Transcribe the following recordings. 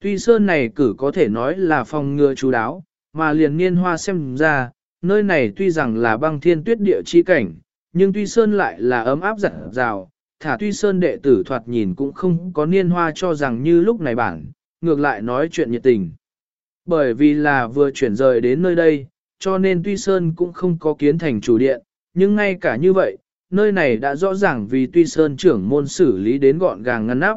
Tuy sơn này cử có thể nói là phòng ngừa chú đáo, mà liền niên hoa xem ra, nơi này tuy rằng là băng thiên tuyết địa chi cảnh, nhưng tuy sơn lại là ấm áp dặn rào, thả tuy sơn đệ tử thoạt nhìn cũng không có niên hoa cho rằng như lúc này bản, ngược lại nói chuyện nhiệt tình. Bởi vì là vừa chuyển rời đến nơi đây, cho nên tuy sơn cũng không có kiến thành chủ điện, nhưng ngay cả như vậy, nơi này đã rõ ràng vì tuy sơn trưởng môn xử lý đến gọn gàng ngăn nắp.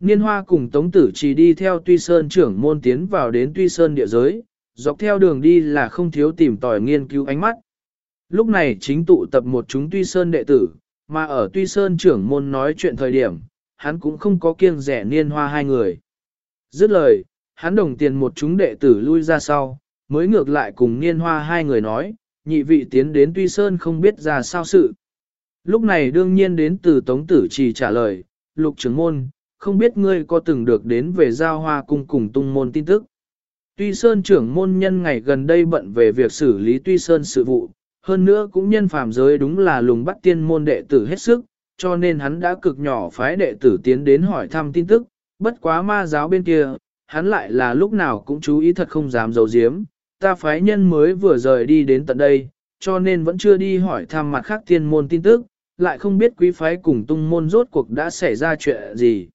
Niên hoa cùng Tống Tử chỉ đi theo Tuy Sơn trưởng môn tiến vào đến Tuy Sơn địa giới, dọc theo đường đi là không thiếu tìm tòi nghiên cứu ánh mắt. Lúc này chính tụ tập một chúng Tuy Sơn đệ tử, mà ở Tuy Sơn trưởng môn nói chuyện thời điểm, hắn cũng không có kiêng rẻ niên hoa hai người. Dứt lời, hắn đồng tiền một chúng đệ tử lui ra sau, mới ngược lại cùng niên hoa hai người nói, nhị vị tiến đến Tuy Sơn không biết ra sao sự. Lúc này đương nhiên đến từ Tống Tử Trì trả lời, lục trưởng môn, không biết ngươi có từng được đến về giao hoa cung cùng tung môn tin tức. Tuy Sơn trưởng môn nhân ngày gần đây bận về việc xử lý Tuy Sơn sự vụ, hơn nữa cũng nhân phàm giới đúng là lùng bắt tiên môn đệ tử hết sức, cho nên hắn đã cực nhỏ phái đệ tử tiến đến hỏi thăm tin tức, bất quá ma giáo bên kia, hắn lại là lúc nào cũng chú ý thật không dám giấu giếm, ta phái nhân mới vừa rời đi đến tận đây, cho nên vẫn chưa đi hỏi thăm mặt khác tiên môn tin tức, lại không biết quý phái cùng tung môn rốt cuộc đã xảy ra chuyện gì.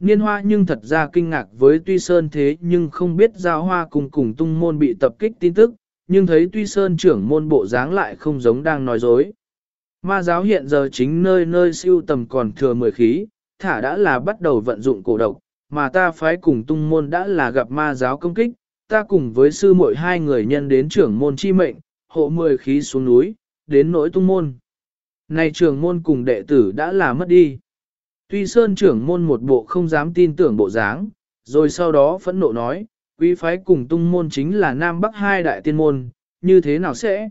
Niên hoa nhưng thật ra kinh ngạc với tuy sơn thế nhưng không biết giao hoa cùng cùng tung môn bị tập kích tin tức, nhưng thấy tuy sơn trưởng môn bộ dáng lại không giống đang nói dối. Ma giáo hiện giờ chính nơi nơi siêu tầm còn thừa mười khí, thả đã là bắt đầu vận dụng cổ độc, mà ta phái cùng tung môn đã là gặp ma giáo công kích, ta cùng với sư muội hai người nhân đến trưởng môn chi mệnh, hộ mười khí xuống núi, đến nỗi tung môn. Này trưởng môn cùng đệ tử đã là mất đi. Tuy Sơn trưởng môn một bộ không dám tin tưởng bộ dáng, rồi sau đó phẫn nộ nói, quý phái cùng tung môn chính là Nam Bắc hai đại tiên môn, như thế nào sẽ?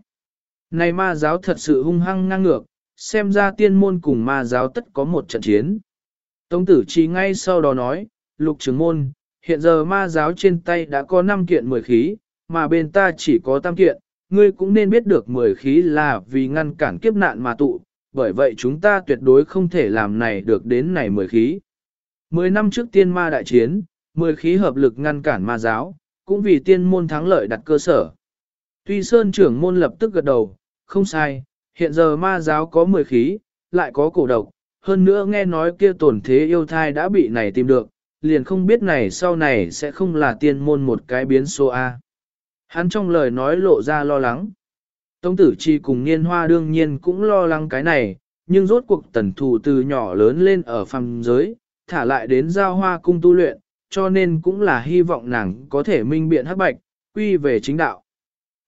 Này ma giáo thật sự hung hăng ngang ngược, xem ra tiên môn cùng ma giáo tất có một trận chiến. Tống tử chỉ ngay sau đó nói, lục trưởng môn, hiện giờ ma giáo trên tay đã có 5 kiện 10 khí, mà bên ta chỉ có tam kiện, ngươi cũng nên biết được 10 khí là vì ngăn cản kiếp nạn mà tụ, bởi vậy chúng ta tuyệt đối không thể làm này được đến này mười khí. Mười năm trước tiên ma đại chiến, mười khí hợp lực ngăn cản ma giáo, cũng vì tiên môn thắng lợi đặt cơ sở. Tuy Sơn trưởng môn lập tức gật đầu, không sai, hiện giờ ma giáo có mười khí, lại có cổ độc, hơn nữa nghe nói kia tổn thế yêu thai đã bị này tìm được, liền không biết này sau này sẽ không là tiên môn một cái biến số A. Hắn trong lời nói lộ ra lo lắng. Tống tử chi cùng niên hoa đương nhiên cũng lo lắng cái này, nhưng rốt cuộc tần thủ từ nhỏ lớn lên ở phàm giới, thả lại đến giao hoa cung tu luyện, cho nên cũng là hy vọng nàng có thể minh biện hắc bạch, quy về chính đạo.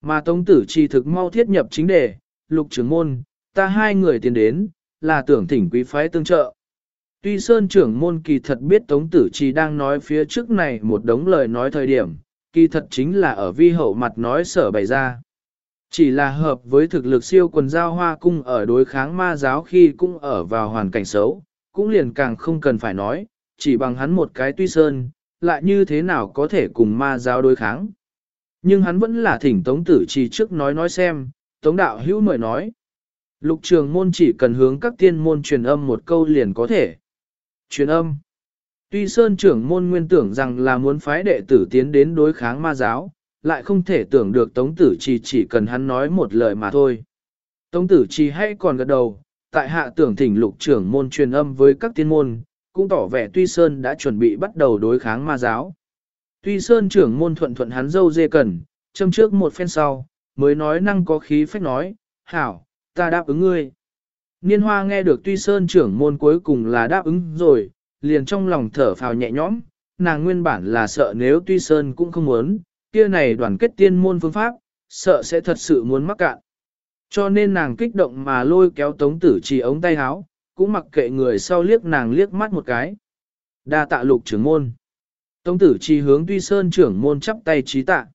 Mà tống tử chi thực mau thiết nhập chính đề, lục trưởng môn, ta hai người tiến đến, là tưởng thỉnh quý phái tương trợ. Tuy Sơn trưởng môn kỳ thật biết Tống Tử Chi đang nói phía trước này một đống lời nói thời điểm, kỳ thật chính là ở vi hậu mặt nói sở bày ra. Chỉ là hợp với thực lực siêu quần giao hoa cung ở đối kháng ma giáo khi cũng ở vào hoàn cảnh xấu, cũng liền càng không cần phải nói, chỉ bằng hắn một cái tuy sơn, lại như thế nào có thể cùng ma giáo đối kháng. Nhưng hắn vẫn là thỉnh tống tử chi trước nói nói xem, tống đạo hữu mời nói. Lục trường môn chỉ cần hướng các tiên môn truyền âm một câu liền có thể. Truyền âm. Tuy Sơn trưởng môn nguyên tưởng rằng là muốn phái đệ tử tiến đến đối kháng ma giáo, lại không thể tưởng được Tống Tử Chi chỉ cần hắn nói một lời mà thôi. Tống Tử Chi hay còn gật đầu, tại hạ tưởng thỉnh lục trưởng môn truyền âm với các tiên môn, cũng tỏ vẻ Tuy Sơn đã chuẩn bị bắt đầu đối kháng ma giáo. Tuy Sơn trưởng môn thuận thuận hắn dâu dê cần, châm trước một phen sau, mới nói năng có khí phách nói, hảo, ta đáp ứng ngươi. Niên hoa nghe được Tuy Sơn trưởng môn cuối cùng là đáp ứng rồi, liền trong lòng thở phào nhẹ nhõm, nàng nguyên bản là sợ nếu Tuy Sơn cũng không muốn, kia này đoàn kết tiên môn phương pháp, sợ sẽ thật sự muốn mắc cạn. Cho nên nàng kích động mà lôi kéo tống tử chỉ ống tay háo cũng mặc kệ người sau liếc nàng liếc mắt một cái. Đa tạ lục trưởng môn. Tống tử chỉ hướng tuy sơn trưởng môn chắp tay trí tạ.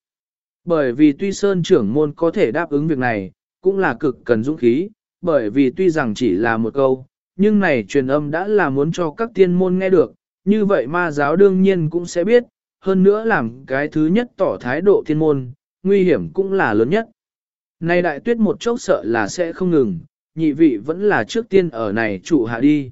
Bởi vì tuy sơn trưởng môn có thể đáp ứng việc này, cũng là cực cần dũng khí, bởi vì tuy rằng chỉ là một câu, nhưng này truyền âm đã là muốn cho các tiên môn nghe được, như vậy ma giáo đương nhiên cũng sẽ biết, hơn nữa làm cái thứ nhất tỏ thái độ thiên môn, nguy hiểm cũng là lớn nhất. nay đại tuyết một chốc sợ là sẽ không ngừng, nhị vị vẫn là trước tiên ở này trụ hạ đi.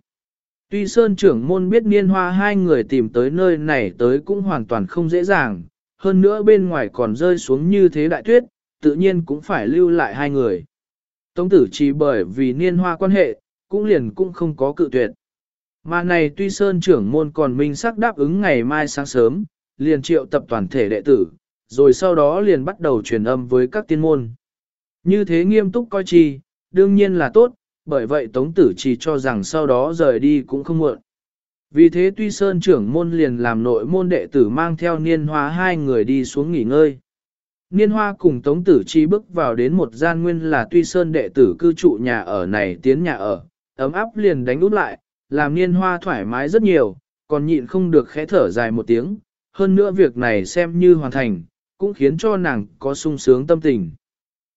Tuy Sơn trưởng môn biết niên hoa hai người tìm tới nơi này tới cũng hoàn toàn không dễ dàng, hơn nữa bên ngoài còn rơi xuống như thế đại tuyết, tự nhiên cũng phải lưu lại hai người. Tống tử chỉ bởi vì niên hoa quan hệ, cũng liền cũng không có cự tuyệt. Mà này tuy Sơn trưởng môn còn minh sắc đáp ứng ngày mai sáng sớm, liền triệu tập toàn thể đệ tử, rồi sau đó liền bắt đầu truyền âm với các tiên môn. Như thế nghiêm túc coi chi, đương nhiên là tốt, bởi vậy Tống Tử chỉ cho rằng sau đó rời đi cũng không muộn. Vì thế tuy Sơn trưởng môn liền làm nội môn đệ tử mang theo niên hoa hai người đi xuống nghỉ ngơi. Niên hoa cùng Tống Tử Chi bước vào đến một gian nguyên là tuy Sơn đệ tử cư trụ nhà ở này tiến nhà ở, ấm áp liền đánh út lại, làm niên hoa thoải mái rất nhiều, còn nhịn không được khẽ thở dài một tiếng, hơn nữa việc này xem như hoàn thành, cũng khiến cho nàng có sung sướng tâm tình.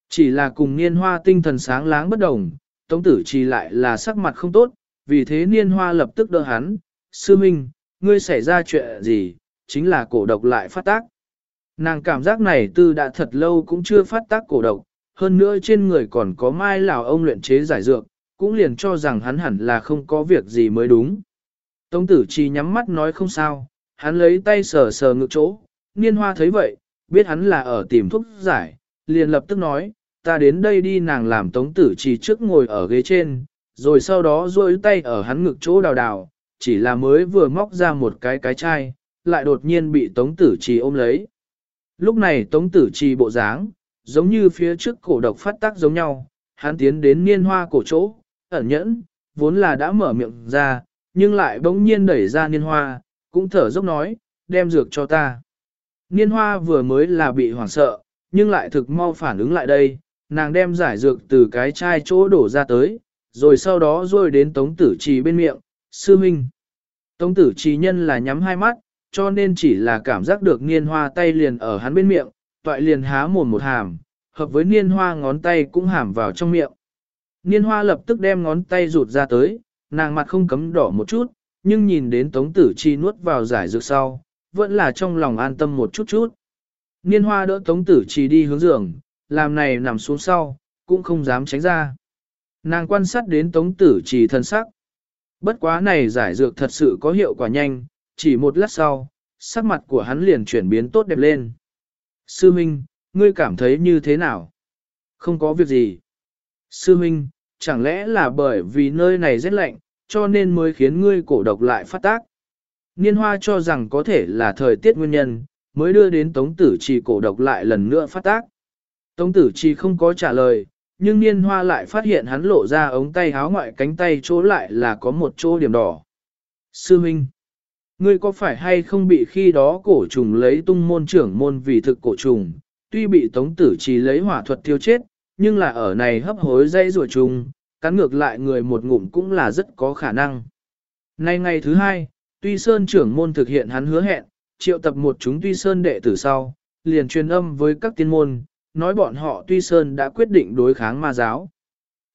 Chỉ là cùng niên hoa tinh thần sáng láng bất đồng, Tống Tử Chi lại là sắc mặt không tốt, vì thế niên hoa lập tức đỡ hắn, sư minh, ngươi xảy ra chuyện gì, chính là cổ độc lại phát tác. Nàng cảm giác này tư đã thật lâu cũng chưa phát tác cổ độc, hơn nữa trên người còn có mai lào ông luyện chế giải dược, cũng liền cho rằng hắn hẳn là không có việc gì mới đúng. Tống tử chi nhắm mắt nói không sao, hắn lấy tay sờ sờ ngực chỗ, niên hoa thấy vậy, biết hắn là ở tìm thuốc giải, liền lập tức nói, ta đến đây đi nàng làm tống tử chỉ trước ngồi ở ghế trên, rồi sau đó duỗi tay ở hắn ngực chỗ đào đào, chỉ là mới vừa móc ra một cái cái chai, lại đột nhiên bị tống tử trì ôm lấy. Lúc này tống tử trì bộ dáng, giống như phía trước cổ độc phát tác giống nhau, hắn tiến đến niên hoa cổ chỗ, ẩn nhẫn, vốn là đã mở miệng ra, nhưng lại bỗng nhiên đẩy ra niên hoa, cũng thở dốc nói, đem dược cho ta. Niên hoa vừa mới là bị hoảng sợ, nhưng lại thực mau phản ứng lại đây, nàng đem giải dược từ cái chai chỗ đổ ra tới, rồi sau đó rồi đến tống tử trì bên miệng, sư minh. Tống tử trì nhân là nhắm hai mắt, cho nên chỉ là cảm giác được niên hoa tay liền ở hắn bên miệng, toại liền há mồm một hàm, hợp với niên hoa ngón tay cũng hàm vào trong miệng. Niên hoa lập tức đem ngón tay rụt ra tới, nàng mặt không cấm đỏ một chút, nhưng nhìn đến tống tử chi nuốt vào giải dược sau, vẫn là trong lòng an tâm một chút chút. Niên hoa đỡ tống tử chi đi hướng giường, làm này nằm xuống sau, cũng không dám tránh ra. Nàng quan sát đến tống tử chi thân sắc. Bất quá này giải dược thật sự có hiệu quả nhanh, chỉ một lát sau, sắc mặt của hắn liền chuyển biến tốt đẹp lên. Sư Minh, ngươi cảm thấy như thế nào? Không có việc gì. Sư Minh, chẳng lẽ là bởi vì nơi này rất lạnh, cho nên mới khiến ngươi cổ độc lại phát tác. Niên hoa cho rằng có thể là thời tiết nguyên nhân, mới đưa đến Tống Tử Trì cổ độc lại lần nữa phát tác. Tống Tử Trì không có trả lời, nhưng Niên hoa lại phát hiện hắn lộ ra ống tay háo ngoại cánh tay chỗ lại là có một chỗ điểm đỏ. Sư Minh, ngươi có phải hay không bị khi đó cổ trùng lấy tung môn trưởng môn vì thực cổ trùng, tuy bị Tống Tử Trì lấy hỏa thuật tiêu chết, nhưng là ở này hấp hối dây rùa trùng, cắn ngược lại người một ngụm cũng là rất có khả năng. Nay ngày thứ hai, tuy Sơn trưởng môn thực hiện hắn hứa hẹn, triệu tập một chúng tuy Sơn đệ tử sau, liền truyền âm với các tiên môn, nói bọn họ tuy Sơn đã quyết định đối kháng ma giáo.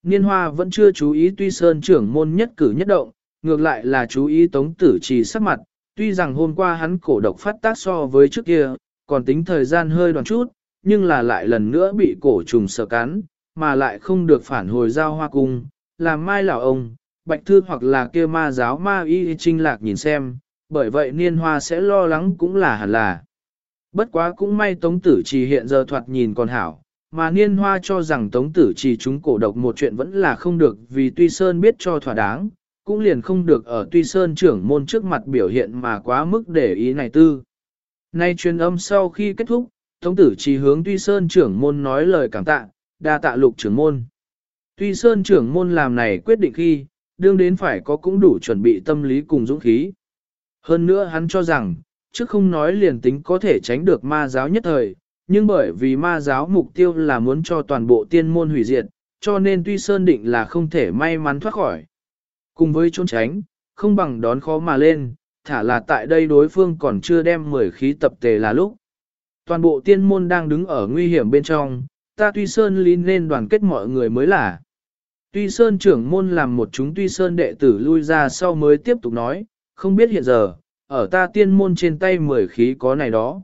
Niên hoa vẫn chưa chú ý tuy Sơn trưởng môn nhất cử nhất động, ngược lại là chú ý tống tử trì sắc mặt, tuy rằng hôm qua hắn cổ độc phát tác so với trước kia, còn tính thời gian hơi đoạn chút, nhưng là lại lần nữa bị cổ trùng sợ cắn, mà lại không được phản hồi giao hoa cung, làm mai lão ông, bạch thư hoặc là kia ma giáo ma y trinh lạc nhìn xem, bởi vậy niên hoa sẽ lo lắng cũng là hẳn là. Bất quá cũng may tống tử trì hiện giờ thoạt nhìn còn hảo, mà niên hoa cho rằng tống tử trì chúng cổ độc một chuyện vẫn là không được vì tuy sơn biết cho thỏa đáng, cũng liền không được ở tuy sơn trưởng môn trước mặt biểu hiện mà quá mức để ý này tư. Nay truyền âm sau khi kết thúc, Tống tử trì hướng Tuy Sơn trưởng môn nói lời cảm tạ, đa tạ lục trưởng môn. Tuy Sơn trưởng môn làm này quyết định khi, đương đến phải có cũng đủ chuẩn bị tâm lý cùng dũng khí. Hơn nữa hắn cho rằng, trước không nói liền tính có thể tránh được ma giáo nhất thời, nhưng bởi vì ma giáo mục tiêu là muốn cho toàn bộ tiên môn hủy diệt, cho nên Tuy Sơn định là không thể may mắn thoát khỏi. Cùng với trốn tránh, không bằng đón khó mà lên, thả là tại đây đối phương còn chưa đem 10 khí tập tề là lúc. Toàn bộ tiên môn đang đứng ở nguy hiểm bên trong, ta tuy sơn lý nên đoàn kết mọi người mới là. Tuy sơn trưởng môn làm một chúng tuy sơn đệ tử lui ra sau mới tiếp tục nói, không biết hiện giờ, ở ta tiên môn trên tay mười khí có này đó.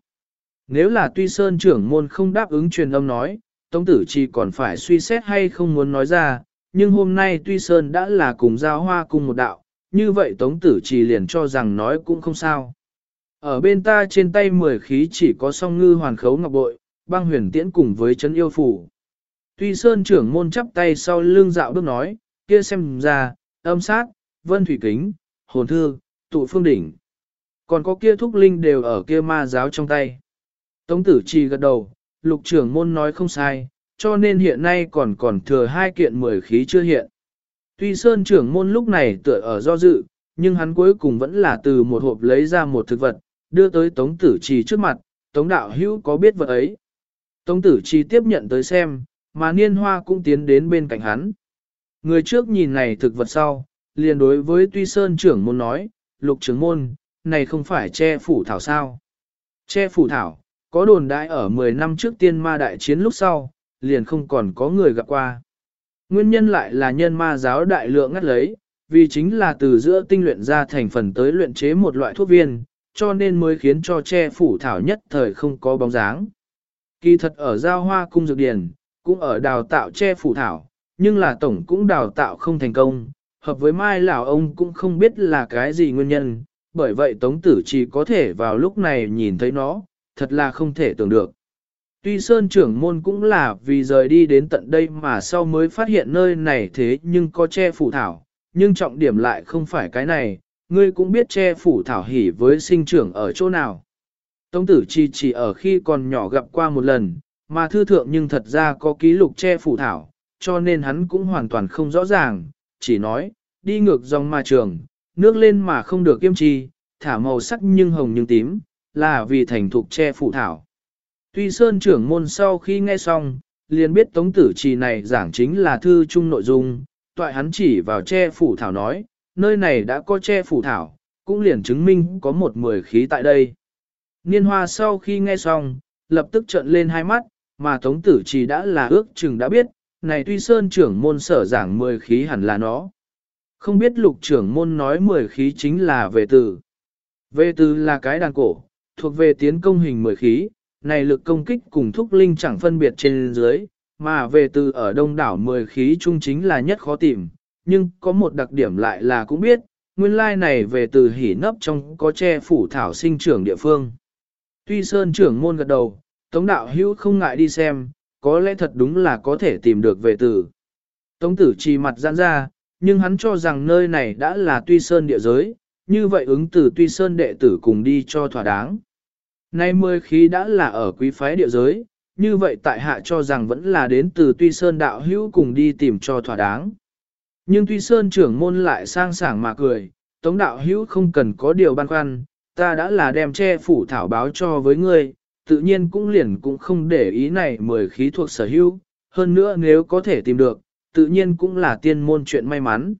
Nếu là tuy sơn trưởng môn không đáp ứng truyền âm nói, tống tử chỉ còn phải suy xét hay không muốn nói ra, nhưng hôm nay tuy sơn đã là cùng giao hoa cùng một đạo, như vậy Tống Tử Trì liền cho rằng nói cũng không sao. Ở bên ta trên tay mười khí chỉ có song ngư hoàn khấu ngọc bội, băng huyền tiễn cùng với chấn yêu phủ. Tuy Sơn trưởng môn chắp tay sau lưng dạo bước nói, kia xem ra, âm sát, vân thủy kính, hồn thư, tụ phương đỉnh. Còn có kia thúc linh đều ở kia ma giáo trong tay. Tống tử trì gật đầu, lục trưởng môn nói không sai, cho nên hiện nay còn còn thừa hai kiện mười khí chưa hiện. Tuy Sơn trưởng môn lúc này tựa ở do dự, nhưng hắn cuối cùng vẫn là từ một hộp lấy ra một thực vật, đưa tới Tống Tử Trì trước mặt, Tống Đạo Hữu có biết vật ấy. Tống Tử chi tiếp nhận tới xem, mà Niên Hoa cũng tiến đến bên cạnh hắn. Người trước nhìn này thực vật sau, liền đối với Tuy Sơn trưởng môn nói, lục trưởng môn, này không phải che phủ thảo sao. Che phủ thảo, có đồn đại ở 10 năm trước tiên ma đại chiến lúc sau, liền không còn có người gặp qua. Nguyên nhân lại là nhân ma giáo đại lượng ngắt lấy, vì chính là từ giữa tinh luyện ra thành phần tới luyện chế một loại thuốc viên, cho nên mới khiến cho che phủ thảo nhất thời không có bóng dáng. Kỳ thật ở giao hoa cung dược điển, cũng ở đào tạo che phủ thảo, nhưng là tổng cũng đào tạo không thành công, hợp với mai lão ông cũng không biết là cái gì nguyên nhân, bởi vậy tống tử chỉ có thể vào lúc này nhìn thấy nó, thật là không thể tưởng được. Tuy Sơn trưởng môn cũng là vì rời đi đến tận đây mà sau mới phát hiện nơi này thế nhưng có che phủ thảo, nhưng trọng điểm lại không phải cái này, ngươi cũng biết che phủ thảo hỉ với sinh trưởng ở chỗ nào. Tống tử chi chỉ ở khi còn nhỏ gặp qua một lần, mà thư thượng nhưng thật ra có ký lục che phủ thảo, cho nên hắn cũng hoàn toàn không rõ ràng, chỉ nói, đi ngược dòng mà trường, nước lên mà không được kiêm chi, thả màu sắc nhưng hồng nhưng tím, là vì thành thục che phủ thảo. Tuy Sơn trưởng môn sau khi nghe xong, liền biết tống tử trì này giảng chính là thư chung nội dung, toại hắn chỉ vào che phủ thảo nói, nơi này đã có che phủ thảo, cũng liền chứng minh có một mười khí tại đây. Niên hoa sau khi nghe xong, lập tức trợn lên hai mắt, mà tống tử trì đã là ước chừng đã biết, này tuy sơn trưởng môn sở giảng mười khí hẳn là nó. Không biết lục trưởng môn nói mười khí chính là về từ. Về từ là cái đàn cổ, thuộc về tiến công hình mười khí, này lực công kích cùng thúc linh chẳng phân biệt trên dưới, mà về từ ở đông đảo mười khí trung chính là nhất khó tìm, nhưng có một đặc điểm lại là cũng biết, nguyên lai này về từ hỉ nấp trong có che phủ thảo sinh trưởng địa phương. Tuy Sơn trưởng môn gật đầu, Tống đạo hữu không ngại đi xem, có lẽ thật đúng là có thể tìm được về tử. Tống tử trì mặt giãn ra, nhưng hắn cho rằng nơi này đã là Tuy Sơn địa giới, như vậy ứng tử Tuy Sơn đệ tử cùng đi cho thỏa đáng. Nay mười khí đã là ở quý phái địa giới, như vậy tại hạ cho rằng vẫn là đến từ Tuy Sơn đạo hữu cùng đi tìm cho thỏa đáng. Nhưng Tuy Sơn trưởng môn lại sang sảng mà cười, Tống đạo hữu không cần có điều băn khoăn, ta đã là đem che phủ thảo báo cho với ngươi, tự nhiên cũng liền cũng không để ý này mười khí thuộc sở hữu, hơn nữa nếu có thể tìm được, tự nhiên cũng là tiên môn chuyện may mắn.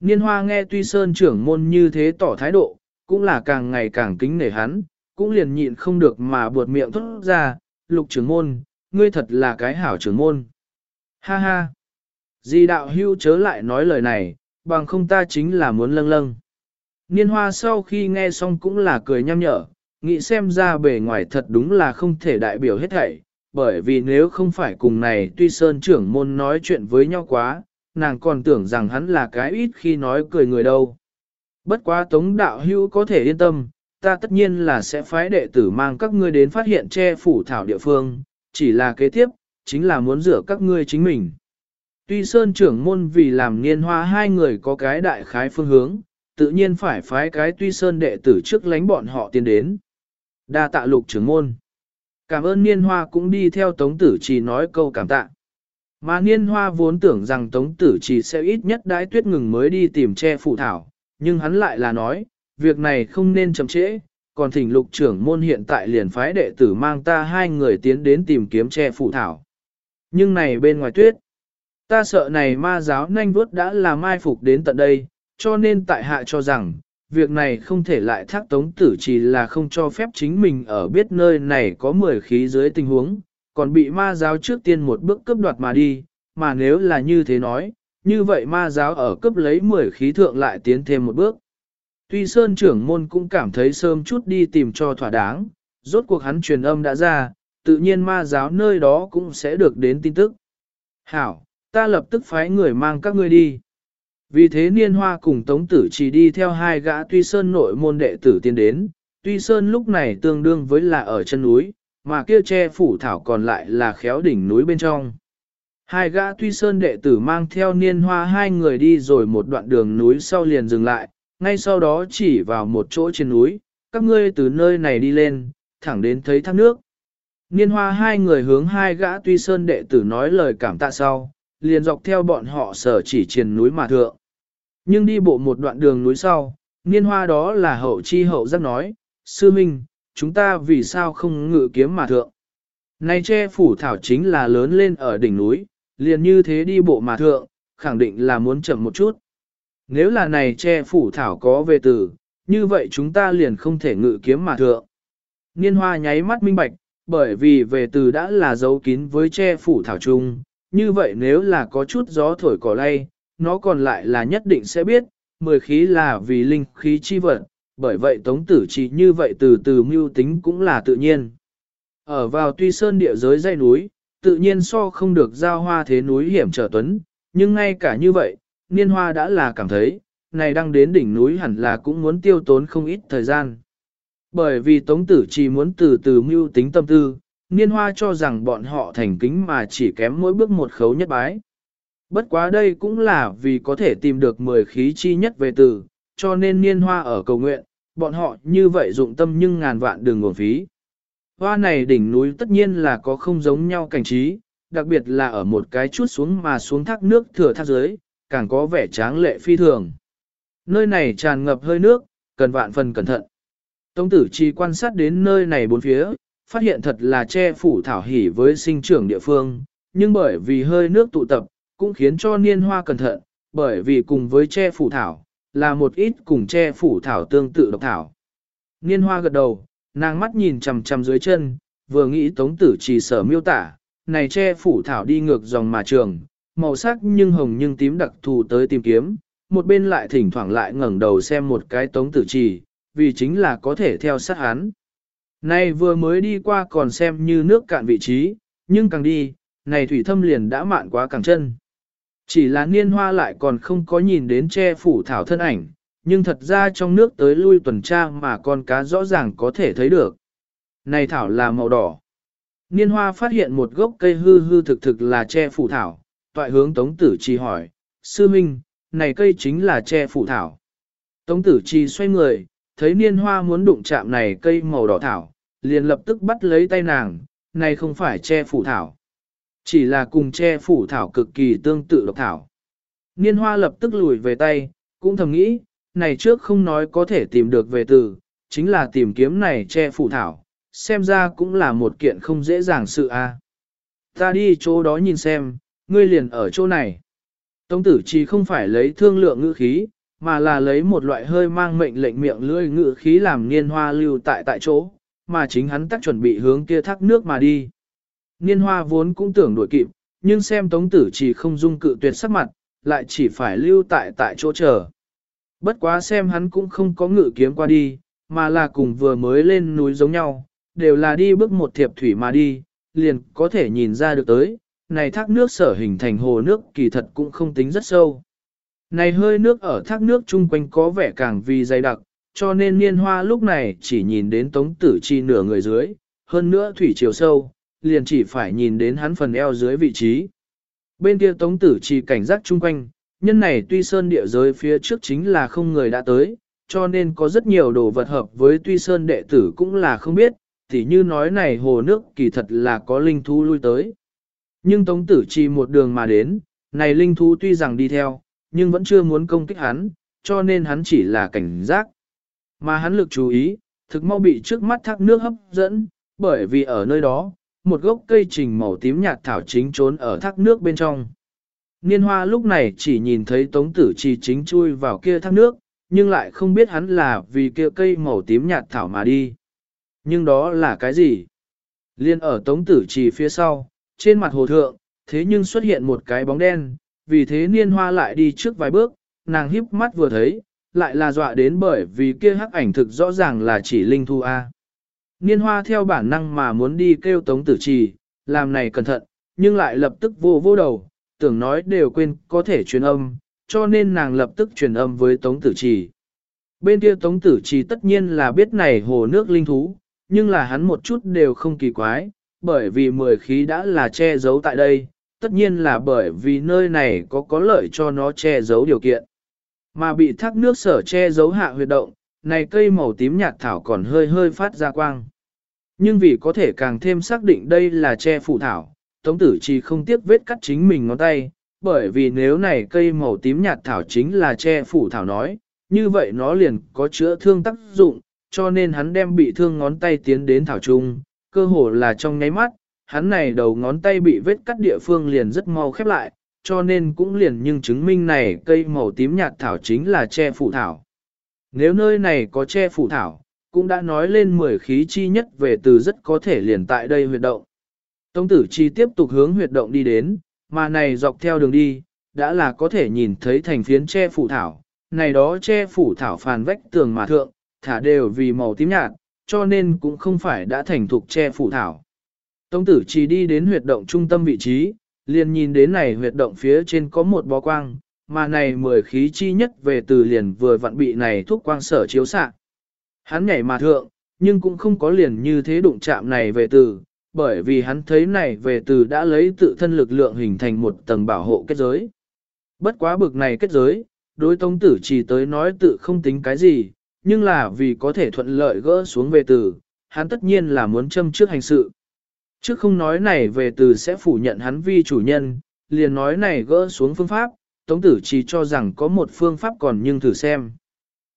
Niên hoa nghe Tuy Sơn trưởng môn như thế tỏ thái độ, cũng là càng ngày càng kính nể hắn, cũng liền nhịn không được mà buột miệng thốt ra, lục trưởng môn, ngươi thật là cái hảo trưởng môn. Ha ha! Di đạo hưu chớ lại nói lời này, bằng không ta chính là muốn lâng lâng. Niên hoa sau khi nghe xong cũng là cười nhăm nhở, nghĩ xem ra bề ngoài thật đúng là không thể đại biểu hết thảy, bởi vì nếu không phải cùng này tuy sơn trưởng môn nói chuyện với nhau quá, nàng còn tưởng rằng hắn là cái ít khi nói cười người đâu. Bất quá tống đạo hưu có thể yên tâm, ta tất nhiên là sẽ phái đệ tử mang các ngươi đến phát hiện che phủ thảo địa phương, chỉ là kế tiếp, chính là muốn rửa các ngươi chính mình. Tuy Sơn trưởng môn vì làm niên hoa hai người có cái đại khái phương hướng, tự nhiên phải phái cái Tuy Sơn đệ tử trước lánh bọn họ tiến đến. Đa tạ lục trưởng môn. Cảm ơn niên hoa cũng đi theo tống tử chỉ nói câu cảm tạ. Mà niên hoa vốn tưởng rằng tống tử chỉ sẽ ít nhất đái tuyết ngừng mới đi tìm che phụ thảo, nhưng hắn lại là nói, việc này không nên chậm trễ, còn thỉnh lục trưởng môn hiện tại liền phái đệ tử mang ta hai người tiến đến tìm kiếm che phụ thảo. Nhưng này bên ngoài tuyết, ta sợ này ma giáo nhanh vuốt đã là mai phục đến tận đây, cho nên tại hạ cho rằng, việc này không thể lại thác tống tử chỉ là không cho phép chính mình ở biết nơi này có 10 khí dưới tình huống, còn bị ma giáo trước tiên một bước cướp đoạt mà đi, mà nếu là như thế nói, như vậy ma giáo ở cấp lấy 10 khí thượng lại tiến thêm một bước. Tuy Sơn trưởng môn cũng cảm thấy sớm chút đi tìm cho thỏa đáng, rốt cuộc hắn truyền âm đã ra, tự nhiên ma giáo nơi đó cũng sẽ được đến tin tức. Hảo, ta lập tức phái người mang các ngươi đi. Vì thế niên hoa cùng tống tử chỉ đi theo hai gã tuy sơn nội môn đệ tử tiến đến, tuy sơn lúc này tương đương với là ở chân núi, mà kia che phủ thảo còn lại là khéo đỉnh núi bên trong. Hai gã tuy sơn đệ tử mang theo niên hoa hai người đi rồi một đoạn đường núi sau liền dừng lại, ngay sau đó chỉ vào một chỗ trên núi, các ngươi từ nơi này đi lên, thẳng đến thấy thác nước. Niên hoa hai người hướng hai gã tuy sơn đệ tử nói lời cảm tạ sau, liền dọc theo bọn họ sở chỉ triền núi mà thượng. Nhưng đi bộ một đoạn đường núi sau, niên hoa đó là hậu chi hậu giác nói, sư minh, chúng ta vì sao không ngự kiếm mà thượng. Này che phủ thảo chính là lớn lên ở đỉnh núi, liền như thế đi bộ mà thượng, khẳng định là muốn chậm một chút. Nếu là này che phủ thảo có về từ, như vậy chúng ta liền không thể ngự kiếm mà thượng. Niên hoa nháy mắt minh bạch, bởi vì về từ đã là dấu kín với che phủ thảo trung, như vậy nếu là có chút gió thổi cỏ lay, nó còn lại là nhất định sẽ biết, mười khí là vì linh khí chi vật, bởi vậy tống tử chỉ như vậy từ từ mưu tính cũng là tự nhiên. Ở vào tuy sơn địa giới dãy núi, tự nhiên so không được giao hoa thế núi hiểm trở tuấn, nhưng ngay cả như vậy, niên hoa đã là cảm thấy, này đang đến đỉnh núi hẳn là cũng muốn tiêu tốn không ít thời gian. Bởi vì Tống Tử chỉ muốn từ từ mưu tính tâm tư, niên hoa cho rằng bọn họ thành kính mà chỉ kém mỗi bước một khấu nhất bái. Bất quá đây cũng là vì có thể tìm được 10 khí chi nhất về từ, cho nên niên hoa ở cầu nguyện, bọn họ như vậy dụng tâm nhưng ngàn vạn đường nguồn phí. Hoa này đỉnh núi tất nhiên là có không giống nhau cảnh trí, đặc biệt là ở một cái chút xuống mà xuống thác nước thừa thác dưới, càng có vẻ tráng lệ phi thường. Nơi này tràn ngập hơi nước, cần vạn phần cẩn thận. Tông tử chi quan sát đến nơi này bốn phía, phát hiện thật là che phủ thảo hỉ với sinh trưởng địa phương, nhưng bởi vì hơi nước tụ tập, cũng khiến cho niên hoa cẩn thận, bởi vì cùng với che phủ thảo, là một ít cùng che phủ thảo tương tự độc thảo. Niên hoa gật đầu, nàng mắt nhìn chằm chằm dưới chân, vừa nghĩ tống tử chỉ sở miêu tả, này che phủ thảo đi ngược dòng mà trường, màu sắc nhưng hồng nhưng tím đặc thù tới tìm kiếm, một bên lại thỉnh thoảng lại ngẩng đầu xem một cái tống tử trì, vì chính là có thể theo sát hắn. Này vừa mới đi qua còn xem như nước cạn vị trí, nhưng càng đi, này thủy thâm liền đã mạn quá càng chân. Chỉ là niên hoa lại còn không có nhìn đến che phủ thảo thân ảnh, nhưng thật ra trong nước tới lui tuần tra mà con cá rõ ràng có thể thấy được. Này thảo là màu đỏ. Niên hoa phát hiện một gốc cây hư hư thực thực là che phủ thảo, toại hướng tống tử trì hỏi, sư minh, này cây chính là che phủ thảo. Tống tử trì xoay người, thấy niên hoa muốn đụng chạm này cây màu đỏ thảo, liền lập tức bắt lấy tay nàng, này không phải che phủ thảo. Chỉ là cùng che phủ thảo cực kỳ tương tự độc thảo. Niên hoa lập tức lùi về tay, cũng thầm nghĩ, này trước không nói có thể tìm được về từ, chính là tìm kiếm này che phủ thảo, xem ra cũng là một kiện không dễ dàng sự a. Ta đi chỗ đó nhìn xem, ngươi liền ở chỗ này. Tống tử chỉ không phải lấy thương lượng ngữ khí, mà là lấy một loại hơi mang mệnh lệnh miệng lưỡi ngữ khí làm niên hoa lưu tại tại chỗ, mà chính hắn tắc chuẩn bị hướng kia thác nước mà đi. Niên hoa vốn cũng tưởng đuổi kịp, nhưng xem tống tử chỉ không dung cự tuyệt sắc mặt, lại chỉ phải lưu tại tại chỗ chờ. Bất quá xem hắn cũng không có ngự kiếm qua đi, mà là cùng vừa mới lên núi giống nhau, đều là đi bước một thiệp thủy mà đi, liền có thể nhìn ra được tới, này thác nước sở hình thành hồ nước kỳ thật cũng không tính rất sâu. Này hơi nước ở thác nước chung quanh có vẻ càng vì dày đặc, cho nên niên hoa lúc này chỉ nhìn đến tống tử chi nửa người dưới, hơn nữa thủy chiều sâu, liền chỉ phải nhìn đến hắn phần eo dưới vị trí. Bên kia tống tử chi cảnh giác chung quanh, nhân này tuy sơn địa giới phía trước chính là không người đã tới, cho nên có rất nhiều đồ vật hợp với tuy sơn đệ tử cũng là không biết, thì như nói này hồ nước kỳ thật là có linh thú lui tới. Nhưng tống tử chi một đường mà đến, này linh thú tuy rằng đi theo, nhưng vẫn chưa muốn công kích hắn, cho nên hắn chỉ là cảnh giác. Mà hắn lực chú ý, thực mau bị trước mắt thác nước hấp dẫn, bởi vì ở nơi đó, một gốc cây trình màu tím nhạt thảo chính trốn ở thác nước bên trong. Niên hoa lúc này chỉ nhìn thấy tống tử trì chính chui vào kia thác nước, nhưng lại không biết hắn là vì kia cây màu tím nhạt thảo mà đi. Nhưng đó là cái gì? Liên ở tống tử trì phía sau, trên mặt hồ thượng, thế nhưng xuất hiện một cái bóng đen, vì thế niên hoa lại đi trước vài bước, nàng híp mắt vừa thấy, lại là dọa đến bởi vì kia hắc ảnh thực rõ ràng là chỉ linh thu A. Niên hoa theo bản năng mà muốn đi kêu tống tử trì, làm này cẩn thận, nhưng lại lập tức vô vô đầu, tưởng nói đều quên có thể truyền âm, cho nên nàng lập tức truyền âm với Tống Tử Trì. Bên kia Tống Tử Trì tất nhiên là biết này hồ nước linh thú, nhưng là hắn một chút đều không kỳ quái, bởi vì mười khí đã là che giấu tại đây, tất nhiên là bởi vì nơi này có có lợi cho nó che giấu điều kiện. Mà bị thác nước sở che giấu hạ huyệt động, này cây màu tím nhạt thảo còn hơi hơi phát ra quang. Nhưng vì có thể càng thêm xác định đây là che phủ thảo, Tống Tử Chi không tiếc vết cắt chính mình ngón tay, bởi vì nếu này cây màu tím nhạt thảo chính là che phủ thảo nói, như vậy nó liền có chữa thương tác dụng, cho nên hắn đem bị thương ngón tay tiến đến thảo trung, cơ hồ là trong nháy mắt, hắn này đầu ngón tay bị vết cắt địa phương liền rất mau khép lại, cho nên cũng liền nhưng chứng minh này cây màu tím nhạt thảo chính là che phủ thảo. Nếu nơi này có che phủ thảo, cũng đã nói lên mười khí chi nhất về từ rất có thể liền tại đây huyệt động. Tông tử chi tiếp tục hướng huyệt động đi đến, mà này dọc theo đường đi, đã là có thể nhìn thấy thành phiến che phủ thảo, này đó che phủ thảo phàn vách tường mà thượng, thả đều vì màu tím nhạt, cho nên cũng không phải đã thành thục che phủ thảo. Tống tử chỉ đi đến huyệt động trung tâm vị trí, liền nhìn đến này huyệt động phía trên có một bó quang, mà này mười khí chi nhất về từ liền vừa vặn bị này thuốc quang sở chiếu xạ. Hắn nhảy mà thượng, nhưng cũng không có liền như thế đụng chạm này về từ, bởi vì hắn thấy này về từ đã lấy tự thân lực lượng hình thành một tầng bảo hộ kết giới. Bất quá bực này kết giới, đối tông tử chỉ tới nói tự không tính cái gì, nhưng là vì có thể thuận lợi gỡ xuống về từ, hắn tất nhiên là muốn châm trước hành sự. Chứ không nói này về từ sẽ phủ nhận hắn vi chủ nhân, liền nói này gỡ xuống phương pháp, Tống tử chỉ cho rằng có một phương pháp còn nhưng thử xem.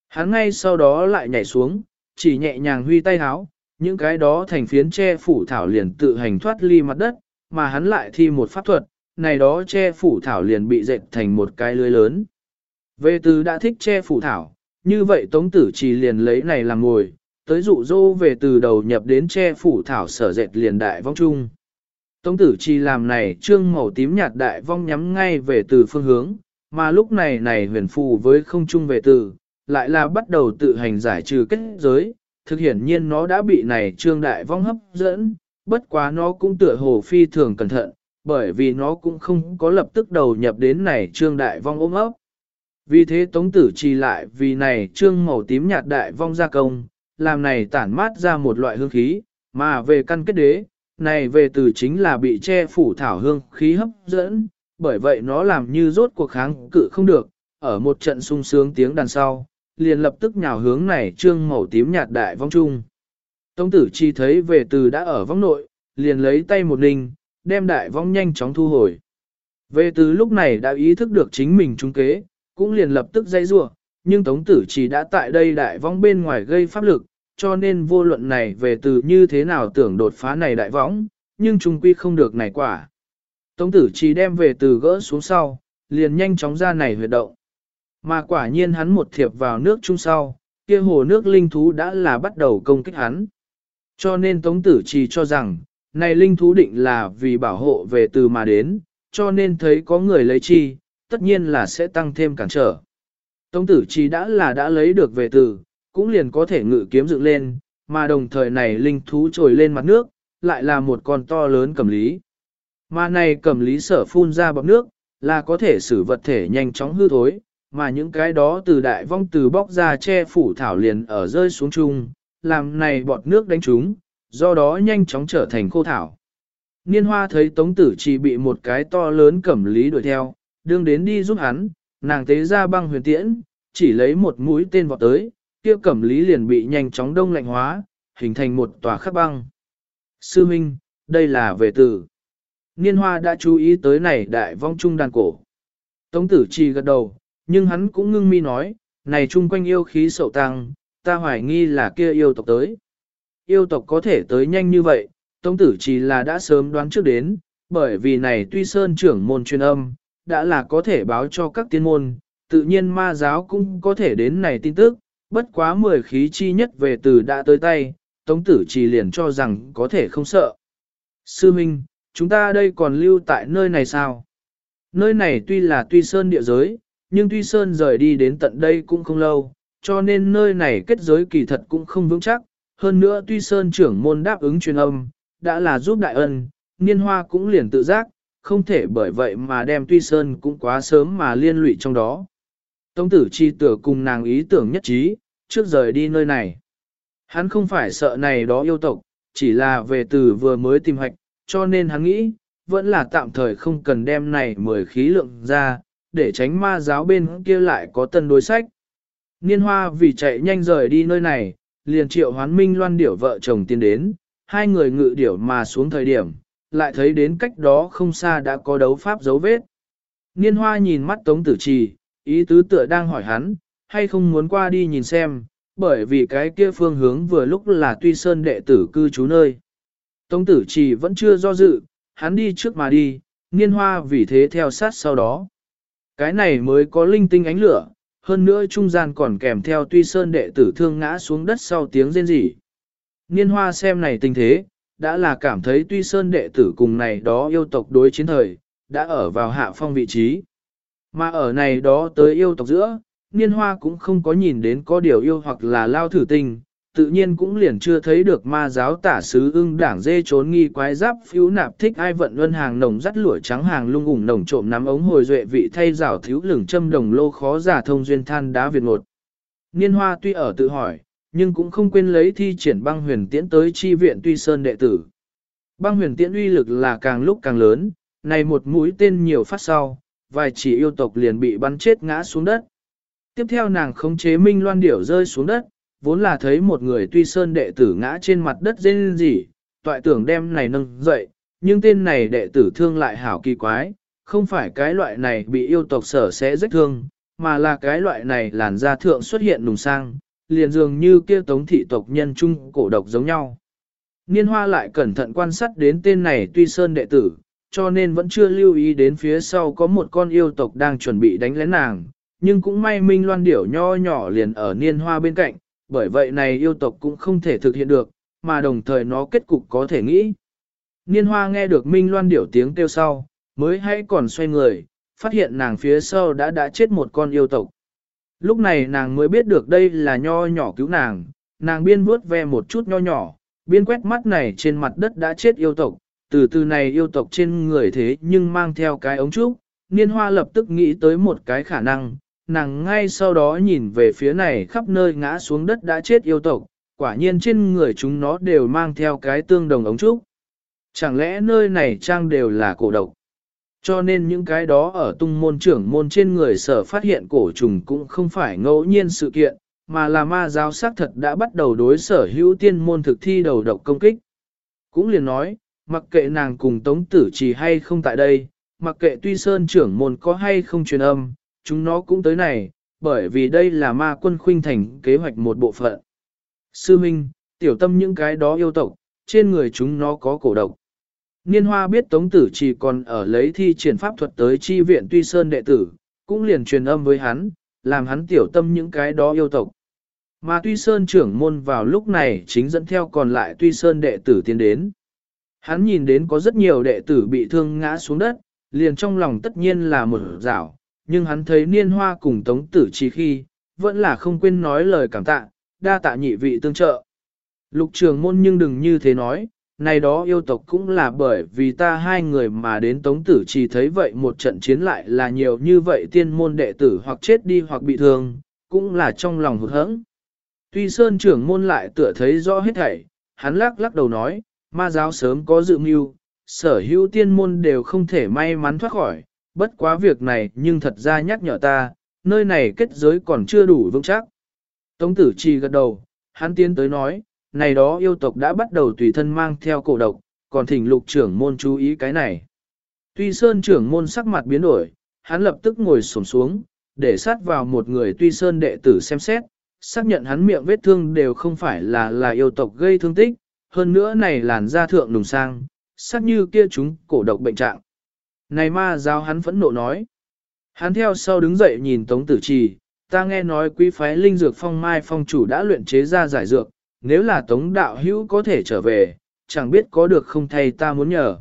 Hắn ngay sau đó lại nhảy xuống, chỉ nhẹ nhàng huy tay háo, những cái đó thành phiến che phủ thảo liền tự hành thoát ly mặt đất, mà hắn lại thi một pháp thuật, này đó che phủ thảo liền bị dệt thành một cái lưới lớn. Về từ đã thích che phủ thảo, như vậy Tống Tử Trì liền lấy này làm ngồi, tới dụ dỗ về từ đầu nhập đến che phủ thảo sở dệt liền đại vong trung Tống Tử Trì làm này trương màu tím nhạt đại vong nhắm ngay về từ phương hướng, mà lúc này này huyền phù với không trung về từ, lại là bắt đầu tự hành giải trừ kết giới, thực hiển nhiên nó đã bị này trương đại vong hấp dẫn, bất quá nó cũng tựa hồ phi thường cẩn thận, bởi vì nó cũng không có lập tức đầu nhập đến này trương đại vong ôm ấp. Vì thế tống tử trì lại vì này trương màu tím nhạt đại vong gia công, làm này tản mát ra một loại hương khí, mà về căn kết đế, này về từ chính là bị che phủ thảo hương khí hấp dẫn, bởi vậy nó làm như rốt cuộc kháng cự không được, ở một trận sung sướng tiếng đàn sau, liền lập tức nhào hướng này trương màu tím nhạt đại vong trung. Tống tử chi thấy về từ đã ở vong nội, liền lấy tay một ninh, đem đại vong nhanh chóng thu hồi. Về từ lúc này đã ý thức được chính mình trung kế, cũng liền lập tức dây rua, nhưng Tống tử chỉ đã tại đây đại vong bên ngoài gây pháp lực, cho nên vô luận này về từ như thế nào tưởng đột phá này đại võng, nhưng trung quy không được này quả. Tống tử chỉ đem về từ gỡ xuống sau, liền nhanh chóng ra này huyệt động. Mà quả nhiên hắn một thiệp vào nước chung sau, kia hồ nước linh thú đã là bắt đầu công kích hắn. Cho nên Tống Tử chỉ cho rằng, này linh thú định là vì bảo hộ về từ mà đến, cho nên thấy có người lấy chi, tất nhiên là sẽ tăng thêm cản trở. Tống Tử chỉ đã là đã lấy được về từ, cũng liền có thể ngự kiếm dựng lên, mà đồng thời này linh thú trồi lên mặt nước, lại là một con to lớn cầm lý. Mà này cầm lý sở phun ra bọc nước, là có thể xử vật thể nhanh chóng hư thối, mà những cái đó từ đại vong từ bóc ra che phủ thảo liền ở rơi xuống chung, làm này bọt nước đánh chúng, do đó nhanh chóng trở thành khô thảo. Niên hoa thấy tống tử chỉ bị một cái to lớn cẩm lý đuổi theo, đương đến đi giúp hắn, nàng tế ra băng huyền tiễn, chỉ lấy một mũi tên vọt tới, kia cẩm lý liền bị nhanh chóng đông lạnh hóa, hình thành một tòa khắc băng. Sư Minh, đây là về tử. Niên hoa đã chú ý tới này đại vong trung đàn cổ. Tống tử chi gật đầu, nhưng hắn cũng ngưng mi nói, này chung quanh yêu khí sậu tăng, ta hoài nghi là kia yêu tộc tới. Yêu tộc có thể tới nhanh như vậy, Tống tử chỉ là đã sớm đoán trước đến, bởi vì này tuy sơn trưởng môn truyền âm, đã là có thể báo cho các tiên môn, tự nhiên ma giáo cũng có thể đến này tin tức, bất quá mười khí chi nhất về từ đã tới tay, Tống tử Trì liền cho rằng có thể không sợ. Sư Minh, chúng ta đây còn lưu tại nơi này sao? Nơi này tuy là tuy sơn địa giới, nhưng tuy Sơn rời đi đến tận đây cũng không lâu, cho nên nơi này kết giới kỳ thật cũng không vững chắc. Hơn nữa tuy Sơn trưởng môn đáp ứng truyền âm, đã là giúp đại ân, niên hoa cũng liền tự giác, không thể bởi vậy mà đem Tuy Sơn cũng quá sớm mà liên lụy trong đó. Tống tử chi tử cùng nàng ý tưởng nhất trí, trước rời đi nơi này. Hắn không phải sợ này đó yêu tộc, chỉ là về từ vừa mới tìm hoạch, cho nên hắn nghĩ, vẫn là tạm thời không cần đem này mười khí lượng ra, để tránh ma giáo bên kia lại có tân đối sách. Niên hoa vì chạy nhanh rời đi nơi này, liền triệu hoán minh loan điểu vợ chồng tiến đến, hai người ngự điểu mà xuống thời điểm, lại thấy đến cách đó không xa đã có đấu pháp dấu vết. Niên hoa nhìn mắt tống tử trì, ý tứ tựa đang hỏi hắn, hay không muốn qua đi nhìn xem, bởi vì cái kia phương hướng vừa lúc là tuy sơn đệ tử cư trú nơi. Tống tử chỉ vẫn chưa do dự, hắn đi trước mà đi, niên hoa vì thế theo sát sau đó. Cái này mới có linh tinh ánh lửa, hơn nữa trung gian còn kèm theo tuy sơn đệ tử thương ngã xuống đất sau tiếng rên rỉ. Niên hoa xem này tình thế, đã là cảm thấy tuy sơn đệ tử cùng này đó yêu tộc đối chiến thời, đã ở vào hạ phong vị trí. Mà ở này đó tới yêu tộc giữa, niên hoa cũng không có nhìn đến có điều yêu hoặc là lao thử tình, tự nhiên cũng liền chưa thấy được ma giáo tả sứ ưng đảng dê trốn nghi quái giáp phiếu nạp thích ai vận luân hàng nồng dắt lũa trắng hàng lung ủng nồng trộm nắm ống hồi duệ vị thay rào thiếu lửng châm đồng lô khó giả thông duyên than đá việt ngột. Niên hoa tuy ở tự hỏi, nhưng cũng không quên lấy thi triển băng huyền tiễn tới chi viện tuy sơn đệ tử. Băng huyền tiễn uy lực là càng lúc càng lớn, này một mũi tên nhiều phát sau, vài chỉ yêu tộc liền bị bắn chết ngã xuống đất. Tiếp theo nàng khống chế minh loan điểu rơi xuống đất, vốn là thấy một người tuy sơn đệ tử ngã trên mặt đất dên gì, toại tưởng đem này nâng dậy, nhưng tên này đệ tử thương lại hảo kỳ quái, không phải cái loại này bị yêu tộc sở sẽ rách thương, mà là cái loại này làn da thượng xuất hiện nùng sang, liền dường như kia tống thị tộc nhân chung cổ độc giống nhau. Niên hoa lại cẩn thận quan sát đến tên này tuy sơn đệ tử, cho nên vẫn chưa lưu ý đến phía sau có một con yêu tộc đang chuẩn bị đánh lén nàng, nhưng cũng may minh loan điểu nho nhỏ liền ở niên hoa bên cạnh, bởi vậy này yêu tộc cũng không thể thực hiện được, mà đồng thời nó kết cục có thể nghĩ. Niên hoa nghe được minh loan điểu tiếng kêu sau, mới hãy còn xoay người, phát hiện nàng phía sau đã đã chết một con yêu tộc. Lúc này nàng mới biết được đây là nho nhỏ cứu nàng, nàng biên vuốt ve một chút nho nhỏ, biên quét mắt này trên mặt đất đã chết yêu tộc, từ từ này yêu tộc trên người thế nhưng mang theo cái ống trúc, niên hoa lập tức nghĩ tới một cái khả năng, nàng ngay sau đó nhìn về phía này khắp nơi ngã xuống đất đã chết yêu tộc, quả nhiên trên người chúng nó đều mang theo cái tương đồng ống trúc. Chẳng lẽ nơi này trang đều là cổ độc? Cho nên những cái đó ở tung môn trưởng môn trên người sở phát hiện cổ trùng cũng không phải ngẫu nhiên sự kiện, mà là ma giáo xác thật đã bắt đầu đối sở hữu tiên môn thực thi đầu độc công kích. Cũng liền nói, mặc kệ nàng cùng tống tử chỉ hay không tại đây, mặc kệ tuy sơn trưởng môn có hay không truyền âm, chúng nó cũng tới này, bởi vì đây là ma quân khuynh thành kế hoạch một bộ phận. Sư Minh, tiểu tâm những cái đó yêu tộc, trên người chúng nó có cổ độc. Niên hoa biết Tống Tử chỉ còn ở lấy thi triển pháp thuật tới chi viện Tuy Sơn đệ tử, cũng liền truyền âm với hắn, làm hắn tiểu tâm những cái đó yêu tộc. Mà Tuy Sơn trưởng môn vào lúc này chính dẫn theo còn lại Tuy Sơn đệ tử tiến đến. Hắn nhìn đến có rất nhiều đệ tử bị thương ngã xuống đất, liền trong lòng tất nhiên là một rảo, nhưng hắn thấy niên hoa cùng tống tử trí khi, vẫn là không quên nói lời cảm tạ, đa tạ nhị vị tương trợ. Lục trường môn nhưng đừng như thế nói, này đó yêu tộc cũng là bởi vì ta hai người mà đến tống tử chỉ thấy vậy một trận chiến lại là nhiều như vậy tiên môn đệ tử hoặc chết đi hoặc bị thương, cũng là trong lòng hụt hẫng. Tuy sơn trưởng môn lại tựa thấy rõ hết thảy, hắn lắc lắc đầu nói, ma giáo sớm có dự mưu, sở hữu tiên môn đều không thể may mắn thoát khỏi, bất quá việc này nhưng thật ra nhắc nhở ta, nơi này kết giới còn chưa đủ vững chắc. Tống tử trì gật đầu, hắn tiến tới nói, này đó yêu tộc đã bắt đầu tùy thân mang theo cổ độc, còn thỉnh lục trưởng môn chú ý cái này. Tuy sơn trưởng môn sắc mặt biến đổi, hắn lập tức ngồi xổm xuống, để sát vào một người tuy sơn đệ tử xem xét, xác nhận hắn miệng vết thương đều không phải là là yêu tộc gây thương tích, hơn nữa này làn da thượng nùng sang, sắc như kia chúng cổ độc bệnh trạng. Này ma giáo hắn phẫn nộ nói. Hắn theo sau đứng dậy nhìn Tống Tử Trì, ta nghe nói quý phái linh dược phong mai phong chủ đã luyện chế ra giải dược, nếu là Tống đạo hữu có thể trở về, chẳng biết có được không thay ta muốn nhờ.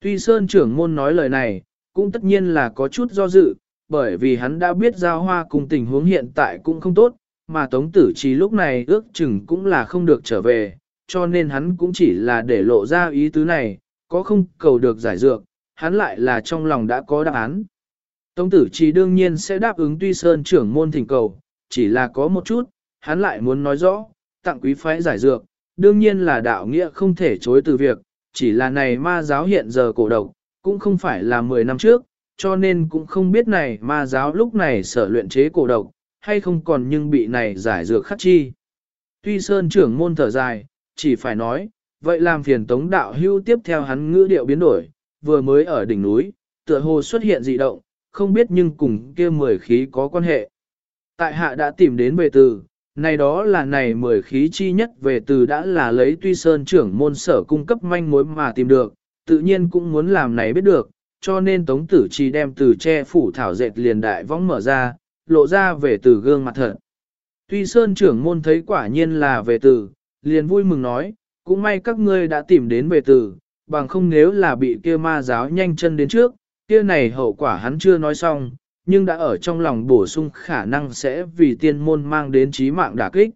Tuy Sơn trưởng môn nói lời này, cũng tất nhiên là có chút do dự, bởi vì hắn đã biết giao hoa cùng tình huống hiện tại cũng không tốt, mà Tống Tử Trì lúc này ước chừng cũng là không được trở về, cho nên hắn cũng chỉ là để lộ ra ý tứ này, có không cầu được giải dược, hắn lại là trong lòng đã có đáp án. Tống tử chỉ đương nhiên sẽ đáp ứng tuy sơn trưởng môn thỉnh cầu, chỉ là có một chút, hắn lại muốn nói rõ, tặng quý phái giải dược, đương nhiên là đạo nghĩa không thể chối từ việc, chỉ là này ma giáo hiện giờ cổ độc, cũng không phải là 10 năm trước, cho nên cũng không biết này ma giáo lúc này sở luyện chế cổ độc, hay không còn nhưng bị này giải dược khắc chi. Tuy Sơn trưởng môn thở dài, chỉ phải nói, vậy làm phiền tống đạo hưu tiếp theo hắn ngữ điệu biến đổi, vừa mới ở đỉnh núi, tựa hồ xuất hiện dị động, không biết nhưng cùng kia mười khí có quan hệ. Tại hạ đã tìm đến về từ, này đó là này mười khí chi nhất về từ đã là lấy tuy sơn trưởng môn sở cung cấp manh mối mà tìm được, tự nhiên cũng muốn làm này biết được, cho nên tống tử chỉ đem từ che phủ thảo dệt liền đại vong mở ra, lộ ra về từ gương mặt thật. Tuy sơn trưởng môn thấy quả nhiên là về từ, liền vui mừng nói, cũng may các ngươi đã tìm đến về từ, bằng không nếu là bị kia ma giáo nhanh chân đến trước, kia này hậu quả hắn chưa nói xong, nhưng đã ở trong lòng bổ sung khả năng sẽ vì tiên môn mang đến chí mạng đả kích.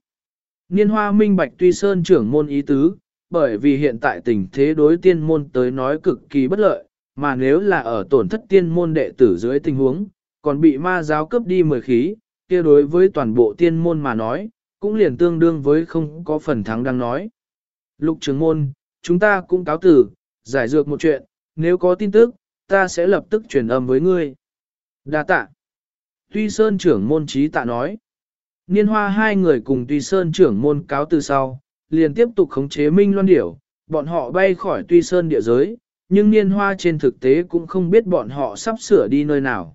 Niên hoa minh bạch tuy sơn trưởng môn ý tứ, bởi vì hiện tại tình thế đối tiên môn tới nói cực kỳ bất lợi, mà nếu là ở tổn thất tiên môn đệ tử dưới tình huống, còn bị ma giáo cướp đi mười khí, kia đối với toàn bộ tiên môn mà nói, cũng liền tương đương với không có phần thắng đang nói. Lục trưởng môn, chúng ta cũng cáo tử, giải dược một chuyện, nếu có tin tức, ta sẽ lập tức truyền âm với ngươi. Đa tạ. Tuy Sơn trưởng môn trí tạ nói. Niên hoa hai người cùng Tuy Sơn trưởng môn cáo từ sau, liền tiếp tục khống chế Minh Loan Điểu, bọn họ bay khỏi Tuy Sơn địa giới, nhưng Niên hoa trên thực tế cũng không biết bọn họ sắp sửa đi nơi nào.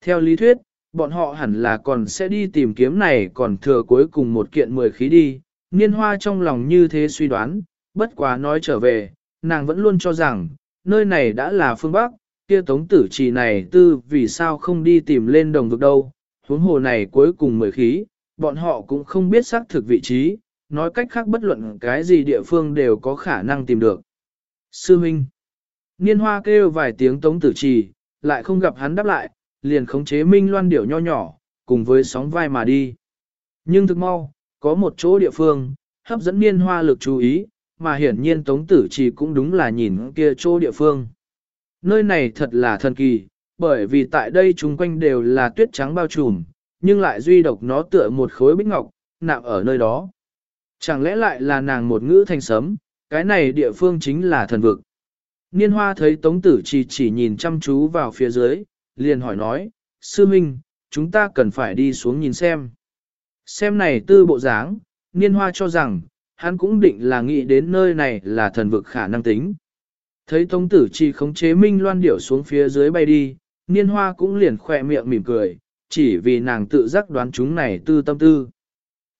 Theo lý thuyết, bọn họ hẳn là còn sẽ đi tìm kiếm này còn thừa cuối cùng một kiện mười khí đi. Niên hoa trong lòng như thế suy đoán, bất quá nói trở về, nàng vẫn luôn cho rằng, nơi này đã là phương Bắc, kia tống tử trì này tư vì sao không đi tìm lên đồng vực đâu, huống hồ này cuối cùng mười khí, bọn họ cũng không biết xác thực vị trí, nói cách khác bất luận cái gì địa phương đều có khả năng tìm được. Sư Minh Niên hoa kêu vài tiếng tống tử trì, lại không gặp hắn đáp lại, liền khống chế Minh loan điểu nho nhỏ, cùng với sóng vai mà đi. Nhưng thực mau, có một chỗ địa phương, hấp dẫn niên hoa lực chú ý, mà hiển nhiên tống tử trì cũng đúng là nhìn kia chỗ địa phương. Nơi này thật là thần kỳ, bởi vì tại đây chúng quanh đều là tuyết trắng bao trùm, nhưng lại duy độc nó tựa một khối bích ngọc, nạm ở nơi đó. Chẳng lẽ lại là nàng một ngữ thanh sấm, cái này địa phương chính là thần vực. Niên hoa thấy tống tử trì chỉ nhìn chăm chú vào phía dưới, liền hỏi nói, sư minh, chúng ta cần phải đi xuống nhìn xem. Xem này tư bộ dáng, niên hoa cho rằng, hắn cũng định là nghĩ đến nơi này là thần vực khả năng tính. Thấy tống tử chi khống chế minh loan điểu xuống phía dưới bay đi, niên hoa cũng liền khỏe miệng mỉm cười, chỉ vì nàng tự giác đoán chúng này tư tâm tư.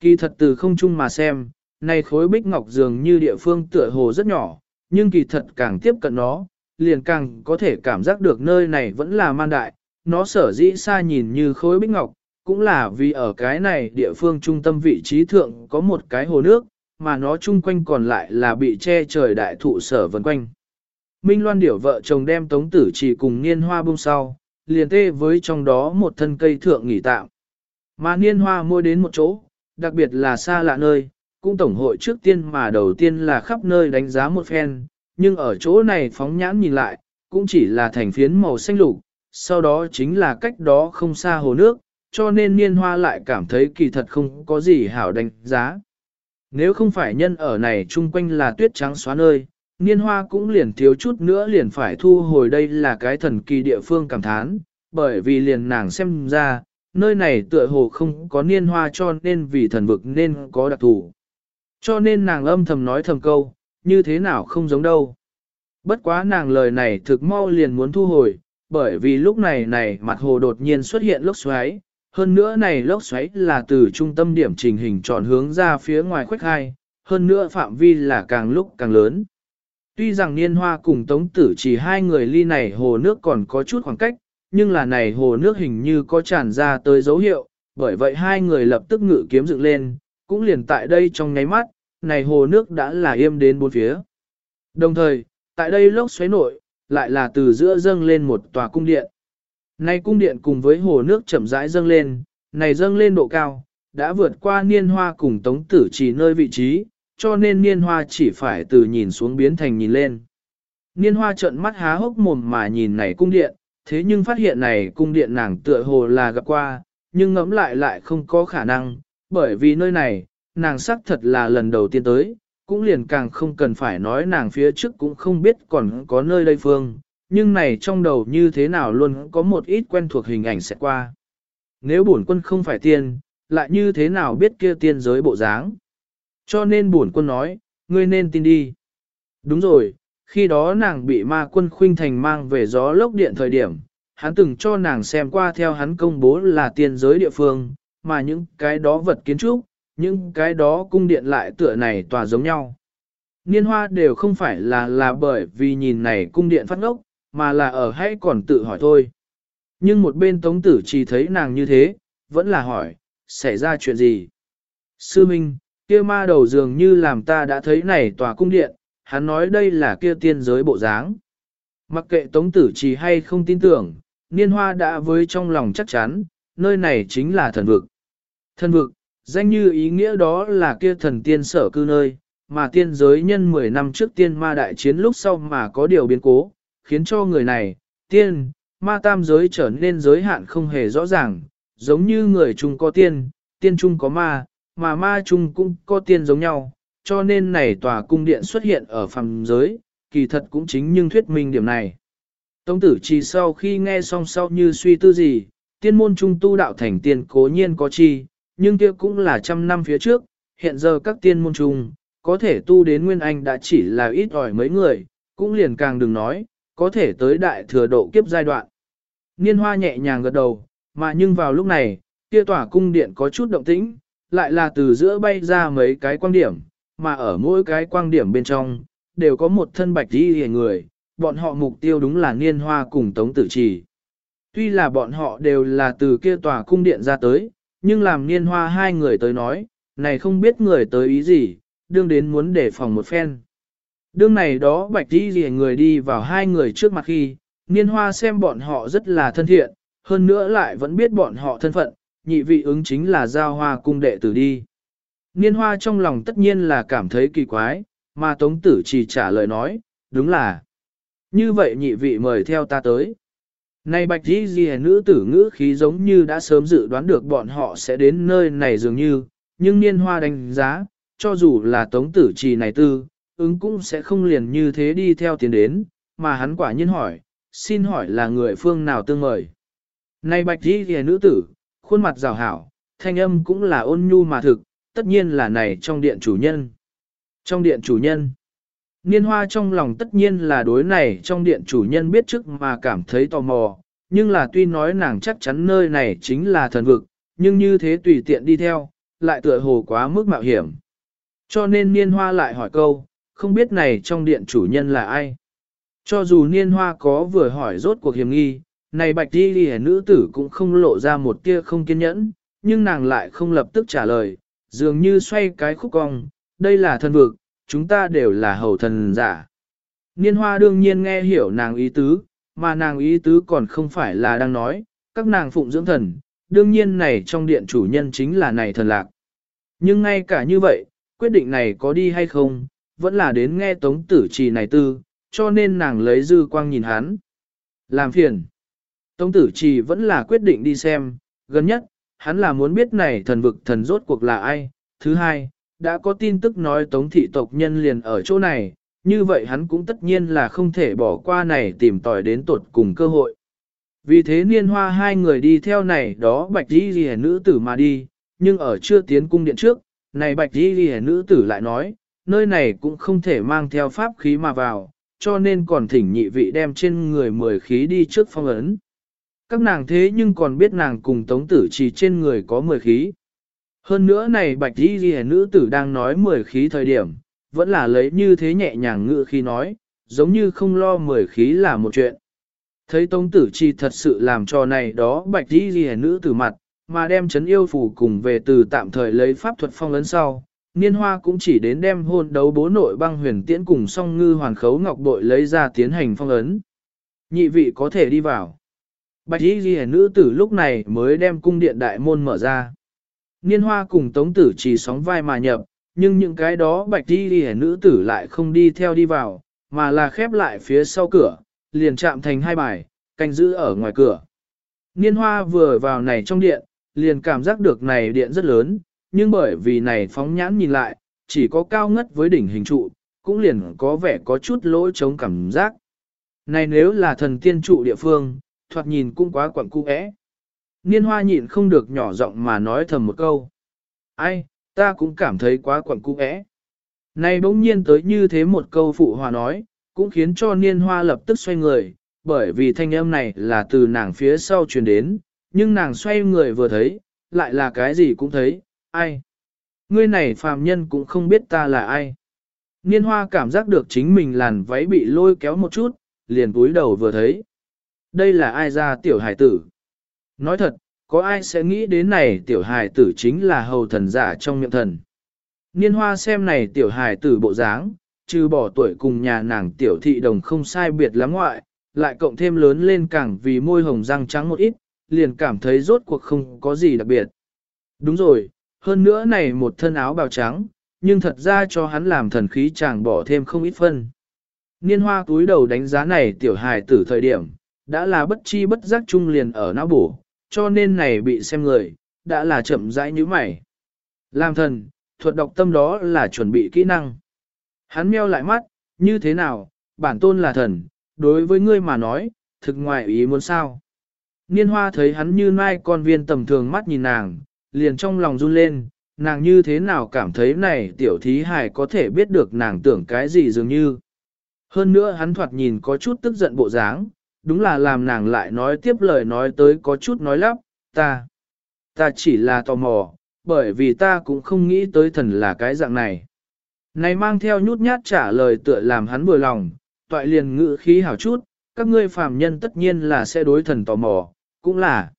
Kỳ thật từ không chung mà xem, này khối bích ngọc dường như địa phương tựa hồ rất nhỏ, nhưng kỳ thật càng tiếp cận nó, liền càng có thể cảm giác được nơi này vẫn là man đại, nó sở dĩ xa nhìn như khối bích ngọc, cũng là vì ở cái này địa phương trung tâm vị trí thượng có một cái hồ nước, mà nó chung quanh còn lại là bị che trời đại thụ sở vần quanh. Minh Loan điểu vợ chồng đem tống tử chỉ cùng niên hoa bông sau, liền tê với trong đó một thân cây thượng nghỉ tạm. Mà niên hoa mua đến một chỗ, đặc biệt là xa lạ nơi, cũng tổng hội trước tiên mà đầu tiên là khắp nơi đánh giá một phen, nhưng ở chỗ này phóng nhãn nhìn lại, cũng chỉ là thành phiến màu xanh lục, sau đó chính là cách đó không xa hồ nước, cho nên niên hoa lại cảm thấy kỳ thật không có gì hảo đánh giá. Nếu không phải nhân ở này chung quanh là tuyết trắng xóa nơi, niên hoa cũng liền thiếu chút nữa liền phải thu hồi đây là cái thần kỳ địa phương cảm thán, bởi vì liền nàng xem ra, nơi này tựa hồ không có niên hoa cho nên vì thần vực nên có đặc thù. Cho nên nàng âm thầm nói thầm câu, như thế nào không giống đâu. Bất quá nàng lời này thực mau liền muốn thu hồi, bởi vì lúc này này mặt hồ đột nhiên xuất hiện lốc xoáy, hơn nữa này lốc xoáy là từ trung tâm điểm trình hình tròn hướng ra phía ngoài khuếch hai, hơn nữa phạm vi là càng lúc càng lớn. Tuy rằng niên hoa cùng tống tử chỉ hai người ly này hồ nước còn có chút khoảng cách, nhưng là này hồ nước hình như có tràn ra tới dấu hiệu, bởi vậy hai người lập tức ngự kiếm dựng lên, cũng liền tại đây trong nháy mắt, này hồ nước đã là im đến bốn phía. Đồng thời, tại đây lốc xoáy nổi, lại là từ giữa dâng lên một tòa cung điện. Này cung điện cùng với hồ nước chậm rãi dâng lên, này dâng lên độ cao, đã vượt qua niên hoa cùng tống tử chỉ nơi vị trí, cho nên niên hoa chỉ phải từ nhìn xuống biến thành nhìn lên. Niên hoa trợn mắt há hốc mồm mà nhìn này cung điện, thế nhưng phát hiện này cung điện nàng tựa hồ là gặp qua, nhưng ngẫm lại lại không có khả năng, bởi vì nơi này, nàng xác thật là lần đầu tiên tới, cũng liền càng không cần phải nói nàng phía trước cũng không biết còn có nơi đây phương, nhưng này trong đầu như thế nào luôn có một ít quen thuộc hình ảnh sẽ qua. Nếu bổn quân không phải tiên, lại như thế nào biết kia tiên giới bộ dáng? Cho nên bổn quân nói, ngươi nên tin đi. Đúng rồi, khi đó nàng bị ma quân khuynh thành mang về gió lốc điện thời điểm, hắn từng cho nàng xem qua theo hắn công bố là tiên giới địa phương, mà những cái đó vật kiến trúc, những cái đó cung điện lại tựa này tòa giống nhau. Niên hoa đều không phải là là bởi vì nhìn này cung điện phát ngốc, mà là ở hay còn tự hỏi thôi. Nhưng một bên tống tử chỉ thấy nàng như thế, vẫn là hỏi, xảy ra chuyện gì? Sư Minh, kia ma đầu dường như làm ta đã thấy này tòa cung điện, hắn nói đây là kia tiên giới bộ dáng. Mặc kệ tống tử chỉ hay không tin tưởng, niên hoa đã với trong lòng chắc chắn, nơi này chính là thần vực. Thần vực, danh như ý nghĩa đó là kia thần tiên sở cư nơi, mà tiên giới nhân 10 năm trước tiên ma đại chiến lúc sau mà có điều biến cố, khiến cho người này, tiên, ma tam giới trở nên giới hạn không hề rõ ràng, giống như người chung có tiên, tiên chung có ma, mà ma chung cũng có tiên giống nhau, cho nên này tòa cung điện xuất hiện ở phàm giới, kỳ thật cũng chính nhưng thuyết minh điểm này. Tông tử chỉ sau khi nghe xong sau như suy tư gì, tiên môn trung tu đạo thành tiên cố nhiên có chi, nhưng kia cũng là trăm năm phía trước, hiện giờ các tiên môn trung, có thể tu đến Nguyên Anh đã chỉ là ít ỏi mấy người, cũng liền càng đừng nói, có thể tới đại thừa độ kiếp giai đoạn. Niên hoa nhẹ nhàng gật đầu, mà nhưng vào lúc này, kia tỏa cung điện có chút động tĩnh, lại là từ giữa bay ra mấy cái quang điểm, mà ở mỗi cái quang điểm bên trong, đều có một thân bạch đi hề người, bọn họ mục tiêu đúng là niên hoa cùng tống tử trì. Tuy là bọn họ đều là từ kia tòa cung điện ra tới, nhưng làm niên hoa hai người tới nói, này không biết người tới ý gì, đương đến muốn để phòng một phen. Đương này đó bạch đi rìa người đi vào hai người trước mặt khi, niên hoa xem bọn họ rất là thân thiện, hơn nữa lại vẫn biết bọn họ thân phận, nhị vị ứng chính là giao hoa cung đệ tử đi. Niên hoa trong lòng tất nhiên là cảm thấy kỳ quái, mà tống tử chỉ trả lời nói, đúng là. Như vậy nhị vị mời theo ta tới. Này bạch đi rìa nữ tử ngữ khí giống như đã sớm dự đoán được bọn họ sẽ đến nơi này dường như, nhưng niên hoa đánh giá, cho dù là tống tử trì này tư, ứng cũng sẽ không liền như thế đi theo tiến đến, mà hắn quả nhiên hỏi, xin hỏi là người phương nào tương mời. Này bạch đi gì nữ tử, khuôn mặt rào hảo, thanh âm cũng là ôn nhu mà thực, tất nhiên là này trong điện chủ nhân. Trong điện chủ nhân, niên hoa trong lòng tất nhiên là đối này trong điện chủ nhân biết trước mà cảm thấy tò mò, nhưng là tuy nói nàng chắc chắn nơi này chính là thần vực, nhưng như thế tùy tiện đi theo, lại tựa hồ quá mức mạo hiểm. Cho nên niên hoa lại hỏi câu, không biết này trong điện chủ nhân là ai. Cho dù niên hoa có vừa hỏi rốt cuộc hiểm nghi, này bạch đi ghi nữ tử cũng không lộ ra một tia không kiên nhẫn, nhưng nàng lại không lập tức trả lời, dường như xoay cái khúc cong, đây là thần vực, chúng ta đều là hầu thần giả. Niên hoa đương nhiên nghe hiểu nàng ý tứ, mà nàng ý tứ còn không phải là đang nói, các nàng phụng dưỡng thần, đương nhiên này trong điện chủ nhân chính là này thần lạc. Nhưng ngay cả như vậy, quyết định này có đi hay không, vẫn là đến nghe tống tử trì này tư, cho nên nàng lấy dư quang nhìn hắn. Làm phiền. Tống tử trì vẫn là quyết định đi xem, gần nhất, hắn là muốn biết này thần vực thần rốt cuộc là ai. Thứ hai, đã có tin tức nói tống thị tộc nhân liền ở chỗ này, như vậy hắn cũng tất nhiên là không thể bỏ qua này tìm tòi đến tột cùng cơ hội. Vì thế niên hoa hai người đi theo này đó bạch đi ghi nữ tử mà đi, nhưng ở chưa tiến cung điện trước, này bạch đi ghi nữ tử lại nói, nơi này cũng không thể mang theo pháp khí mà vào, cho nên còn thỉnh nhị vị đem trên người mười khí đi trước phong ấn. Các nàng thế nhưng còn biết nàng cùng tống tử chỉ trên người có mười khí. Hơn nữa này bạch đi ghi nữ tử đang nói mười khí thời điểm, vẫn là lấy như thế nhẹ nhàng ngự khi nói, giống như không lo mười khí là một chuyện. Thấy tống tử chi thật sự làm cho này đó bạch đi ghi nữ tử mặt, mà đem chấn yêu phủ cùng về từ tạm thời lấy pháp thuật phong ấn sau. Niên hoa cũng chỉ đến đem hôn đấu bố nội băng huyền tiễn cùng song ngư hoàn khấu ngọc bội lấy ra tiến hành phong ấn. Nhị vị có thể đi vào. Bạch y ghi nữ tử lúc này mới đem cung điện đại môn mở ra. Niên hoa cùng tống tử chỉ sóng vai mà nhập, nhưng những cái đó bạch y ghi nữ tử lại không đi theo đi vào, mà là khép lại phía sau cửa, liền chạm thành hai bài, canh giữ ở ngoài cửa. Niên hoa vừa vào này trong điện, liền cảm giác được này điện rất lớn, nhưng bởi vì này phóng nhãn nhìn lại, chỉ có cao ngất với đỉnh hình trụ, cũng liền có vẻ có chút lỗ trống cảm giác. Này nếu là thần tiên trụ địa phương, thoạt nhìn cũng quá quẩn cu ẽ. Niên hoa nhịn không được nhỏ giọng mà nói thầm một câu. Ai, ta cũng cảm thấy quá quẩn cu ẽ. Này bỗng nhiên tới như thế một câu phụ hòa nói, cũng khiến cho niên hoa lập tức xoay người, bởi vì thanh âm này là từ nàng phía sau truyền đến, nhưng nàng xoay người vừa thấy, lại là cái gì cũng thấy, ai. Ngươi này phàm nhân cũng không biết ta là ai. Niên hoa cảm giác được chính mình làn váy bị lôi kéo một chút, liền cúi đầu vừa thấy. Đây là ai ra tiểu hải tử? Nói thật, có ai sẽ nghĩ đến này tiểu hải tử chính là hầu thần giả trong miệng thần. Niên hoa xem này tiểu hải tử bộ dáng, trừ bỏ tuổi cùng nhà nàng tiểu thị đồng không sai biệt lắm ngoại, lại cộng thêm lớn lên càng vì môi hồng răng trắng một ít, liền cảm thấy rốt cuộc không có gì đặc biệt. Đúng rồi, hơn nữa này một thân áo bào trắng, nhưng thật ra cho hắn làm thần khí chàng bỏ thêm không ít phân. Niên hoa túi đầu đánh giá này tiểu hài tử thời điểm, đã là bất chi bất giác chung liền ở não bổ, cho nên này bị xem người, đã là chậm rãi như mày. Làm thần, thuật đọc tâm đó là chuẩn bị kỹ năng. Hắn meo lại mắt, như thế nào, bản tôn là thần, đối với ngươi mà nói, thực ngoài ý muốn sao. Niên hoa thấy hắn như mai con viên tầm thường mắt nhìn nàng, liền trong lòng run lên, nàng như thế nào cảm thấy này tiểu thí hài có thể biết được nàng tưởng cái gì dường như. Hơn nữa hắn thoạt nhìn có chút tức giận bộ dáng, đúng là làm nàng lại nói tiếp lời nói tới có chút nói lắp, ta, ta chỉ là tò mò, bởi vì ta cũng không nghĩ tới thần là cái dạng này. Này mang theo nhút nhát trả lời tựa làm hắn vừa lòng, toại liền ngự khí hảo chút, các ngươi phàm nhân tất nhiên là sẽ đối thần tò mò, cũng là.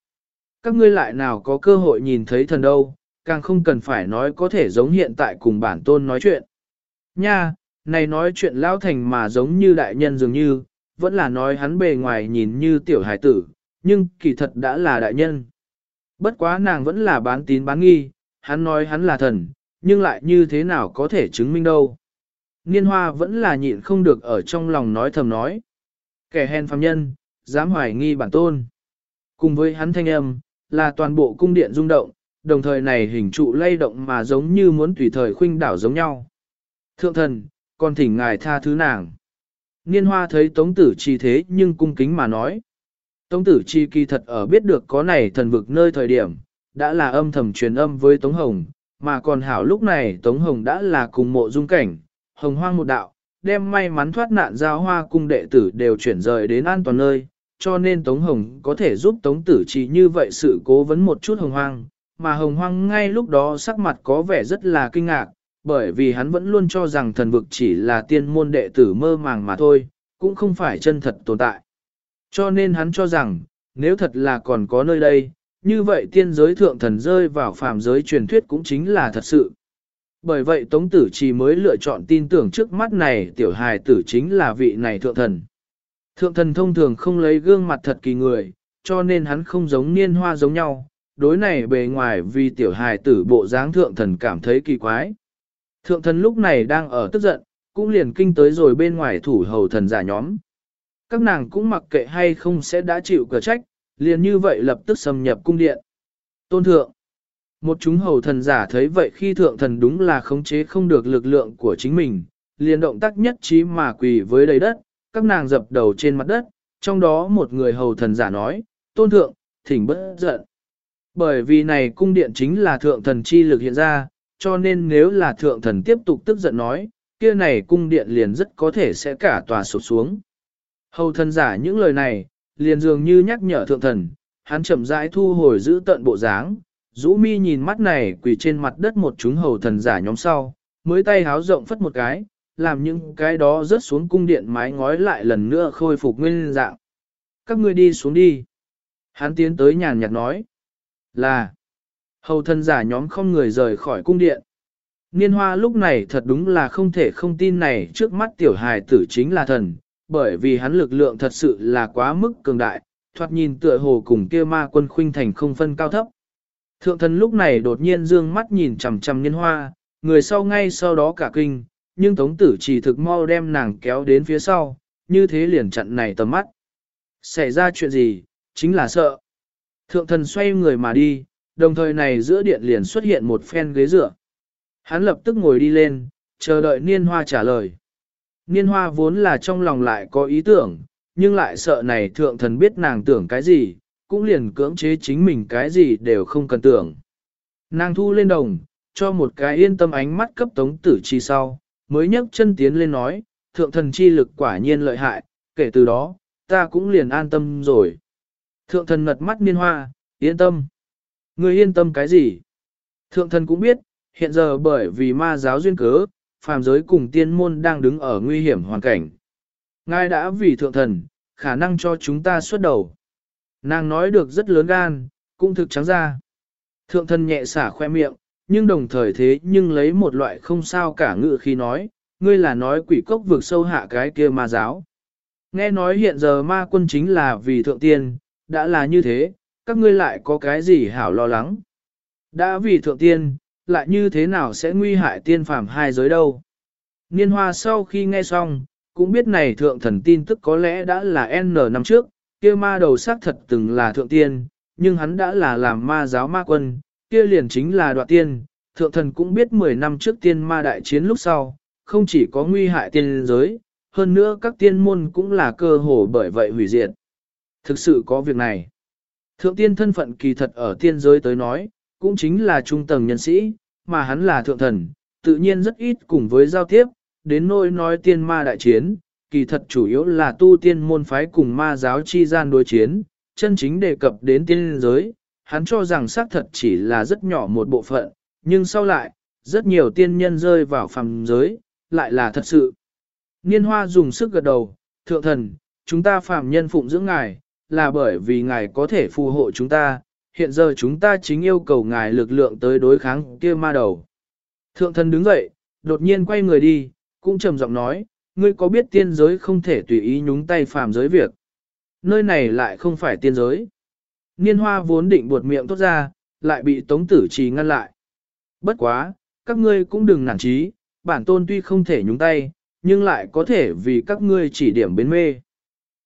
Các ngươi lại nào có cơ hội nhìn thấy thần đâu, càng không cần phải nói có thể giống hiện tại cùng bản tôn nói chuyện. Nha, này nói chuyện lão thành mà giống như đại nhân dường như, vẫn là nói hắn bề ngoài nhìn như tiểu hải tử, nhưng kỳ thật đã là đại nhân. Bất quá nàng vẫn là bán tín bán nghi, hắn nói hắn là thần, nhưng lại như thế nào có thể chứng minh đâu. Niên hoa vẫn là nhịn không được ở trong lòng nói thầm nói. Kẻ hèn phàm nhân, dám hoài nghi bản tôn. Cùng với hắn thanh âm, là toàn bộ cung điện rung động, đồng thời này hình trụ lay động mà giống như muốn tùy thời khuynh đảo giống nhau. Thượng thần, con thỉnh ngài tha thứ nàng. Niên hoa thấy tống tử chi thế nhưng cung kính mà nói. Tống tử chi kỳ thật ở biết được có này thần vực nơi thời điểm, đã là âm thầm truyền âm với Tống Hồng, mà còn hảo lúc này Tống Hồng đã là cùng mộ dung cảnh, hồng hoang một đạo, đem may mắn thoát nạn giao hoa cung đệ tử đều chuyển rời đến an toàn nơi, cho nên Tống Hồng có thể giúp Tống Tử Trì như vậy sự cố vấn một chút hồng hoang, mà hồng hoang ngay lúc đó sắc mặt có vẻ rất là kinh ngạc, bởi vì hắn vẫn luôn cho rằng thần vực chỉ là tiên môn đệ tử mơ màng mà thôi, cũng không phải chân thật tồn tại. Cho nên hắn cho rằng, nếu thật là còn có nơi đây, như vậy tiên giới thượng thần rơi vào phàm giới truyền thuyết cũng chính là thật sự. Bởi vậy Tống Tử Trì mới lựa chọn tin tưởng trước mắt này tiểu hài tử chính là vị này thượng thần. Thượng thần thông thường không lấy gương mặt thật kỳ người, cho nên hắn không giống niên hoa giống nhau, đối này bề ngoài vì tiểu hài tử bộ dáng thượng thần cảm thấy kỳ quái. Thượng thần lúc này đang ở tức giận, cũng liền kinh tới rồi bên ngoài thủ hầu thần giả nhóm. Các nàng cũng mặc kệ hay không sẽ đã chịu cờ trách, liền như vậy lập tức xâm nhập cung điện. Tôn thượng. Một chúng hầu thần giả thấy vậy khi thượng thần đúng là khống chế không được lực lượng của chính mình, liền động tác nhất trí mà quỳ với đầy đất, các nàng dập đầu trên mặt đất, trong đó một người hầu thần giả nói, tôn thượng, thỉnh bất giận. Bởi vì này cung điện chính là thượng thần chi lực hiện ra, cho nên nếu là thượng thần tiếp tục tức giận nói, kia này cung điện liền rất có thể sẽ cả tòa sụp xuống. Hầu thần giả những lời này, liền dường như nhắc nhở thượng thần, hắn chậm rãi thu hồi giữ tận bộ dáng, rũ mi nhìn mắt này quỳ trên mặt đất một chúng hầu thần giả nhóm sau, mới tay háo rộng phất một cái, làm những cái đó rớt xuống cung điện mái ngói lại lần nữa khôi phục nguyên dạng. Các ngươi đi xuống đi. Hắn tiến tới nhàn nhạt nói. Là. Hầu thân giả nhóm không người rời khỏi cung điện. Niên hoa lúc này thật đúng là không thể không tin này trước mắt tiểu hài tử chính là thần, bởi vì hắn lực lượng thật sự là quá mức cường đại, thoạt nhìn tựa hồ cùng kia ma quân khuynh thành không phân cao thấp. Thượng thần lúc này đột nhiên dương mắt nhìn chằm chằm niên hoa, người sau ngay sau đó cả kinh, nhưng tống tử chỉ thực mau đem nàng kéo đến phía sau, như thế liền chặn này tầm mắt. Xảy ra chuyện gì, chính là sợ. Thượng thần xoay người mà đi, đồng thời này giữa điện liền xuất hiện một phen ghế dựa. Hắn lập tức ngồi đi lên, chờ đợi niên hoa trả lời. Niên hoa vốn là trong lòng lại có ý tưởng, nhưng lại sợ này thượng thần biết nàng tưởng cái gì, cũng liền cưỡng chế chính mình cái gì đều không cần tưởng. Nàng thu lên đồng, cho một cái yên tâm ánh mắt cấp tống tử chi sau, mới nhấc chân tiến lên nói, thượng thần chi lực quả nhiên lợi hại, kể từ đó, ta cũng liền an tâm rồi. Thượng thần ngật mắt niên hoa, yên tâm. Người yên tâm cái gì? Thượng thần cũng biết, hiện giờ bởi vì ma giáo duyên cớ, phàm giới cùng tiên môn đang đứng ở nguy hiểm hoàn cảnh. Ngài đã vì thượng thần, khả năng cho chúng ta xuất đầu. Nàng nói được rất lớn gan, cũng thực trắng ra. Thượng thần nhẹ xả khoe miệng, nhưng đồng thời thế nhưng lấy một loại không sao cả ngự khi nói, ngươi là nói quỷ cốc vượt sâu hạ cái kia ma giáo. Nghe nói hiện giờ ma quân chính là vì thượng tiên, đã là như thế, các ngươi lại có cái gì hảo lo lắng. Đã vì thượng tiên, lại như thế nào sẽ nguy hại tiên phàm hai giới đâu. Niên hoa sau khi nghe xong, cũng biết này thượng thần tin tức có lẽ đã là N năm trước, kia ma đầu xác thật từng là thượng tiên, nhưng hắn đã là làm ma giáo ma quân, kia liền chính là đoạt tiên. Thượng thần cũng biết 10 năm trước tiên ma đại chiến lúc sau, không chỉ có nguy hại tiên giới, hơn nữa các tiên môn cũng là cơ hồ bởi vậy hủy diệt. Thực sự có việc này. Thượng tiên thân phận kỳ thật ở tiên giới tới nói, cũng chính là trung tầng nhân sĩ, mà hắn là thượng thần, tự nhiên rất ít cùng với giao tiếp, đến nỗi nói tiên ma đại chiến, kỳ thật chủ yếu là tu tiên môn phái cùng ma giáo chi gian đối chiến, chân chính đề cập đến tiên giới, hắn cho rằng xác thật chỉ là rất nhỏ một bộ phận, nhưng sau lại, rất nhiều tiên nhân rơi vào phàm giới, lại là thật sự. Niên hoa dùng sức gật đầu, thượng thần, chúng ta phàm nhân phụng dưỡng ngài, là bởi vì ngài có thể phù hộ chúng ta, hiện giờ chúng ta chính yêu cầu ngài lực lượng tới đối kháng kia ma đầu. Thượng thần đứng dậy, đột nhiên quay người đi, cũng trầm giọng nói, ngươi có biết tiên giới không thể tùy ý nhúng tay phàm giới việc. Nơi này lại không phải tiên giới. Niên hoa vốn định buột miệng tốt ra, lại bị tống tử trì ngăn lại. Bất quá, các ngươi cũng đừng nản trí, bản tôn tuy không thể nhúng tay, nhưng lại có thể vì các ngươi chỉ điểm bến mê.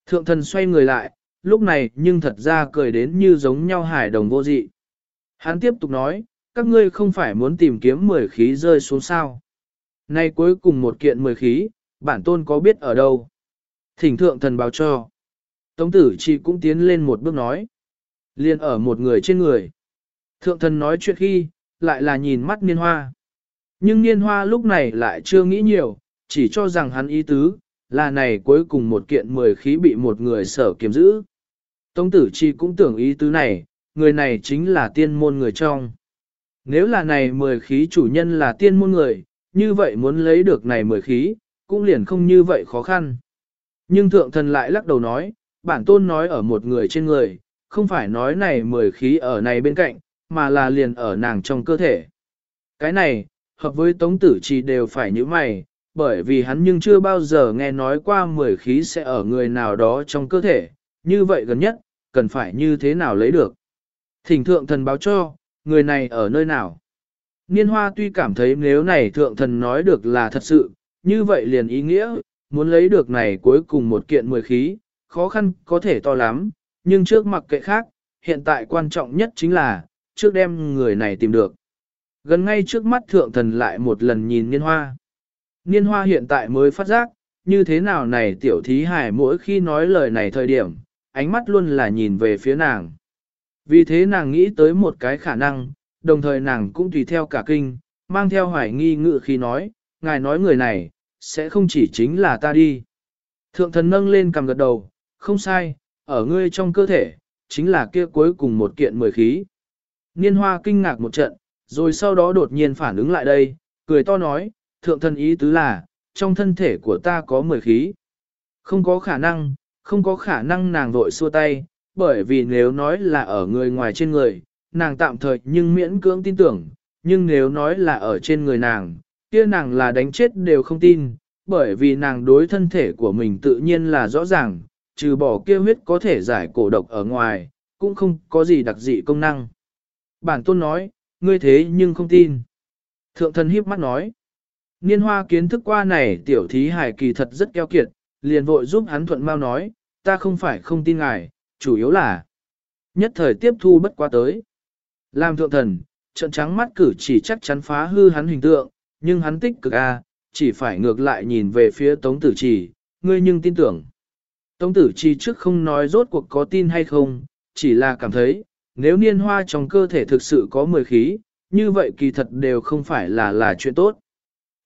Thượng thần xoay người lại, lúc này nhưng thật ra cười đến như giống nhau hải đồng vô dị. Hắn tiếp tục nói, các ngươi không phải muốn tìm kiếm mười khí rơi xuống sao. Nay cuối cùng một kiện mười khí, bản tôn có biết ở đâu. Thỉnh thượng thần báo cho. Tống tử chỉ cũng tiến lên một bước nói. Liên ở một người trên người. Thượng thần nói chuyện khi, lại là nhìn mắt niên hoa. Nhưng niên hoa lúc này lại chưa nghĩ nhiều, chỉ cho rằng hắn ý tứ, là này cuối cùng một kiện mười khí bị một người sở kiềm giữ. Tống tử chi cũng tưởng ý tứ này, người này chính là tiên môn người trong. Nếu là này mười khí chủ nhân là tiên môn người, như vậy muốn lấy được này mười khí, cũng liền không như vậy khó khăn. Nhưng thượng thần lại lắc đầu nói, bản tôn nói ở một người trên người, không phải nói này mười khí ở này bên cạnh, mà là liền ở nàng trong cơ thể. Cái này, hợp với tống tử chỉ đều phải như mày, bởi vì hắn nhưng chưa bao giờ nghe nói qua mười khí sẽ ở người nào đó trong cơ thể, như vậy gần nhất, cần phải như thế nào lấy được. Thỉnh thượng thần báo cho, người này ở nơi nào. Niên hoa tuy cảm thấy nếu này thượng thần nói được là thật sự, như vậy liền ý nghĩa, muốn lấy được này cuối cùng một kiện mười khí, khó khăn có thể to lắm, nhưng trước mặc kệ khác, hiện tại quan trọng nhất chính là, trước đem người này tìm được. Gần ngay trước mắt thượng thần lại một lần nhìn niên hoa. Niên hoa hiện tại mới phát giác, như thế nào này tiểu thí hải mỗi khi nói lời này thời điểm, ánh mắt luôn là nhìn về phía nàng. Vì thế nàng nghĩ tới một cái khả năng, đồng thời nàng cũng tùy theo cả kinh, mang theo hoài nghi ngự khi nói, ngài nói người này, sẽ không chỉ chính là ta đi. Thượng thần nâng lên cầm gật đầu, không sai, ở ngươi trong cơ thể, chính là kia cuối cùng một kiện mười khí. Niên hoa kinh ngạc một trận, rồi sau đó đột nhiên phản ứng lại đây, cười to nói, thượng thân ý tứ là, trong thân thể của ta có mười khí. Không có khả năng, không có khả năng nàng vội xua tay, bởi vì nếu nói là ở người ngoài trên người, nàng tạm thời nhưng miễn cưỡng tin tưởng, nhưng nếu nói là ở trên người nàng, kia nàng là đánh chết đều không tin, bởi vì nàng đối thân thể của mình tự nhiên là rõ ràng, trừ bỏ kia huyết có thể giải cổ độc ở ngoài, cũng không có gì đặc dị công năng. Bản tôn nói, ngươi thế nhưng không tin. Thượng thần hiếp mắt nói, Niên hoa kiến thức qua này tiểu thí hải kỳ thật rất keo kiệt, liền vội giúp hắn thuận mau nói, ta không phải không tin ngài, chủ yếu là nhất thời tiếp thu bất quá tới. Làm thượng thần, trận trắng mắt cử chỉ chắc chắn phá hư hắn hình tượng, nhưng hắn tích cực a, chỉ phải ngược lại nhìn về phía Tống Tử chỉ ngươi nhưng tin tưởng. Tống Tử chi trước không nói rốt cuộc có tin hay không, chỉ là cảm thấy, nếu niên hoa trong cơ thể thực sự có mười khí, như vậy kỳ thật đều không phải là là chuyện tốt.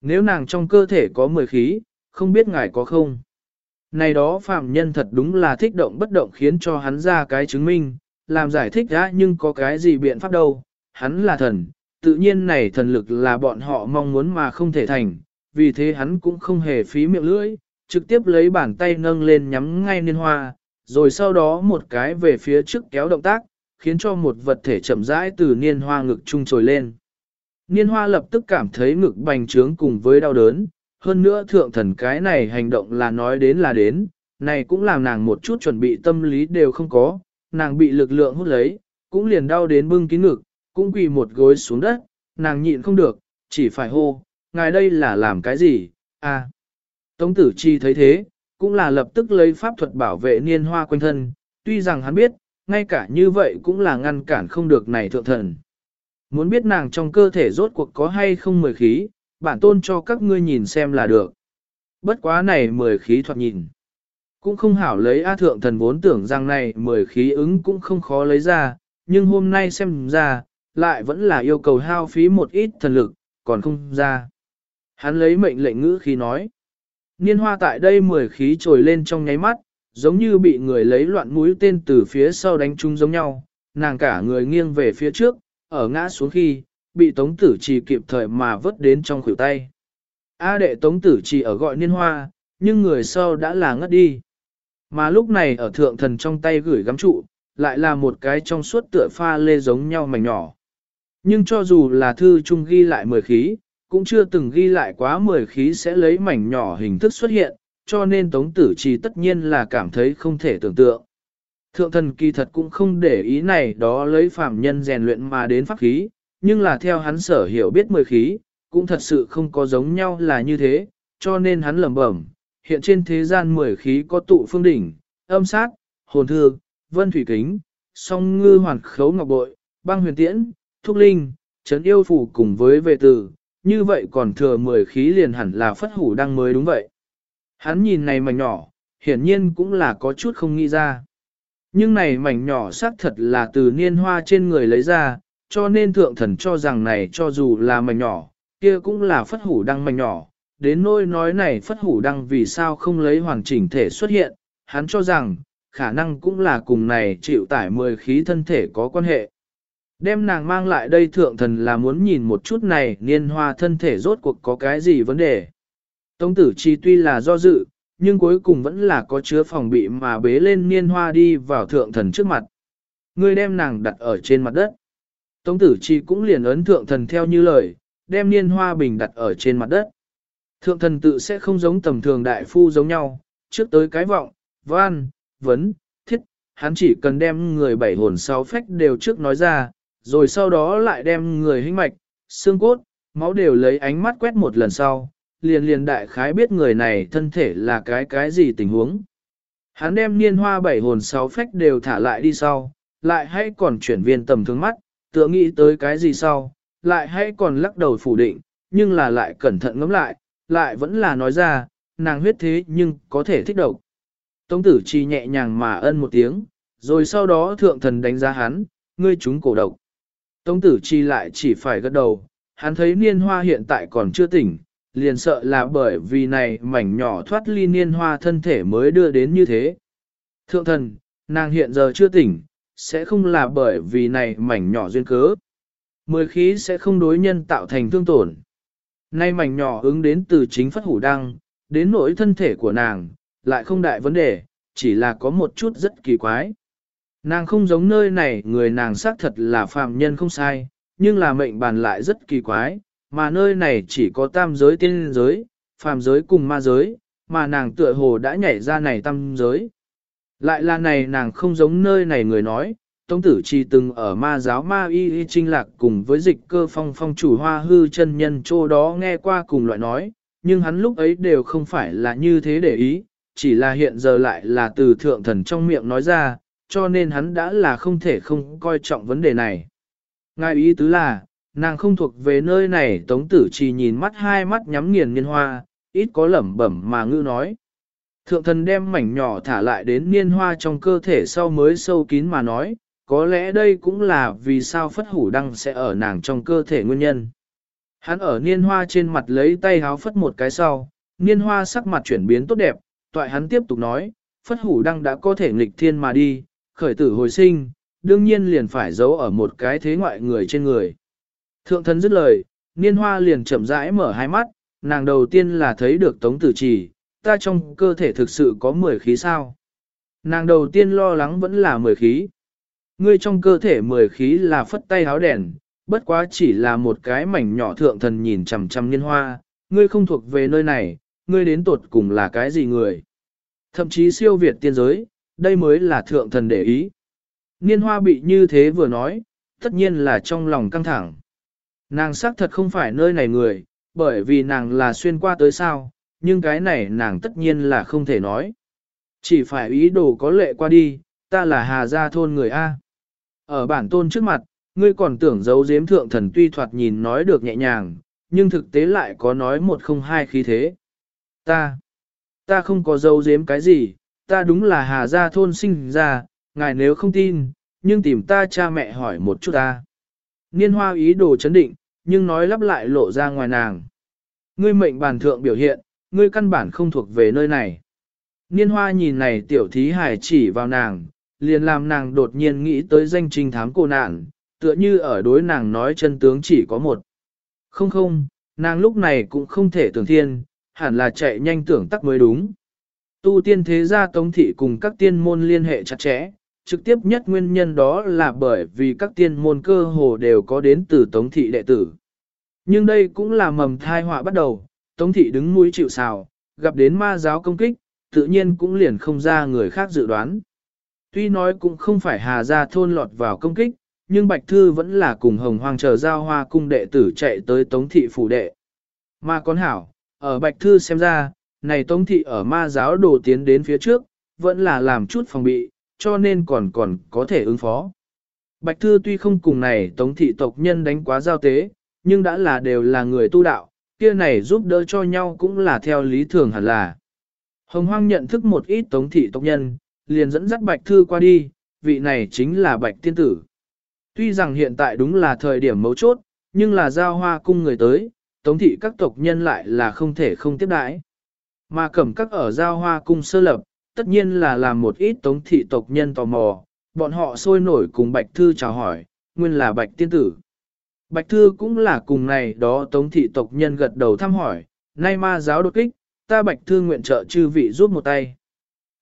Nếu nàng trong cơ thể có mười khí, không biết ngài có không. Này đó phạm nhân thật đúng là thích động bất động khiến cho hắn ra cái chứng minh, làm giải thích đã nhưng có cái gì biện pháp đâu, hắn là thần, tự nhiên này thần lực là bọn họ mong muốn mà không thể thành, vì thế hắn cũng không hề phí miệng lưỡi, trực tiếp lấy bàn tay nâng lên nhắm ngay niên hoa, rồi sau đó một cái về phía trước kéo động tác, khiến cho một vật thể chậm rãi từ niên hoa ngực trung trồi lên. Niên hoa lập tức cảm thấy ngực bành trướng cùng với đau đớn, hơn nữa thượng thần cái này hành động là nói đến là đến, này cũng làm nàng một chút chuẩn bị tâm lý đều không có, nàng bị lực lượng hút lấy, cũng liền đau đến bưng kín ngực, cũng quỳ một gối xuống đất, nàng nhịn không được, chỉ phải hô, ngài đây là làm cái gì, à. Tống tử chi thấy thế, cũng là lập tức lấy pháp thuật bảo vệ niên hoa quanh thân, tuy rằng hắn biết, ngay cả như vậy cũng là ngăn cản không được này thượng thần. Muốn biết nàng trong cơ thể rốt cuộc có hay không mười khí, bản tôn cho các ngươi nhìn xem là được. Bất quá này mười khí thoạt nhìn. Cũng không hảo lấy A thượng thần vốn tưởng rằng này mười khí ứng cũng không khó lấy ra, nhưng hôm nay xem ra, lại vẫn là yêu cầu hao phí một ít thần lực, còn không ra. Hắn lấy mệnh lệnh ngữ khí nói. Niên hoa tại đây mười khí trồi lên trong nháy mắt, giống như bị người lấy loạn mũi tên từ phía sau đánh trúng giống nhau, nàng cả người nghiêng về phía trước, ở ngã xuống khi, bị tống tử trì kịp thời mà vớt đến trong khuỷu tay. A đệ tống tử trì ở gọi niên hoa, nhưng người sau đã là ngất đi. Mà lúc này ở thượng thần trong tay gửi gắm trụ, lại là một cái trong suốt tựa pha lê giống nhau mảnh nhỏ. Nhưng cho dù là thư chung ghi lại mười khí, cũng chưa từng ghi lại quá mười khí sẽ lấy mảnh nhỏ hình thức xuất hiện, cho nên Tống Tử Trì tất nhiên là cảm thấy không thể tưởng tượng. Thượng thần kỳ thật cũng không để ý này đó lấy phạm nhân rèn luyện mà đến pháp khí, nhưng là theo hắn sở hiểu biết mười khí, cũng thật sự không có giống nhau là như thế, cho nên hắn lẩm bẩm, hiện trên thế gian mười khí có tụ phương đỉnh, âm sát, hồn thư, vân thủy kính, song ngư hoàn khấu ngọc bội, băng huyền tiễn, thúc linh, trấn yêu phủ cùng với vệ tử, như vậy còn thừa mười khí liền hẳn là phất hủ đăng mới đúng vậy. Hắn nhìn này mảnh nhỏ, hiển nhiên cũng là có chút không nghĩ ra. Nhưng này mảnh nhỏ xác thật là từ niên hoa trên người lấy ra, cho nên thượng thần cho rằng này cho dù là mảnh nhỏ, kia cũng là phất hủ đăng mảnh nhỏ. Đến nỗi nói này phất hủ đăng vì sao không lấy hoàn chỉnh thể xuất hiện, hắn cho rằng, khả năng cũng là cùng này chịu tải mười khí thân thể có quan hệ. Đem nàng mang lại đây thượng thần là muốn nhìn một chút này niên hoa thân thể rốt cuộc có cái gì vấn đề. Tống tử chi tuy là do dự, nhưng cuối cùng vẫn là có chứa phòng bị mà bế lên niên hoa đi vào thượng thần trước mặt. người đem nàng đặt ở trên mặt đất. Tống tử chi cũng liền ấn thượng thần theo như lời, đem niên hoa bình đặt ở trên mặt đất. Thượng thần tự sẽ không giống tầm thường đại phu giống nhau, trước tới cái vọng, van, vấn, thiết, hắn chỉ cần đem người bảy hồn sáu phách đều trước nói ra, rồi sau đó lại đem người hinh mạch, xương cốt, máu đều lấy ánh mắt quét một lần sau, liền liền đại khái biết người này thân thể là cái cái gì tình huống. Hắn đem niên hoa bảy hồn sáu phách đều thả lại đi sau, lại hay còn chuyển viên tầm thương mắt, tựa nghĩ tới cái gì sau, lại hay còn lắc đầu phủ định, nhưng là lại cẩn thận ngẫm lại, lại vẫn là nói ra, nàng huyết thế nhưng có thể thích độc. Tống tử chi nhẹ nhàng mà ân một tiếng, rồi sau đó thượng thần đánh giá hắn, ngươi chúng cổ độc. Tống tử chi lại chỉ phải gật đầu, hắn thấy niên hoa hiện tại còn chưa tỉnh, liền sợ là bởi vì này mảnh nhỏ thoát ly niên hoa thân thể mới đưa đến như thế. Thượng thần, nàng hiện giờ chưa tỉnh, sẽ không là bởi vì này mảnh nhỏ duyên cớ. Mười khí sẽ không đối nhân tạo thành thương tổn. Nay mảnh nhỏ ứng đến từ chính phất hủ đăng, đến nỗi thân thể của nàng, lại không đại vấn đề, chỉ là có một chút rất kỳ quái. Nàng không giống nơi này người nàng xác thật là phạm nhân không sai, nhưng là mệnh bàn lại rất kỳ quái, mà nơi này chỉ có tam giới tiên giới, phàm giới cùng ma giới, mà nàng tựa hồ đã nhảy ra này tam giới. Lại là này nàng không giống nơi này người nói, Tống tử chỉ từng ở ma giáo ma y y trinh lạc cùng với dịch cơ phong phong chủ hoa hư chân nhân chỗ đó nghe qua cùng loại nói, nhưng hắn lúc ấy đều không phải là như thế để ý, chỉ là hiện giờ lại là từ thượng thần trong miệng nói ra, cho nên hắn đã là không thể không coi trọng vấn đề này. Ngài ý tứ là, nàng không thuộc về nơi này tống tử chỉ nhìn mắt hai mắt nhắm nghiền niên hoa, ít có lẩm bẩm mà ngư nói. Thượng thần đem mảnh nhỏ thả lại đến niên hoa trong cơ thể sau mới sâu kín mà nói, có lẽ đây cũng là vì sao phất hủ đăng sẽ ở nàng trong cơ thể nguyên nhân. Hắn ở niên hoa trên mặt lấy tay háo phất một cái sau, niên hoa sắc mặt chuyển biến tốt đẹp, toại hắn tiếp tục nói, phất hủ đăng đã có thể nghịch thiên mà đi, khởi tử hồi sinh, đương nhiên liền phải giấu ở một cái thế ngoại người trên người. Thượng thần dứt lời, niên hoa liền chậm rãi mở hai mắt, nàng đầu tiên là thấy được tống tử trì, ta trong cơ thể thực sự có 10 khí sao. Nàng đầu tiên lo lắng vẫn là 10 khí. Ngươi trong cơ thể 10 khí là phất tay háo đèn, bất quá chỉ là một cái mảnh nhỏ thượng thần nhìn chằm chằm niên hoa, ngươi không thuộc về nơi này, ngươi đến tột cùng là cái gì người. Thậm chí siêu việt tiên giới, đây mới là thượng thần để ý. Niên hoa bị như thế vừa nói, tất nhiên là trong lòng căng thẳng. Nàng xác thật không phải nơi này người, bởi vì nàng là xuyên qua tới sao, nhưng cái này nàng tất nhiên là không thể nói. Chỉ phải ý đồ có lệ qua đi, ta là Hà Gia thôn người A. Ở bản tôn trước mặt, ngươi còn tưởng giấu giếm thượng thần tuy thoạt nhìn nói được nhẹ nhàng, nhưng thực tế lại có nói một không hai khí thế. Ta, ta không có giấu giếm cái gì, ta đúng là Hà Gia thôn sinh ra, ngài nếu không tin, nhưng tìm ta cha mẹ hỏi một chút ta. Niên hoa ý đồ chấn định, nhưng nói lắp lại lộ ra ngoài nàng. Ngươi mệnh bản thượng biểu hiện, ngươi căn bản không thuộc về nơi này. Niên hoa nhìn này tiểu thí hải chỉ vào nàng, liền làm nàng đột nhiên nghĩ tới danh trinh thám cô nạn, tựa như ở đối nàng nói chân tướng chỉ có một. Không không, nàng lúc này cũng không thể tưởng thiên, hẳn là chạy nhanh tưởng tắc mới đúng. Tu tiên thế gia tống thị cùng các tiên môn liên hệ chặt chẽ, trực tiếp nhất nguyên nhân đó là bởi vì các tiên môn cơ hồ đều có đến từ tống thị đệ tử. Nhưng đây cũng là mầm thai họa bắt đầu, tống thị đứng mũi chịu sào, gặp đến ma giáo công kích, tự nhiên cũng liền không ra người khác dự đoán. Tuy nói cũng không phải hà ra thôn lọt vào công kích, nhưng Bạch Thư vẫn là cùng hồng hoang chờ giao hoa cung đệ tử chạy tới tống thị phủ đệ. Mà con hảo, ở Bạch Thư xem ra, này tống thị ở ma giáo đồ tiến đến phía trước, vẫn là làm chút phòng bị, cho nên còn còn có thể ứng phó. Bạch Thư tuy không cùng này tống thị tộc nhân đánh quá giao tế, nhưng đã là đều là người tu đạo, kia này giúp đỡ cho nhau cũng là theo lý thường hẳn là. Hồng Hoang nhận thức một ít tống thị tộc nhân, liền dẫn dắt Bạch Thư qua đi, vị này chính là Bạch Tiên Tử. Tuy rằng hiện tại đúng là thời điểm mấu chốt, nhưng là giao hoa cung người tới, tống thị các tộc nhân lại là không thể không tiếp đãi. Mà cẩm các ở giao hoa cung sơ lập, tất nhiên là làm một ít tống thị tộc nhân tò mò, bọn họ sôi nổi cùng Bạch Thư chào hỏi, nguyên là Bạch Tiên Tử. Bạch Thư cũng là cùng này đó tống thị tộc nhân gật đầu thăm hỏi, nay ma giáo đột kích, ta Bạch Thư nguyện trợ chư vị giúp một tay.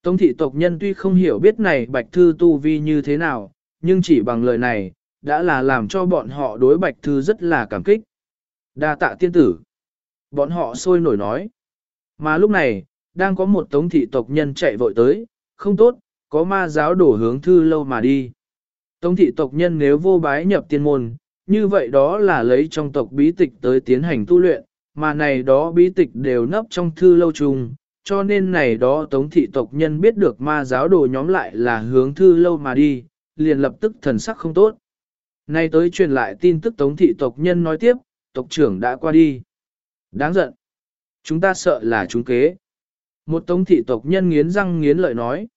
Tống thị tộc nhân tuy không hiểu biết này Bạch Thư tu vi như thế nào, nhưng chỉ bằng lời này, đã là làm cho bọn họ đối Bạch Thư rất là cảm kích. đa tạ tiên tử. Bọn họ sôi nổi nói. Mà lúc này, đang có một tống thị tộc nhân chạy vội tới, không tốt, có ma giáo đổ hướng thư lâu mà đi. Tống thị tộc nhân nếu vô bái nhập tiên môn, như vậy đó là lấy trong tộc bí tịch tới tiến hành tu luyện, mà này đó bí tịch đều nấp trong thư lâu trùng, cho nên này đó tống thị tộc nhân biết được ma giáo đồ nhóm lại là hướng thư lâu mà đi, liền lập tức thần sắc không tốt. Nay tới truyền lại tin tức tống thị tộc nhân nói tiếp, tộc trưởng đã qua đi. Đáng giận. Chúng ta sợ là chúng kế. Một tống thị tộc nhân nghiến răng nghiến lợi nói.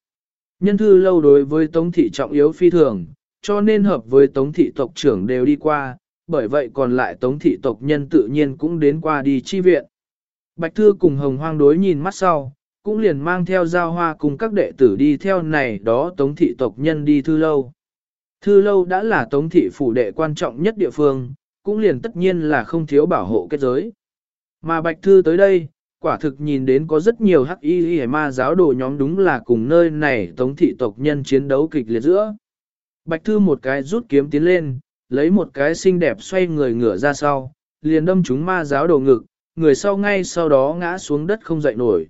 Nhân thư lâu đối với tống thị trọng yếu phi thường, cho nên hợp với tống thị tộc trưởng đều đi qua, bởi vậy còn lại tống thị tộc nhân tự nhiên cũng đến qua đi chi viện. Bạch Thư cùng Hồng Hoang đối nhìn mắt sau, cũng liền mang theo giao hoa cùng các đệ tử đi theo này đó tống thị tộc nhân đi thư lâu. Thư lâu đã là tống thị phủ đệ quan trọng nhất địa phương, cũng liền tất nhiên là không thiếu bảo hộ kết giới. Mà Bạch Thư tới đây, quả thực nhìn đến có rất nhiều hắc y y ma giáo đồ nhóm đúng là cùng nơi này tống thị tộc nhân chiến đấu kịch liệt giữa. Bạch Thư một cái rút kiếm tiến lên, lấy một cái xinh đẹp xoay người ngửa ra sau, liền đâm chúng ma giáo đồ ngực, người sau ngay sau đó ngã xuống đất không dậy nổi.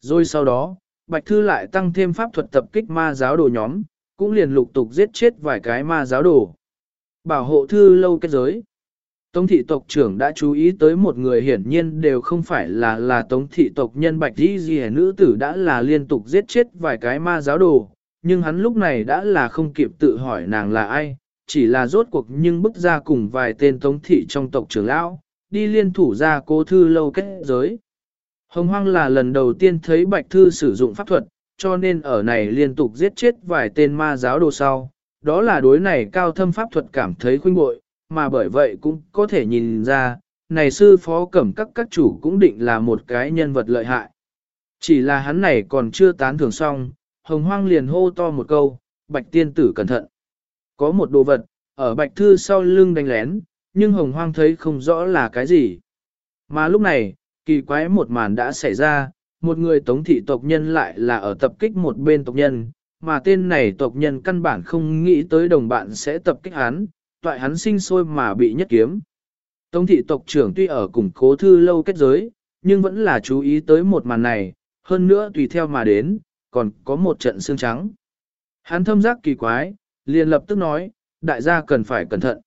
Rồi sau đó, Bạch Thư lại tăng thêm pháp thuật tập kích ma giáo đồ nhóm, cũng liền lục tục giết chết vài cái ma giáo đồ. Bảo hộ thư lâu kết giới. Tống thị tộc trưởng đã chú ý tới một người hiển nhiên đều không phải là là tống thị tộc nhân bạch di di nữ tử đã là liên tục giết chết vài cái ma giáo đồ, nhưng hắn lúc này đã là không kịp tự hỏi nàng là ai, chỉ là rốt cuộc nhưng bức ra cùng vài tên tống thị trong tộc trưởng lão, đi liên thủ ra cố thư lâu kết giới. Hồng hoang là lần đầu tiên thấy bạch thư sử dụng pháp thuật, cho nên ở này liên tục giết chết vài tên ma giáo đồ sau, đó là đối này cao thâm pháp thuật cảm thấy khuynh bội, mà bởi vậy cũng có thể nhìn ra, này sư phó cẩm các các chủ cũng định là một cái nhân vật lợi hại. Chỉ là hắn này còn chưa tán thưởng xong, hồng hoang liền hô to một câu, bạch tiên tử cẩn thận. Có một đồ vật, ở bạch thư sau lưng đánh lén, nhưng hồng hoang thấy không rõ là cái gì. Mà lúc này, kỳ quái một màn đã xảy ra, một người tống thị tộc nhân lại là ở tập kích một bên tộc nhân, mà tên này tộc nhân căn bản không nghĩ tới đồng bạn sẽ tập kích hắn, toại hắn sinh sôi mà bị nhất kiếm. Tống thị tộc trưởng tuy ở cùng cố thư lâu kết giới, nhưng vẫn là chú ý tới một màn này, hơn nữa tùy theo mà đến, còn có một trận xương trắng. Hắn thâm giác kỳ quái, liền lập tức nói, đại gia cần phải cẩn thận.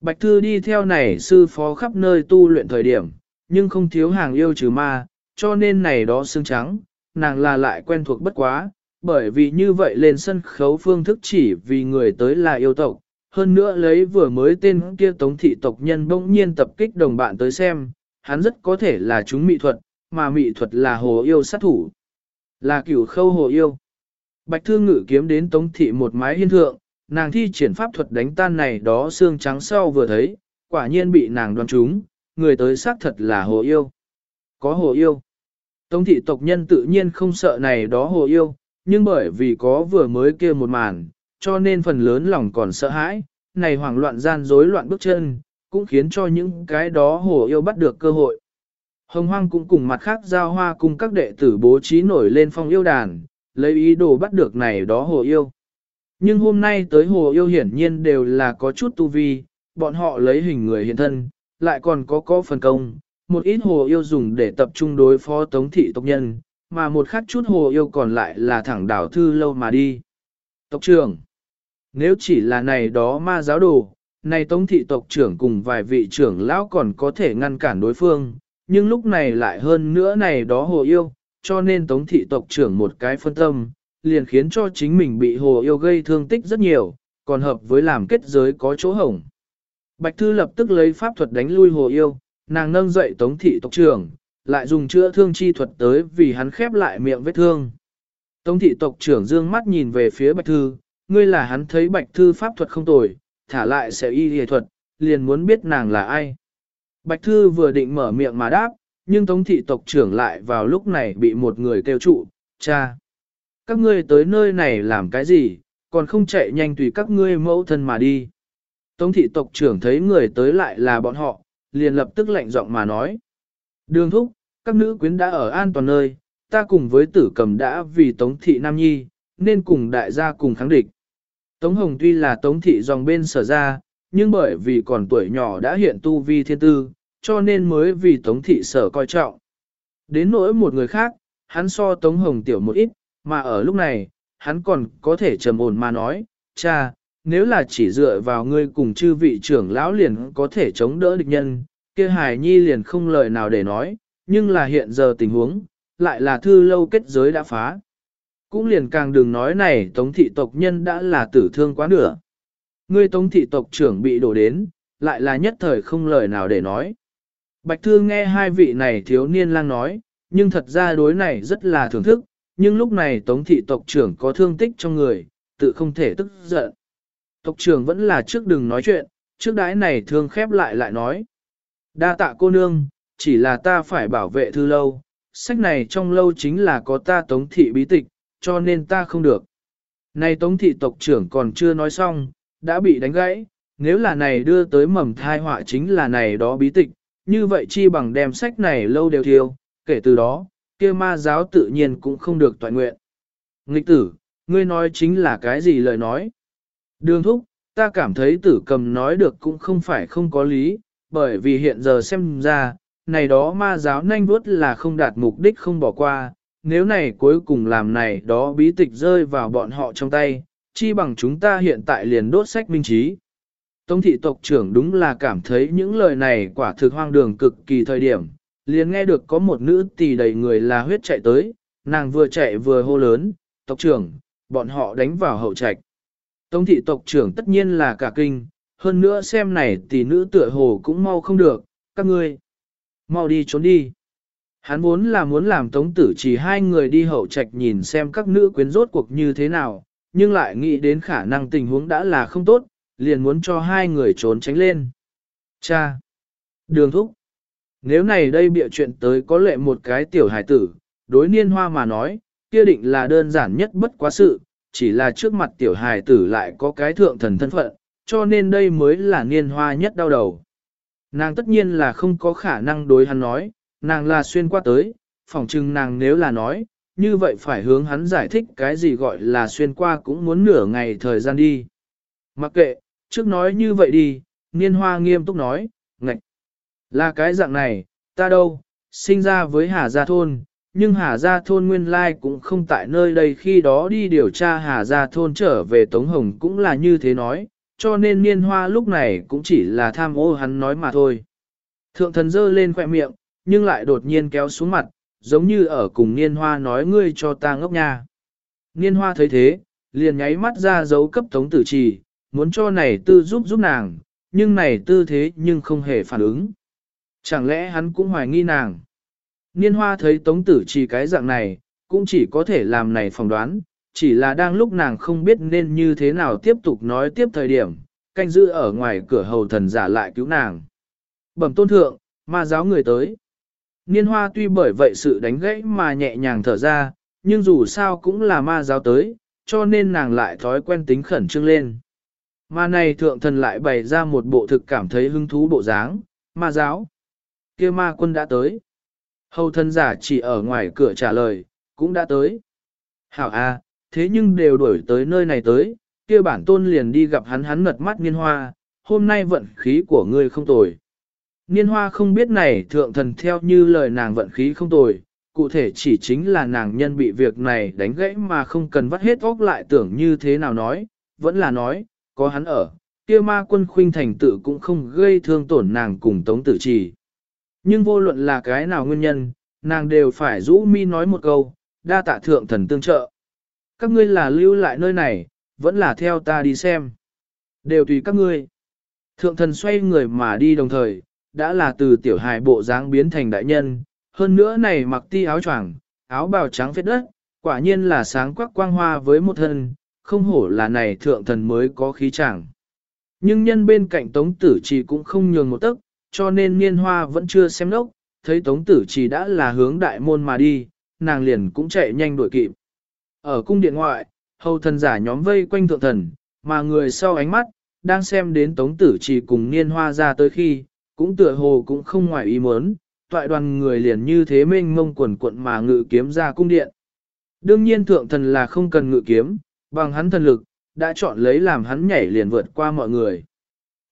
Bạch Thư đi theo này sư phó khắp nơi tu luyện thời điểm, nhưng không thiếu hàng yêu trừ ma, cho nên này đó xương trắng, nàng là lại quen thuộc bất quá, bởi vì như vậy lên sân khấu phương thức chỉ vì người tới là yêu tộc, hơn nữa lấy vừa mới tên kia tống thị tộc nhân bỗng nhiên tập kích đồng bạn tới xem, hắn rất có thể là chúng mỹ thuật, mà mỹ thuật là hồ yêu sát thủ, là cửu khâu hồ yêu. Bạch Thư Ngự kiếm đến tống thị một mái hiên thượng, nàng thi triển pháp thuật đánh tan này đó xương trắng sau vừa thấy, quả nhiên bị nàng đoán trúng, người tới xác thật là hồ yêu. Có hồ yêu. Tống thị tộc nhân tự nhiên không sợ này đó hồ yêu, nhưng bởi vì có vừa mới kia một màn, cho nên phần lớn lòng còn sợ hãi, này hoảng loạn gian rối loạn bước chân, cũng khiến cho những cái đó hồ yêu bắt được cơ hội. Hồng hoang cũng cùng mặt khác giao hoa cùng các đệ tử bố trí nổi lên phong yêu đàn, lấy ý đồ bắt được này đó hồ yêu. Nhưng hôm nay tới hồ yêu hiển nhiên đều là có chút tu vi, bọn họ lấy hình người hiện thân, lại còn có có phần công, một ít hồ yêu dùng để tập trung đối phó tống thị tộc nhân, mà một khác chút hồ yêu còn lại là thẳng đảo thư lâu mà đi. Tộc trưởng nếu chỉ là này đó ma giáo đồ, này tống thị tộc trưởng cùng vài vị trưởng lão còn có thể ngăn cản đối phương, nhưng lúc này lại hơn nữa này đó hồ yêu, cho nên tống thị tộc trưởng một cái phân tâm, liền khiến cho chính mình bị hồ yêu gây thương tích rất nhiều, còn hợp với làm kết giới có chỗ hổng. Bạch Thư lập tức lấy pháp thuật đánh lui hồ yêu, nàng nâng dậy tống thị tộc trưởng, lại dùng chữa thương chi thuật tới vì hắn khép lại miệng vết thương. Tống thị tộc trưởng dương mắt nhìn về phía Bạch Thư, ngươi là hắn thấy Bạch Thư pháp thuật không tồi, thả lại sẽ y hề thuật, liền muốn biết nàng là ai. Bạch Thư vừa định mở miệng mà đáp, nhưng Tống thị tộc trưởng lại vào lúc này bị một người kêu trụ, cha. Các ngươi tới nơi này làm cái gì, còn không chạy nhanh tùy các ngươi mẫu thân mà đi. Tống thị tộc trưởng thấy người tới lại là bọn họ, liền lập tức lạnh giọng mà nói. Đường thúc, các nữ quyến đã ở an toàn nơi, ta cùng với tử cầm đã vì tống thị nam nhi, nên cùng đại gia cùng kháng địch. Tống hồng tuy là tống thị dòng bên sở ra, nhưng bởi vì còn tuổi nhỏ đã hiện tu vi thiên tư, cho nên mới vì tống thị sở coi trọng. Đến nỗi một người khác, hắn so tống hồng tiểu một ít, mà ở lúc này, hắn còn có thể trầm ổn mà nói, cha, nếu là chỉ dựa vào ngươi cùng chư vị trưởng lão liền có thể chống đỡ địch nhân, kia hài nhi liền không lời nào để nói, nhưng là hiện giờ tình huống, lại là thư lâu kết giới đã phá. Cũng liền càng đừng nói này tống thị tộc nhân đã là tử thương quá nửa. Ngươi tống thị tộc trưởng bị đổ đến, lại là nhất thời không lời nào để nói. Bạch Thư nghe hai vị này thiếu niên lang nói, nhưng thật ra đối này rất là thưởng thức, nhưng lúc này tống thị tộc trưởng có thương tích trong người, tự không thể tức giận. Tộc trưởng vẫn là trước đừng nói chuyện, trước đái này thương khép lại lại nói. Đa tạ cô nương, chỉ là ta phải bảo vệ thư lâu, sách này trong lâu chính là có ta tống thị bí tịch, cho nên ta không được. Này tống thị tộc trưởng còn chưa nói xong, đã bị đánh gãy, nếu là này đưa tới mầm thai họa chính là này đó bí tịch, như vậy chi bằng đem sách này lâu đều thiêu, kể từ đó, kia ma giáo tự nhiên cũng không được toàn nguyện. Nghịch tử, ngươi nói chính là cái gì lời nói? Đường thúc, ta cảm thấy tử cầm nói được cũng không phải không có lý, bởi vì hiện giờ xem ra, này đó ma giáo nhanh vuốt là không đạt mục đích không bỏ qua, nếu này cuối cùng làm này đó bí tịch rơi vào bọn họ trong tay, chi bằng chúng ta hiện tại liền đốt sách minh trí. Tống thị tộc trưởng đúng là cảm thấy những lời này quả thực hoang đường cực kỳ thời điểm, liền nghe được có một nữ tỷ đầy người là huyết chạy tới, nàng vừa chạy vừa hô lớn, tộc trưởng, bọn họ đánh vào hậu trạch. Tống thị tộc trưởng tất nhiên là cả kinh, hơn nữa xem này tỷ nữ tựa hồ cũng mau không được, các ngươi, mau đi trốn đi. Hắn muốn là muốn làm tống tử chỉ hai người đi hậu trạch nhìn xem các nữ quyến rốt cuộc như thế nào, nhưng lại nghĩ đến khả năng tình huống đã là không tốt, liền muốn cho hai người trốn tránh lên. Cha! Đường thúc! Nếu này đây bịa chuyện tới có lệ một cái tiểu hải tử, đối niên hoa mà nói, kia định là đơn giản nhất bất quá sự, chỉ là trước mặt tiểu hải tử lại có cái thượng thần thân phận, cho nên đây mới là niên hoa nhất đau đầu. Nàng tất nhiên là không có khả năng đối hắn nói, nàng là xuyên qua tới, phỏng chừng nàng nếu là nói, như vậy phải hướng hắn giải thích cái gì gọi là xuyên qua cũng muốn nửa ngày thời gian đi. Mặc kệ, trước nói như vậy đi, niên hoa nghiêm túc nói, ngạch. Là cái dạng này, ta đâu, sinh ra với Hà Gia Thôn, nhưng Hà Gia Thôn nguyên lai cũng không tại nơi đây khi đó đi điều tra Hà Gia Thôn trở về Tống Hồng cũng là như thế nói, cho nên niên hoa lúc này cũng chỉ là tham ô hắn nói mà thôi. Thượng thần dơ lên khỏe miệng, nhưng lại đột nhiên kéo xuống mặt, giống như ở cùng niên hoa nói ngươi cho ta ngốc nha. Niên hoa thấy thế, liền nháy mắt ra dấu cấp tống tử trì, muốn cho này tư giúp giúp nàng, nhưng này tư thế nhưng không hề phản ứng. Chẳng lẽ hắn cũng hoài nghi nàng? Niên hoa thấy tống tử trì cái dạng này, cũng chỉ có thể làm này phỏng đoán, chỉ là đang lúc nàng không biết nên như thế nào tiếp tục nói tiếp thời điểm, canh giữ ở ngoài cửa hầu thần giả lại cứu nàng. Bẩm tôn thượng, ma giáo người tới. Niên hoa tuy bởi vậy sự đánh gãy mà nhẹ nhàng thở ra, nhưng dù sao cũng là ma giáo tới, cho nên nàng lại thói quen tính khẩn trương lên. Ma này thượng thần lại bày ra một bộ thực cảm thấy hứng thú bộ dáng, ma giáo. kia ma quân đã tới. Hầu thân giả chỉ ở ngoài cửa trả lời, cũng đã tới. Hảo a, thế nhưng đều đuổi tới nơi này tới, kia bản tôn liền đi gặp hắn hắn ngật mắt niên hoa, hôm nay vận khí của ngươi không tồi. Niên hoa không biết này thượng thần theo như lời nàng vận khí không tồi, cụ thể chỉ chính là nàng nhân bị việc này đánh gãy mà không cần vắt hết óc lại tưởng như thế nào nói, vẫn là nói, có hắn ở, kia ma quân khuynh thành tự cũng không gây thương tổn nàng cùng tống tử trì. Nhưng vô luận là cái nào nguyên nhân, nàng đều phải rũ mi nói một câu, đa tạ thượng thần tương trợ. Các ngươi là lưu lại nơi này, vẫn là theo ta đi xem. Đều tùy các ngươi. Thượng thần xoay người mà đi đồng thời, đã là từ tiểu hài bộ dáng biến thành đại nhân, hơn nữa này mặc ti áo choàng, áo bào trắng phết đất, quả nhiên là sáng quắc quang hoa với một thân, không hổ là này thượng thần mới có khí chẳng. Nhưng nhân bên cạnh tống tử trì cũng không nhường một tấc, cho nên niên hoa vẫn chưa xem lốc, thấy tống tử trì đã là hướng đại môn mà đi, nàng liền cũng chạy nhanh đuổi kịp. Ở cung điện ngoại, hầu thần giả nhóm vây quanh thượng thần, mà người sau ánh mắt, đang xem đến tống tử trì cùng niên hoa ra tới khi, cũng tựa hồ cũng không ngoài ý muốn, toại đoàn người liền như thế mênh mông quần quận mà ngự kiếm ra cung điện. Đương nhiên thượng thần là không cần ngự kiếm, bằng hắn thần lực, đã chọn lấy làm hắn nhảy liền vượt qua mọi người.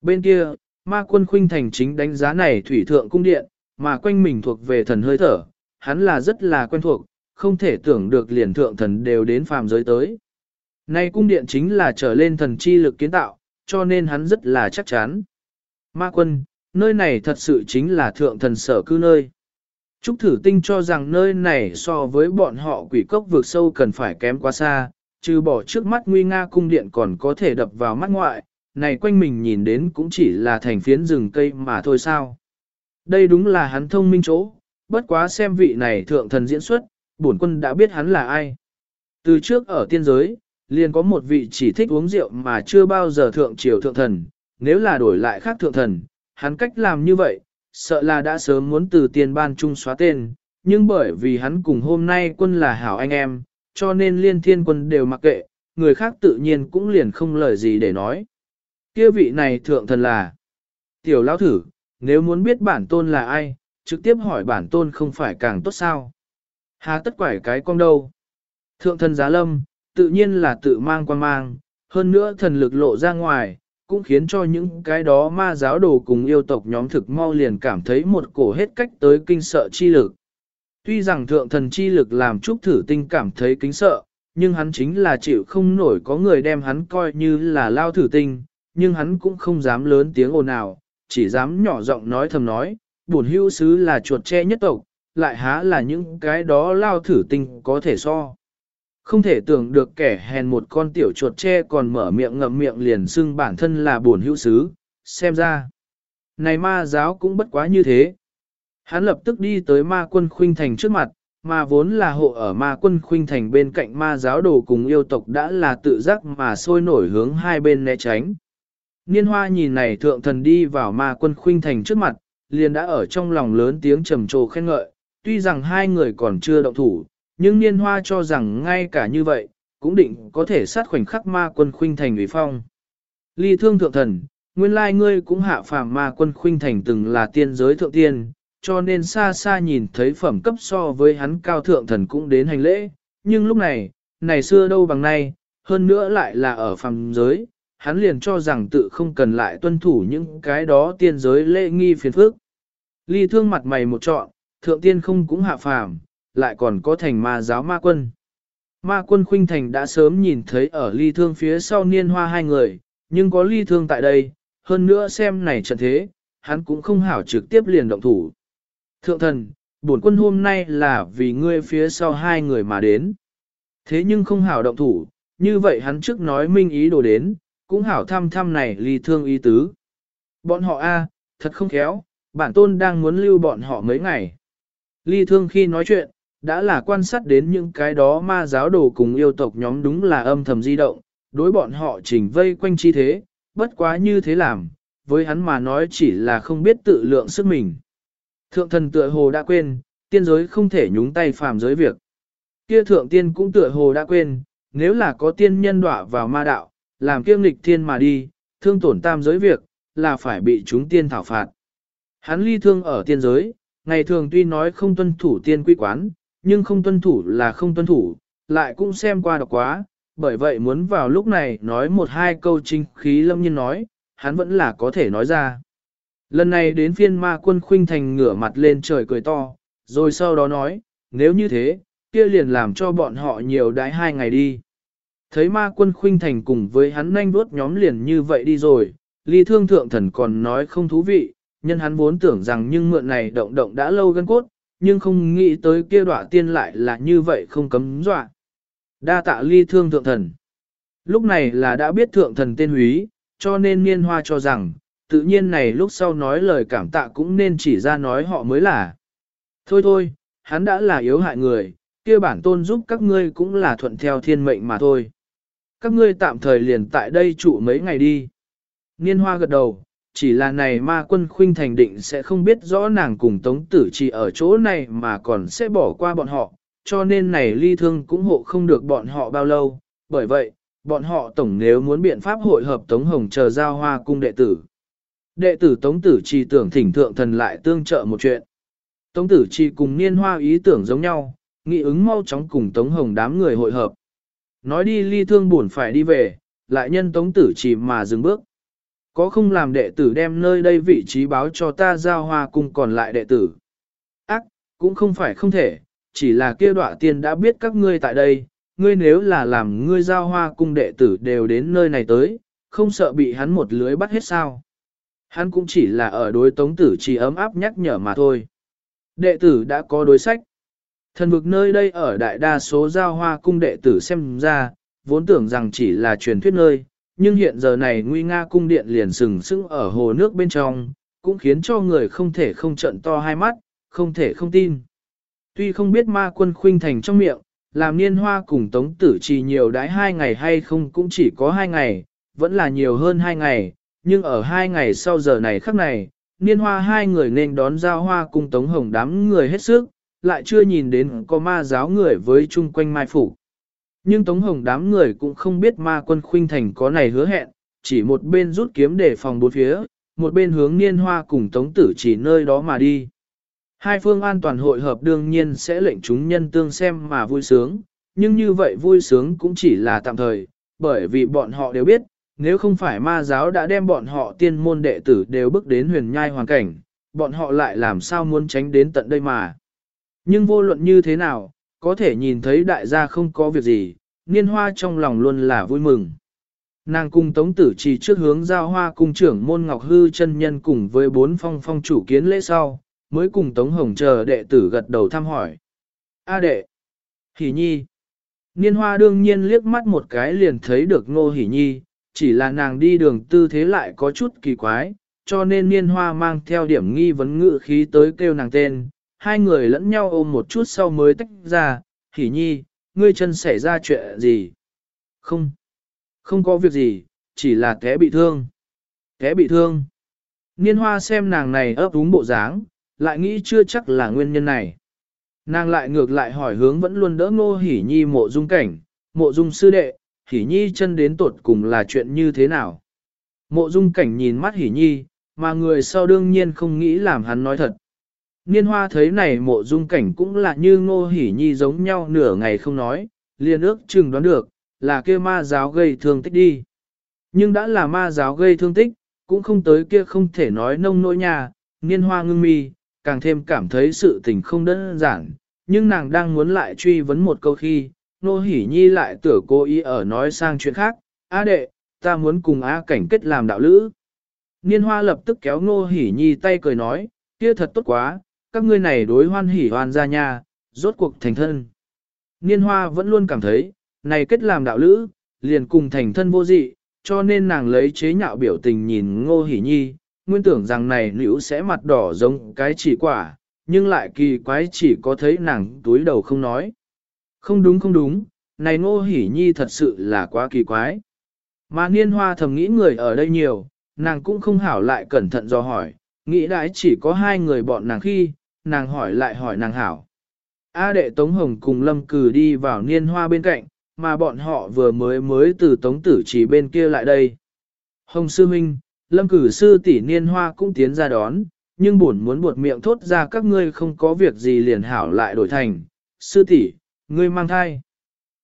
Bên kia, ma quân khuynh thành chính đánh giá này thủy thượng cung điện, mà quanh mình thuộc về thần hơi thở, hắn là rất là quen thuộc, không thể tưởng được liền thượng thần đều đến phàm giới tới. Nay cung điện chính là trở lên thần chi lực kiến tạo, cho nên hắn rất là chắc chắn. Ma quân, nơi này thật sự chính là thượng thần sở cư nơi. Trúc thử tinh cho rằng nơi này so với bọn họ quỷ cốc vượt sâu cần phải kém quá xa, trừ bỏ trước mắt nguy nga cung điện còn có thể đập vào mắt ngoại, này quanh mình nhìn đến cũng chỉ là thành phiến rừng cây mà thôi sao. Đây đúng là hắn thông minh chỗ, bất quá xem vị này thượng thần diễn xuất, bổn quân đã biết hắn là ai. Từ trước ở tiên giới, liền có một vị chỉ thích uống rượu mà chưa bao giờ thượng triều thượng thần, nếu là đổi lại khác thượng thần, hắn cách làm như vậy, sợ là đã sớm muốn từ tiền ban trung xóa tên, nhưng bởi vì hắn cùng hôm nay quân là hảo anh em, cho nên liên thiên quân đều mặc kệ, người khác tự nhiên cũng liền không lời gì để nói. Kia vị này thượng thần là Tiểu lão thử, nếu muốn biết bản tôn là ai, trực tiếp hỏi bản tôn không phải càng tốt sao. Há tất quải cái con đâu. Thượng thần giá lâm, tự nhiên là tự mang quan mang, hơn nữa thần lực lộ ra ngoài, cũng khiến cho những cái đó ma giáo đồ cùng yêu tộc nhóm thực mau liền cảm thấy một cổ hết cách tới kinh sợ chi lực. Tuy rằng thượng thần chi lực làm trúc thử tinh cảm thấy kính sợ, nhưng hắn chính là chịu không nổi có người đem hắn coi như là lao thử tinh, nhưng hắn cũng không dám lớn tiếng ồn ào, chỉ dám nhỏ giọng nói thầm nói, bổn hưu sứ là chuột tre nhất tộc, lại há là những cái đó lao thử tinh có thể so. Không thể tưởng được kẻ hèn một con tiểu chuột tre còn mở miệng ngậm miệng liền xưng bản thân là buồn hữu sứ, xem ra. Này ma giáo cũng bất quá như thế. Hắn lập tức đi tới ma quân khuynh thành trước mặt, mà vốn là hộ ở ma quân khuynh thành bên cạnh ma giáo đồ cùng yêu tộc đã là tự giác mà sôi nổi hướng hai bên né tránh. Niên hoa nhìn này thượng thần đi vào ma quân khuynh thành trước mặt, liền đã ở trong lòng lớn tiếng trầm trồ khen ngợi, tuy rằng hai người còn chưa động thủ, nhưng niên hoa cho rằng ngay cả như vậy, cũng định có thể sát khoảnh khắc ma quân khuynh thành ủy phong. Ly thương thượng thần, nguyên lai ngươi cũng hạ phàm ma quân khuynh thành từng là tiên giới thượng tiên, cho nên xa xa nhìn thấy phẩm cấp so với hắn cao thượng thần cũng đến hành lễ, nhưng lúc này, này xưa đâu bằng nay, hơn nữa lại là ở phàm giới, hắn liền cho rằng tự không cần lại tuân thủ những cái đó tiên giới lễ nghi phiền phức. Ly thương mặt mày một trọn, thượng tiên không cũng hạ phàm, lại còn có thành ma giáo ma quân. Ma quân khuynh thành đã sớm nhìn thấy ở ly thương phía sau niên hoa hai người, nhưng có ly thương tại đây, hơn nữa xem này trận thế, hắn cũng không hảo trực tiếp liền động thủ. Thượng thần, bổn quân hôm nay là vì ngươi phía sau hai người mà đến. Thế nhưng không hảo động thủ, như vậy hắn trước nói minh ý đồ đến, cũng hảo thăm thăm này ly thương ý tứ. Bọn họ a, thật không khéo, bản tôn đang muốn lưu bọn họ mấy ngày. Ly thương khi nói chuyện, đã là quan sát đến những cái đó ma giáo đồ cùng yêu tộc nhóm đúng là âm thầm di động, đối bọn họ chỉnh vây quanh chi thế, bất quá như thế làm, với hắn mà nói chỉ là không biết tự lượng sức mình. Thượng thần tựa hồ đã quên, tiên giới không thể nhúng tay phàm giới việc. Kia thượng tiên cũng tựa hồ đã quên, nếu là có tiên nhân đọa vào ma đạo, làm kiêm lịch thiên mà đi, thương tổn tam giới việc, là phải bị chúng tiên thảo phạt. Hắn ly thương ở tiên giới, ngày thường tuy nói không tuân thủ tiên quy quán, nhưng không tuân thủ là không tuân thủ, lại cũng xem qua đọc quá, bởi vậy muốn vào lúc này nói một hai câu chính khí lâm nhiên nói, hắn vẫn là có thể nói ra. Lần này đến phiên ma quân khuynh thành ngửa mặt lên trời cười to, rồi sau đó nói, nếu như thế, kia liền làm cho bọn họ nhiều đái hai ngày đi. Thấy ma quân khuynh thành cùng với hắn nhanh vuốt nhóm liền như vậy đi rồi, ly thương thượng thần còn nói không thú vị, nhân hắn vốn tưởng rằng nhưng mượn này động động đã lâu gân cốt, nhưng không nghĩ tới kia đọa tiên lại là như vậy không cấm dọa. Đa tạ ly thương thượng thần. Lúc này là đã biết thượng thần tên húy, cho nên niên hoa cho rằng, tự nhiên này lúc sau nói lời cảm tạ cũng nên chỉ ra nói họ mới là. Thôi thôi, hắn đã là yếu hại người, kia bản tôn giúp các ngươi cũng là thuận theo thiên mệnh mà thôi. Các ngươi tạm thời liền tại đây trụ mấy ngày đi. Niên hoa gật đầu, chỉ là này ma quân khuynh thành định sẽ không biết rõ nàng cùng tống tử chỉ ở chỗ này mà còn sẽ bỏ qua bọn họ, cho nên này ly thương cũng hộ không được bọn họ bao lâu, bởi vậy, bọn họ tổng nếu muốn biện pháp hội hợp Tống Hồng chờ giao hoa cung đệ tử. Đệ tử Tống Tử chỉ tưởng thỉnh thượng thần lại tương trợ một chuyện. Tống Tử chỉ cùng niên hoa ý tưởng giống nhau, nghị ứng mau chóng cùng Tống Hồng đám người hội hợp. Nói đi ly thương buồn phải đi về, lại nhân Tống Tử chỉ mà dừng bước. Có không làm đệ tử đem nơi đây vị trí báo cho ta giao hoa cung còn lại đệ tử. Ác, cũng không phải không thể, chỉ là kia đọa tiên đã biết các ngươi tại đây, ngươi nếu là làm ngươi giao hoa cung đệ tử đều đến nơi này tới, không sợ bị hắn một lưới bắt hết sao. Hắn cũng chỉ là ở đối tống tử chỉ ấm áp nhắc nhở mà thôi. Đệ tử đã có đối sách. Thần vực nơi đây ở đại đa số giao hoa cung đệ tử xem ra, vốn tưởng rằng chỉ là truyền thuyết nơi, nhưng hiện giờ này nguy nga cung điện liền sừng sững ở hồ nước bên trong, cũng khiến cho người không thể không trận to hai mắt, không thể không tin. Tuy không biết ma quân khuynh thành trong miệng, làm niên hoa cùng tống tử chỉ nhiều đái hai ngày hay không cũng chỉ có hai ngày, vẫn là nhiều hơn hai ngày, nhưng ở hai ngày sau giờ này khắc này, niên hoa hai người nên đón giao hoa cùng tống hồng đám người hết sức, lại chưa nhìn đến có ma giáo người với chung quanh mai phủ. Nhưng tống hồng đám người cũng không biết ma quân khuynh thành có này hứa hẹn, chỉ một bên rút kiếm để phòng bốn phía, một bên hướng niên hoa cùng tống tử chỉ nơi đó mà đi. Hai phương an toàn hội hợp đương nhiên sẽ lệnh chúng nhân tương xem mà vui sướng, nhưng như vậy vui sướng cũng chỉ là tạm thời, bởi vì bọn họ đều biết, nếu không phải ma giáo đã đem bọn họ tiên môn đệ tử đều bước đến huyền nhai hoàn cảnh, bọn họ lại làm sao muốn tránh đến tận đây mà. Nhưng vô luận như thế nào, có thể nhìn thấy đại gia không có việc gì, niên hoa trong lòng luôn là vui mừng. Nàng cùng tống tử chỉ trước hướng giao hoa cung trưởng môn ngọc hư chân nhân cùng với bốn phong phong chủ kiến lễ sau, mới cùng tống hồng chờ đệ tử gật đầu thăm hỏi. A đệ, hỉ nhi. Niên hoa đương nhiên liếc mắt một cái liền thấy được ngô hỉ nhi, chỉ là nàng đi đường tư thế lại có chút kỳ quái, cho nên niên hoa mang theo điểm nghi vấn ngự khí tới kêu nàng tên, hai người lẫn nhau ôm một chút sau mới tách ra, hỉ nhi, ngươi chân xảy ra chuyện gì? Không, không có việc gì, chỉ là té bị thương. Té bị thương. Niên hoa xem nàng này ấp úng bộ dáng, lại nghĩ chưa chắc là nguyên nhân này. Nàng lại ngược lại hỏi hướng vẫn luôn đỡ ngô hỉ nhi mộ dung cảnh, mộ dung sư đệ, hỉ nhi chân đến tột cùng là chuyện như thế nào? Mộ dung cảnh nhìn mắt hỉ nhi, mà người sau đương nhiên không nghĩ làm hắn nói thật. Niên hoa thấy này mộ dung cảnh cũng là như ngô hỉ nhi giống nhau nửa ngày không nói, liền ước chừng đoán được, là kia ma giáo gây thương tích đi. Nhưng đã là ma giáo gây thương tích, cũng không tới kia không thể nói nông nỗi nhà, niên hoa ngưng mi, càng thêm cảm thấy sự tình không đơn giản, nhưng nàng đang muốn lại truy vấn một câu khi, nô hỉ nhi lại tưởng cô ý ở nói sang chuyện khác, A đệ, ta muốn cùng A cảnh kết làm đạo lữ. Niên hoa lập tức kéo nô hỉ nhi tay cười nói, kia thật tốt quá, các ngươi này đối hoan hỉ hoan ra nha, rốt cuộc thành thân. Niên hoa vẫn luôn cảm thấy, này kết làm đạo lữ, liền cùng thành thân vô dị, cho nên nàng lấy chế nhạo biểu tình nhìn ngô hỉ nhi, nguyên tưởng rằng này nữ sẽ mặt đỏ giống cái chỉ quả, nhưng lại kỳ quái chỉ có thấy nàng túi đầu không nói. Không đúng không đúng, này ngô hỉ nhi thật sự là quá kỳ quái. Mà niên hoa thầm nghĩ người ở đây nhiều, nàng cũng không hảo lại cẩn thận do hỏi, nghĩ đãi chỉ có hai người bọn nàng khi, nàng hỏi lại hỏi nàng hảo. A đệ Tống Hồng cùng Lâm Cử đi vào niên hoa bên cạnh, mà bọn họ vừa mới mới từ Tống Tử chỉ bên kia lại đây. Hồng Sư Minh, Lâm Cử Sư tỷ niên hoa cũng tiến ra đón, nhưng buồn muốn buột miệng thốt ra các ngươi không có việc gì liền hảo lại đổi thành. Sư tỷ, ngươi mang thai.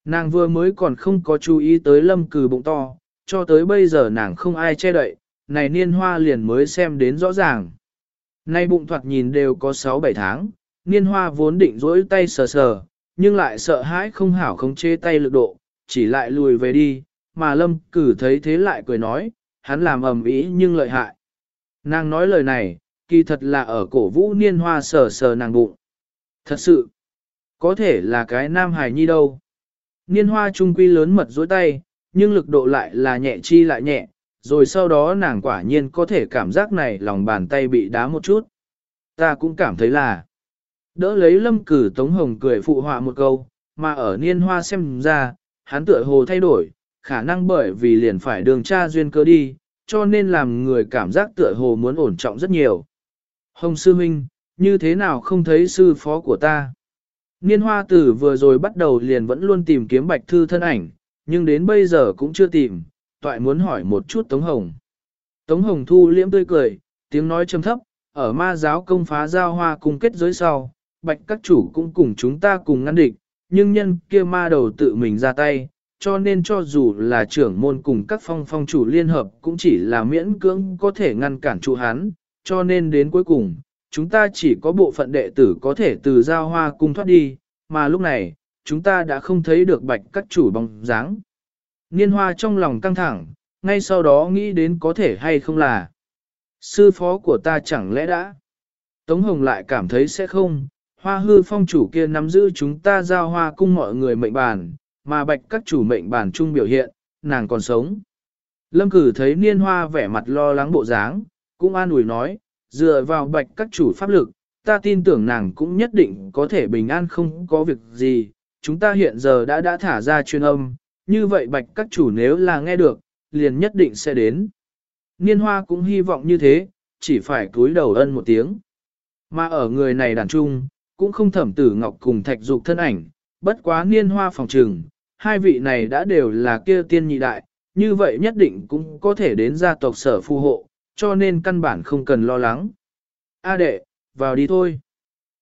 Nàng vừa mới còn không có chú ý tới Lâm Cử bụng to, cho tới bây giờ nàng không ai che đậy, này niên hoa liền mới xem đến rõ ràng. Nay bụng thoạt nhìn đều có 6-7 tháng, niên hoa vốn định rỗi tay sờ sờ, nhưng lại sợ hãi không hảo không chế tay lực độ, chỉ lại lùi về đi, mà lâm cử thấy thế lại cười nói, hắn làm ầm ĩ nhưng lợi hại. Nàng nói lời này, kỳ thật là ở cổ vũ niên hoa sờ sờ nàng bụng. Thật sự, có thể là cái nam hài nhi đâu. Niên hoa trung quy lớn mật dối tay, nhưng lực độ lại là nhẹ chi lại nhẹ, rồi sau đó nàng quả nhiên có thể cảm giác này lòng bàn tay bị đá một chút. Ta cũng cảm thấy là, đỡ lấy lâm cử Tống Hồng cười phụ họa một câu, mà ở niên hoa xem ra, hắn tựa hồ thay đổi, khả năng bởi vì liền phải đường cha duyên cơ đi, cho nên làm người cảm giác tựa hồ muốn ổn trọng rất nhiều. Hồng sư minh, như thế nào không thấy sư phó của ta? Niên hoa tử vừa rồi bắt đầu liền vẫn luôn tìm kiếm bạch thư thân ảnh, nhưng đến bây giờ cũng chưa tìm, toại muốn hỏi một chút Tống Hồng. Tống Hồng thu liễm tươi cười, tiếng nói trầm thấp, ở ma giáo công phá giao hoa cùng kết giới sau, bạch các chủ cũng cùng chúng ta cùng ngăn địch, nhưng nhân kia ma đầu tự mình ra tay, cho nên cho dù là trưởng môn cùng các phong phong chủ liên hợp cũng chỉ là miễn cưỡng có thể ngăn cản trụ hắn, cho nên đến cuối cùng, chúng ta chỉ có bộ phận đệ tử có thể từ giao hoa cung thoát đi, mà lúc này, chúng ta đã không thấy được bạch các chủ bóng dáng. Niên hoa trong lòng căng thẳng, ngay sau đó nghĩ đến có thể hay không là. Sư phó của ta chẳng lẽ đã. Tống Hồng lại cảm thấy sẽ không, hoa hư phong chủ kia nắm giữ chúng ta giao hoa cung mọi người mệnh bản, mà bạch các chủ mệnh bản chung biểu hiện, nàng còn sống. Lâm cử thấy niên hoa vẻ mặt lo lắng bộ dáng, cũng an ủi nói, dựa vào bạch các chủ pháp lực, ta tin tưởng nàng cũng nhất định có thể bình an không có việc gì, chúng ta hiện giờ đã đã thả ra chuyên âm, như vậy bạch các chủ nếu là nghe được, liền nhất định sẽ đến. Niên hoa cũng hy vọng như thế, chỉ phải cúi đầu ân một tiếng. Mà ở người này đàn trung, cũng không thẩm tử ngọc cùng thạch dục thân ảnh, bất quá niên hoa phòng trừng, hai vị này đã đều là kia tiên nhị đại, như vậy nhất định cũng có thể đến gia tộc sở phù hộ, cho nên căn bản không cần lo lắng. A đệ, vào đi thôi.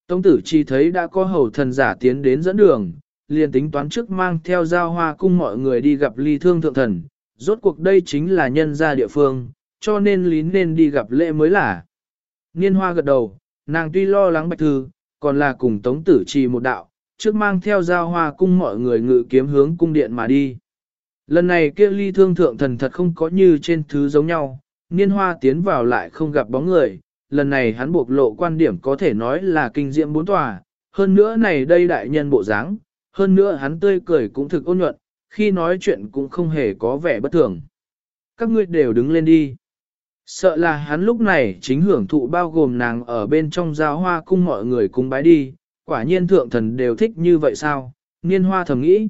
Tông tử chi thấy đã có hầu thần giả tiến đến dẫn đường, liền tính toán trước mang theo giao hoa cung mọi người đi gặp ly thương thượng thần, rốt cuộc đây chính là nhân gia địa phương, cho nên lý nên đi gặp lễ mới là. Niên hoa gật đầu, nàng tuy lo lắng bạch thư, còn là cùng tống tử trì một đạo, trước mang theo giao hoa cung mọi người ngự kiếm hướng cung điện mà đi. Lần này kia ly thương thượng thần thật không có như trên thứ giống nhau, niên hoa tiến vào lại không gặp bóng người, lần này hắn bộc lộ quan điểm có thể nói là kinh diệm bốn tòa, hơn nữa này đây đại nhân bộ dáng, hơn nữa hắn tươi cười cũng thực ôn nhuận, khi nói chuyện cũng không hề có vẻ bất thường. Các ngươi đều đứng lên đi. Sợ là hắn lúc này chính hưởng thụ bao gồm nàng ở bên trong giao hoa cung mọi người cung bái đi, quả nhiên thượng thần đều thích như vậy sao, niên hoa thầm nghĩ.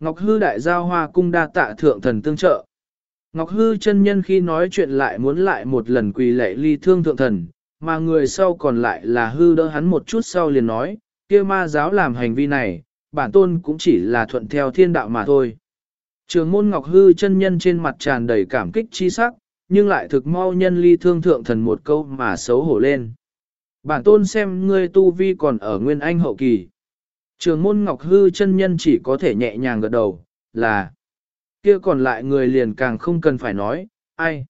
Ngọc Hư đại giao hoa cung đa tạ thượng thần tương trợ. Ngọc Hư chân nhân khi nói chuyện lại muốn lại một lần quỳ lệ ly thương thượng thần, mà người sau còn lại là hư đỡ hắn một chút sau liền nói, kia ma giáo làm hành vi này, bản tôn cũng chỉ là thuận theo thiên đạo mà thôi. Trường môn Ngọc Hư chân nhân trên mặt tràn đầy cảm kích chi sắc, nhưng lại thực mau nhân ly thương thượng thần một câu mà xấu hổ lên. Bản tôn xem ngươi tu vi còn ở nguyên anh hậu kỳ. Trường môn Ngọc Hư chân nhân chỉ có thể nhẹ nhàng gật đầu, là kia còn lại người liền càng không cần phải nói, ai.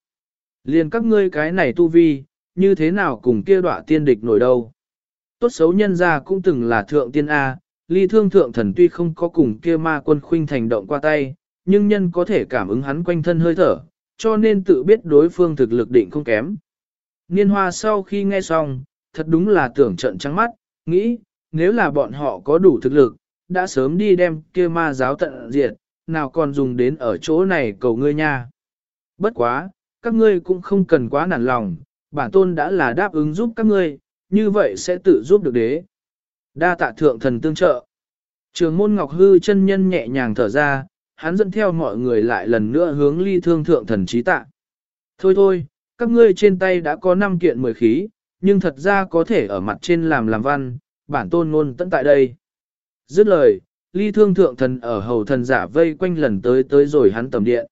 Liền các ngươi cái này tu vi, như thế nào cùng kia đọa tiên địch nổi đâu. Tốt xấu nhân ra cũng từng là thượng tiên A, ly thương thượng thần tuy không có cùng kia ma quân khuynh thành động qua tay, nhưng nhân có thể cảm ứng hắn quanh thân hơi thở, cho nên tự biết đối phương thực lực định không kém. Niên hoa sau khi nghe xong, thật đúng là tưởng trận trắng mắt, nghĩ, nếu là bọn họ có đủ thực lực, đã sớm đi đem kia ma giáo tận diệt, nào còn dùng đến ở chỗ này cầu ngươi nha. Bất quá, các ngươi cũng không cần quá nản lòng, bản tôn đã là đáp ứng giúp các ngươi, như vậy sẽ tự giúp được đế. Đa tạ thượng thần tương trợ. Trường môn Ngọc Hư chân nhân nhẹ nhàng thở ra, hắn dẫn theo mọi người lại lần nữa hướng ly thương thượng thần trí tạ. Thôi thôi, các ngươi trên tay đã có 5 kiện mười khí, nhưng thật ra có thể ở mặt trên làm làm văn, bản tôn ngôn tận tại đây. Dứt lời, ly thương thượng thần ở hầu thần giả vây quanh lần tới tới rồi hắn tầm điện.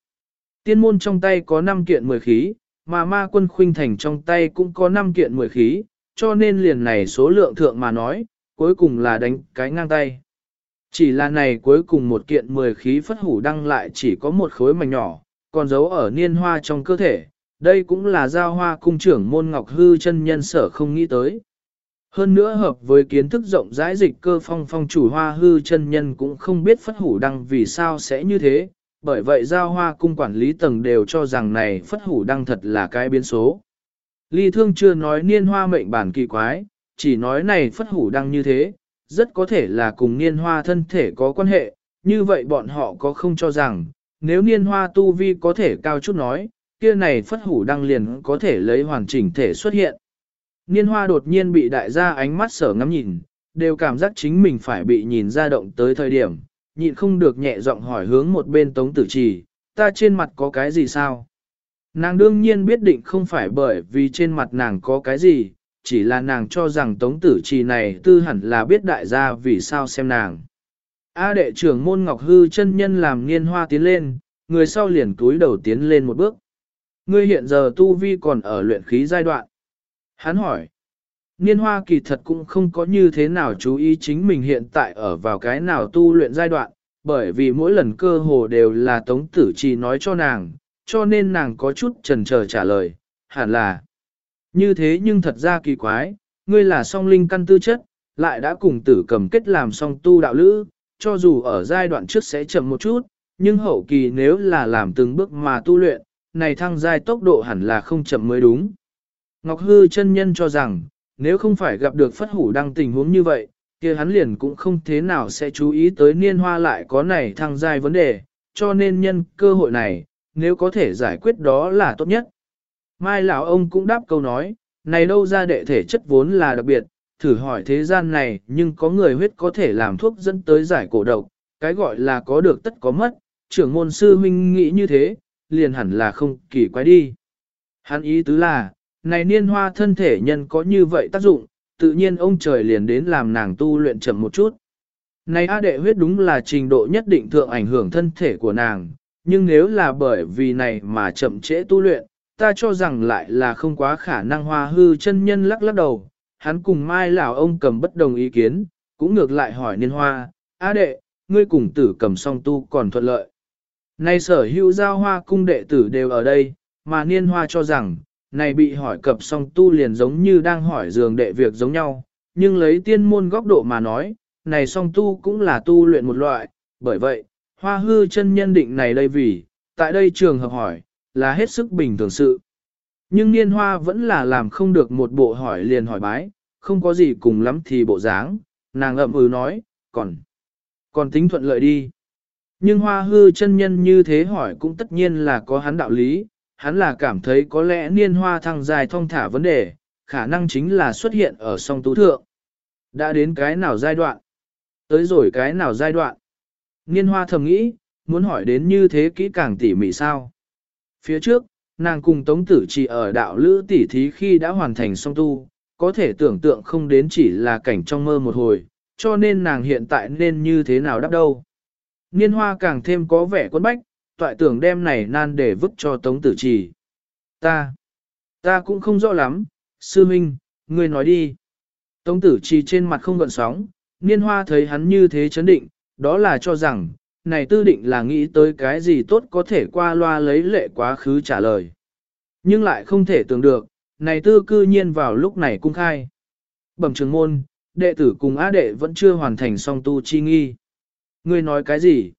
Tiên môn trong tay có 5 kiện mười khí, mà ma quân khuynh thành trong tay cũng có 5 kiện mười khí, cho nên liền này số lượng thượng mà nói, cuối cùng là đánh cái ngang tay. Chỉ là này cuối cùng một kiện mười khí phất hủ đăng lại chỉ có một khối mảnh nhỏ, còn giấu ở niên hoa trong cơ thể, đây cũng là giao hoa cung trưởng môn ngọc hư chân nhân sở không nghĩ tới. Hơn nữa hợp với kiến thức rộng rãi dịch cơ phong phong chủ hoa hư chân nhân cũng không biết phất hủ đăng vì sao sẽ như thế, bởi vậy giao hoa cung quản lý tầng đều cho rằng này phất hủ đăng thật là cái biến số. Ly thương chưa nói niên hoa mệnh bản kỳ quái, chỉ nói này phất hủ đang như thế, rất có thể là cùng niên hoa thân thể có quan hệ, như vậy bọn họ có không cho rằng, nếu niên hoa tu vi có thể cao chút nói, kia này phất hủ đăng liền có thể lấy hoàn chỉnh thể xuất hiện. Niên hoa đột nhiên bị đại gia ánh mắt sở ngắm nhìn, đều cảm giác chính mình phải bị nhìn ra động tới thời điểm, nhịn không được nhẹ giọng hỏi hướng một bên tống tử trì, ta trên mặt có cái gì sao? Nàng đương nhiên biết định không phải bởi vì trên mặt nàng có cái gì, chỉ là nàng cho rằng tống tử trì này tư hẳn là biết đại gia vì sao xem nàng. A đệ trưởng môn ngọc hư chân nhân làm niên hoa tiến lên, người sau liền túi đầu tiến lên một bước. Ngươi hiện giờ tu vi còn ở luyện khí giai đoạn. Hắn hỏi, niên hoa kỳ thật cũng không có như thế nào chú ý chính mình hiện tại ở vào cái nào tu luyện giai đoạn, bởi vì mỗi lần cơ hồ đều là tống tử trì nói cho nàng, cho nên nàng có chút trần chờ trả lời, hẳn là. Như thế nhưng thật ra kỳ quái, ngươi là song linh căn tư chất, lại đã cùng tử cầm kết làm song tu đạo lữ, cho dù ở giai đoạn trước sẽ chậm một chút, nhưng hậu kỳ nếu là làm từng bước mà tu luyện, này thăng giai tốc độ hẳn là không chậm mới đúng. Ngọc Hư chân nhân cho rằng, nếu không phải gặp được phất hủ đăng tình huống như vậy, kia hắn liền cũng không thế nào sẽ chú ý tới niên hoa lại có này thăng giai vấn đề, cho nên nhân cơ hội này, nếu có thể giải quyết đó là tốt nhất. Mai lão ông cũng đáp câu nói, này đâu ra đệ thể chất vốn là đặc biệt, thử hỏi thế gian này nhưng có người huyết có thể làm thuốc dẫn tới giải cổ độc, cái gọi là có được tất có mất, trưởng môn sư huynh nghĩ như thế, liền hẳn là không kỳ quái đi. Hắn ý tứ là, này niên hoa thân thể nhân có như vậy tác dụng, tự nhiên ông trời liền đến làm nàng tu luyện chậm một chút. Này A đệ huyết đúng là trình độ nhất định thượng ảnh hưởng thân thể của nàng, nhưng nếu là bởi vì này mà chậm trễ tu luyện, ta cho rằng lại là không quá khả năng hoa hư chân nhân lắc lắc đầu. Hắn cùng mai lão ông cầm bất đồng ý kiến, cũng ngược lại hỏi niên hoa, A đệ, ngươi cùng tử cầm song tu còn thuận lợi. Nay sở hữu giao hoa cung đệ tử đều ở đây, mà niên hoa cho rằng, này bị hỏi cập song tu liền giống như đang hỏi giường đệ việc giống nhau, nhưng lấy tiên môn góc độ mà nói, này song tu cũng là tu luyện một loại, bởi vậy, hoa hư chân nhân định này đây vì, tại đây trường hợp hỏi, là hết sức bình thường sự. Nhưng niên hoa vẫn là làm không được một bộ hỏi liền hỏi bái, không có gì cùng lắm thì bộ dáng, nàng ậm ừ nói, còn, còn tính thuận lợi đi. Nhưng hoa hư chân nhân như thế hỏi cũng tất nhiên là có hắn đạo lý, hắn là cảm thấy có lẽ niên hoa thăng dài thông thả vấn đề, khả năng chính là xuất hiện ở song tú thượng. Đã đến cái nào giai đoạn? Tới rồi cái nào giai đoạn? Niên hoa thầm nghĩ, muốn hỏi đến như thế kỹ càng tỉ mỉ sao? Phía trước, nàng cùng tống tử chỉ ở đạo lữ tỉ thí khi đã hoàn thành song tu, có thể tưởng tượng không đến chỉ là cảnh trong mơ một hồi, cho nên nàng hiện tại nên như thế nào đáp đâu. Niên hoa càng thêm có vẻ quân bách, toại tưởng đem này nan để vứt cho tống tử trì. Ta, ta cũng không rõ lắm, sư minh, ngươi nói đi. Tống tử trì trên mặt không gợn sóng, niên hoa thấy hắn như thế chấn định, đó là cho rằng, này tư định là nghĩ tới cái gì tốt có thể qua loa lấy lệ quá khứ trả lời. Nhưng lại không thể tưởng được, này tư cư nhiên vào lúc này cung khai. Bẩm trường môn, đệ tử cùng á đệ vẫn chưa hoàn thành song tu chi nghi. Ngươi nói cái gì?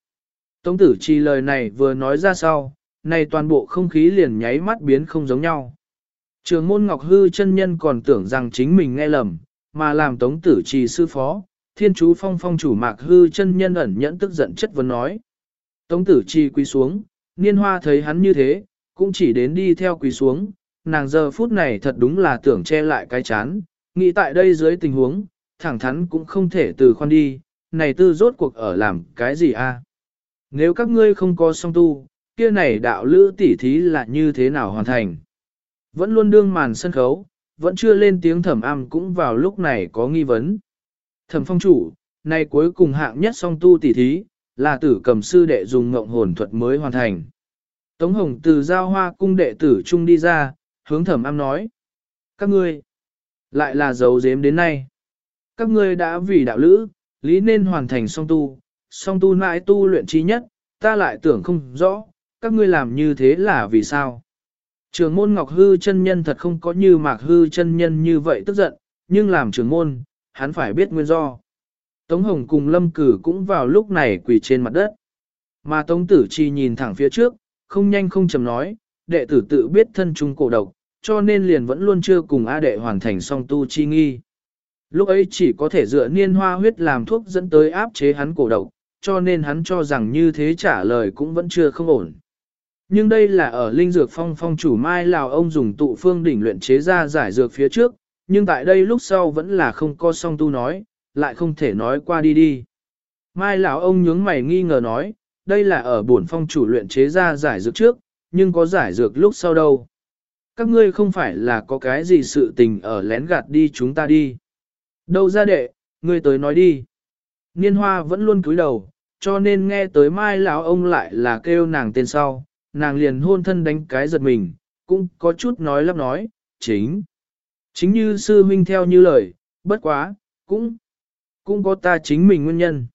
Tống tử chi lời này vừa nói ra sau, này toàn bộ không khí liền nháy mắt biến không giống nhau. Trường môn Ngọc Hư chân nhân còn tưởng rằng chính mình nghe lầm, mà làm tống tử trì sư phó, thiên chú phong phong chủ mạc hư chân nhân ẩn nhẫn tức giận chất vấn nói. Tống tử chi quỳ xuống, niên hoa thấy hắn như thế, cũng chỉ đến đi theo quỳ xuống, nàng giờ phút này thật đúng là tưởng che lại cái chán, nghĩ tại đây dưới tình huống, thẳng thắn cũng không thể từ khoan đi, này tư rốt cuộc ở làm cái gì a? Nếu các ngươi không có song tu, kia này đạo lữ tỉ thí là như thế nào hoàn thành? Vẫn luôn đương màn sân khấu, vẫn chưa lên tiếng thẩm âm cũng vào lúc này có nghi vấn. Thẩm phong chủ, này cuối cùng hạng nhất song tu tỉ thí, là tử cầm sư đệ dùng ngộng hồn thuật mới hoàn thành. Tống Hồng từ giao hoa cung đệ tử trung đi ra, hướng thẩm Am nói. Các ngươi, lại là dấu dếm đến nay. Các ngươi đã vì đạo lữ, lý nên hoàn thành song tu, song tu nãi tu luyện trí nhất, ta lại tưởng không rõ, các ngươi làm như thế là vì sao. Trường môn Ngọc Hư chân nhân thật không có như Mạc Hư chân nhân như vậy tức giận, nhưng làm trường môn, hắn phải biết nguyên do. Tống Hồng cùng Lâm Cử cũng vào lúc này quỳ trên mặt đất. Mà Tống Tử Chi nhìn thẳng phía trước, không nhanh không chầm nói, đệ tử tự biết thân trung cổ độc, cho nên liền vẫn luôn chưa cùng A đệ hoàn thành song tu chi nghi. Lúc ấy chỉ có thể dựa niên hoa huyết làm thuốc dẫn tới áp chế hắn cổ độc, cho nên hắn cho rằng như thế trả lời cũng vẫn chưa không ổn. Nhưng đây là ở linh dược phong phong chủ mai lào ông dùng tụ phương đỉnh luyện chế ra giải dược phía trước, nhưng tại đây lúc sau vẫn là không có song tu nói, lại không thể nói qua đi đi. Mai lão ông nhướng mày nghi ngờ nói, đây là ở bổn phong chủ luyện chế ra giải dược trước, nhưng có giải dược lúc sau đâu. Các ngươi không phải là có cái gì sự tình ở lén gạt đi chúng ta đi. Đâu ra đệ, ngươi tới nói đi. Niên hoa vẫn luôn cúi đầu, cho nên nghe tới mai lão ông lại là kêu nàng tên sau, nàng liền hôn thân đánh cái giật mình, cũng có chút nói lắp nói, chính. Chính như sư huynh theo như lời, bất quá, cũng, cũng có ta chính mình nguyên nhân.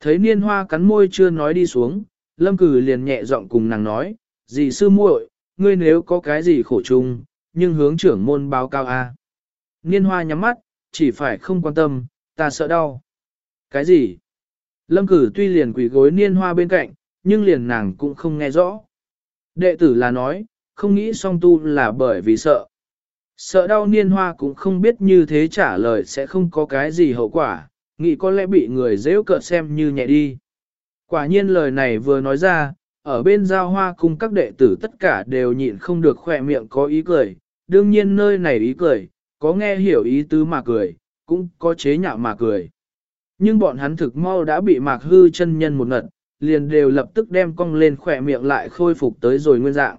Thấy niên hoa cắn môi chưa nói đi xuống, lâm cử liền nhẹ giọng cùng nàng nói, dì sư muội, ngươi nếu có cái gì khổ chung, nhưng hướng trưởng môn báo cao a. Niên hoa nhắm mắt, chỉ phải không quan tâm, ta sợ đau. Cái gì? Lâm cử tuy liền quỷ gối niên hoa bên cạnh, nhưng liền nàng cũng không nghe rõ. Đệ tử là nói, không nghĩ song tu là bởi vì sợ. Sợ đau niên hoa cũng không biết như thế trả lời sẽ không có cái gì hậu quả, nghĩ có lẽ bị người dễ cợt xem như nhẹ đi. Quả nhiên lời này vừa nói ra, ở bên giao hoa cùng các đệ tử tất cả đều nhịn không được khỏe miệng có ý cười, đương nhiên nơi này ý cười, có nghe hiểu ý tứ mà cười, cũng có chế nhạo mà cười. Nhưng bọn hắn thực mau đã bị mạc hư chân nhân một ngật, liền đều lập tức đem cong lên khỏe miệng lại khôi phục tới rồi nguyên dạng.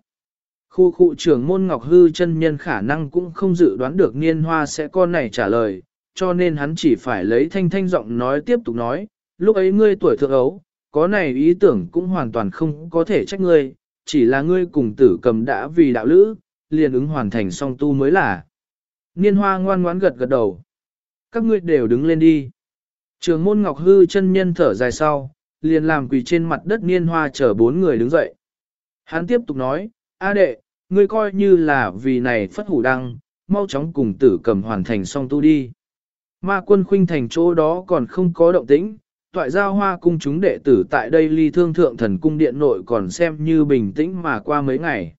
Khu khu trưởng môn Ngọc Hư chân nhân khả năng cũng không dự đoán được niên hoa sẽ con này trả lời, cho nên hắn chỉ phải lấy thanh thanh giọng nói tiếp tục nói, lúc ấy ngươi tuổi thượng ấu, có này ý tưởng cũng hoàn toàn không có thể trách ngươi, chỉ là ngươi cùng tử cầm đã vì đạo lữ, liền ứng hoàn thành song tu mới là. Niên hoa ngoan ngoãn gật gật đầu. Các ngươi đều đứng lên đi. Trường môn Ngọc Hư chân nhân thở dài sau, liền làm quỳ trên mặt đất niên hoa chở bốn người đứng dậy. Hắn tiếp tục nói, A đệ, ngươi coi như là vì này phất hủ đăng, mau chóng cùng tử cầm hoàn thành xong tu đi. Ma quân khuynh thành chỗ đó còn không có động tĩnh, toại giao hoa cung chúng đệ tử tại đây ly thương thượng thần cung điện nội còn xem như bình tĩnh mà qua mấy ngày.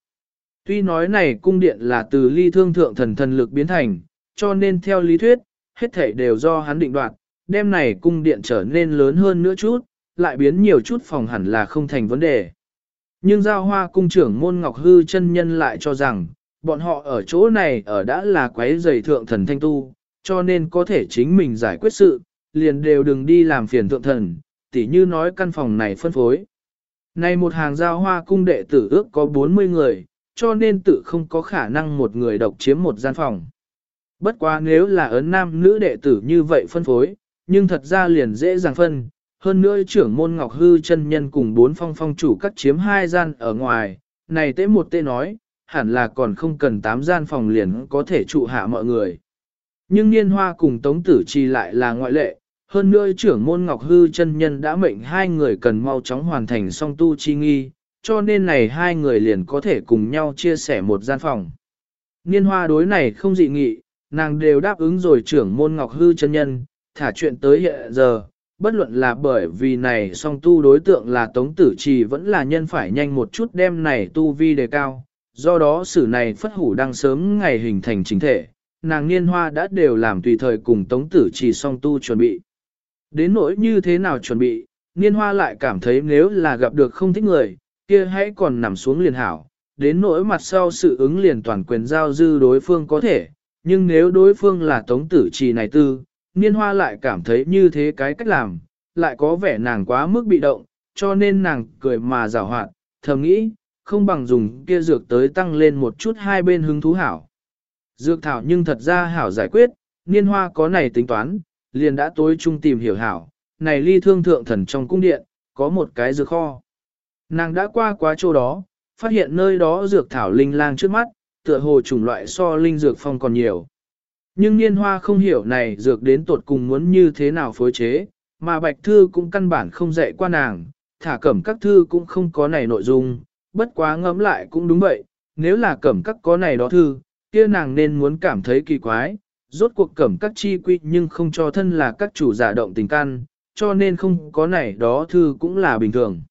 Tuy nói này cung điện là từ ly thương thượng thần thần lực biến thành, cho nên theo lý thuyết, hết thảy đều do hắn định đoạt, đêm này cung điện trở nên lớn hơn nữa chút, lại biến nhiều chút phòng hẳn là không thành vấn đề. Nhưng giao hoa cung trưởng môn Ngọc Hư chân nhân lại cho rằng, bọn họ ở chỗ này ở đã là quái giày thượng thần thanh tu, cho nên có thể chính mình giải quyết sự, liền đều đừng đi làm phiền thượng thần, tỉ như nói căn phòng này phân phối. Này một hàng giao hoa cung đệ tử ước có 40 người, cho nên tự không có khả năng một người độc chiếm một gian phòng. Bất quá nếu là ấn nam nữ đệ tử như vậy phân phối, nhưng thật ra liền dễ dàng phân. Hơn nữa trưởng môn Ngọc Hư chân nhân cùng bốn phong phong chủ cắt chiếm hai gian ở ngoài, này tế một tế nói, hẳn là còn không cần tám gian phòng liền có thể trụ hạ mọi người. Nhưng niên hoa cùng tống tử trì lại là ngoại lệ, hơn nữa trưởng môn Ngọc Hư chân nhân đã mệnh hai người cần mau chóng hoàn thành song tu chi nghi, cho nên này hai người liền có thể cùng nhau chia sẻ một gian phòng. Niên hoa đối này không dị nghị, nàng đều đáp ứng rồi trưởng môn Ngọc Hư chân nhân, thả chuyện tới hiện giờ, bất luận là bởi vì này song tu đối tượng là tống tử trì vẫn là nhân phải nhanh một chút đem này tu vi đề cao, do đó sử này phất hủ đang sớm ngày hình thành chính thể, nàng niên hoa đã đều làm tùy thời cùng tống tử trì song tu chuẩn bị. Đến nỗi như thế nào chuẩn bị, niên hoa lại cảm thấy nếu là gặp được không thích người, kia hãy còn nằm xuống liền hảo, đến nỗi mặt sau sự ứng liền toàn quyền giao dư đối phương có thể, nhưng nếu đối phương là tống tử trì này tư, niên hoa lại cảm thấy như thế cái cách làm, lại có vẻ nàng quá mức bị động, cho nên nàng cười mà rào hoạt, thầm nghĩ, không bằng dùng kia dược tới tăng lên một chút hai bên hứng thú hảo. Dược thảo nhưng thật ra hảo giải quyết, niên hoa có này tính toán, liền đã tối trung tìm hiểu hảo, này ly thương thượng thần trong cung điện, có một cái dược kho. Nàng đã qua quá chỗ đó, phát hiện nơi đó dược thảo linh lang trước mắt, tựa hồ chủng loại so linh dược phong còn nhiều. Nhưng niên hoa không hiểu này dược đến tột cùng muốn như thế nào phối chế, mà bạch thư cũng căn bản không dạy qua nàng, thả cẩm các thư cũng không có này nội dung, bất quá ngẫm lại cũng đúng vậy, nếu là cẩm các có này đó thư, kia nàng nên muốn cảm thấy kỳ quái, rốt cuộc cẩm các chi quy nhưng không cho thân là các chủ giả động tình căn, cho nên không có này đó thư cũng là bình thường.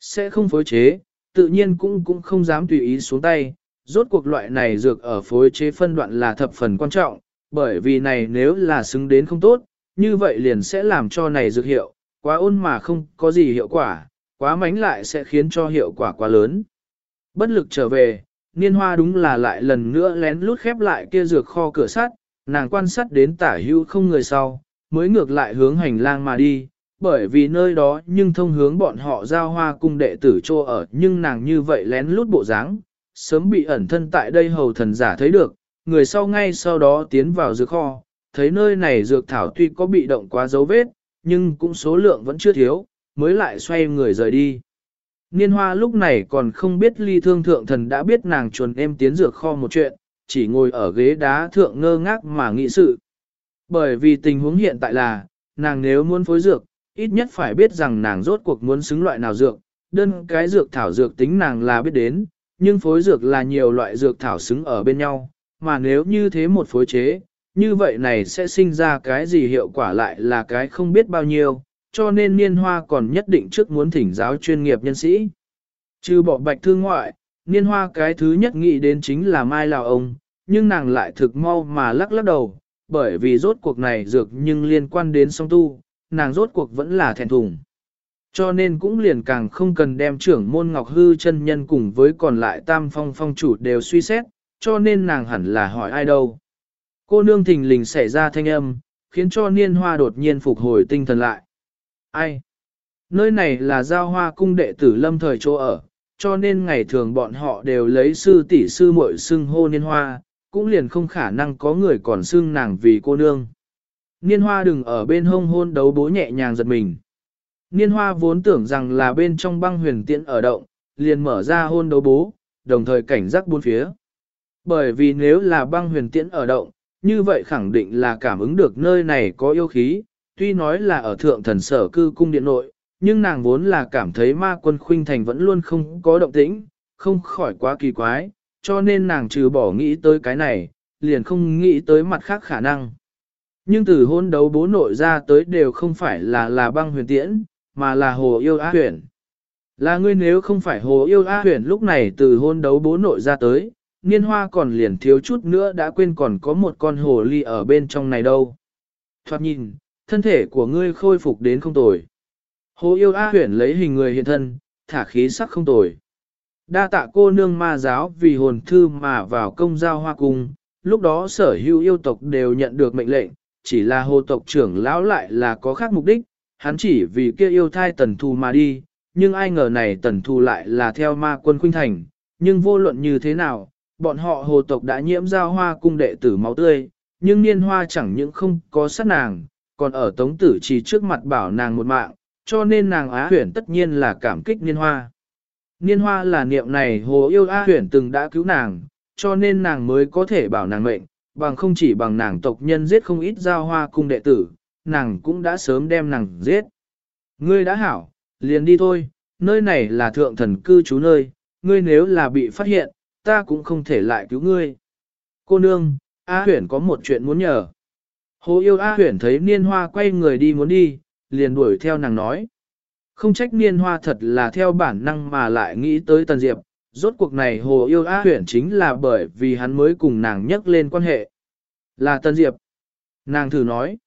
Sẽ không phối chế, tự nhiên cũng cũng không dám tùy ý xuống tay, rốt cuộc loại này dược ở phối chế phân đoạn là thập phần quan trọng, bởi vì này nếu là xứng đến không tốt, như vậy liền sẽ làm cho này dược hiệu, quá ôn mà không có gì hiệu quả, quá mánh lại sẽ khiến cho hiệu quả quá lớn. Bất lực trở về, niên hoa đúng là lại lần nữa lén lút khép lại kia dược kho cửa sắt, nàng quan sát đến tả hữu không người sau, mới ngược lại hướng hành lang mà đi, bởi vì nơi đó nhưng thông hướng bọn họ giao hoa cung đệ tử trô ở nhưng nàng như vậy lén lút bộ dáng, sớm bị ẩn thân tại đây hầu thần giả thấy được, người sau ngay sau đó tiến vào dược kho, thấy nơi này dược thảo tuy có bị động quá dấu vết, nhưng cũng số lượng vẫn chưa thiếu, mới lại xoay người rời đi. Niên hoa lúc này còn không biết ly thương thượng thần đã biết nàng chuồn em tiến dược kho một chuyện, chỉ ngồi ở ghế đá thượng ngơ ngác mà nghĩ sự. Bởi vì tình huống hiện tại là, nàng nếu muốn phối dược, ít nhất phải biết rằng nàng rốt cuộc muốn xứng loại nào dược, đơn cái dược thảo dược tính nàng là biết đến, nhưng phối dược là nhiều loại dược thảo xứng ở bên nhau, mà nếu như thế một phối chế, như vậy này sẽ sinh ra cái gì hiệu quả lại là cái không biết bao nhiêu, cho nên niên hoa còn nhất định trước muốn thỉnh giáo chuyên nghiệp nhân sĩ. Trừ bỏ bạch thương ngoại, niên hoa cái thứ nhất nghĩ đến chính là Mai Lào ông, nhưng nàng lại thực mau mà lắc lắc đầu, bởi vì rốt cuộc này dược nhưng liên quan đến song tu, nàng rốt cuộc vẫn là thẹn thùng. Cho nên cũng liền càng không cần đem trưởng môn ngọc hư chân nhân cùng với còn lại tam phong phong chủ đều suy xét, cho nên nàng hẳn là hỏi ai đâu. Cô nương thình lình xảy ra thanh âm, khiến cho niên hoa đột nhiên phục hồi tinh thần lại. Ai? Nơi này là giao hoa cung đệ tử lâm thời chỗ ở, cho nên ngày thường bọn họ đều lấy sư tỷ sư muội xưng hô niên hoa, cũng liền không khả năng có người còn xưng nàng vì cô nương. Niên hoa đừng ở bên hông hôn đấu bố nhẹ nhàng giật mình. Niên hoa vốn tưởng rằng là bên trong băng huyền tiễn ở động, liền mở ra hôn đấu bố, đồng thời cảnh giác bốn phía. Bởi vì nếu là băng huyền tiễn ở động, như vậy khẳng định là cảm ứng được nơi này có yêu khí, tuy nói là ở thượng thần sở cư cung điện nội, nhưng nàng vốn là cảm thấy ma quân khuynh thành vẫn luôn không có động tĩnh, không khỏi quá kỳ quái, cho nên nàng trừ bỏ nghĩ tới cái này, liền không nghĩ tới mặt khác khả năng. Nhưng từ hôn đấu bố nội ra tới đều không phải là là băng huyền tiễn, mà là hồ yêu á huyền. Là ngươi nếu không phải hồ yêu á huyền lúc này từ hôn đấu bố nội ra tới, niên hoa còn liền thiếu chút nữa đã quên còn có một con hồ ly ở bên trong này đâu. Thoạt nhìn, thân thể của ngươi khôi phục đến không tồi. Hồ yêu á huyển lấy hình người hiện thân, thả khí sắc không tồi. Đa tạ cô nương ma giáo vì hồn thư mà vào công giao hoa cung, lúc đó sở hữu yêu tộc đều nhận được mệnh lệnh, chỉ là hồ tộc trưởng lão lại là có khác mục đích, hắn chỉ vì kia yêu thai tần thù mà đi, nhưng ai ngờ này tần thù lại là theo ma quân khuynh thành, nhưng vô luận như thế nào, bọn họ hồ tộc đã nhiễm giao hoa cung đệ tử máu tươi, nhưng niên hoa chẳng những không có sát nàng, còn ở tống tử chỉ trước mặt bảo nàng một mạng, cho nên nàng á huyển tất nhiên là cảm kích niên hoa. Niên hoa là niệm này hồ yêu á huyển từng đã cứu nàng, cho nên nàng mới có thể bảo nàng mệnh, bằng không chỉ bằng nàng tộc nhân giết không ít giao hoa cung đệ tử, nàng cũng đã sớm đem nàng giết. Ngươi đã hảo, liền đi thôi, nơi này là thượng thần cư trú nơi, ngươi nếu là bị phát hiện, ta cũng không thể lại cứu ngươi. Cô nương, A huyển có một chuyện muốn nhờ. Hồ yêu A huyển thấy niên hoa quay người đi muốn đi, liền đuổi theo nàng nói. Không trách niên hoa thật là theo bản năng mà lại nghĩ tới Tần Diệp, rốt cuộc này hồ yêu A huyển chính là bởi vì hắn mới cùng nàng nhắc lên quan hệ. Là Tần Diệp. Nàng thử nói.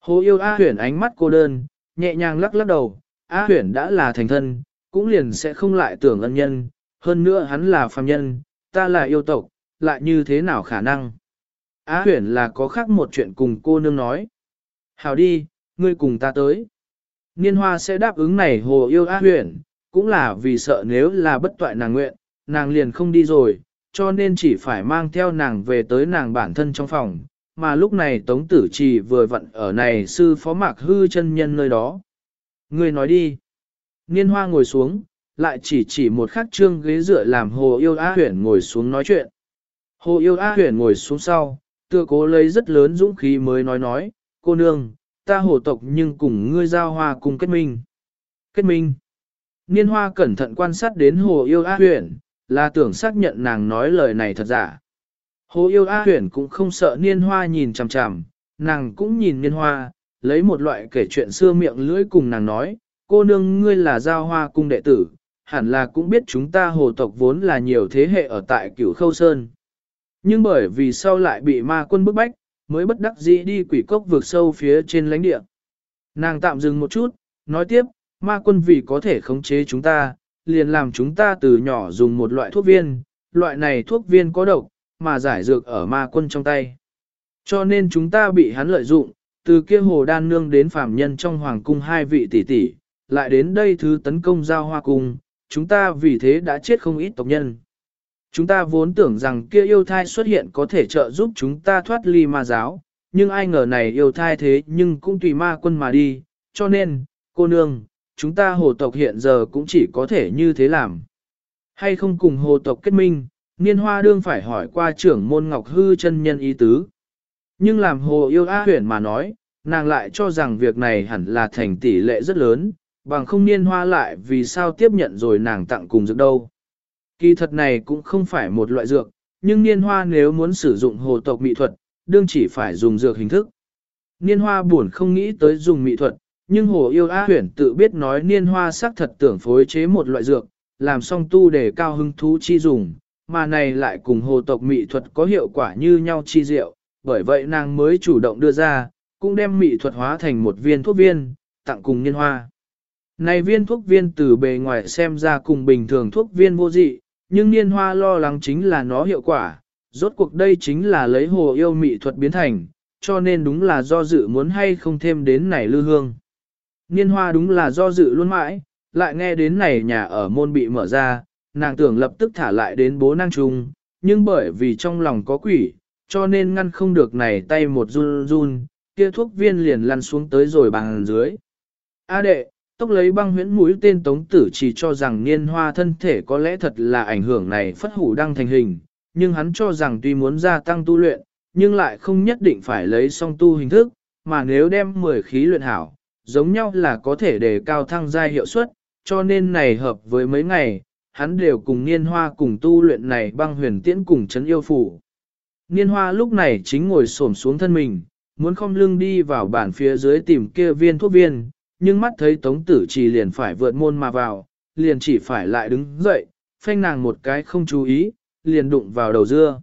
Hồ yêu A huyển ánh mắt cô đơn, nhẹ nhàng lắc lắc đầu, A huyển đã là thành thân, cũng liền sẽ không lại tưởng ân nhân, hơn nữa hắn là phàm nhân, ta là yêu tộc, lại như thế nào khả năng. Á huyển là có khác một chuyện cùng cô nương nói. Hào đi, ngươi cùng ta tới. Niên hoa sẽ đáp ứng này hồ yêu á huyển, cũng là vì sợ nếu là bất toại nàng nguyện, nàng liền không đi rồi, cho nên chỉ phải mang theo nàng về tới nàng bản thân trong phòng, mà lúc này Tống Tử Trì vừa vặn ở này sư phó mạc hư chân nhân nơi đó. ngươi nói đi. Niên hoa ngồi xuống, lại chỉ chỉ một khắc trương ghế dựa làm hồ yêu A huyển ngồi xuống nói chuyện. Hồ yêu A huyển ngồi xuống sau, tựa cố lấy rất lớn dũng khí mới nói nói, cô nương, ta hồ tộc nhưng cùng ngươi giao hoa cùng kết minh. Kết minh. Niên hoa cẩn thận quan sát đến hồ yêu A huyển, là tưởng xác nhận nàng nói lời này thật giả. Hồ yêu A huyển cũng không sợ niên hoa nhìn chằm chằm, nàng cũng nhìn niên hoa, lấy một loại kể chuyện xưa miệng lưỡi cùng nàng nói, cô nương ngươi là giao hoa cung đệ tử, hẳn là cũng biết chúng ta hồ tộc vốn là nhiều thế hệ ở tại cửu khâu sơn. Nhưng bởi vì sau lại bị ma quân bức bách, mới bất đắc dĩ đi quỷ cốc vượt sâu phía trên lãnh địa. Nàng tạm dừng một chút, nói tiếp, ma quân vì có thể khống chế chúng ta, liền làm chúng ta từ nhỏ dùng một loại thuốc viên, loại này thuốc viên có độc, mà giải dược ở ma quân trong tay. Cho nên chúng ta bị hắn lợi dụng, từ kia hồ đan nương đến phàm nhân trong hoàng cung hai vị tỷ tỷ, lại đến đây thứ tấn công giao hoa cung, chúng ta vì thế đã chết không ít tộc nhân. Chúng ta vốn tưởng rằng kia yêu thai xuất hiện có thể trợ giúp chúng ta thoát ly ma giáo, nhưng ai ngờ này yêu thai thế nhưng cũng tùy ma quân mà đi, cho nên, cô nương, chúng ta hồ tộc hiện giờ cũng chỉ có thể như thế làm. Hay không cùng hồ tộc kết minh, niên hoa đương phải hỏi qua trưởng môn ngọc hư chân nhân ý tứ. Nhưng làm hồ yêu á huyển mà nói, nàng lại cho rằng việc này hẳn là thành tỷ lệ rất lớn, bằng không niên hoa lại vì sao tiếp nhận rồi nàng tặng cùng dược đâu. Kỳ thật này cũng không phải một loại dược, nhưng niên hoa nếu muốn sử dụng hồ tộc mỹ thuật, đương chỉ phải dùng dược hình thức. Niên hoa buồn không nghĩ tới dùng mỹ thuật, nhưng hồ yêu á huyển tự biết nói niên hoa xác thật tưởng phối chế một loại dược, làm song tu để cao hứng thú chi dùng, mà này lại cùng hồ tộc mỹ thuật có hiệu quả như nhau chi diệu, bởi vậy nàng mới chủ động đưa ra, cũng đem mỹ thuật hóa thành một viên thuốc viên, tặng cùng niên hoa. Này viên thuốc viên từ bề ngoài xem ra cùng bình thường thuốc viên vô dị, nhưng niên hoa lo lắng chính là nó hiệu quả, rốt cuộc đây chính là lấy hồ yêu mỹ thuật biến thành, cho nên đúng là do dự muốn hay không thêm đến này lư hương. Niên hoa đúng là do dự luôn mãi, lại nghe đến này nhà ở môn bị mở ra, nàng tưởng lập tức thả lại đến bố năng trung, nhưng bởi vì trong lòng có quỷ, cho nên ngăn không được này tay một run run, kia thuốc viên liền lăn xuống tới rồi bằng dưới. A đệ, tốc lấy băng huyễn mũi tên tống tử chỉ cho rằng niên hoa thân thể có lẽ thật là ảnh hưởng này phất hủ đang thành hình, nhưng hắn cho rằng tuy muốn gia tăng tu luyện, nhưng lại không nhất định phải lấy song tu hình thức, mà nếu đem 10 khí luyện hảo, giống nhau là có thể đề cao thăng giai hiệu suất, cho nên này hợp với mấy ngày, hắn đều cùng niên hoa cùng tu luyện này băng huyền tiễn cùng chấn yêu phủ. Niên hoa lúc này chính ngồi xổm xuống thân mình, muốn không lưng đi vào bản phía dưới tìm kia viên thuốc viên, nhưng mắt thấy tống tử chỉ liền phải vượt môn mà vào, liền chỉ phải lại đứng dậy, phanh nàng một cái không chú ý, liền đụng vào đầu dưa.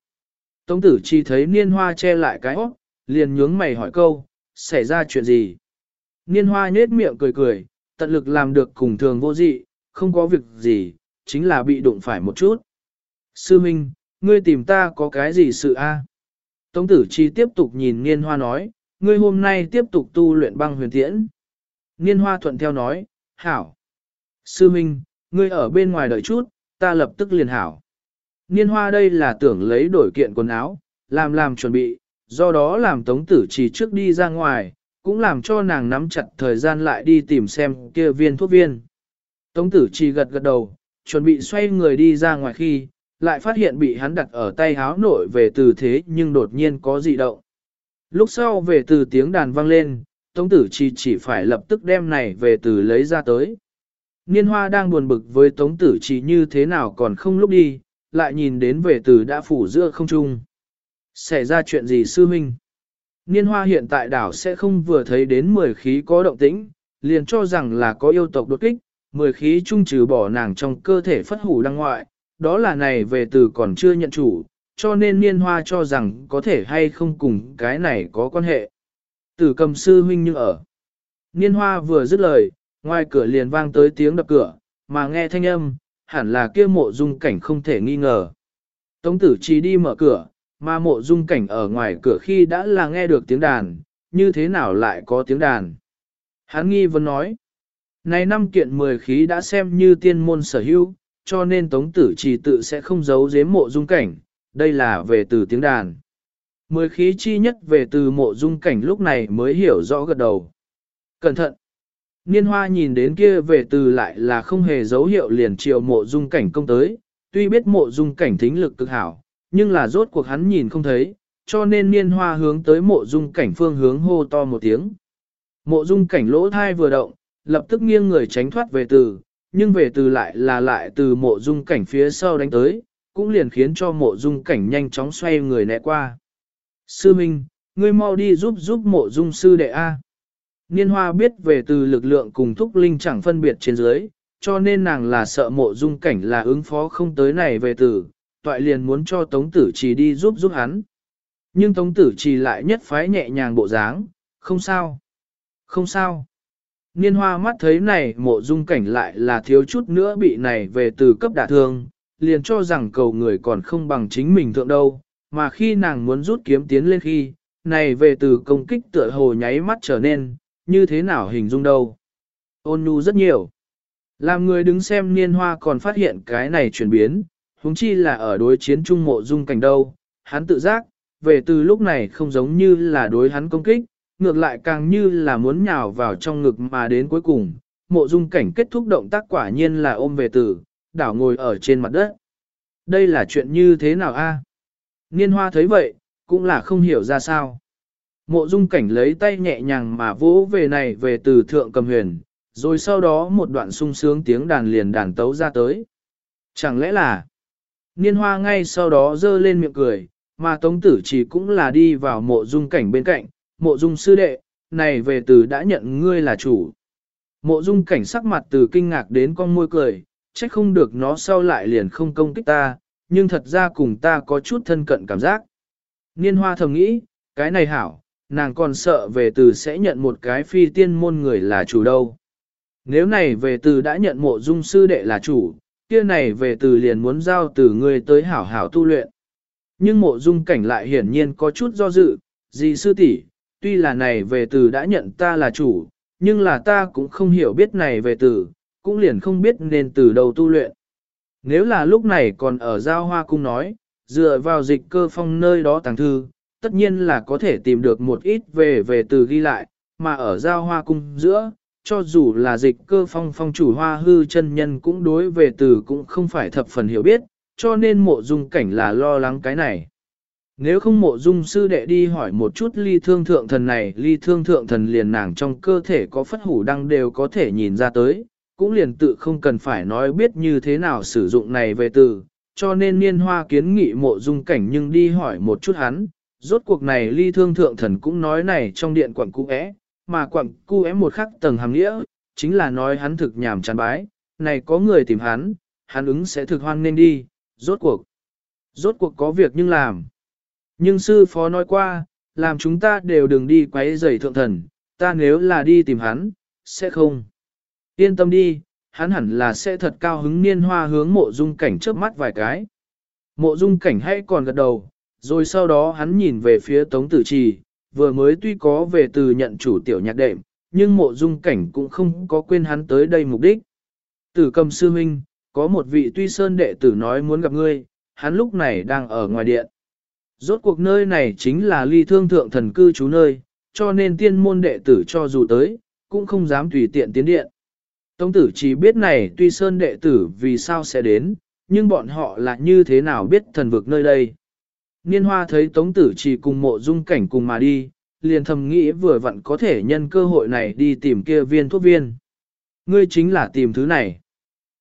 Tống tử chỉ thấy niên hoa che lại cái óc, liền nhướng mày hỏi câu, xảy ra chuyện gì? Niên hoa nhết miệng cười cười, tận lực làm được cùng thường vô dị, không có việc gì, chính là bị đụng phải một chút. Sư Minh, ngươi tìm ta có cái gì sự a? Tống tử chi tiếp tục nhìn Niên Hoa nói, ngươi hôm nay tiếp tục tu luyện băng huyền tiễn. Niên Hoa thuận theo nói, hảo. Sư Minh, ngươi ở bên ngoài đợi chút, ta lập tức liền hảo. Niên Hoa đây là tưởng lấy đổi kiện quần áo, làm làm chuẩn bị, do đó làm tống tử chỉ trước đi ra ngoài, cũng làm cho nàng nắm chặt thời gian lại đi tìm xem kia viên thuốc viên. Tống tử chỉ gật gật đầu, chuẩn bị xoay người đi ra ngoài khi, lại phát hiện bị hắn đặt ở tay háo nội về từ thế nhưng đột nhiên có dị động. Lúc sau về từ tiếng đàn vang lên, Tống tử chỉ chỉ phải lập tức đem này về từ lấy ra tới. Niên hoa đang buồn bực với Tống tử chỉ như thế nào còn không lúc đi, lại nhìn đến về từ đã phủ giữa không trung. Xảy ra chuyện gì sư minh? Niên hoa hiện tại đảo sẽ không vừa thấy đến 10 khí có động tĩnh, liền cho rằng là có yêu tộc đột kích, 10 khí trung trừ bỏ nàng trong cơ thể phất hủ đăng ngoại, đó là này về từ còn chưa nhận chủ, cho nên niên hoa cho rằng có thể hay không cùng cái này có quan hệ. Tử cầm sư huynh như ở. Niên hoa vừa dứt lời, ngoài cửa liền vang tới tiếng đập cửa, mà nghe thanh âm, hẳn là kia mộ dung cảnh không thể nghi ngờ. Tống tử chỉ đi mở cửa, mà mộ dung cảnh ở ngoài cửa khi đã là nghe được tiếng đàn, như thế nào lại có tiếng đàn. Hắn nghi vấn nói, này năm kiện mười khí đã xem như tiên môn sở hữu, cho nên tống tử chỉ tự sẽ không giấu giếm mộ dung cảnh, đây là về từ tiếng đàn. Mười khí chi nhất về từ mộ dung cảnh lúc này mới hiểu rõ gật đầu. Cẩn thận! Niên hoa nhìn đến kia về từ lại là không hề dấu hiệu liền triệu mộ dung cảnh công tới, tuy biết mộ dung cảnh thính lực cực hảo, nhưng là rốt cuộc hắn nhìn không thấy, cho nên niên hoa hướng tới mộ dung cảnh phương hướng hô to một tiếng. Mộ dung cảnh lỗ thai vừa động, lập tức nghiêng người tránh thoát về từ, nhưng về từ lại là lại từ mộ dung cảnh phía sau đánh tới, cũng liền khiến cho mộ dung cảnh nhanh chóng xoay người né qua. Sư Minh, ngươi mau đi giúp giúp mộ dung sư đệ A. Niên hoa biết về từ lực lượng cùng thúc linh chẳng phân biệt trên dưới, cho nên nàng là sợ mộ dung cảnh là ứng phó không tới này về từ, toại liền muốn cho tống tử trì đi giúp giúp hắn. Nhưng tống tử trì lại nhất phái nhẹ nhàng bộ dáng, không sao, không sao. Niên hoa mắt thấy này mộ dung cảnh lại là thiếu chút nữa bị này về từ cấp đả thương, liền cho rằng cầu người còn không bằng chính mình thượng đâu, mà khi nàng muốn rút kiếm tiến lên khi, này về từ công kích tựa hồ nháy mắt trở nên, như thế nào hình dung đâu. Ôn nhu rất nhiều. Làm người đứng xem niên hoa còn phát hiện cái này chuyển biến, huống chi là ở đối chiến trung mộ dung cảnh đâu, hắn tự giác, về từ lúc này không giống như là đối hắn công kích, ngược lại càng như là muốn nhào vào trong ngực mà đến cuối cùng, mộ dung cảnh kết thúc động tác quả nhiên là ôm về từ đảo ngồi ở trên mặt đất. Đây là chuyện như thế nào a? Niên hoa thấy vậy, cũng là không hiểu ra sao. Mộ dung cảnh lấy tay nhẹ nhàng mà vỗ về này về từ thượng cầm huyền, rồi sau đó một đoạn sung sướng tiếng đàn liền đàn tấu ra tới. Chẳng lẽ là, niên hoa ngay sau đó dơ lên miệng cười, mà tống tử chỉ cũng là đi vào mộ dung cảnh bên cạnh, mộ dung sư đệ, này về từ đã nhận ngươi là chủ. Mộ dung cảnh sắc mặt từ kinh ngạc đến con môi cười, trách không được nó sau lại liền không công kích ta, nhưng thật ra cùng ta có chút thân cận cảm giác. Niên hoa thầm nghĩ, cái này hảo, nàng còn sợ về từ sẽ nhận một cái phi tiên môn người là chủ đâu. Nếu này về từ đã nhận mộ dung sư đệ là chủ, kia này về từ liền muốn giao từ người tới hảo hảo tu luyện. Nhưng mộ dung cảnh lại hiển nhiên có chút do dự, gì sư tỷ, tuy là này về từ đã nhận ta là chủ, nhưng là ta cũng không hiểu biết này về từ, cũng liền không biết nên từ đầu tu luyện. Nếu là lúc này còn ở giao hoa cung nói, dựa vào dịch cơ phong nơi đó tàng thư, tất nhiên là có thể tìm được một ít về về từ ghi lại, mà ở giao hoa cung giữa, cho dù là dịch cơ phong phong chủ hoa hư chân nhân cũng đối về từ cũng không phải thập phần hiểu biết, cho nên mộ dung cảnh là lo lắng cái này. Nếu không mộ dung sư đệ đi hỏi một chút ly thương thượng thần này, ly thương thượng thần liền nàng trong cơ thể có phất hủ đăng đều có thể nhìn ra tới, cũng liền tự không cần phải nói biết như thế nào sử dụng này về từ, cho nên niên hoa kiến nghị mộ dung cảnh nhưng đi hỏi một chút hắn, Rốt cuộc này ly thương thượng thần cũng nói này trong điện quặng cũ é, mà quặng cũ é một khắc tầng hàm nghĩa, chính là nói hắn thực nhảm chán bái, này có người tìm hắn, hắn ứng sẽ thực hoan nên đi, rốt cuộc. Rốt cuộc có việc nhưng làm. Nhưng sư phó nói qua, làm chúng ta đều đừng đi quấy rầy thượng thần, ta nếu là đi tìm hắn, sẽ không. Yên tâm đi, hắn hẳn là sẽ thật cao hứng niên hoa hướng mộ dung cảnh trước mắt vài cái. Mộ dung cảnh hay còn gật đầu, rồi sau đó hắn nhìn về phía tống tử trì, vừa mới tuy có về từ nhận chủ tiểu nhạc đệm, nhưng mộ dung cảnh cũng không có quên hắn tới đây mục đích. Tử cầm sư huynh, có một vị tuy sơn đệ tử nói muốn gặp ngươi, hắn lúc này đang ở ngoài điện. Rốt cuộc nơi này chính là ly thương thượng thần cư trú nơi, cho nên tiên môn đệ tử cho dù tới, cũng không dám tùy tiện tiến điện. Tống tử chỉ biết này tuy sơn đệ tử vì sao sẽ đến, nhưng bọn họ là như thế nào biết thần vực nơi đây. Niên hoa thấy tống tử chỉ cùng mộ dung cảnh cùng mà đi, liền thầm nghĩ vừa vặn có thể nhân cơ hội này đi tìm kia viên thuốc viên. Ngươi chính là tìm thứ này.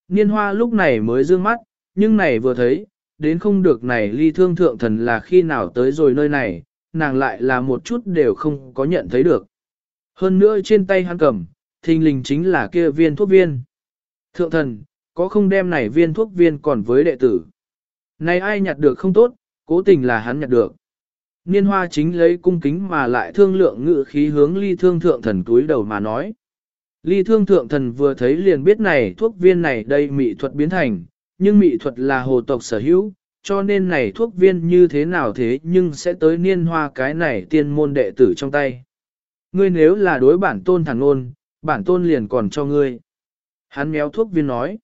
Niên hoa lúc này mới dương mắt, nhưng này vừa thấy, đến không được này ly thương thượng thần là khi nào tới rồi nơi này, nàng lại là một chút đều không có nhận thấy được. Hơn nữa trên tay hắn cầm, thình lình chính là kia viên thuốc viên. Thượng thần, có không đem này viên thuốc viên còn với đệ tử. Này ai nhặt được không tốt, cố tình là hắn nhặt được. Niên hoa chính lấy cung kính mà lại thương lượng ngự khí hướng ly thương thượng thần túi đầu mà nói. Ly thương thượng thần vừa thấy liền biết này thuốc viên này đây mị thuật biến thành, nhưng mị thuật là hồ tộc sở hữu, cho nên này thuốc viên như thế nào thế nhưng sẽ tới niên hoa cái này tiên môn đệ tử trong tay. Ngươi nếu là đối bản tôn thẳng ngôn bản tôn liền còn cho ngươi. Hắn méo thuốc viên nói.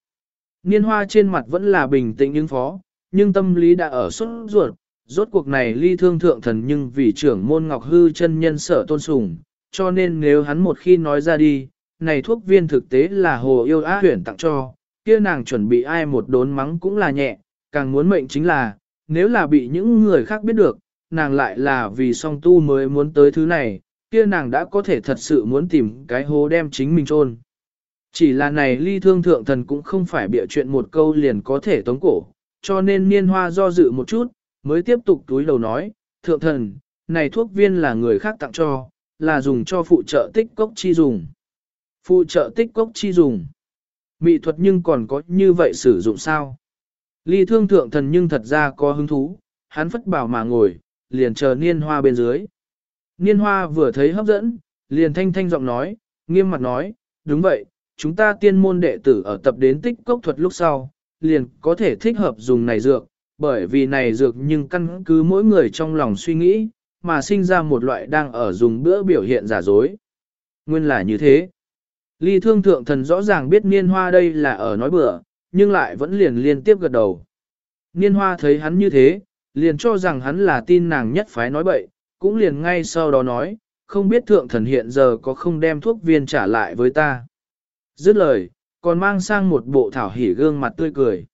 Niên hoa trên mặt vẫn là bình tĩnh ứng phó, nhưng tâm lý đã ở suốt ruột, rốt cuộc này ly thương thượng thần nhưng vì trưởng môn ngọc hư chân nhân sở tôn sùng, cho nên nếu hắn một khi nói ra đi, này thuốc viên thực tế là hồ yêu á huyển tặng cho, kia nàng chuẩn bị ai một đốn mắng cũng là nhẹ, càng muốn mệnh chính là, nếu là bị những người khác biết được, nàng lại là vì song tu mới muốn tới thứ này, kia nàng đã có thể thật sự muốn tìm cái hố đem chính mình chôn. Chỉ là này ly thương thượng thần cũng không phải bịa chuyện một câu liền có thể tống cổ, cho nên niên hoa do dự một chút, mới tiếp tục túi đầu nói, thượng thần, này thuốc viên là người khác tặng cho, là dùng cho phụ trợ tích cốc chi dùng. Phụ trợ tích cốc chi dùng. Mỹ thuật nhưng còn có như vậy sử dụng sao? Ly thương thượng thần nhưng thật ra có hứng thú, hắn phất bảo mà ngồi, liền chờ niên hoa bên dưới. Niên hoa vừa thấy hấp dẫn, liền thanh thanh giọng nói, nghiêm mặt nói, đúng vậy, chúng ta tiên môn đệ tử ở tập đến tích cốc thuật lúc sau, liền có thể thích hợp dùng này dược, bởi vì này dược nhưng căn cứ mỗi người trong lòng suy nghĩ, mà sinh ra một loại đang ở dùng bữa biểu hiện giả dối. Nguyên là như thế. Ly thương thượng thần rõ ràng biết niên hoa đây là ở nói bữa, nhưng lại vẫn liền liên tiếp gật đầu. Niên hoa thấy hắn như thế, liền cho rằng hắn là tin nàng nhất phái nói bậy, cũng liền ngay sau đó nói, không biết thượng thần hiện giờ có không đem thuốc viên trả lại với ta. Dứt lời, còn mang sang một bộ thảo hỉ gương mặt tươi cười.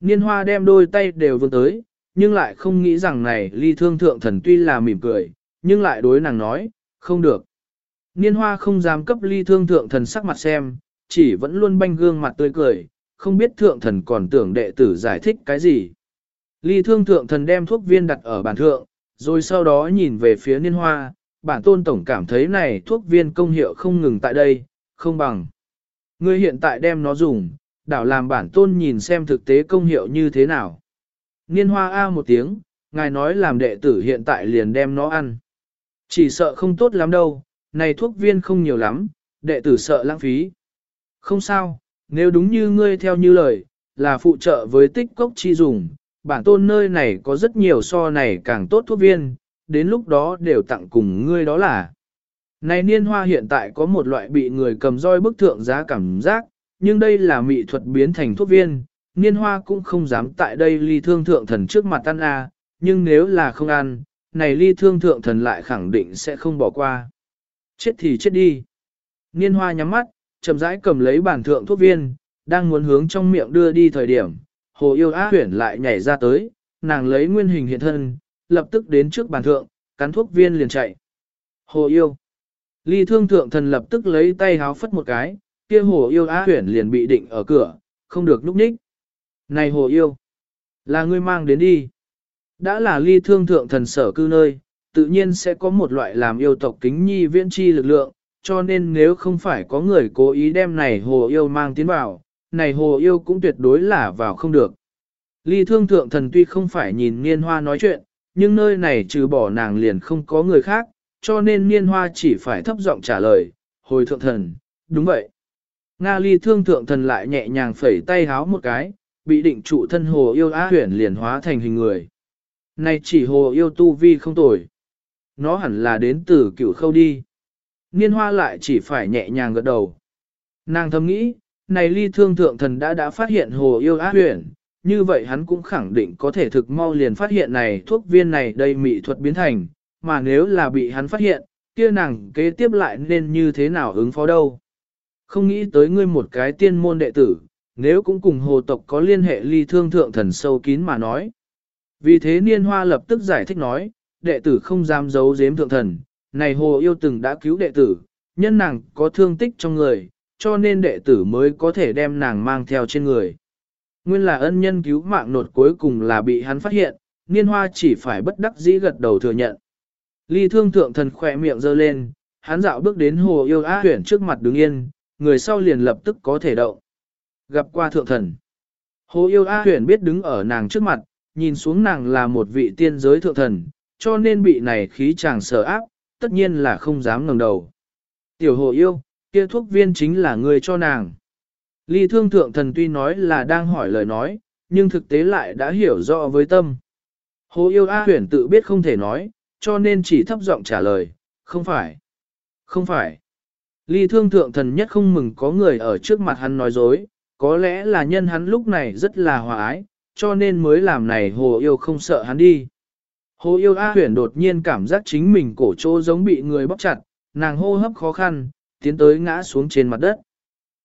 Niên hoa đem đôi tay đều vươn tới, nhưng lại không nghĩ rằng này ly thương thượng thần tuy là mỉm cười, nhưng lại đối nàng nói, không được. Niên hoa không dám cấp ly thương thượng thần sắc mặt xem, chỉ vẫn luôn banh gương mặt tươi cười, không biết thượng thần còn tưởng đệ tử giải thích cái gì. Ly thương thượng thần đem thuốc viên đặt ở bàn thượng, rồi sau đó nhìn về phía niên hoa, bản tôn tổng cảm thấy này thuốc viên công hiệu không ngừng tại đây, không bằng. Ngươi hiện tại đem nó dùng, đảo làm bản tôn nhìn xem thực tế công hiệu như thế nào. Niên hoa A một tiếng, ngài nói làm đệ tử hiện tại liền đem nó ăn. Chỉ sợ không tốt lắm đâu, này thuốc viên không nhiều lắm, đệ tử sợ lãng phí. Không sao, nếu đúng như ngươi theo như lời, là phụ trợ với tích cốc chi dùng, bản tôn nơi này có rất nhiều so này càng tốt thuốc viên, đến lúc đó đều tặng cùng ngươi đó là. Này niên hoa hiện tại có một loại bị người cầm roi bức thượng giá cảm giác, nhưng đây là mỹ thuật biến thành thuốc viên, niên hoa cũng không dám tại đây ly thương thượng thần trước mặt ăn a, nhưng nếu là không ăn, này ly thương thượng thần lại khẳng định sẽ không bỏ qua. Chết thì chết đi. Niên hoa nhắm mắt, chậm rãi cầm lấy bản thượng thuốc viên, đang muốn hướng trong miệng đưa đi thời điểm, hồ yêu á huyển lại nhảy ra tới, nàng lấy nguyên hình hiện thân, lập tức đến trước bàn thượng, cắn thuốc viên liền chạy. Hồ yêu. Ly thương thượng thần lập tức lấy tay háo phất một cái, kia hồ yêu á huyển liền bị định ở cửa, không được núp ních. Này hồ yêu, là ngươi mang đến đi. Đã là ly thương thượng thần sở cư nơi, tự nhiên sẽ có một loại làm yêu tộc kính nhi viễn chi lực lượng, cho nên nếu không phải có người cố ý đem này hồ yêu mang tiến vào, này hồ yêu cũng tuyệt đối là vào không được. Ly thương thượng thần tuy không phải nhìn niên hoa nói chuyện, nhưng nơi này trừ bỏ nàng liền không có người khác, cho nên niên hoa chỉ phải thấp giọng trả lời, hồi thượng thần, đúng vậy. Nga ly thương thượng thần lại nhẹ nhàng phẩy tay háo một cái, bị định trụ thân hồ yêu á huyển liền hóa thành hình người. Này chỉ hồ yêu tu vi không tồi. Nó hẳn là đến từ cửu khâu đi. Niên hoa lại chỉ phải nhẹ nhàng gật đầu. Nàng thầm nghĩ, này ly thương thượng thần đã đã phát hiện hồ yêu á huyển, như vậy hắn cũng khẳng định có thể thực mau liền phát hiện này thuốc viên này đây mỹ thuật biến thành, mà nếu là bị hắn phát hiện, kia nàng kế tiếp lại nên như thế nào ứng phó đâu. Không nghĩ tới ngươi một cái tiên môn đệ tử, nếu cũng cùng hồ tộc có liên hệ ly thương thượng thần sâu kín mà nói. Vì thế niên hoa lập tức giải thích nói, đệ tử không dám giấu giếm thượng thần, này hồ yêu từng đã cứu đệ tử, nhân nàng có thương tích trong người, cho nên đệ tử mới có thể đem nàng mang theo trên người. Nguyên là ân nhân cứu mạng nột cuối cùng là bị hắn phát hiện, niên hoa chỉ phải bất đắc dĩ gật đầu thừa nhận. Ly thương thượng thần khỏe miệng giơ lên, hắn dạo bước đến hồ yêu á tuyển trước mặt đứng yên, người sau liền lập tức có thể động. Gặp qua thượng thần. Hồ yêu á tuyển biết đứng ở nàng trước mặt, nhìn xuống nàng là một vị tiên giới thượng thần, cho nên bị này khí chàng sợ áp, tất nhiên là không dám ngẩng đầu. Tiểu hồ yêu, kia thuốc viên chính là người cho nàng. Ly thương thượng thần tuy nói là đang hỏi lời nói, nhưng thực tế lại đã hiểu rõ với tâm. Hồ yêu A huyển tự biết không thể nói, cho nên chỉ thấp giọng trả lời, không phải. Không phải. Ly thương thượng thần nhất không mừng có người ở trước mặt hắn nói dối, có lẽ là nhân hắn lúc này rất là hòa ái, cho nên mới làm này hồ yêu không sợ hắn đi. Hồ yêu A huyển đột nhiên cảm giác chính mình cổ trô giống bị người bóc chặt, nàng hô hấp khó khăn, tiến tới ngã xuống trên mặt đất.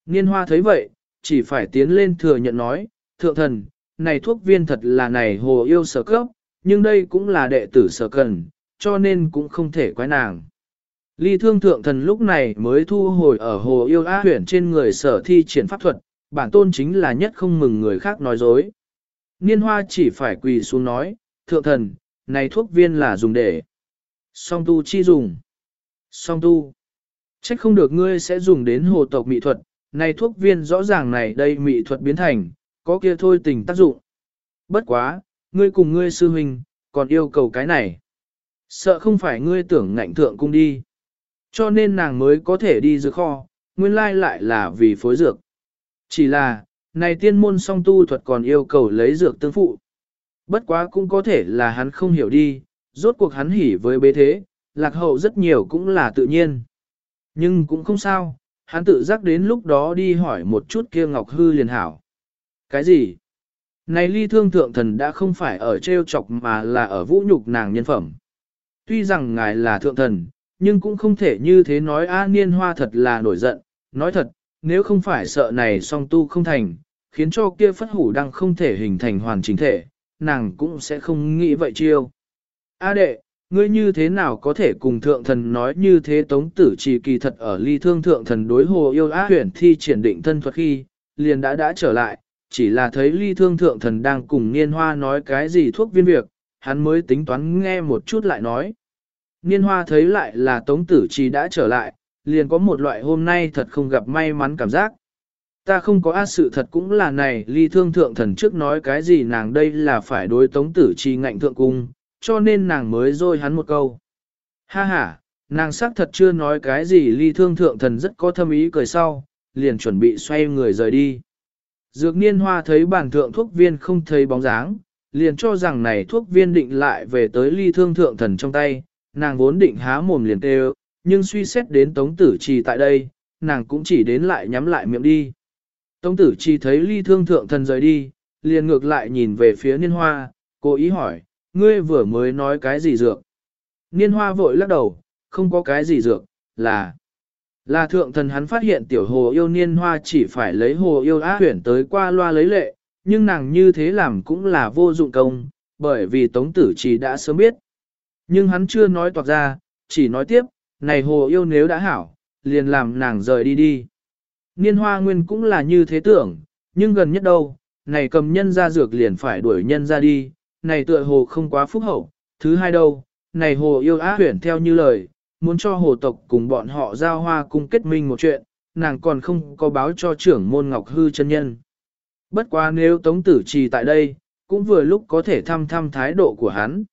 Niên hoa thấy vậy, chỉ phải tiến lên thừa nhận nói, thượng thần, này thuốc viên thật là này hồ yêu sở cấp, nhưng đây cũng là đệ tử sở cần, cho nên cũng không thể quái nàng. Ly thương thượng thần lúc này mới thu hồi ở hồ yêu á huyển trên người sở thi triển pháp thuật, bản tôn chính là nhất không mừng người khác nói dối. Niên hoa chỉ phải quỳ xuống nói, thượng thần, này thuốc viên là dùng để song tu chi dùng. Song tu. Trách không được ngươi sẽ dùng đến hồ tộc mỹ thuật, này thuốc viên rõ ràng này đây mỹ thuật biến thành, có kia thôi tình tác dụng. Bất quá, ngươi cùng ngươi sư huynh, còn yêu cầu cái này. Sợ không phải ngươi tưởng ngạnh thượng cung đi. Cho nên nàng mới có thể đi dược kho, nguyên lai lại là vì phối dược. Chỉ là, này tiên môn song tu thuật còn yêu cầu lấy dược tương phụ. Bất quá cũng có thể là hắn không hiểu đi, rốt cuộc hắn hỉ với bế thế, lạc hậu rất nhiều cũng là tự nhiên. Nhưng cũng không sao, hắn tự giác đến lúc đó đi hỏi một chút kia Ngọc Hư liền hảo. Cái gì? Này ly thương thượng thần đã không phải ở treo chọc mà là ở vũ nhục nàng nhân phẩm. Tuy rằng ngài là thượng thần, nhưng cũng không thể như thế nói A niên hoa thật là nổi giận. Nói thật, nếu không phải sợ này song tu không thành, khiến cho kia phất hủ đang không thể hình thành hoàn chính thể, nàng cũng sẽ không nghĩ vậy chiêu. A đệ, Ngươi như thế nào có thể cùng thượng thần nói như thế tống tử chỉ kỳ thật ở ly thương thượng thần đối hồ yêu á huyển thi triển định thân thuật khi, liền đã đã trở lại, chỉ là thấy ly thương thượng thần đang cùng niên hoa nói cái gì thuốc viên việc, hắn mới tính toán nghe một chút lại nói. Niên hoa thấy lại là tống tử chỉ đã trở lại, liền có một loại hôm nay thật không gặp may mắn cảm giác. Ta không có ác sự thật cũng là này, ly thương thượng thần trước nói cái gì nàng đây là phải đối tống tử trì ngạnh thượng cung, cho nên nàng mới dôi hắn một câu. Ha ha, nàng xác thật chưa nói cái gì ly thương thượng thần rất có thâm ý cười sau, liền chuẩn bị xoay người rời đi. Dược niên hoa thấy bản thượng thuốc viên không thấy bóng dáng, liền cho rằng này thuốc viên định lại về tới ly thương thượng thần trong tay, nàng vốn định há mồm liền kêu, nhưng suy xét đến tống tử trì tại đây, nàng cũng chỉ đến lại nhắm lại miệng đi. Tống tử trì thấy ly thương thượng thần rời đi, liền ngược lại nhìn về phía niên hoa, cố ý hỏi, ngươi vừa mới nói cái gì dược? Niên hoa vội lắc đầu, không có cái gì dược, là... Là thượng thần hắn phát hiện tiểu hồ yêu niên hoa chỉ phải lấy hồ yêu á huyển tới qua loa lấy lệ, nhưng nàng như thế làm cũng là vô dụng công, bởi vì tống tử chỉ đã sớm biết. Nhưng hắn chưa nói toạc ra, chỉ nói tiếp, này hồ yêu nếu đã hảo, liền làm nàng rời đi đi. Niên hoa nguyên cũng là như thế tưởng, nhưng gần nhất đâu, này cầm nhân ra dược liền phải đuổi nhân ra đi, này tựa hồ không quá phúc hậu, thứ hai đâu, này hồ yêu á huyển theo như lời, muốn cho hồ tộc cùng bọn họ giao hoa cung kết minh một chuyện, nàng còn không có báo cho trưởng môn Ngọc Hư chân nhân. Bất quá nếu Tống Tử Trì tại đây, cũng vừa lúc có thể thăm thăm thái độ của hắn.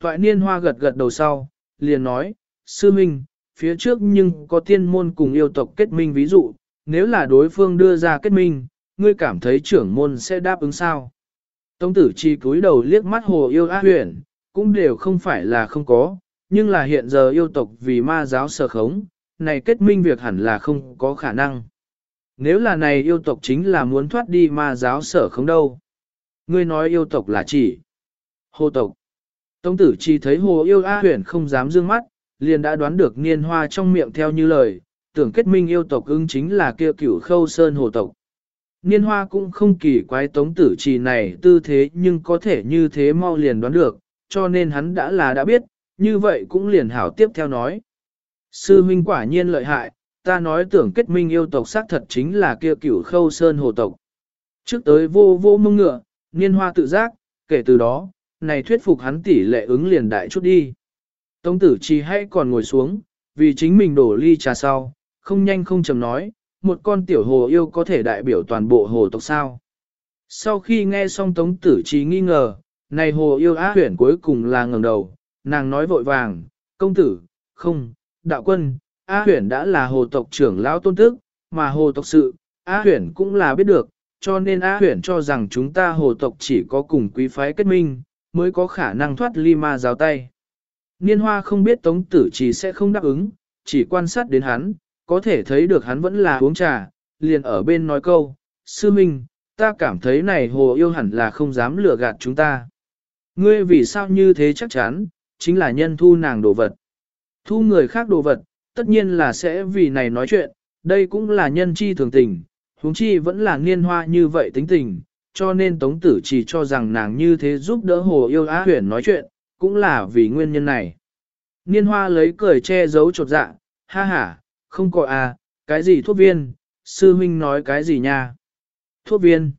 Toại niên hoa gật gật đầu sau, liền nói, Sư Minh, phía trước nhưng có tiên môn cùng yêu tộc kết minh ví dụ, nếu là đối phương đưa ra kết minh, ngươi cảm thấy trưởng môn sẽ đáp ứng sao? Tống tử chi cúi đầu liếc mắt hồ yêu á huyền, cũng đều không phải là không có, nhưng là hiện giờ yêu tộc vì ma giáo sở khống, này kết minh việc hẳn là không có khả năng. Nếu là này yêu tộc chính là muốn thoát đi ma giáo sở khống đâu. Ngươi nói yêu tộc là chỉ hồ tộc. Tống tử chi thấy hồ yêu á huyền không dám dương mắt, liền đã đoán được niên hoa trong miệng theo như lời, tưởng kết minh yêu tộc ưng chính là kia cửu khâu sơn hồ tộc. Niên hoa cũng không kỳ quái tống tử trì này tư thế nhưng có thể như thế mau liền đoán được, cho nên hắn đã là đã biết, như vậy cũng liền hảo tiếp theo nói. Sư huynh quả nhiên lợi hại, ta nói tưởng kết minh yêu tộc xác thật chính là kia cửu khâu sơn hồ tộc. Trước tới vô vô mông ngựa, niên hoa tự giác, kể từ đó, này thuyết phục hắn tỷ lệ ứng liền đại chút đi. Tống tử trì hay còn ngồi xuống, vì chính mình đổ ly trà sau, không nhanh không chầm nói, một con tiểu hồ yêu có thể đại biểu toàn bộ hồ tộc sao. Sau khi nghe xong tống tử trí nghi ngờ, này hồ yêu á huyển cuối cùng là ngẩng đầu, nàng nói vội vàng, công tử, không, đạo quân, á huyển đã là hồ tộc trưởng lão tôn tức, mà hồ tộc sự, á huyển cũng là biết được, cho nên á huyển cho rằng chúng ta hồ tộc chỉ có cùng quý phái kết minh, mới có khả năng thoát ly ma giáo tay. Niên hoa không biết tống tử trí sẽ không đáp ứng, chỉ quan sát đến hắn, có thể thấy được hắn vẫn là uống trà, liền ở bên nói câu, sư minh, ta cảm thấy này hồ yêu hẳn là không dám lừa gạt chúng ta. Ngươi vì sao như thế chắc chắn, chính là nhân thu nàng đồ vật. Thu người khác đồ vật, tất nhiên là sẽ vì này nói chuyện, đây cũng là nhân chi thường tình, huống chi vẫn là niên hoa như vậy tính tình, cho nên Tống Tử chỉ cho rằng nàng như thế giúp đỡ hồ yêu á huyền nói chuyện, cũng là vì nguyên nhân này. Niên hoa lấy cười che giấu trột dạ, ha ha, không có à, cái gì thuốc viên, sư huynh nói cái gì nha? Thuốc viên.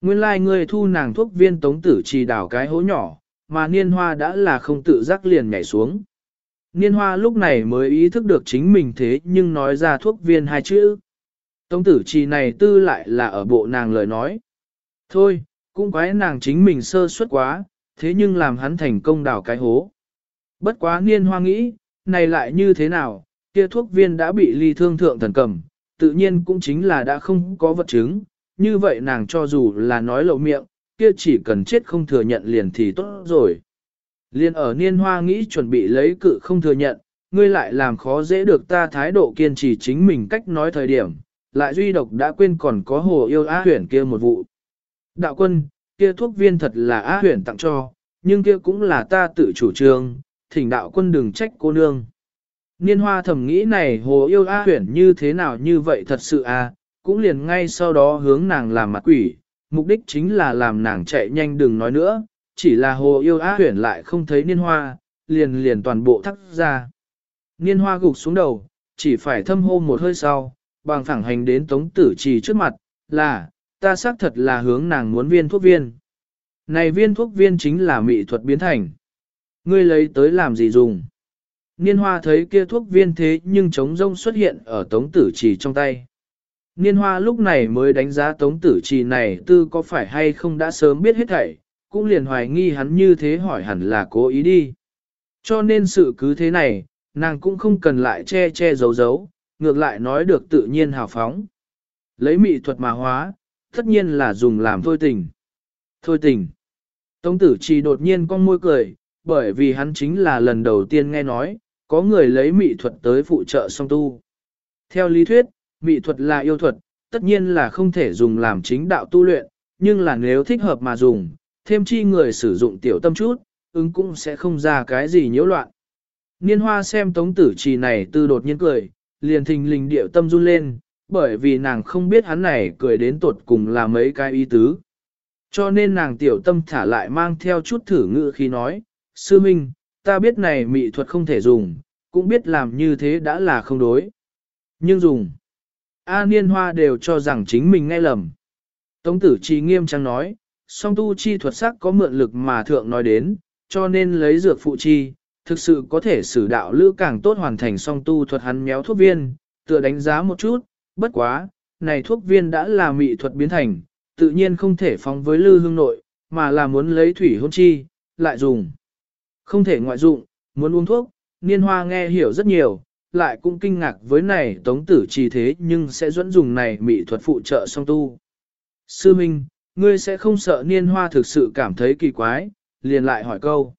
Nguyên lai like ngươi thu nàng thuốc viên tống tử chỉ đảo cái hố nhỏ, mà niên hoa đã là không tự giác liền nhảy xuống. Niên hoa lúc này mới ý thức được chính mình thế nhưng nói ra thuốc viên hai chữ. Tống tử trì này tư lại là ở bộ nàng lời nói. Thôi, cũng quái nàng chính mình sơ suất quá, thế nhưng làm hắn thành công đảo cái hố. Bất quá niên hoa nghĩ, này lại như thế nào, kia thuốc viên đã bị ly thương thượng thần cầm, tự nhiên cũng chính là đã không có vật chứng, như vậy nàng cho dù là nói lậu miệng, kia chỉ cần chết không thừa nhận liền thì tốt rồi. Liên ở niên hoa nghĩ chuẩn bị lấy cự không thừa nhận, ngươi lại làm khó dễ được ta thái độ kiên trì chính mình cách nói thời điểm, lại duy độc đã quên còn có hồ yêu á huyển kia một vụ. Đạo quân, kia thuốc viên thật là á huyển tặng cho, nhưng kia cũng là ta tự chủ trương, thỉnh đạo quân đừng trách cô nương. Niên hoa thầm nghĩ này hồ yêu A huyển như thế nào như vậy thật sự à, cũng liền ngay sau đó hướng nàng làm mặt quỷ, mục đích chính là làm nàng chạy nhanh đừng nói nữa, chỉ là hồ yêu A huyển lại không thấy niên hoa, liền liền toàn bộ thắt ra. Niên hoa gục xuống đầu, chỉ phải thâm hô một hơi sau, bằng thẳng hành đến tống tử trì trước mặt, là, ta xác thật là hướng nàng muốn viên thuốc viên. Này viên thuốc viên chính là mỹ thuật biến thành. Ngươi lấy tới làm gì dùng? Niên hoa thấy kia thuốc viên thế nhưng trống rông xuất hiện ở tống tử trì trong tay. Niên hoa lúc này mới đánh giá tống tử trì này tư có phải hay không đã sớm biết hết thảy, cũng liền hoài nghi hắn như thế hỏi hẳn là cố ý đi. Cho nên sự cứ thế này, nàng cũng không cần lại che che giấu giấu, ngược lại nói được tự nhiên hào phóng. Lấy mị thuật mà hóa, tất nhiên là dùng làm thôi tình. Thôi tình. Tống tử trì đột nhiên con môi cười, bởi vì hắn chính là lần đầu tiên nghe nói, có người lấy mỹ thuật tới phụ trợ song tu. Theo lý thuyết, mỹ thuật là yêu thuật, tất nhiên là không thể dùng làm chính đạo tu luyện, nhưng là nếu thích hợp mà dùng, thêm chi người sử dụng tiểu tâm chút, ứng cũng sẽ không ra cái gì nhiễu loạn. Niên hoa xem tống tử trì này tư đột nhiên cười, liền thình lình điệu tâm run lên, bởi vì nàng không biết hắn này cười đến tột cùng là mấy cái ý tứ. Cho nên nàng tiểu tâm thả lại mang theo chút thử ngữ khi nói, sư minh, ta biết này mị thuật không thể dùng, cũng biết làm như thế đã là không đối. Nhưng dùng, A Niên Hoa đều cho rằng chính mình nghe lầm. Tống tử trì nghiêm trang nói, song tu chi thuật sắc có mượn lực mà thượng nói đến, cho nên lấy dược phụ chi, thực sự có thể sử đạo lữ càng tốt hoàn thành song tu thuật hắn méo thuốc viên, tựa đánh giá một chút, bất quá, này thuốc viên đã là mị thuật biến thành, tự nhiên không thể phóng với lư hương nội, mà là muốn lấy thủy hôn chi, lại dùng. Không thể ngoại dụng, muốn uống thuốc, niên hoa nghe hiểu rất nhiều, lại cũng kinh ngạc với này tống tử trì thế nhưng sẽ dẫn dùng này mỹ thuật phụ trợ song tu. Sư Minh, ngươi sẽ không sợ niên hoa thực sự cảm thấy kỳ quái, liền lại hỏi câu.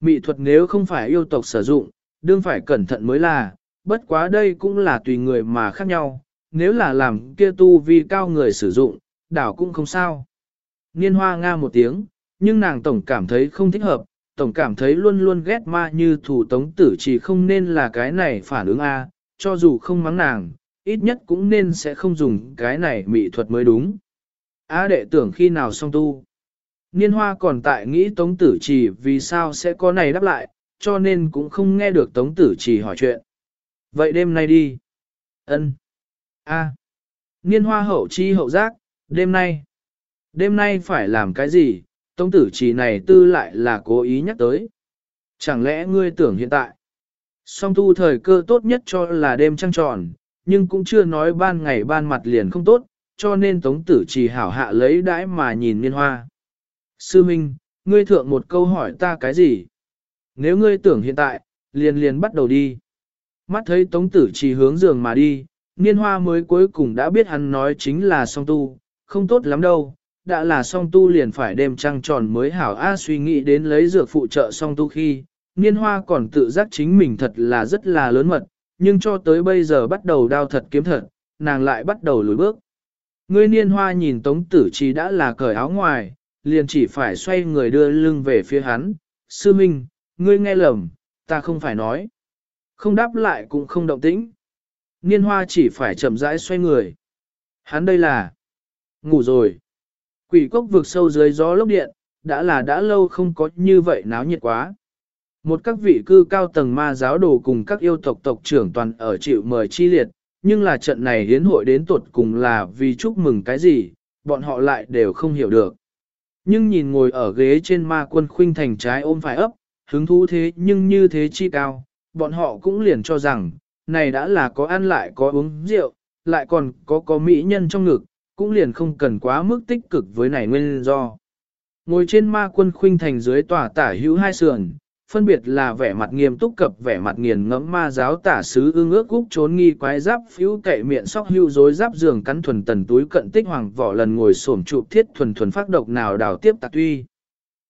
mỹ thuật nếu không phải yêu tộc sử dụng, đương phải cẩn thận mới là, bất quá đây cũng là tùy người mà khác nhau, nếu là làm kia tu vi cao người sử dụng, đảo cũng không sao. Niên hoa nga một tiếng, nhưng nàng tổng cảm thấy không thích hợp, tổng cảm thấy luôn luôn ghét ma như thủ tống tử chỉ không nên là cái này phản ứng A, cho dù không mắng nàng, ít nhất cũng nên sẽ không dùng cái này mị thuật mới đúng. A đệ tưởng khi nào xong tu. Niên hoa còn tại nghĩ tống tử chỉ vì sao sẽ có này đáp lại, cho nên cũng không nghe được tống tử chỉ hỏi chuyện. Vậy đêm nay đi. ân A. Niên hoa hậu chi hậu giác, đêm nay. Đêm nay phải làm cái gì, tống tử chỉ này tư lại là cố ý nhắc tới. Chẳng lẽ ngươi tưởng hiện tại? Song tu thời cơ tốt nhất cho là đêm trăng tròn, nhưng cũng chưa nói ban ngày ban mặt liền không tốt, cho nên tống tử chỉ hảo hạ lấy đãi mà nhìn niên hoa. Sư Minh, ngươi thượng một câu hỏi ta cái gì? Nếu ngươi tưởng hiện tại, liền liền bắt đầu đi. Mắt thấy tống tử chỉ hướng giường mà đi, niên hoa mới cuối cùng đã biết hắn nói chính là song tu, không tốt lắm đâu. Đã là song tu liền phải đêm trăng tròn mới hảo A suy nghĩ đến lấy dược phụ trợ song tu khi, niên hoa còn tự giác chính mình thật là rất là lớn mật, nhưng cho tới bây giờ bắt đầu đau thật kiếm thật, nàng lại bắt đầu lùi bước. Ngươi niên hoa nhìn tống tử trí đã là cởi áo ngoài, liền chỉ phải xoay người đưa lưng về phía hắn. Sư Minh, ngươi nghe lầm, ta không phải nói. Không đáp lại cũng không động tĩnh. Niên hoa chỉ phải chậm rãi xoay người. Hắn đây là ngủ rồi. Quỷ cốc vực sâu dưới gió lốc điện, đã là đã lâu không có như vậy náo nhiệt quá. Một các vị cư cao tầng ma giáo đồ cùng các yêu tộc tộc trưởng toàn ở chịu mời chi liệt, nhưng là trận này hiến hội đến tuột cùng là vì chúc mừng cái gì, bọn họ lại đều không hiểu được. Nhưng nhìn ngồi ở ghế trên ma quân khuynh thành trái ôm phải ấp, hứng thú thế nhưng như thế chi cao, bọn họ cũng liền cho rằng, này đã là có ăn lại có uống rượu, lại còn có có mỹ nhân trong ngực, cũng liền không cần quá mức tích cực với này nguyên do. Ngồi trên ma quân khuynh thành dưới tòa tả hữu hai sườn, phân biệt là vẻ mặt nghiêm túc cập vẻ mặt nghiền ngẫm ma giáo tả sứ ương ước cúc trốn nghi quái giáp phiếu kệ miệng sóc hưu dối giáp giường cắn thuần tần túi cận tích hoàng vỏ lần ngồi xổm trụp thiết thuần thuần phát độc nào đảo tiếp tạc tuy.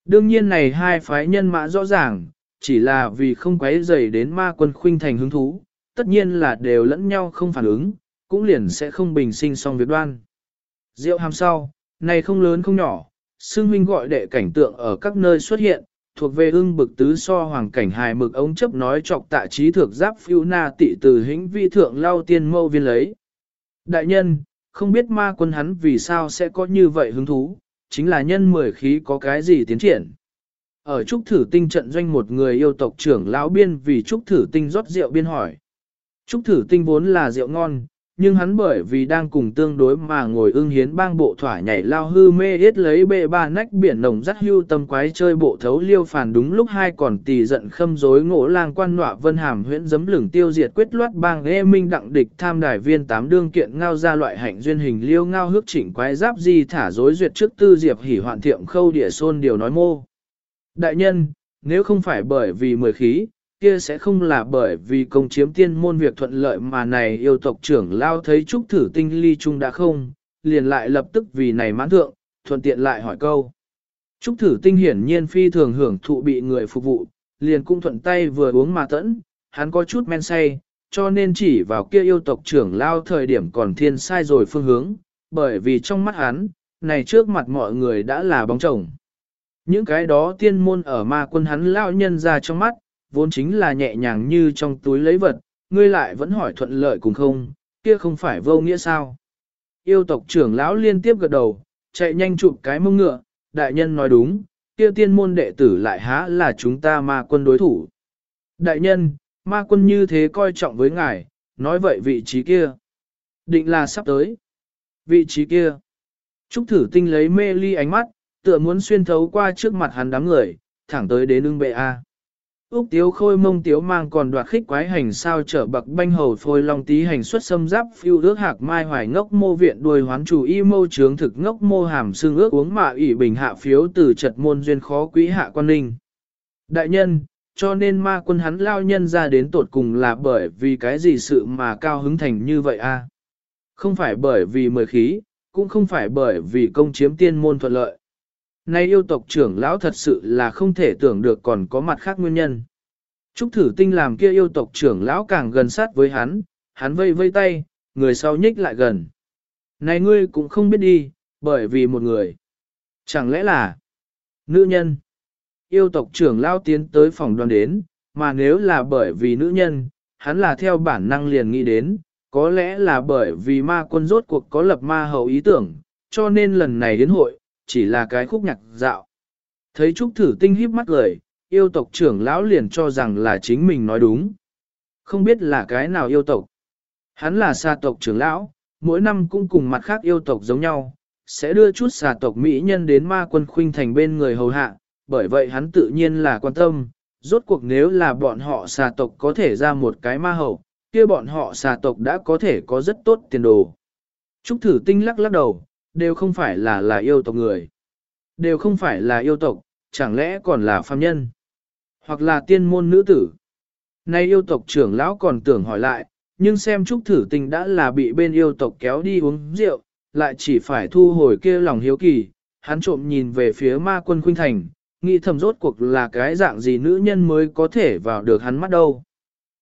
Đương nhiên này hai phái nhân mã rõ ràng, chỉ là vì không quấy dày đến ma quân khuynh thành hứng thú, tất nhiên là đều lẫn nhau không phản ứng, cũng liền sẽ không bình sinh xong việc đoan. Rượu hàm sau, này không lớn không nhỏ, xương huynh gọi đệ cảnh tượng ở các nơi xuất hiện, thuộc về ưng bực tứ so hoàng cảnh hài mực ống chấp nói chọc tạ trí thược giáp phiêu na tị từ hĩnh vi thượng lao tiên mâu viên lấy. Đại nhân, không biết ma quân hắn vì sao sẽ có như vậy hứng thú, chính là nhân mười khí có cái gì tiến triển. Ở trúc thử tinh trận doanh một người yêu tộc trưởng lão biên vì trúc thử tinh rót rượu biên hỏi. Trúc thử tinh vốn là rượu ngon, nhưng hắn bởi vì đang cùng tương đối mà ngồi ưng hiến bang bộ thỏa nhảy lao hư mê hết lấy bệ ba nách biển nồng dắt hưu tâm quái chơi bộ thấu liêu phản đúng lúc hai còn tỳ giận khâm rối ngỗ lang quan nọa vân hàm huyễn dấm lửng tiêu diệt quyết loát bang nghe minh đặng địch tham đài viên tám đương kiện ngao ra loại hạnh duyên hình liêu ngao hước chỉnh quái giáp di thả rối duyệt trước tư diệp hỉ hoạn thiệm khâu địa xôn điều nói mô. Đại nhân, nếu không phải bởi vì mười khí, kia sẽ không là bởi vì công chiếm tiên môn việc thuận lợi mà này yêu tộc trưởng lao thấy trúc thử tinh ly chung đã không, liền lại lập tức vì này mãn thượng, thuận tiện lại hỏi câu. Trúc thử tinh hiển nhiên phi thường hưởng thụ bị người phục vụ, liền cũng thuận tay vừa uống mà tẫn, hắn có chút men say, cho nên chỉ vào kia yêu tộc trưởng lao thời điểm còn thiên sai rồi phương hướng, bởi vì trong mắt hắn, này trước mặt mọi người đã là bóng chồng. Những cái đó tiên môn ở ma quân hắn lao nhân ra trong mắt, vốn chính là nhẹ nhàng như trong túi lấy vật, ngươi lại vẫn hỏi thuận lợi cùng không, kia không phải vô nghĩa sao. Yêu tộc trưởng lão liên tiếp gật đầu, chạy nhanh chụp cái mông ngựa, đại nhân nói đúng, kia tiên môn đệ tử lại há là chúng ta ma quân đối thủ. Đại nhân, ma quân như thế coi trọng với ngài, nói vậy vị trí kia. Định là sắp tới. Vị trí kia. Trúc thử tinh lấy mê ly ánh mắt, tựa muốn xuyên thấu qua trước mặt hắn đám người, thẳng tới đến ưng bệ A. Úc tiếu khôi mông tiếu mang còn đoạt khích quái hành sao trở bậc banh hầu phôi long tí hành xuất xâm giáp phiêu ước hạc mai hoài ngốc mô viện đuôi hoán chủ y mâu trướng thực ngốc mô hàm xương ước uống mạ ủy bình hạ phiếu từ trật môn duyên khó quý hạ quan ninh. Đại nhân, cho nên ma quân hắn lao nhân ra đến tột cùng là bởi vì cái gì sự mà cao hứng thành như vậy a? Không phải bởi vì mời khí, cũng không phải bởi vì công chiếm tiên môn thuận lợi. Nay yêu tộc trưởng lão thật sự là không thể tưởng được còn có mặt khác nguyên nhân. Trúc thử tinh làm kia yêu tộc trưởng lão càng gần sát với hắn, hắn vây vây tay, người sau nhích lại gần. Này ngươi cũng không biết đi, bởi vì một người. Chẳng lẽ là nữ nhân? Yêu tộc trưởng lão tiến tới phòng đoàn đến, mà nếu là bởi vì nữ nhân, hắn là theo bản năng liền nghĩ đến, có lẽ là bởi vì ma quân rốt cuộc có lập ma hậu ý tưởng, cho nên lần này đến hội, chỉ là cái khúc nhạc dạo. Thấy Trúc Thử Tinh híp mắt lời yêu tộc trưởng lão liền cho rằng là chính mình nói đúng. Không biết là cái nào yêu tộc. Hắn là xa tộc trưởng lão, mỗi năm cũng cùng mặt khác yêu tộc giống nhau, sẽ đưa chút xà tộc Mỹ nhân đến ma quân khuynh thành bên người hầu hạ, bởi vậy hắn tự nhiên là quan tâm, rốt cuộc nếu là bọn họ xà tộc có thể ra một cái ma hậu, kia bọn họ xà tộc đã có thể có rất tốt tiền đồ. Trúc thử tinh lắc lắc đầu, đều không phải là là yêu tộc người. Đều không phải là yêu tộc, chẳng lẽ còn là phàm nhân. Hoặc là tiên môn nữ tử. Nay yêu tộc trưởng lão còn tưởng hỏi lại, nhưng xem Trúc thử tình đã là bị bên yêu tộc kéo đi uống rượu, lại chỉ phải thu hồi kia lòng hiếu kỳ, hắn trộm nhìn về phía ma quân khuynh thành, nghĩ thầm rốt cuộc là cái dạng gì nữ nhân mới có thể vào được hắn mắt đâu.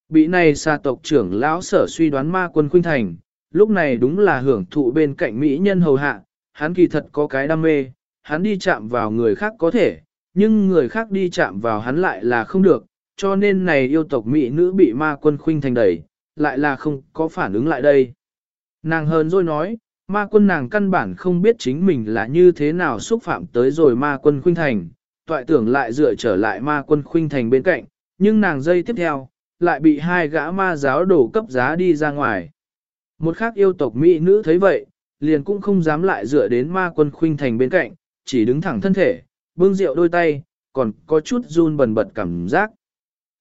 Bị này xa tộc trưởng lão sở suy đoán ma quân khuynh thành, lúc này đúng là hưởng thụ bên cạnh mỹ nhân hầu hạ, hắn kỳ thật có cái đam mê, hắn đi chạm vào người khác có thể, nhưng người khác đi chạm vào hắn lại là không được, cho nên này yêu tộc mỹ nữ bị ma quân khuynh thành đẩy, lại là không có phản ứng lại đây. Nàng hờn rồi nói, ma quân nàng căn bản không biết chính mình là như thế nào xúc phạm tới rồi ma quân khuynh thành, toại tưởng lại dựa trở lại ma quân khuynh thành bên cạnh, nhưng nàng dây tiếp theo, lại bị hai gã ma giáo đổ cấp giá đi ra ngoài. Một khác yêu tộc mỹ nữ thấy vậy, liền cũng không dám lại dựa đến ma quân khuynh thành bên cạnh, chỉ đứng thẳng thân thể, bưng rượu đôi tay, còn có chút run bần bật cảm giác.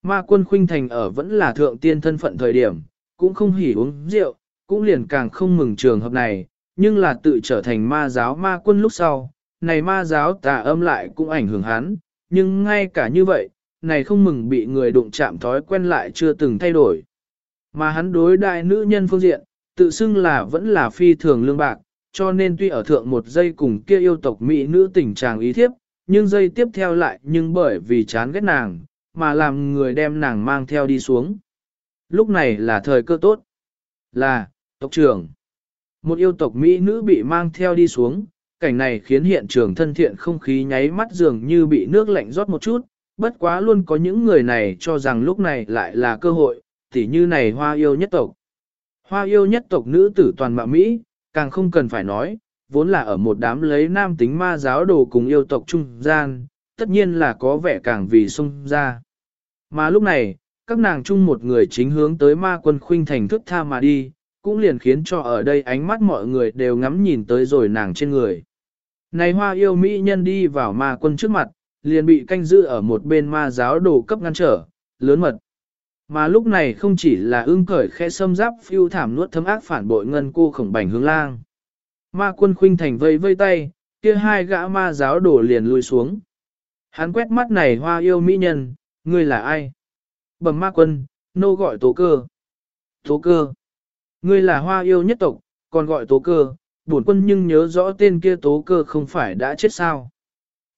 Ma quân khuynh thành ở vẫn là thượng tiên thân phận thời điểm, cũng không hỉ uống rượu, cũng liền càng không mừng trường hợp này, nhưng là tự trở thành ma giáo ma quân lúc sau, này ma giáo tà âm lại cũng ảnh hưởng hắn, nhưng ngay cả như vậy, này không mừng bị người đụng chạm thói quen lại chưa từng thay đổi. Mà hắn đối đại nữ nhân phương diện, tự xưng là vẫn là phi thường lương bạc, cho nên tuy ở thượng một giây cùng kia yêu tộc mỹ nữ tình trạng ý thiếp, nhưng giây tiếp theo lại nhưng bởi vì chán ghét nàng, mà làm người đem nàng mang theo đi xuống. Lúc này là thời cơ tốt. Là, tộc trưởng. Một yêu tộc mỹ nữ bị mang theo đi xuống, cảnh này khiến hiện trường thân thiện không khí nháy mắt dường như bị nước lạnh rót một chút, bất quá luôn có những người này cho rằng lúc này lại là cơ hội, tỉ như này hoa yêu nhất tộc. Hoa yêu nhất tộc nữ tử toàn mạo Mỹ, càng không cần phải nói, vốn là ở một đám lấy nam tính ma giáo đồ cùng yêu tộc trung gian, tất nhiên là có vẻ càng vì sung ra. Mà lúc này, các nàng chung một người chính hướng tới ma quân khuynh thành thức tha mà đi, cũng liền khiến cho ở đây ánh mắt mọi người đều ngắm nhìn tới rồi nàng trên người. Này hoa yêu Mỹ nhân đi vào ma quân trước mặt, liền bị canh giữ ở một bên ma giáo đồ cấp ngăn trở, lớn mật. Mà lúc này không chỉ là ưng cởi khẽ xâm giáp phiêu thảm nuốt thấm ác phản bội ngân cô khổng bành hướng lang. Ma quân khuynh thành vây vây tay, kia hai gã ma giáo đổ liền lui xuống. Hắn quét mắt này hoa yêu mỹ nhân, ngươi là ai? Bẩm ma quân, nô gọi tố cơ. Tố cơ. Ngươi là hoa yêu nhất tộc, còn gọi tố cơ, bổn quân nhưng nhớ rõ tên kia tố cơ không phải đã chết sao.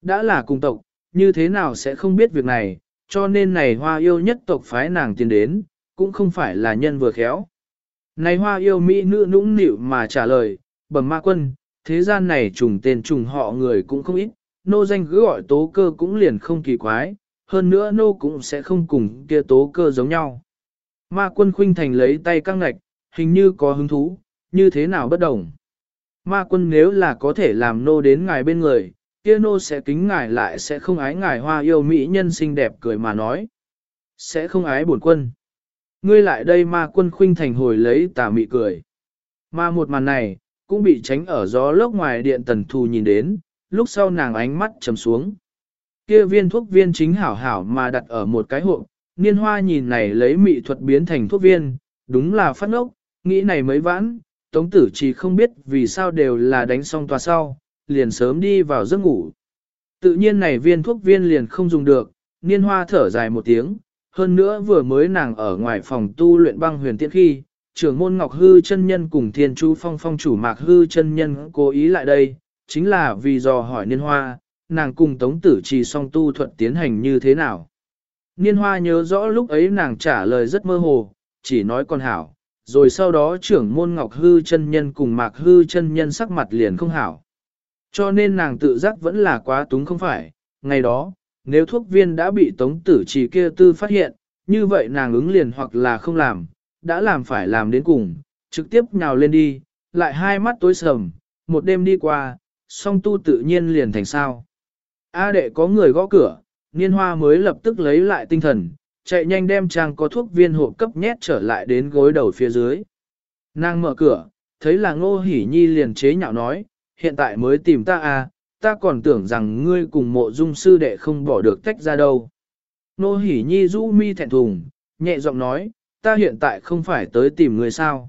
Đã là cùng tộc, như thế nào sẽ không biết việc này, cho nên này hoa yêu nhất tộc phái nàng tiến đến, cũng không phải là nhân vừa khéo. Này hoa yêu mỹ nữ nũng nịu mà trả lời, bẩm ma quân, thế gian này trùng tên trùng họ người cũng không ít, nô danh cứ gọi tố cơ cũng liền không kỳ quái, hơn nữa nô cũng sẽ không cùng kia tố cơ giống nhau. Ma quân khuynh thành lấy tay căng ngạch, hình như có hứng thú, như thế nào bất đồng. Ma quân nếu là có thể làm nô đến ngài bên người, kia nô sẽ kính ngài lại sẽ không ái ngài hoa yêu mỹ nhân xinh đẹp cười mà nói. Sẽ không ái bổn quân. Ngươi lại đây ma quân khuynh thành hồi lấy tà mị cười. Mà một màn này, cũng bị tránh ở gió lốc ngoài điện tần thù nhìn đến, lúc sau nàng ánh mắt trầm xuống. Kia viên thuốc viên chính hảo hảo mà đặt ở một cái hộp, niên hoa nhìn này lấy mị thuật biến thành thuốc viên, đúng là phát ốc, nghĩ này mới vãn, tống tử chỉ không biết vì sao đều là đánh xong tòa sau, liền sớm đi vào giấc ngủ. Tự nhiên này viên thuốc viên liền không dùng được, niên hoa thở dài một tiếng, hơn nữa vừa mới nàng ở ngoài phòng tu luyện băng huyền tiễn khi, trưởng môn Ngọc Hư chân nhân cùng thiên chú phong phong chủ mạc hư chân nhân cố ý lại đây, chính là vì dò hỏi niên hoa, nàng cùng tống tử trì song tu thuận tiến hành như thế nào. Niên hoa nhớ rõ lúc ấy nàng trả lời rất mơ hồ, chỉ nói con hảo, rồi sau đó trưởng môn Ngọc Hư chân nhân cùng mạc hư chân nhân sắc mặt liền không hảo. Cho nên nàng tự giác vẫn là quá túng không phải, ngày đó, nếu thuốc viên đã bị tống tử trì kia tư phát hiện, như vậy nàng ứng liền hoặc là không làm, đã làm phải làm đến cùng, trực tiếp nhào lên đi, lại hai mắt tối sầm, một đêm đi qua, song tu tự nhiên liền thành sao. A đệ có người gõ cửa, niên hoa mới lập tức lấy lại tinh thần, chạy nhanh đem trang có thuốc viên hộp cấp nhét trở lại đến gối đầu phía dưới. Nàng mở cửa, thấy là ngô hỉ nhi liền chế nhạo nói, hiện tại mới tìm ta à, ta còn tưởng rằng ngươi cùng mộ dung sư đệ không bỏ được tách ra đâu. nô hỉ nhi rũ mi thẹn thùng, nhẹ giọng nói, ta hiện tại không phải tới tìm ngươi sao.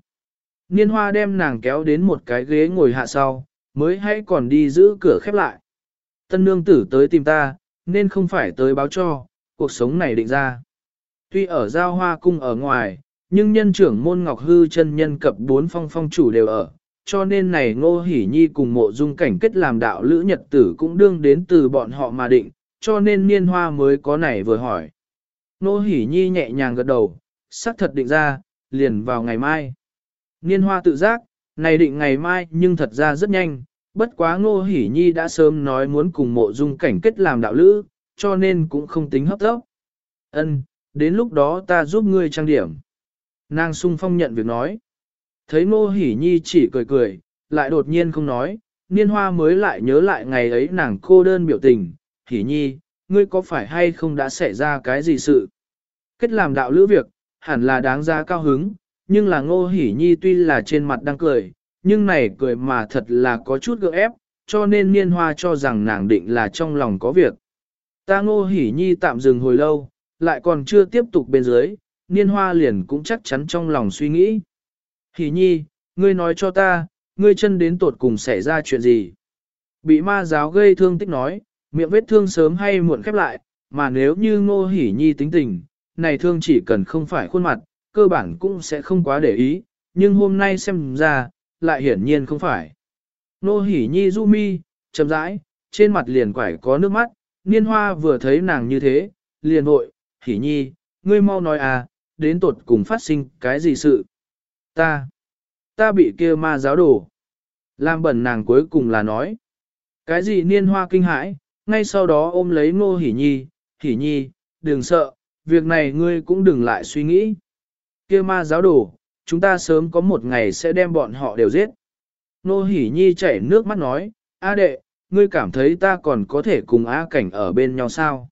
Niên hoa đem nàng kéo đến một cái ghế ngồi hạ sau, mới hãy còn đi giữ cửa khép lại. Tân nương tử tới tìm ta, nên không phải tới báo cho, cuộc sống này định ra. Tuy ở giao hoa cung ở ngoài, nhưng nhân trưởng môn ngọc hư chân nhân cập bốn phong phong chủ đều ở, cho nên này ngô Hỷ nhi cùng mộ dung cảnh kết làm đạo lữ nhật tử cũng đương đến từ bọn họ mà định, cho nên niên hoa mới có này vừa hỏi. Ngô Hỷ nhi nhẹ nhàng gật đầu, xác thật định ra, liền vào ngày mai. Niên hoa tự giác, này định ngày mai nhưng thật ra rất nhanh, bất quá ngô Hỷ nhi đã sớm nói muốn cùng mộ dung cảnh kết làm đạo lữ, cho nên cũng không tính hấp tốc. Ân, đến lúc đó ta giúp ngươi trang điểm. Nàng sung phong nhận việc nói. Thấy ngô hỉ nhi chỉ cười cười, lại đột nhiên không nói, niên hoa mới lại nhớ lại ngày ấy nàng cô đơn biểu tình, hỉ nhi, ngươi có phải hay không đã xảy ra cái gì sự? Kết làm đạo lữ việc, hẳn là đáng giá cao hứng, nhưng là ngô hỉ nhi tuy là trên mặt đang cười, nhưng này cười mà thật là có chút gượng ép, cho nên niên hoa cho rằng nàng định là trong lòng có việc. Ta ngô hỉ nhi tạm dừng hồi lâu, lại còn chưa tiếp tục bên dưới, niên hoa liền cũng chắc chắn trong lòng suy nghĩ. Hỷ nhi, ngươi nói cho ta, ngươi chân đến tột cùng xảy ra chuyện gì? Bị ma giáo gây thương tích nói, miệng vết thương sớm hay muộn khép lại, mà nếu như ngô hỉ nhi tính tình, này thương chỉ cần không phải khuôn mặt, cơ bản cũng sẽ không quá để ý, nhưng hôm nay xem ra, lại hiển nhiên không phải. Ngô hỉ nhi du mi, chậm rãi, trên mặt liền quải có nước mắt, niên hoa vừa thấy nàng như thế, liền vội, hỉ nhi, ngươi mau nói à, đến tột cùng phát sinh cái gì sự. Ta, ta bị kia ma giáo đổ. Lam bẩn nàng cuối cùng là nói. Cái gì niên hoa kinh hãi, ngay sau đó ôm lấy ngô hỉ nhi, hỉ nhi, đừng sợ, việc này ngươi cũng đừng lại suy nghĩ. kia ma giáo đổ, chúng ta sớm có một ngày sẽ đem bọn họ đều giết. Nô hỉ nhi chảy nước mắt nói, A đệ, ngươi cảm thấy ta còn có thể cùng A cảnh ở bên nhau sao?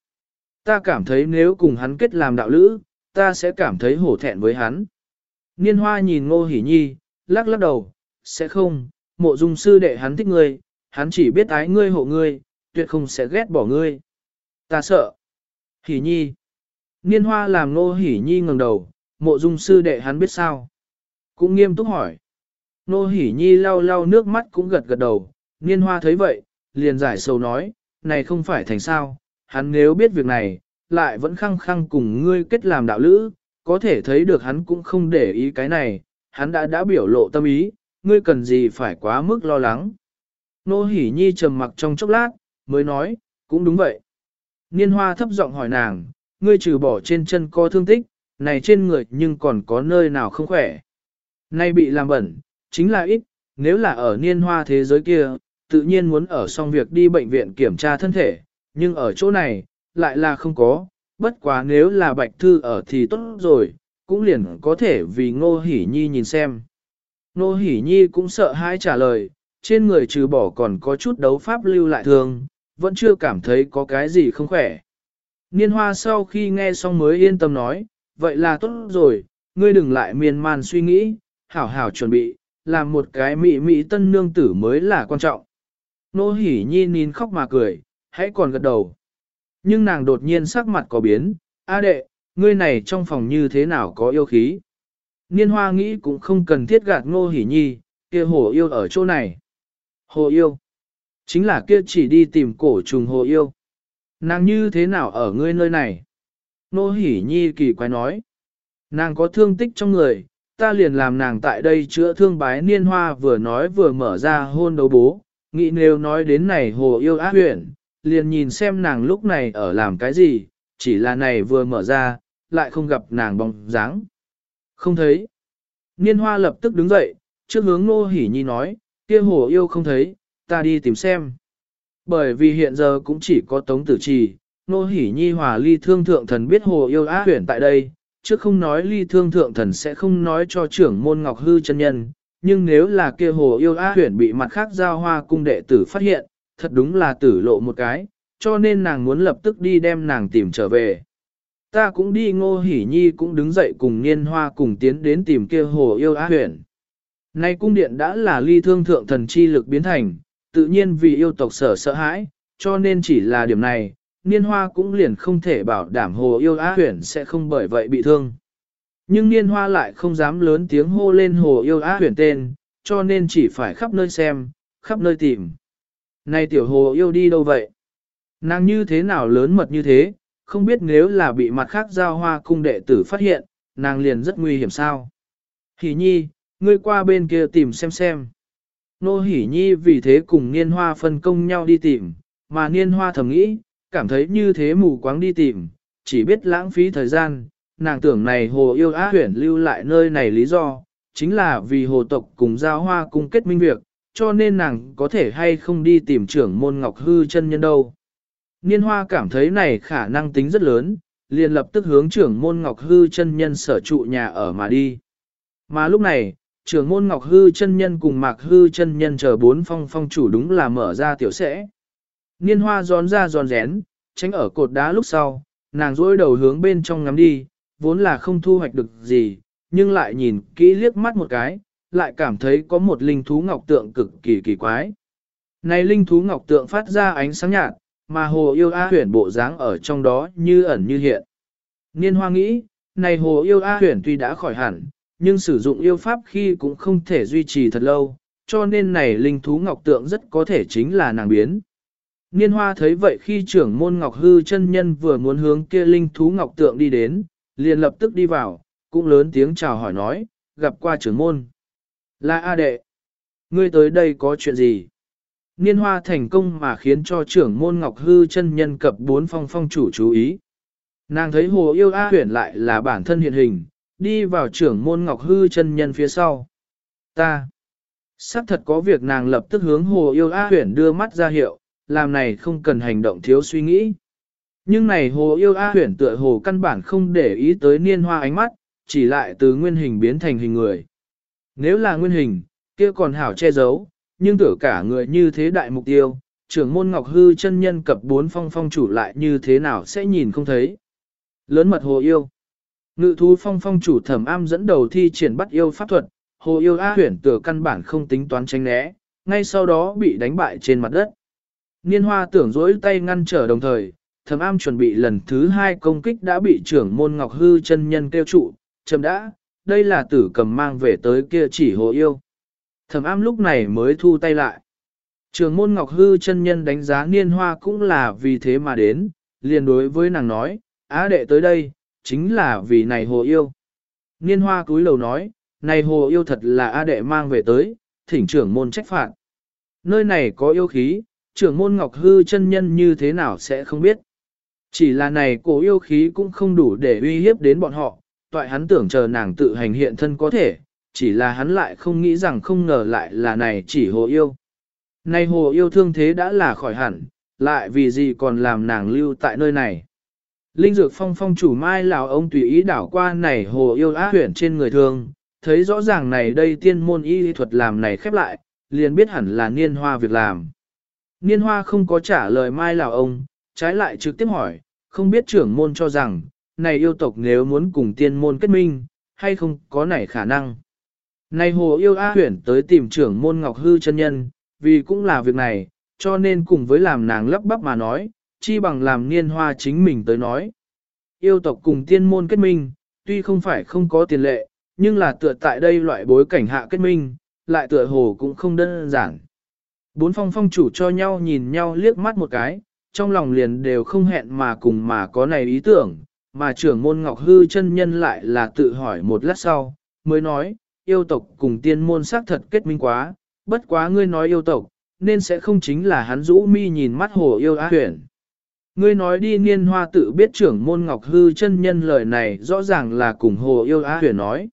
Ta cảm thấy nếu cùng hắn kết làm đạo lữ, ta sẽ cảm thấy hổ thẹn với hắn. Niên hoa nhìn ngô hỉ nhi, lắc lắc đầu, sẽ không, mộ dung sư đệ hắn thích ngươi, hắn chỉ biết ái ngươi hộ ngươi, tuyệt không sẽ ghét bỏ ngươi. Ta sợ. Hỉ nhi. Niên hoa làm ngô hỉ nhi ngẩng đầu, mộ dung sư đệ hắn biết sao. Cũng nghiêm túc hỏi. Ngô hỉ nhi lau lau nước mắt cũng gật gật đầu, niên hoa thấy vậy, liền giải sầu nói, này không phải thành sao, hắn nếu biết việc này, lại vẫn khăng khăng cùng ngươi kết làm đạo lữ, có thể thấy được hắn cũng không để ý cái này, hắn đã đã biểu lộ tâm ý, ngươi cần gì phải quá mức lo lắng. Nô Hỷ nhi trầm mặc trong chốc lát, mới nói, cũng đúng vậy. Niên hoa thấp giọng hỏi nàng, ngươi trừ bỏ trên chân co thương tích, này trên người nhưng còn có nơi nào không khỏe. Nay bị làm bẩn, chính là ít, nếu là ở niên hoa thế giới kia, tự nhiên muốn ở xong việc đi bệnh viện kiểm tra thân thể, nhưng ở chỗ này, lại là không có, bất quá nếu là bạch thư ở thì tốt rồi, cũng liền có thể vì ngô hỉ nhi nhìn xem. Ngô hỉ nhi cũng sợ hãi trả lời, trên người trừ bỏ còn có chút đấu pháp lưu lại thường, vẫn chưa cảm thấy có cái gì không khỏe. Niên hoa sau khi nghe xong mới yên tâm nói, vậy là tốt rồi, ngươi đừng lại miên man suy nghĩ, hảo hảo chuẩn bị, làm một cái mị mị tân nương tử mới là quan trọng. Nô hỉ nhi nín khóc mà cười, hãy còn gật đầu. Nhưng nàng đột nhiên sắc mặt có biến, A đệ, ngươi này trong phòng như thế nào có yêu khí. Niên hoa nghĩ cũng không cần thiết gạt ngô hỉ nhi, kia hồ yêu ở chỗ này. Hồ yêu. Chính là kia chỉ đi tìm cổ trùng hồ yêu. Nàng như thế nào ở ngươi nơi này? Nô hỉ nhi kỳ quái nói. Nàng có thương tích trong người, ta liền làm nàng tại đây chữa thương bái niên hoa vừa nói vừa mở ra hôn đấu bố. Nghĩ nếu nói đến này hồ yêu ác huyện, liền nhìn xem nàng lúc này ở làm cái gì, chỉ là này vừa mở ra, lại không gặp nàng bóng dáng. Không thấy. Niên hoa lập tức đứng dậy, trước hướng nô hỉ nhi nói, kia hồ yêu không thấy, ta đi tìm xem. Bởi vì hiện giờ cũng chỉ có tống tử trì, nô hỉ nhi hòa ly thương thượng thần biết hồ yêu á huyển tại đây, chứ không nói ly thương thượng thần sẽ không nói cho trưởng môn ngọc hư chân nhân, nhưng nếu là kia hồ yêu á huyển bị mặt khác giao hoa cung đệ tử phát hiện, thật đúng là tử lộ một cái, cho nên nàng muốn lập tức đi đem nàng tìm trở về. Ta cũng đi ngô hỉ nhi cũng đứng dậy cùng niên hoa cùng tiến đến tìm kia hồ yêu á Huyền. Nay cung điện đã là ly thương thượng thần chi lực biến thành, tự nhiên vì yêu tộc sở sợ hãi, cho nên chỉ là điểm này, niên hoa cũng liền không thể bảo đảm hồ yêu á Huyền sẽ không bởi vậy bị thương. Nhưng niên hoa lại không dám lớn tiếng hô lên hồ yêu á Huyền tên, cho nên chỉ phải khắp nơi xem, khắp nơi tìm. Này tiểu hồ yêu đi đâu vậy? Nàng như thế nào lớn mật như thế, không biết nếu là bị mặt khác giao hoa cung đệ tử phát hiện, nàng liền rất nguy hiểm sao. Hỷ nhi, ngươi qua bên kia tìm xem xem. Nô hỷ nhi vì thế cùng niên hoa phân công nhau đi tìm, mà niên hoa thầm nghĩ, cảm thấy như thế mù quáng đi tìm, chỉ biết lãng phí thời gian, nàng tưởng này hồ yêu á huyển lưu lại nơi này lý do, chính là vì hồ tộc cùng giao hoa cung kết minh việc, cho nên nàng có thể hay không đi tìm trưởng môn ngọc hư chân nhân đâu. Niên hoa cảm thấy này khả năng tính rất lớn, liền lập tức hướng trưởng môn ngọc hư chân nhân sở trụ nhà ở mà đi. Mà lúc này, trưởng môn ngọc hư chân nhân cùng mạc hư chân nhân chờ bốn phong phong chủ đúng là mở ra tiểu sẽ. Niên hoa gión ra giòn rén, tránh ở cột đá lúc sau, nàng dối đầu hướng bên trong ngắm đi, vốn là không thu hoạch được gì, nhưng lại nhìn kỹ liếc mắt một cái, lại cảm thấy có một linh thú ngọc tượng cực kỳ kỳ quái. Này linh thú ngọc tượng phát ra ánh sáng nhạt, mà hồ yêu A huyển bộ dáng ở trong đó như ẩn như hiện. Niên hoa nghĩ, này hồ yêu A huyển tuy đã khỏi hẳn, nhưng sử dụng yêu pháp khi cũng không thể duy trì thật lâu, cho nên này linh thú ngọc tượng rất có thể chính là nàng biến. Niên hoa thấy vậy khi trưởng môn ngọc hư chân nhân vừa muốn hướng kia linh thú ngọc tượng đi đến, liền lập tức đi vào, cũng lớn tiếng chào hỏi nói, gặp qua trưởng môn. Là A đệ. Ngươi tới đây có chuyện gì? Niên hoa thành công mà khiến cho trưởng môn ngọc hư chân nhân cập bốn phong phong chủ chú ý. Nàng thấy hồ yêu A huyển lại là bản thân hiện hình, đi vào trưởng môn ngọc hư chân nhân phía sau. Ta. Sắc thật có việc nàng lập tức hướng hồ yêu A huyển đưa mắt ra hiệu, làm này không cần hành động thiếu suy nghĩ. Nhưng này hồ yêu A huyển tựa hồ căn bản không để ý tới niên hoa ánh mắt, chỉ lại từ nguyên hình biến thành hình người. Nếu là nguyên hình, kia còn hảo che giấu, nhưng tưởng cả người như thế đại mục tiêu, trưởng môn ngọc hư chân nhân cập bốn phong phong chủ lại như thế nào sẽ nhìn không thấy. Lớn mật hồ yêu. Ngự thú phong phong chủ thẩm am dẫn đầu thi triển bắt yêu pháp thuật, hồ yêu A huyển tử căn bản không tính toán tránh né, ngay sau đó bị đánh bại trên mặt đất. Niên hoa tưởng dỗi tay ngăn trở đồng thời, thẩm am chuẩn bị lần thứ hai công kích đã bị trưởng môn ngọc hư chân nhân kêu trụ, chậm đã, đây là tử cầm mang về tới kia chỉ hồ yêu. Thẩm am lúc này mới thu tay lại. Trường môn ngọc hư chân nhân đánh giá niên hoa cũng là vì thế mà đến, liền đối với nàng nói, á đệ tới đây, chính là vì này hồ yêu. Niên hoa cúi lầu nói, này hồ yêu thật là á đệ mang về tới, thỉnh trưởng môn trách phạt. Nơi này có yêu khí, trưởng môn ngọc hư chân nhân như thế nào sẽ không biết. Chỉ là này cổ yêu khí cũng không đủ để uy hiếp đến bọn họ, toại hắn tưởng chờ nàng tự hành hiện thân có thể, chỉ là hắn lại không nghĩ rằng không ngờ lại là này chỉ hồ yêu. Này hồ yêu thương thế đã là khỏi hẳn, lại vì gì còn làm nàng lưu tại nơi này. Linh dược phong phong chủ mai lão ông tùy ý đảo qua này hồ yêu á huyển trên người thương, thấy rõ ràng này đây tiên môn y thuật làm này khép lại, liền biết hẳn là niên hoa việc làm. Niên hoa không có trả lời mai lão ông, trái lại trực tiếp hỏi, không biết trưởng môn cho rằng, này yêu tộc nếu muốn cùng tiên môn kết minh, hay không có nảy khả năng. Này hồ yêu A huyển tới tìm trưởng môn Ngọc Hư chân nhân, vì cũng là việc này, cho nên cùng với làm nàng lắp bắp mà nói, chi bằng làm niên hoa chính mình tới nói. Yêu tộc cùng tiên môn kết minh, tuy không phải không có tiền lệ, nhưng là tựa tại đây loại bối cảnh hạ kết minh, lại tựa hồ cũng không đơn giản. Bốn phong phong chủ cho nhau nhìn nhau liếc mắt một cái, trong lòng liền đều không hẹn mà cùng mà có này ý tưởng, mà trưởng môn Ngọc Hư chân nhân lại là tự hỏi một lát sau, mới nói, yêu tộc cùng tiên môn xác thật kết minh quá, bất quá ngươi nói yêu tộc, nên sẽ không chính là hắn rũ mi nhìn mắt hồ yêu á huyền. Ngươi nói đi niên hoa tự biết trưởng môn Ngọc Hư chân nhân lời này rõ ràng là cùng hồ yêu á huyền nói.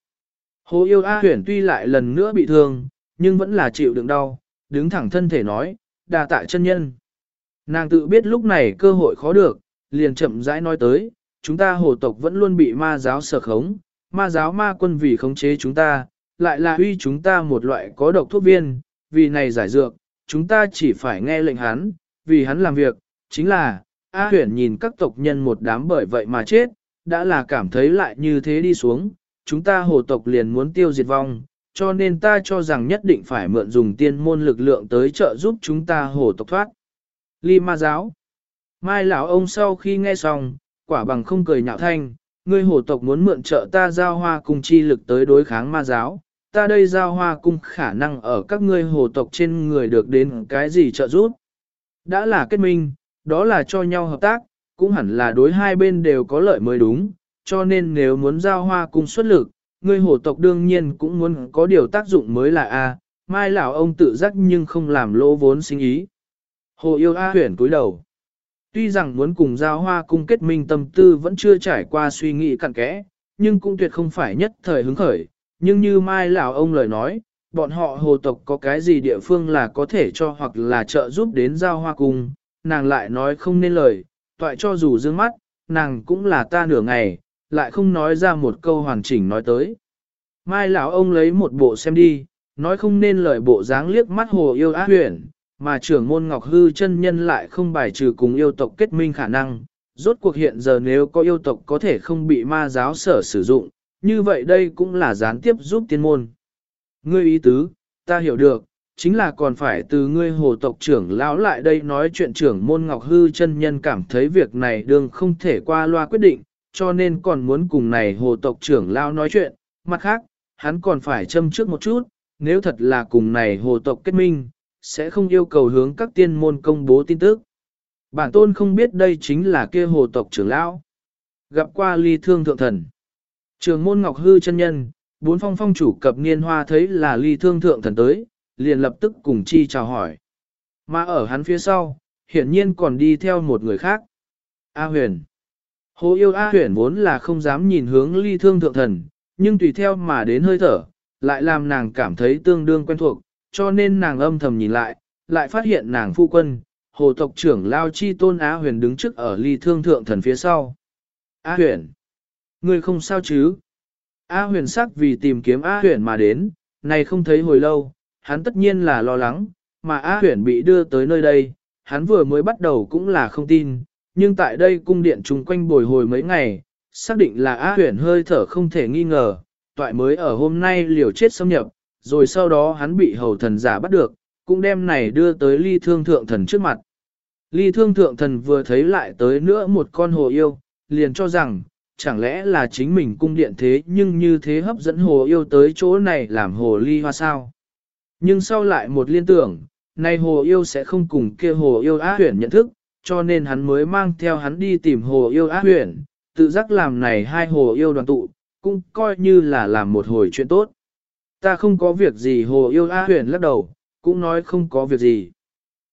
Hồ yêu á huyền tuy lại lần nữa bị thương, nhưng vẫn là chịu đựng đau, đứng thẳng thân thể nói, đà tạ chân nhân. Nàng tự biết lúc này cơ hội khó được, liền chậm rãi nói tới, chúng ta hồ tộc vẫn luôn bị ma giáo sở khống, ma giáo ma quân vì khống chế chúng ta, lại là huy chúng ta một loại có độc thuốc viên, vì này giải dược, chúng ta chỉ phải nghe lệnh hắn, vì hắn làm việc, chính là, A huyển nhìn các tộc nhân một đám bởi vậy mà chết, đã là cảm thấy lại như thế đi xuống, chúng ta hồ tộc liền muốn tiêu diệt vong, cho nên ta cho rằng nhất định phải mượn dùng tiên môn lực lượng tới trợ giúp chúng ta hồ tộc thoát. Ly ma giáo Mai lão ông sau khi nghe xong, quả bằng không cười nhạo thanh, ngươi hồ tộc muốn mượn trợ ta giao hoa cung chi lực tới đối kháng ma giáo, ta đây giao hoa cung khả năng ở các ngươi hồ tộc trên người được đến cái gì trợ giúp. Đã là kết minh, đó là cho nhau hợp tác, cũng hẳn là đối hai bên đều có lợi mới đúng, cho nên nếu muốn giao hoa cung xuất lực, ngươi hồ tộc đương nhiên cũng muốn có điều tác dụng mới là A, mai lão ông tự giác nhưng không làm lỗ vốn sinh ý. Hồ yêu A huyển cúi đầu. Tuy rằng muốn cùng giao hoa cung kết minh tâm tư vẫn chưa trải qua suy nghĩ cặn kẽ, nhưng cũng tuyệt không phải nhất thời hứng khởi, nhưng như mai lão ông lời nói, bọn họ hồ tộc có cái gì địa phương là có thể cho hoặc là trợ giúp đến giao hoa cung, nàng lại nói không nên lời, toại cho dù dương mắt, nàng cũng là ta nửa ngày, lại không nói ra một câu hoàn chỉnh nói tới. Mai lão ông lấy một bộ xem đi, nói không nên lời bộ dáng liếc mắt hồ yêu á huyền, mà trưởng môn Ngọc Hư chân nhân lại không bài trừ cùng yêu tộc kết minh khả năng. Rốt cuộc hiện giờ nếu có yêu tộc có thể không bị ma giáo sở sử dụng, như vậy đây cũng là gián tiếp giúp tiên môn. Ngươi ý tứ, ta hiểu được, chính là còn phải từ ngươi hồ tộc trưởng lão lại đây nói chuyện trưởng môn Ngọc Hư chân nhân cảm thấy việc này đương không thể qua loa quyết định, cho nên còn muốn cùng này hồ tộc trưởng lão nói chuyện, mặt khác, hắn còn phải châm trước một chút, nếu thật là cùng này hồ tộc kết minh, sẽ không yêu cầu hướng các tiên môn công bố tin tức. Bản tôn không biết đây chính là kia hồ tộc trưởng lão. Gặp qua ly thương thượng thần. Trường môn ngọc hư chân nhân, bốn phong phong chủ cập niên hoa thấy là ly thương thượng thần tới, liền lập tức cùng chi chào hỏi. Mà ở hắn phía sau, hiển nhiên còn đi theo một người khác. A huyền. Hồ yêu A huyền vốn là không dám nhìn hướng ly thương thượng thần, nhưng tùy theo mà đến hơi thở, lại làm nàng cảm thấy tương đương quen thuộc, cho nên nàng âm thầm nhìn lại, lại phát hiện nàng phu quân, hồ tộc trưởng Lao Chi Tôn Á huyền đứng trước ở ly thương thượng thần phía sau. Á huyền, người không sao chứ? A huyền sắc vì tìm kiếm A huyền mà đến, này không thấy hồi lâu, hắn tất nhiên là lo lắng, mà A huyền bị đưa tới nơi đây, hắn vừa mới bắt đầu cũng là không tin, nhưng tại đây cung điện chung quanh bồi hồi mấy ngày, xác định là A huyền hơi thở không thể nghi ngờ, toại mới ở hôm nay liều chết xâm nhập, rồi sau đó hắn bị hầu thần giả bắt được, cũng đem này đưa tới ly thương thượng thần trước mặt. Ly thương thượng thần vừa thấy lại tới nữa một con hồ yêu, liền cho rằng, chẳng lẽ là chính mình cung điện thế nhưng như thế hấp dẫn hồ yêu tới chỗ này làm hồ ly hoa sao. Nhưng sau lại một liên tưởng, nay hồ yêu sẽ không cùng kia hồ yêu á huyển nhận thức, cho nên hắn mới mang theo hắn đi tìm hồ yêu á huyển, tự giác làm này hai hồ yêu đoàn tụ, cũng coi như là làm một hồi chuyện tốt. Ta không có việc gì hồ yêu A huyền lắc đầu, cũng nói không có việc gì.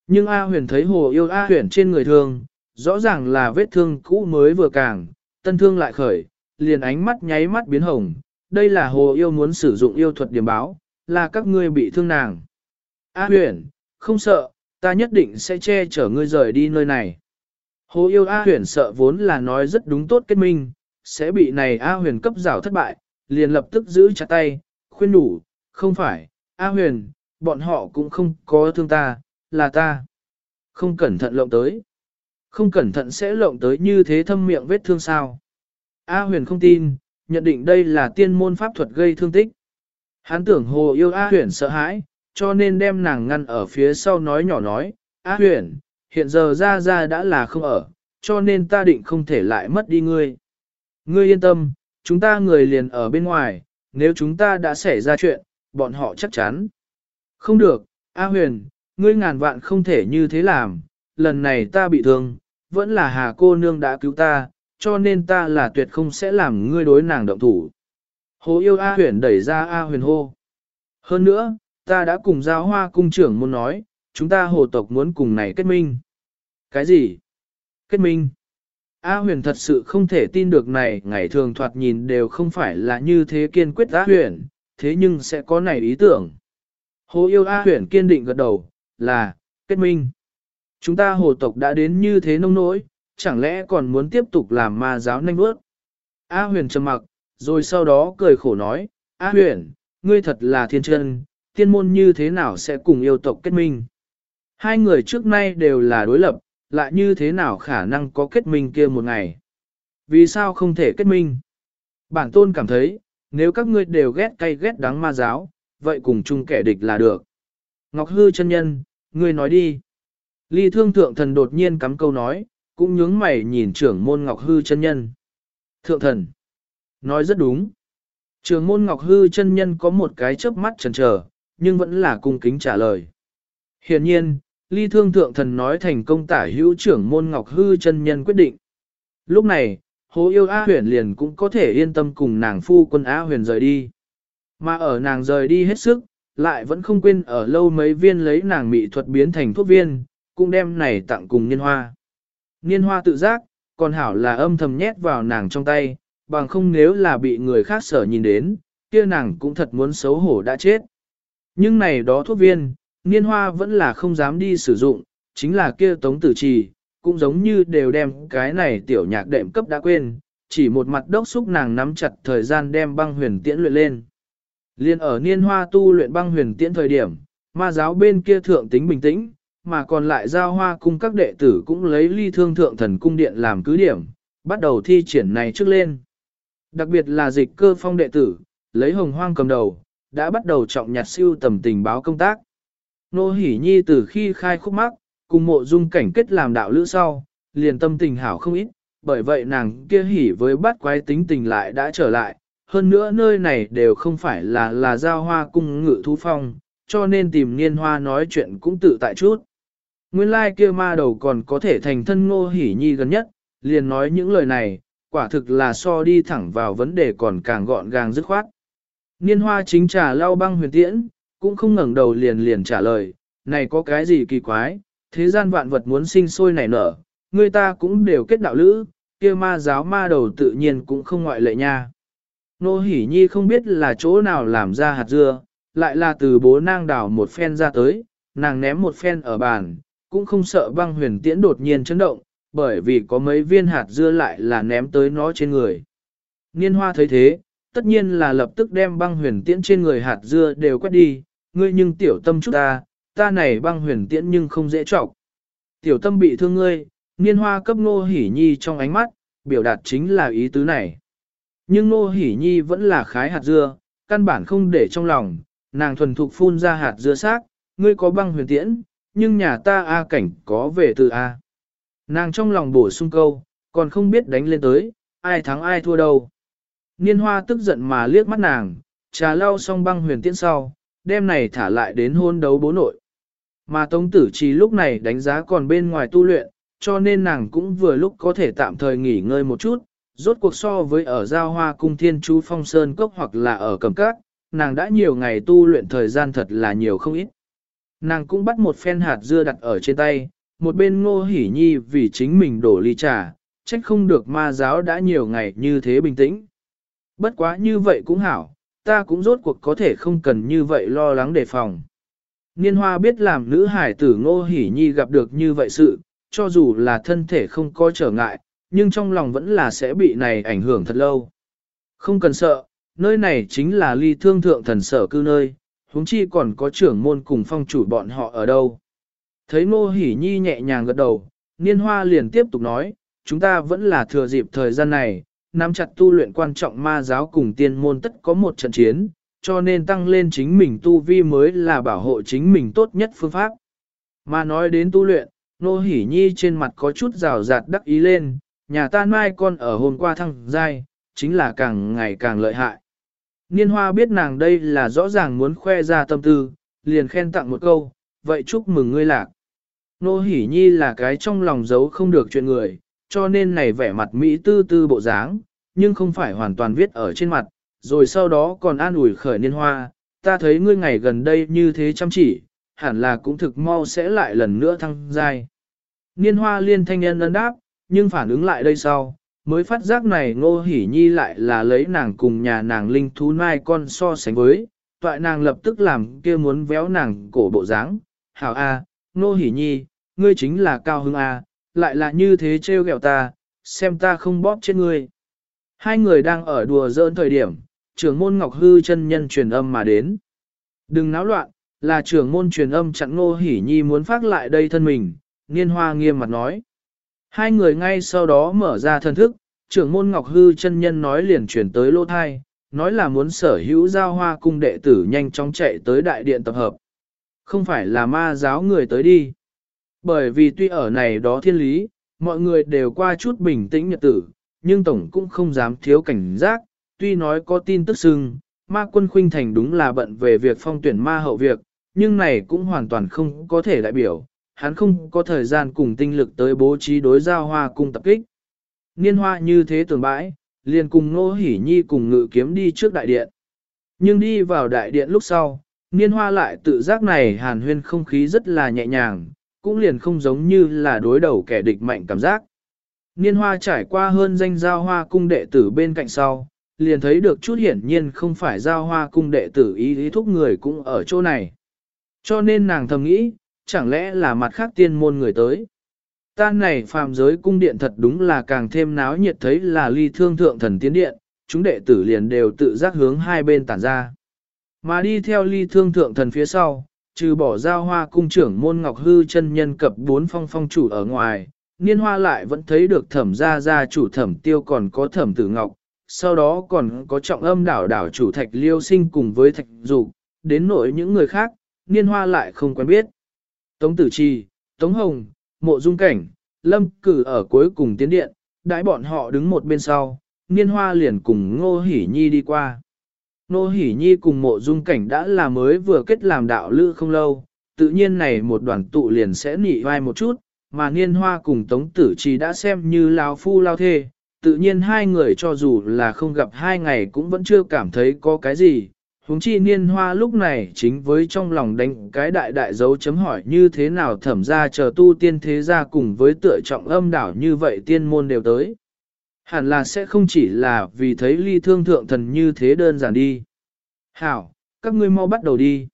Nhưng A huyền thấy hồ yêu A huyền trên người thương, rõ ràng là vết thương cũ mới vừa càng, tân thương lại khởi, liền ánh mắt nháy mắt biến hồng. Đây là hồ yêu muốn sử dụng yêu thuật điểm báo, là các ngươi bị thương nàng. A huyền, không sợ, ta nhất định sẽ che chở ngươi rời đi nơi này. Hồ yêu A huyền sợ vốn là nói rất đúng tốt kết minh, sẽ bị này A huyền cấp rào thất bại, liền lập tức giữ chặt tay, khuyên đủ, không phải, A huyền, bọn họ cũng không có thương ta, là ta. Không cẩn thận lộng tới. Không cẩn thận sẽ lộng tới như thế thâm miệng vết thương sao. A huyền không tin, nhận định đây là tiên môn pháp thuật gây thương tích. Hắn tưởng hồ yêu A huyền sợ hãi, cho nên đem nàng ngăn ở phía sau nói nhỏ nói, A huyền, hiện giờ ra ra đã là không ở, cho nên ta định không thể lại mất đi ngươi. Ngươi yên tâm, chúng ta người liền ở bên ngoài, nếu chúng ta đã xảy ra chuyện, bọn họ chắc chắn. Không được, A huyền, ngươi ngàn vạn không thể như thế làm, lần này ta bị thương, vẫn là hà cô nương đã cứu ta, cho nên ta là tuyệt không sẽ làm ngươi đối nàng động thủ. Hồ yêu A huyền đẩy ra A huyền hô. Hơn nữa, ta đã cùng giáo hoa cung trưởng muốn nói, chúng ta hồ tộc muốn cùng này kết minh. Cái gì? Kết minh? A huyền thật sự không thể tin được này ngày thường thoạt nhìn đều không phải là như thế kiên quyết A huyền, thế nhưng sẽ có này ý tưởng. Hồ yêu A huyền kiên định gật đầu, là, kết minh. Chúng ta hồ tộc đã đến như thế nông nỗi, chẳng lẽ còn muốn tiếp tục làm ma giáo nanh bước? A huyền trầm mặc, rồi sau đó cười khổ nói, A huyền, ngươi thật là thiên chân, tiên môn như thế nào sẽ cùng yêu tộc kết minh? Hai người trước nay đều là đối lập, lại như thế nào khả năng có kết minh kia một ngày? Vì sao không thể kết minh? Bản tôn cảm thấy, nếu các ngươi đều ghét cay ghét đắng ma giáo, vậy cùng chung kẻ địch là được. Ngọc Hư chân nhân, ngươi nói đi. Ly thương thượng thần đột nhiên cắm câu nói, cũng nhướng mày nhìn trưởng môn Ngọc Hư chân nhân. Thượng thần, nói rất đúng. Trưởng môn Ngọc Hư chân nhân có một cái chớp mắt chần chờ, nhưng vẫn là cung kính trả lời. Hiện nhiên, ly thương thượng thần nói thành công tả hữu trưởng môn Ngọc Hư chân nhân quyết định. Lúc này, hố yêu A huyền liền cũng có thể yên tâm cùng nàng phu quân A huyền rời đi. Mà ở nàng rời đi hết sức, lại vẫn không quên ở lâu mấy viên lấy nàng mỹ thuật biến thành thuốc viên, cũng đem này tặng cùng niên hoa. Niên hoa tự giác, còn hảo là âm thầm nhét vào nàng trong tay, bằng không nếu là bị người khác sở nhìn đến, kia nàng cũng thật muốn xấu hổ đã chết. Nhưng này đó thuốc viên, niên hoa vẫn là không dám đi sử dụng, chính là kia tống tử trì, cũng giống như đều đem cái này tiểu nhạc đệm cấp đã quên, chỉ một mặt đốc xúc nàng nắm chặt thời gian đem băng huyền tiễn luyện lên. Liên ở niên hoa tu luyện băng huyền tiễn thời điểm, ma giáo bên kia thượng tính bình tĩnh, mà còn lại giao hoa cung các đệ tử cũng lấy ly thương thượng thần cung điện làm cứ điểm, bắt đầu thi triển này trước lên. Đặc biệt là dịch cơ phong đệ tử, lấy hồng hoang cầm đầu, đã bắt đầu trọng nhặt siêu tầm tình báo công tác. Nô Hỷ Nhi từ khi khai khúc mắc, cùng mộ dung cảnh kết làm đạo lữ sau, liền tâm tình hảo không ít, bởi vậy nàng kia hỉ với bắt quái tính tình lại đã trở lại, hơn nữa nơi này đều không phải là là giao hoa cung ngự thú phong, cho nên tìm niên hoa nói chuyện cũng tự tại chút. Nguyên lai like kia ma đầu còn có thể thành thân ngô hỉ nhi gần nhất, liền nói những lời này, quả thực là so đi thẳng vào vấn đề còn càng gọn gàng dứt khoát. Niên hoa chính trà lau băng huyền tiễn, cũng không ngẩng đầu liền liền trả lời, này có cái gì kỳ quái, thế gian vạn vật muốn sinh sôi nảy nở, người ta cũng đều kết đạo lữ, kia ma giáo ma đầu tự nhiên cũng không ngoại lệ nha. Nô hỉ nhi không biết là chỗ nào làm ra hạt dưa, lại là từ bố nang đảo một phen ra tới, nàng ném một phen ở bàn, cũng không sợ băng huyền tiễn đột nhiên chấn động, bởi vì có mấy viên hạt dưa lại là ném tới nó trên người. Niên hoa thấy thế, tất nhiên là lập tức đem băng huyền tiễn trên người hạt dưa đều quét đi, ngươi nhưng tiểu tâm chút ta, ta này băng huyền tiễn nhưng không dễ trọc. Tiểu tâm bị thương ngươi, niên hoa cấp nô hỉ nhi trong ánh mắt, biểu đạt chính là ý tứ này. Nhưng nô hỉ nhi vẫn là khái hạt dưa, căn bản không để trong lòng, nàng thuần thục phun ra hạt dưa xác, ngươi có băng huyền tiễn, nhưng nhà ta A cảnh có về từ A. Nàng trong lòng bổ sung câu, còn không biết đánh lên tới, ai thắng ai thua đâu. Niên hoa tức giận mà liếc mắt nàng, trà lau xong băng huyền tiễn sau, đêm này thả lại đến hôn đấu bố nội. Mà Tống Tử Trì lúc này đánh giá còn bên ngoài tu luyện, cho nên nàng cũng vừa lúc có thể tạm thời nghỉ ngơi một chút, rốt cuộc so với ở giao hoa cung thiên chú phong sơn cốc hoặc là ở cầm cát, nàng đã nhiều ngày tu luyện thời gian thật là nhiều không ít. Nàng cũng bắt một phen hạt dưa đặt ở trên tay, một bên ngô hỉ nhi vì chính mình đổ ly trà, trách không được ma giáo đã nhiều ngày như thế bình tĩnh. Bất quá như vậy cũng hảo, ta cũng rốt cuộc có thể không cần như vậy lo lắng đề phòng. Niên hoa biết làm nữ hải tử ngô hỉ nhi gặp được như vậy sự, cho dù là thân thể không có trở ngại, nhưng trong lòng vẫn là sẽ bị này ảnh hưởng thật lâu. Không cần sợ, nơi này chính là ly thương thượng thần sở cư nơi, huống chi còn có trưởng môn cùng phong chủ bọn họ ở đâu. Thấy Ngô Hỉ Nhi nhẹ nhàng gật đầu, Niên Hoa liền tiếp tục nói, chúng ta vẫn là thừa dịp thời gian này, nắm chặt tu luyện quan trọng ma giáo cùng tiên môn tất có một trận chiến, cho nên tăng lên chính mình tu vi mới là bảo hộ chính mình tốt nhất phương pháp. Mà nói đến tu luyện, nô hỉ nhi trên mặt có chút rào rạt đắc ý lên, nhà ta mai con ở hôm qua thăng giai, chính là càng ngày càng lợi hại. Niên hoa biết nàng đây là rõ ràng muốn khoe ra tâm tư, liền khen tặng một câu, vậy chúc mừng ngươi lạc. Nô hỉ nhi là cái trong lòng giấu không được chuyện người, cho nên này vẻ mặt Mỹ tư tư bộ dáng, nhưng không phải hoàn toàn viết ở trên mặt, rồi sau đó còn an ủi khởi niên hoa, ta thấy ngươi ngày gần đây như thế chăm chỉ, hẳn là cũng thực mau sẽ lại lần nữa thăng giai. Niên hoa liên thanh nhân ân đáp, nhưng phản ứng lại đây sau, mới phát giác này ngô hỉ nhi lại là lấy nàng cùng nhà nàng linh thú nai con so sánh với, toại nàng lập tức làm kia muốn véo nàng cổ bộ dáng. Hảo A, ngô hỉ nhi, ngươi chính là cao hưng A, lại là như thế trêu ghẹo ta, xem ta không bóp chết ngươi. Hai người đang ở đùa giỡn thời điểm, trưởng môn Ngọc Hư chân nhân truyền âm mà đến. Đừng náo loạn, là trưởng môn truyền âm chặn Ngô Hỷ Nhi muốn phát lại đây thân mình, Niên Hoa nghiêm mặt nói. Hai người ngay sau đó mở ra thân thức, trưởng môn Ngọc Hư chân nhân nói liền chuyển tới lô thai, nói là muốn sở hữu giao hoa cung đệ tử nhanh chóng chạy tới đại điện tập hợp. Không phải là ma giáo người tới đi. Bởi vì tuy ở này đó thiên lý, mọi người đều qua chút bình tĩnh nhật tử, nhưng tổng cũng không dám thiếu cảnh giác, tuy nói có tin tức xưng, ma quân khuynh thành đúng là bận về việc phong tuyển ma hậu việc, nhưng này cũng hoàn toàn không có thể đại biểu, hắn không có thời gian cùng tinh lực tới bố trí đối giao hoa cung tập kích. Niên hoa như thế tường bãi, liền cùng nô hỉ nhi cùng ngự kiếm đi trước đại điện. Nhưng đi vào đại điện lúc sau, niên hoa lại tự giác này hàn huyên không khí rất là nhẹ nhàng, cũng liền không giống như là đối đầu kẻ địch mạnh cảm giác. Niên hoa trải qua hơn danh giao hoa cung đệ tử bên cạnh sau, liền thấy được chút hiển nhiên không phải giao hoa cung đệ tử ý ý thúc người cũng ở chỗ này. Cho nên nàng thầm nghĩ, chẳng lẽ là mặt khác tiên môn người tới. Ta này phàm giới cung điện thật đúng là càng thêm náo nhiệt thấy là ly thương thượng thần tiến điện, chúng đệ tử liền đều tự giác hướng hai bên tản ra. Mà đi theo ly thương thượng thần phía sau, trừ bỏ giao hoa cung trưởng môn ngọc hư chân nhân cập bốn phong phong chủ ở ngoài, niên hoa lại vẫn thấy được thẩm gia gia chủ thẩm tiêu còn có thẩm tử ngọc, sau đó còn có trọng âm đảo đảo chủ thạch liêu sinh cùng với thạch dục đến nội những người khác, niên hoa lại không quen biết. Tống tử trì, tống hồng, mộ dung cảnh, lâm cử ở cuối cùng tiến điện, đãi bọn họ đứng một bên sau, niên hoa liền cùng ngô hỉ nhi đi qua. Nô hỉ nhi cùng mộ dung cảnh đã là mới vừa kết làm đạo lữ không lâu, tự nhiên này một đoàn tụ liền sẽ nỉ vai một chút, mà niên hoa cùng tống tử trì đã xem như lao phu lao thê, tự nhiên hai người cho dù là không gặp hai ngày cũng vẫn chưa cảm thấy có cái gì. Húng chi niên hoa lúc này chính với trong lòng đánh cái đại đại dấu chấm hỏi như thế nào thẩm ra chờ tu tiên thế gia cùng với tựa trọng âm đảo như vậy tiên môn đều tới. Hẳn là sẽ không chỉ là vì thấy ly thương thượng thần như thế đơn giản đi. Hảo, các ngươi mau bắt đầu đi.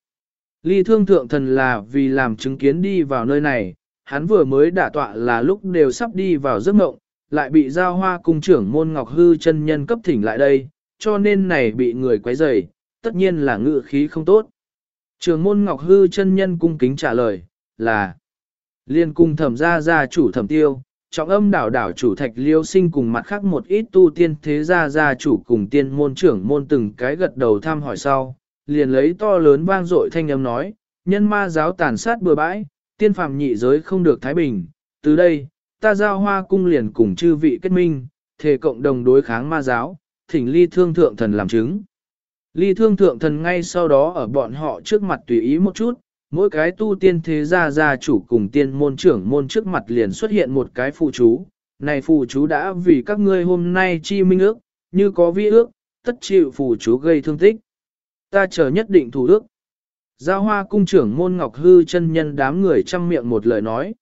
Ly thương thượng thần là vì làm chứng kiến đi vào nơi này, hắn vừa mới đả tọa là lúc đều sắp đi vào giấc mộng, lại bị giao hoa cung trưởng môn ngọc hư chân nhân cấp thỉnh lại đây, cho nên này bị người quấy rầy, tất nhiên là ngự khí không tốt. Trưởng môn ngọc hư chân nhân cung kính trả lời, là liên cung thẩm gia gia chủ thẩm tiêu, trọng âm đảo đảo chủ thạch liêu sinh cùng mặt khác một ít tu tiên thế gia gia chủ cùng tiên môn trưởng môn từng cái gật đầu thăm hỏi sau, liền lấy to lớn vang dội thanh âm nói, nhân ma giáo tàn sát bừa bãi, tiên phàm nhị giới không được thái bình, từ đây, ta giao hoa cung liền cùng chư vị kết minh, thể cộng đồng đối kháng ma giáo, thỉnh ly thương thượng thần làm chứng. Ly thương thượng thần ngay sau đó ở bọn họ trước mặt tùy ý một chút, mỗi cái tu tiên thế gia gia chủ cùng tiên môn trưởng môn trước mặt liền xuất hiện một cái phụ chú. Này phụ chú đã vì các ngươi hôm nay chi minh ước, như có vi ước, tất chịu phụ chú gây thương tích. Ta chờ nhất định thủ ước. Giao hoa cung trưởng môn ngọc hư chân nhân đám người chăm miệng một lời nói.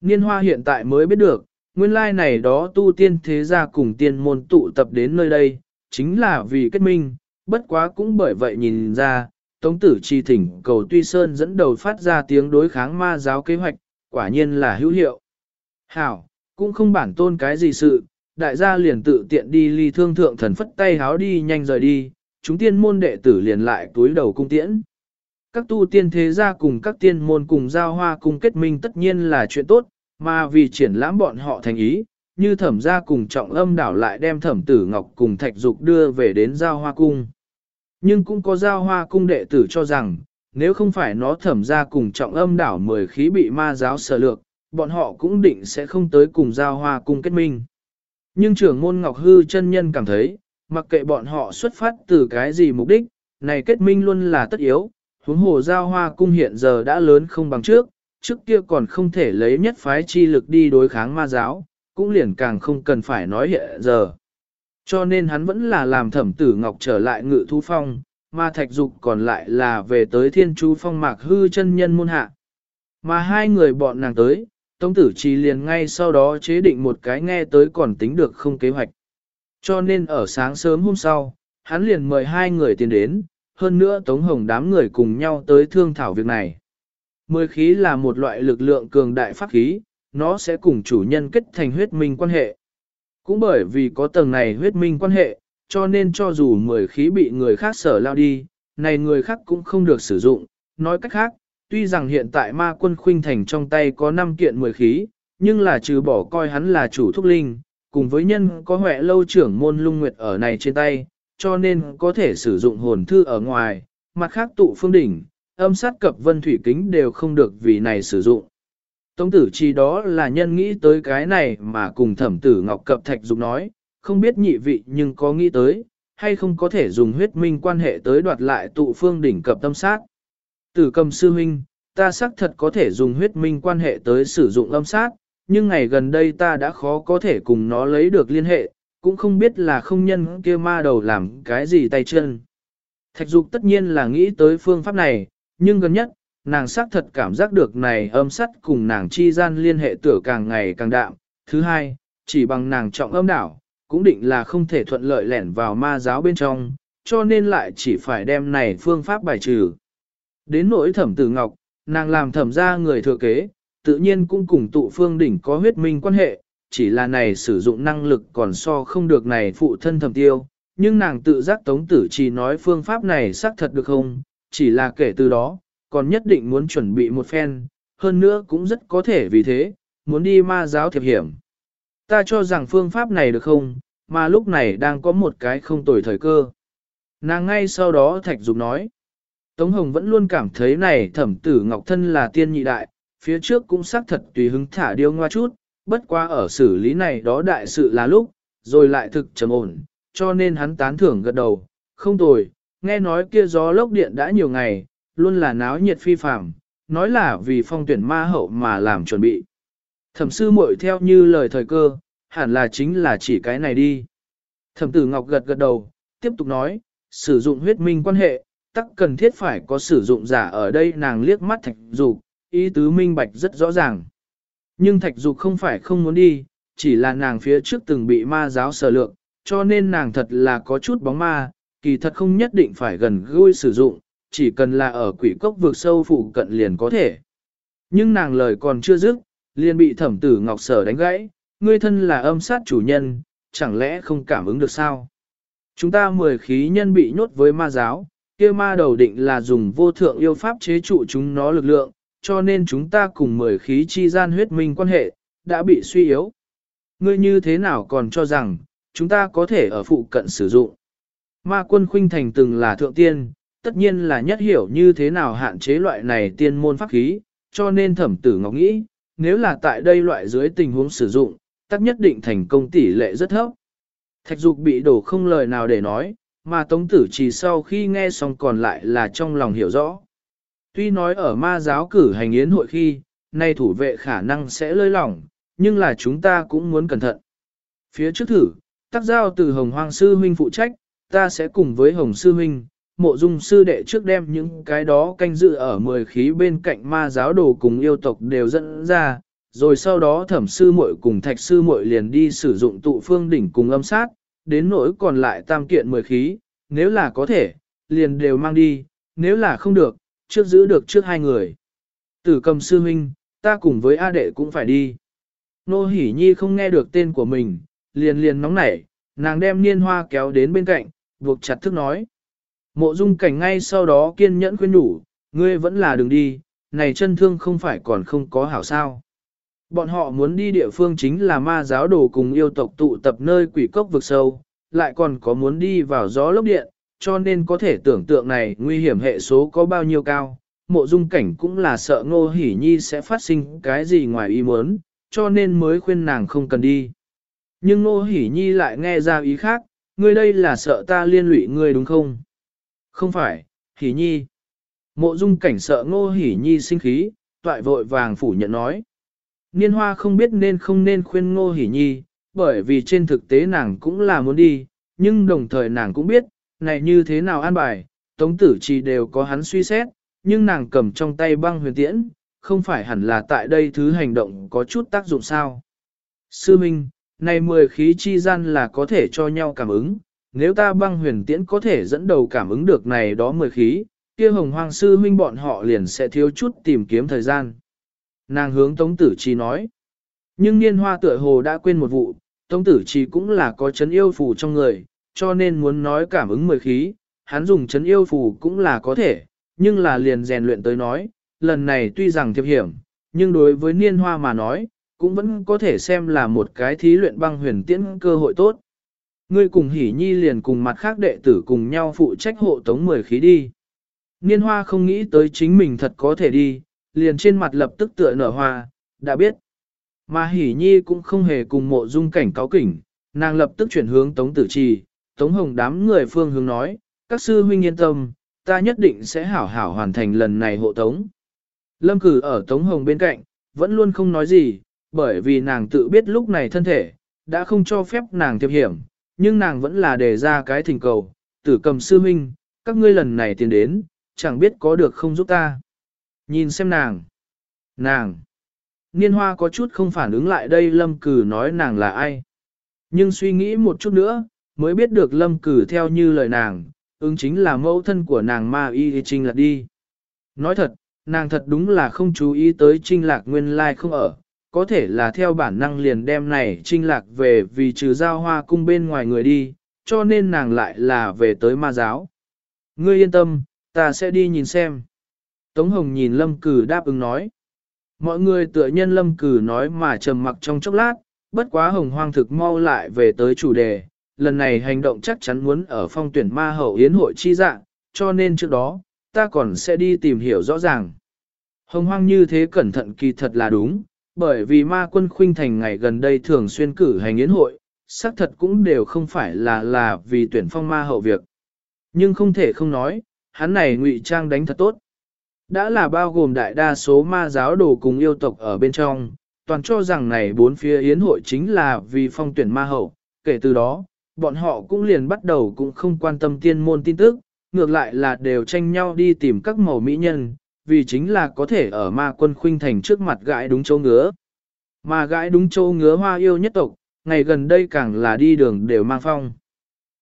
Niên hoa hiện tại mới biết được, nguyên lai này đó tu tiên thế gia cùng tiên môn tụ tập đến nơi đây, chính là vì kết minh, bất quá cũng bởi vậy nhìn ra, Tống tử chi thỉnh cầu Tuy Sơn dẫn đầu phát ra tiếng đối kháng ma giáo kế hoạch, quả nhiên là hữu hiệu. Hảo, cũng không bản tôn cái gì sự, đại gia liền tự tiện đi ly thương thượng thần phất tay háo đi nhanh rời đi, chúng tiên môn đệ tử liền lại túi đầu cung tiễn các tu tiên thế gia cùng các tiên môn cùng giao hoa cùng kết minh tất nhiên là chuyện tốt, mà vì triển lãm bọn họ thành ý, như thẩm gia cùng trọng âm đảo lại đem thẩm tử ngọc cùng thạch dục đưa về đến giao hoa cung. Nhưng cũng có giao hoa cung đệ tử cho rằng, nếu không phải nó thẩm gia cùng trọng âm đảo mười khí bị ma giáo sở lược, bọn họ cũng định sẽ không tới cùng giao hoa cung kết minh. Nhưng trưởng môn Ngọc Hư chân nhân cảm thấy, mặc kệ bọn họ xuất phát từ cái gì mục đích, này kết minh luôn là tất yếu, huống hồ giao hoa cung hiện giờ đã lớn không bằng trước, trước kia còn không thể lấy nhất phái chi lực đi đối kháng ma giáo, cũng liền càng không cần phải nói hiện giờ. Cho nên hắn vẫn là làm thẩm tử ngọc trở lại ngự thú phong, mà thạch dục còn lại là về tới thiên chú phong mạc hư chân nhân môn hạ. Mà hai người bọn nàng tới, Tống tử trì liền ngay sau đó chế định một cái nghe tới còn tính được không kế hoạch. Cho nên ở sáng sớm hôm sau, hắn liền mời hai người tiến đến, hơn nữa Tống Hồng đám người cùng nhau tới thương thảo việc này. Mười khí là một loại lực lượng cường đại pháp khí, nó sẽ cùng chủ nhân kết thành huyết minh quan hệ. Cũng bởi vì có tầng này huyết minh quan hệ, cho nên cho dù mười khí bị người khác sở lao đi, này người khác cũng không được sử dụng. Nói cách khác, tuy rằng hiện tại ma quân khuynh thành trong tay có 5 kiện mười khí, nhưng là trừ bỏ coi hắn là chủ thúc linh, cùng với nhân có huệ lâu trưởng môn lung nguyệt ở này trên tay, cho nên có thể sử dụng hồn thư ở ngoài, mặt khác tụ phương đỉnh, âm sát cập vân thủy kính đều không được vì này sử dụng. Tống tử chi đó là nhân nghĩ tới cái này mà cùng thẩm tử ngọc cập thạch dục nói, không biết nhị vị nhưng có nghĩ tới, hay không có thể dùng huyết minh quan hệ tới đoạt lại tụ phương đỉnh cập tâm sát. Tử cầm sư huynh, ta xác thật có thể dùng huyết minh quan hệ tới sử dụng âm sát, nhưng ngày gần đây ta đã khó có thể cùng nó lấy được liên hệ, cũng không biết là không nhân kia ma đầu làm cái gì tay chân. Thạch dục tất nhiên là nghĩ tới phương pháp này, nhưng gần nhất, nàng xác thật cảm giác được này âm sắt cùng nàng chi gian liên hệ tựa càng ngày càng đạm. Thứ hai, chỉ bằng nàng trọng âm đảo, cũng định là không thể thuận lợi lẻn vào ma giáo bên trong, cho nên lại chỉ phải đem này phương pháp bài trừ. Đến nỗi thẩm tử ngọc, nàng làm thẩm ra người thừa kế, tự nhiên cũng cùng tụ phương đỉnh có huyết minh quan hệ, chỉ là này sử dụng năng lực còn so không được này phụ thân thẩm tiêu, nhưng nàng tự giác tống tử chỉ nói phương pháp này xác thật được không, chỉ là kể từ đó, còn nhất định muốn chuẩn bị một phen, hơn nữa cũng rất có thể vì thế, muốn đi ma giáo thiệp hiểm. Ta cho rằng phương pháp này được không, mà lúc này đang có một cái không tồi thời cơ. Nàng ngay sau đó Thạch Dục nói, Tống Hồng vẫn luôn cảm thấy này thẩm tử Ngọc Thân là tiên nhị đại, phía trước cũng xác thật tùy hứng thả điêu ngoa chút, bất qua ở xử lý này đó đại sự là lúc, rồi lại thực trầm ổn, cho nên hắn tán thưởng gật đầu, không tồi, nghe nói kia gió lốc điện đã nhiều ngày, luôn là náo nhiệt phi phàm, nói là vì phong tuyển ma hậu mà làm chuẩn bị. Thẩm sư muội theo như lời thời cơ, hẳn là chính là chỉ cái này đi. Thẩm tử Ngọc gật gật đầu, tiếp tục nói, sử dụng huyết minh quan hệ, tắc cần thiết phải có sử dụng giả ở đây nàng liếc mắt thạch dục, ý tứ minh bạch rất rõ ràng. Nhưng thạch dục không phải không muốn đi, chỉ là nàng phía trước từng bị ma giáo sở lượng, cho nên nàng thật là có chút bóng ma, kỳ thật không nhất định phải gần gũi sử dụng, chỉ cần là ở quỷ cốc vượt sâu phụ cận liền có thể. Nhưng nàng lời còn chưa dứt, liền bị thẩm tử ngọc sở đánh gãy, ngươi thân là âm sát chủ nhân, chẳng lẽ không cảm ứng được sao? Chúng ta mười khí nhân bị nhốt với ma giáo, kia ma đầu định là dùng vô thượng yêu pháp chế trụ chúng nó lực lượng, cho nên chúng ta cùng mười khí chi gian huyết minh quan hệ, đã bị suy yếu. Ngươi như thế nào còn cho rằng, chúng ta có thể ở phụ cận sử dụng. Ma quân khuynh thành từng là thượng tiên, tất nhiên là nhất hiểu như thế nào hạn chế loại này tiên môn pháp khí, cho nên thẩm tử ngọc nghĩ, nếu là tại đây loại dưới tình huống sử dụng, tất nhất định thành công tỷ lệ rất thấp. Thạch dục bị đổ không lời nào để nói, mà tống tử chỉ sau khi nghe xong còn lại là trong lòng hiểu rõ. Tuy nói ở ma giáo cử hành yến hội khi, nay thủ vệ khả năng sẽ lơi lỏng, nhưng là chúng ta cũng muốn cẩn thận. Phía trước thử, tác giao từ Hồng Hoàng Sư Huynh phụ trách, ta sẽ cùng với Hồng Sư Huynh, mộ dung sư đệ trước đem những cái đó canh dự ở mười khí bên cạnh ma giáo đồ cùng yêu tộc đều dẫn ra, rồi sau đó thẩm sư muội cùng thạch sư muội liền đi sử dụng tụ phương đỉnh cùng âm sát, đến nỗi còn lại tam kiện mười khí, nếu là có thể, liền đều mang đi, nếu là không được, trước giữ được trước hai người. Tử cầm sư huynh, ta cùng với A đệ cũng phải đi. Nô hỉ nhi không nghe được tên của mình, liền liền nóng nảy, nàng đem niên hoa kéo đến bên cạnh, buộc chặt thức nói. Mộ dung cảnh ngay sau đó kiên nhẫn khuyên nhủ, ngươi vẫn là đừng đi, này chân thương không phải còn không có hảo sao. Bọn họ muốn đi địa phương chính là ma giáo đồ cùng yêu tộc tụ tập nơi quỷ cốc vực sâu, lại còn có muốn đi vào gió lốc điện, cho nên có thể tưởng tượng này nguy hiểm hệ số có bao nhiêu cao. mộ dung cảnh cũng là sợ ngô hỉ nhi sẽ phát sinh cái gì ngoài ý muốn, cho nên mới khuyên nàng không cần đi. Nhưng ngô hỉ nhi lại nghe ra ý khác, ngươi đây là sợ ta liên lụy ngươi đúng không? Không phải, hỉ nhi. Mộ dung cảnh sợ ngô hỉ nhi sinh khí, toại vội vàng phủ nhận nói. Niên hoa không biết nên không nên khuyên ngô hỉ nhi, bởi vì trên thực tế nàng cũng là muốn đi, nhưng đồng thời nàng cũng biết, này như thế nào an bài, tống tử chỉ đều có hắn suy xét, nhưng nàng cầm trong tay băng huyền tiễn, không phải hẳn là tại đây thứ hành động có chút tác dụng sao. Sư Minh, này mười khí chi gian là có thể cho nhau cảm ứng, nếu ta băng huyền tiễn có thể dẫn đầu cảm ứng được này đó mười khí, kia hồng hoang sư huynh bọn họ liền sẽ thiếu chút tìm kiếm thời gian. Nàng hướng Tống Tử Chi nói. Nhưng niên hoa tựa hồ đã quên một vụ, Tống Tử Chi cũng là có chấn yêu phù trong người, cho nên muốn nói cảm ứng mười khí, hắn dùng chấn yêu phù cũng là có thể, nhưng là liền rèn luyện tới nói, lần này tuy rằng thiệp hiểm, nhưng đối với niên hoa mà nói, cũng vẫn có thể xem là một cái thí luyện băng huyền tiễn cơ hội tốt. Ngươi cùng hỉ nhi liền cùng mặt khác đệ tử cùng nhau phụ trách hộ tống mười khí đi. Niên hoa không nghĩ tới chính mình thật có thể đi, liền trên mặt lập tức tựa nở hoa, đã biết. Mà hỉ nhi cũng không hề cùng mộ dung cảnh cáo kỉnh, nàng lập tức chuyển hướng tống tử trì, tống hồng đám người phương hướng nói, các sư huynh yên tâm, ta nhất định sẽ hảo hảo hoàn thành lần này hộ tống. Lâm cử ở tống hồng bên cạnh, vẫn luôn không nói gì, bởi vì nàng tự biết lúc này thân thể, đã không cho phép nàng thiệp hiểm, nhưng nàng vẫn là đề ra cái thỉnh cầu, tử cầm sư huynh, các ngươi lần này tiến đến, chẳng biết có được không giúp ta. Nhìn xem nàng. Nàng. Niên hoa có chút không phản ứng lại đây lâm cử nói nàng là ai. Nhưng suy nghĩ một chút nữa, mới biết được lâm cử theo như lời nàng, ứng chính là mẫu thân của nàng ma y trinh lạc đi. Nói thật, nàng thật đúng là không chú ý tới trinh lạc nguyên lai không ở, có thể là theo bản năng liền đem này trinh lạc về vì trừ giao hoa cung bên ngoài người đi, cho nên nàng lại là về tới ma giáo. Ngươi yên tâm, ta sẽ đi nhìn xem. Tống Hồng nhìn Lâm Cử đáp ứng nói. Mọi người tựa nhân Lâm Cử nói mà trầm mặc trong chốc lát, bất quá Hồng Hoang thực mau lại về tới chủ đề. Lần này hành động chắc chắn muốn ở phong tuyển ma hậu yến hội chi dạng, cho nên trước đó, ta còn sẽ đi tìm hiểu rõ ràng. Hồng Hoang như thế cẩn thận kỳ thật là đúng, bởi vì ma quân khuynh thành ngày gần đây thường xuyên cử hành yến hội, xác thật cũng đều không phải là là vì tuyển phong ma hậu việc. Nhưng không thể không nói, hắn này ngụy trang đánh thật tốt. Đã là bao gồm đại đa số ma giáo đồ cùng yêu tộc ở bên trong, toàn cho rằng này bốn phía yến hội chính là vì phong tuyển ma hậu, kể từ đó, bọn họ cũng liền bắt đầu cũng không quan tâm tiên môn tin tức, ngược lại là đều tranh nhau đi tìm các màu mỹ nhân, vì chính là có thể ở ma quân khuynh thành trước mặt gãi đúng châu ngứa. Mà gãi đúng châu ngứa hoa yêu nhất tộc, ngày gần đây càng là đi đường đều mang phong.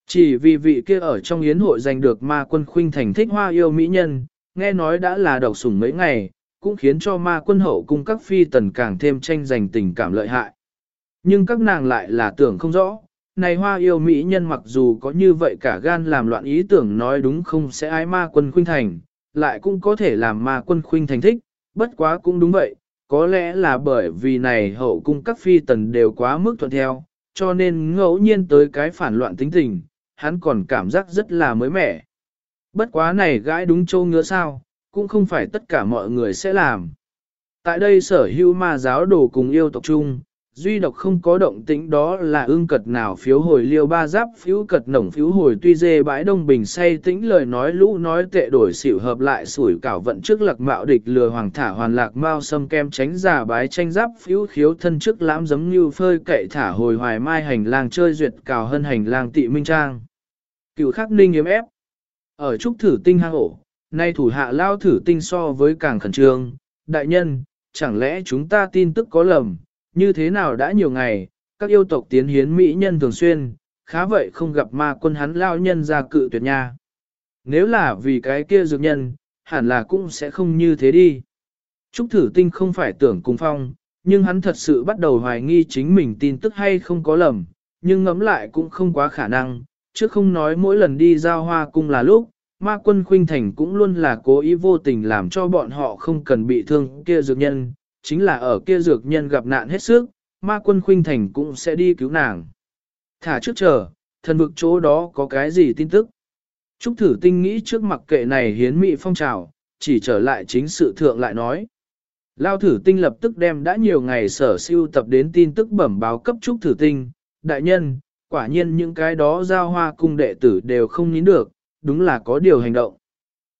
Chỉ vì vị kia ở trong yến hội giành được ma quân khuynh thành thích hoa yêu mỹ nhân, nghe nói đã là độc sủng mấy ngày, cũng khiến cho ma quân hậu cung các phi tần càng thêm tranh giành tình cảm lợi hại. Nhưng các nàng lại là tưởng không rõ, này hoa yêu mỹ nhân mặc dù có như vậy cả gan làm loạn ý tưởng nói đúng không sẽ ái ma quân khuynh thành, lại cũng có thể làm ma quân khuynh thành thích, bất quá cũng đúng vậy, có lẽ là bởi vì này hậu cung các phi tần đều quá mức thuận theo, cho nên ngẫu nhiên tới cái phản loạn tính tình, hắn còn cảm giác rất là mới mẻ. Bất quá này gãi đúng châu ngứa sao, cũng không phải tất cả mọi người sẽ làm. Tại đây sở hữu ma giáo đồ cùng yêu tộc chung, duy độc không có động tĩnh đó là ương cật nào phiếu hồi liêu ba giáp phiếu cật nổng phiếu hồi tuy dê bãi đông bình say tĩnh lời nói lũ nói tệ đổi xỉu hợp lại sủi cảo vận trước lạc mạo địch lừa hoàng thả hoàn lạc mau sâm kem tránh giả bái tranh giáp phiếu khiếu thân trước lãm giấm như phơi cậy thả hồi hoài mai hành lang chơi duyệt cào hơn hành lang tị minh trang. Cựu khắc ninh yếm ép. Ở trúc thử tinh hang ổ, nay thủ hạ lao thử tinh so với càng khẩn trương, đại nhân, chẳng lẽ chúng ta tin tức có lầm, như thế nào đã nhiều ngày, các yêu tộc tiến hiến mỹ nhân thường xuyên, khá vậy không gặp ma quân hắn lao nhân ra cự tuyệt nha. Nếu là vì cái kia dược nhân, hẳn là cũng sẽ không như thế đi. Trúc thử tinh không phải tưởng cùng phong, nhưng hắn thật sự bắt đầu hoài nghi chính mình tin tức hay không có lầm, nhưng ngẫm lại cũng không quá khả năng, chứ không nói mỗi lần đi giao hoa cung là lúc, ma quân khuynh thành cũng luôn là cố ý vô tình làm cho bọn họ không cần bị thương kia dược nhân, chính là ở kia dược nhân gặp nạn hết sức, ma quân khuynh thành cũng sẽ đi cứu nàng. Thả trước chờ, thần vực chỗ đó có cái gì tin tức. Trúc thử tinh nghĩ trước mặt kệ này hiến mị phong trào, chỉ trở lại chính sự thượng lại nói. Lao thử tinh lập tức đem đã nhiều ngày sở siêu tập đến tin tức bẩm báo cấp trúc thử tinh, đại nhân, quả nhiên những cái đó giao hoa cung đệ tử đều không nín được, đúng là có điều hành động.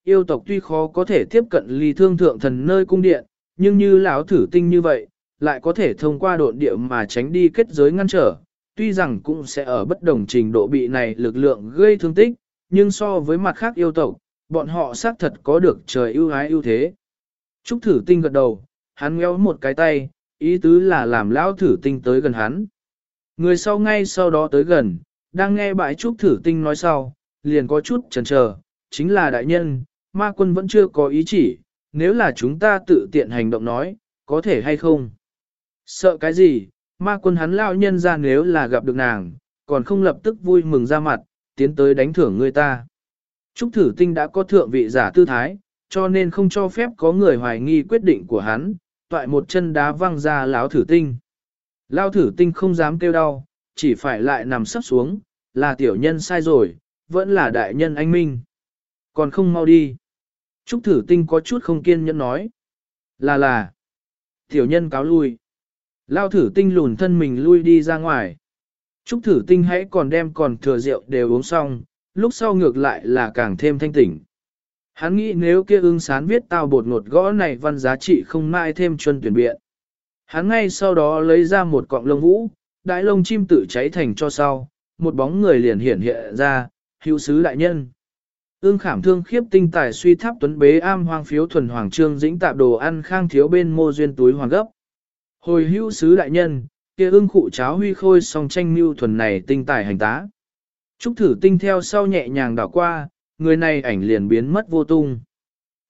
Yêu tộc tuy khó có thể tiếp cận ly thương thượng thần nơi cung điện, nhưng như lão thử tinh như vậy, lại có thể thông qua độn địa mà tránh đi kết giới ngăn trở, tuy rằng cũng sẽ ở bất đồng trình độ bị này lực lượng gây thương tích, nhưng so với mặt khác yêu tộc, bọn họ xác thật có được trời ưu ái ưu thế. Trúc thử tinh gật đầu, hắn ngéo một cái tay, ý tứ là làm lão thử tinh tới gần hắn. Người sau ngay sau đó tới gần, đang nghe bãi trúc thử tinh nói sau, liền có chút chần chờ, chính là đại nhân, ma quân vẫn chưa có ý chỉ, nếu là chúng ta tự tiện hành động nói, có thể hay không? Sợ cái gì, ma quân hắn lão nhân ra nếu là gặp được nàng, còn không lập tức vui mừng ra mặt, tiến tới đánh thưởng người ta. Trúc thử tinh đã có thượng vị giả tư thái, cho nên không cho phép có người hoài nghi quyết định của hắn, toại một chân đá văng ra lão thử tinh. Lão thử tinh không dám kêu đau, chỉ phải lại nằm sắp xuống, là tiểu nhân sai rồi, vẫn là đại nhân anh minh. Còn không mau đi. Trúc thử tinh có chút không kiên nhẫn nói. Là là. Tiểu nhân cáo lui. Lao thử tinh lùn thân mình lui đi ra ngoài. Trúc thử tinh hãy còn đem còn thừa rượu đều uống xong, lúc sau ngược lại là càng thêm thanh tỉnh. Hắn nghĩ nếu kia ưng sán viết tao bột ngột gõ này văn giá trị không mai thêm chuân tuyển biện. Hắn ngay sau đó lấy ra một cọng lông vũ, đại lông chim tự cháy thành cho sau, một bóng người liền hiển hiện ra, hữu sứ đại nhân. Ương khảm thương khiếp tinh tài suy tháp tuấn bế am hoang phiếu thuần hoàng trương dĩnh tạp đồ ăn khang thiếu bên mô duyên túi hoàng gấp. Hồi hữu sứ đại nhân, kia ương khụ cháo huy khôi song tranh mưu thuần này tinh tài hành tá. Trúc thử tinh theo sau nhẹ nhàng đảo qua, người này ảnh liền biến mất vô tung.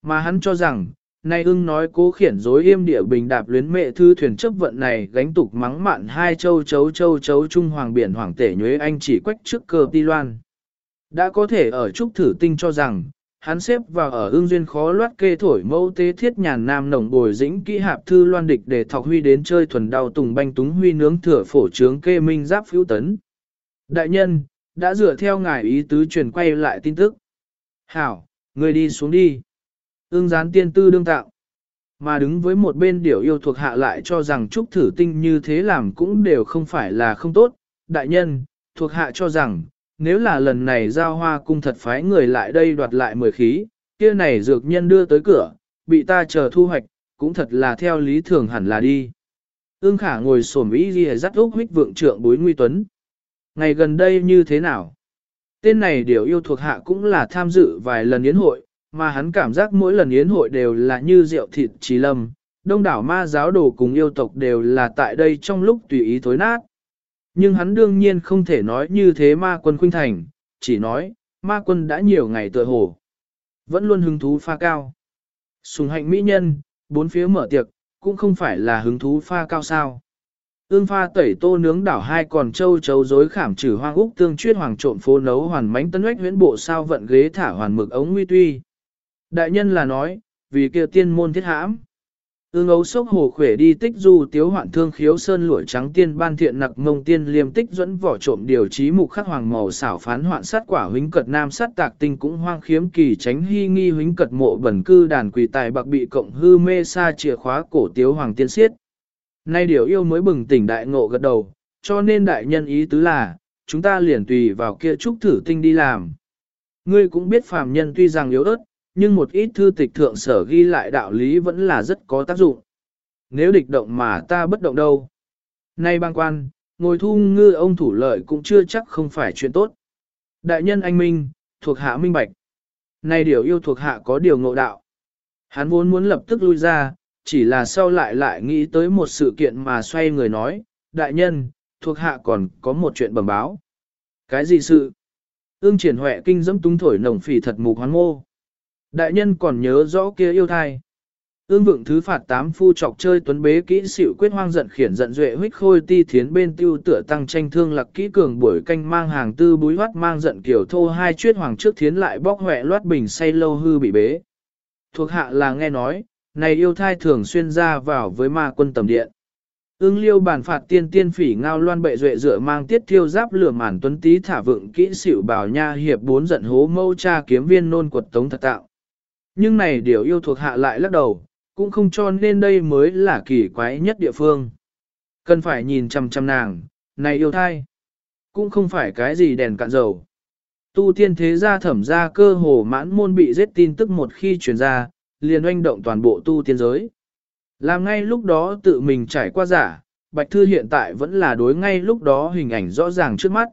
Mà hắn cho rằng, nay ưng nói cố khiển dối yêm địa bình đạp luyến mệ thư thuyền chấp vận này gánh tục mắng mạn hai châu chấu châu chấu trung hoàng biển hoàng tể nhuế anh chỉ quách trước cơ ti loan. Đã có thể ở trúc thử tinh cho rằng, hắn xếp vào ở ương duyên khó loát kê thổi mẫu tế thiết nhàn nam nồng bồi dĩnh kỹ hạp thư loan địch để thọc huy đến chơi thuần đau tùng banh túng huy nướng thừa phổ trướng kê minh giáp phiếu tấn. Đại nhân, đã dựa theo ngài ý tứ truyền quay lại tin tức. Hảo, người đi xuống đi. Ương gián tiên tư đương tạo. Mà đứng với một bên điểu yêu thuộc hạ lại cho rằng trúc thử tinh như thế làm cũng đều không phải là không tốt. Đại nhân, thuộc hạ cho rằng, nếu là lần này giao hoa cung thật phái người lại đây đoạt lại mười khí, kia này dược nhân đưa tới cửa, bị ta chờ thu hoạch, cũng thật là theo lý thường hẳn là đi. Ưng khả ngồi sổm ý ghi dắt úc huyết vượng trượng bối nguy tuấn. Ngày gần đây như thế nào? Tên này điều yêu thuộc hạ cũng là tham dự vài lần yến hội, mà hắn cảm giác mỗi lần yến hội đều là như rượu thịt trí lâm. Đông đảo ma giáo đồ cùng yêu tộc đều là tại đây trong lúc tùy ý thối nát. Nhưng hắn đương nhiên không thể nói như thế ma quân khuynh thành, chỉ nói, ma quân đã nhiều ngày tựa hồ. Vẫn luôn hứng thú pha cao. Sùng hạnh mỹ nhân, bốn phía mở tiệc, cũng không phải là hứng thú pha cao sao. Ương pha tẩy tô nướng đảo hai còn châu chấu dối khảm trừ hoang úc tương chuyết hoàng trộn phố nấu hoàn mánh tân oách huyễn bộ sao vận ghế thả hoàn mực ống nguy tuy. Đại nhân là nói, vì kia tiên môn thiết hãm. Ương ấu sốc hồ khỏe đi tích du tiếu hoạn thương khiếu sơn lụa trắng tiên ban thiện nặc mông tiên liêm tích dẫn vỏ trộm điều trí mục khắc hoàng màu xảo phán hoạn sát quả huynh cật nam sát tạc tinh cũng hoang khiếm kỳ tránh hy nghi huynh cật mộ bẩn cư đàn quỳ tài bạc bị cộng hư mê sa chìa khóa cổ tiếu hoàng tiên siết. Nay điều yêu mới bừng tỉnh đại ngộ gật đầu, cho nên đại nhân ý tứ là, chúng ta liền tùy vào kia trúc thử tinh đi làm. Ngươi cũng biết phàm nhân tuy rằng yếu ớt, nhưng một ít thư tịch thượng sở ghi lại đạo lý vẫn là rất có tác dụng. Nếu địch động mà ta bất động đâu. Nay bang quan, ngồi thu ngư ông thủ lợi cũng chưa chắc không phải chuyện tốt. Đại nhân anh Minh, thuộc hạ minh bạch. Nay điều yêu thuộc hạ có điều ngộ đạo. Hắn vốn muốn lập tức lui ra, chỉ là sau lại lại nghĩ tới một sự kiện mà xoay người nói, đại nhân, thuộc hạ còn có một chuyện bẩm báo. Cái gì sự? Ương triển huệ kinh dẫm tung thổi nồng phỉ thật mục hoán mô. Đại nhân còn nhớ rõ kia yêu thai. Ương vượng thứ phạt tám phu trọc chơi tuấn bế kỹ xỉu quyết hoang giận khiển giận duệ huyết khôi ti thiến bên tiêu tựa tăng tranh thương lạc kỹ cường buổi canh mang hàng tư búi hoắt mang giận kiểu thô hai chuyết hoàng trước thiến lại bóc hỏe loát bình say lâu hư bị bế. Thuộc hạ là nghe nói, này yêu thai thường xuyên ra vào với ma quân tầm điện. Ưng liêu bản phạt tiên tiên phỉ ngao loan bệ duệ dựa mang tiết thiêu giáp lửa màn tuấn tí thả vượng kỹ xỉu bảo nha hiệp bốn giận hố mâu cha kiếm viên nôn quật tống thật tạo. Nhưng này điều yêu thuộc hạ lại lắc đầu, cũng không cho nên đây mới là kỳ quái nhất địa phương. Cần phải nhìn chăm chăm nàng, này yêu thai, cũng không phải cái gì đèn cạn dầu. Tu tiên thế gia thẩm gia cơ hồ mãn môn bị giết tin tức một khi truyền ra, liền oanh động toàn bộ tu tiên giới. Làm ngay lúc đó tự mình trải qua giả, Bạch Thư hiện tại vẫn là đối ngay lúc đó hình ảnh rõ ràng trước mắt.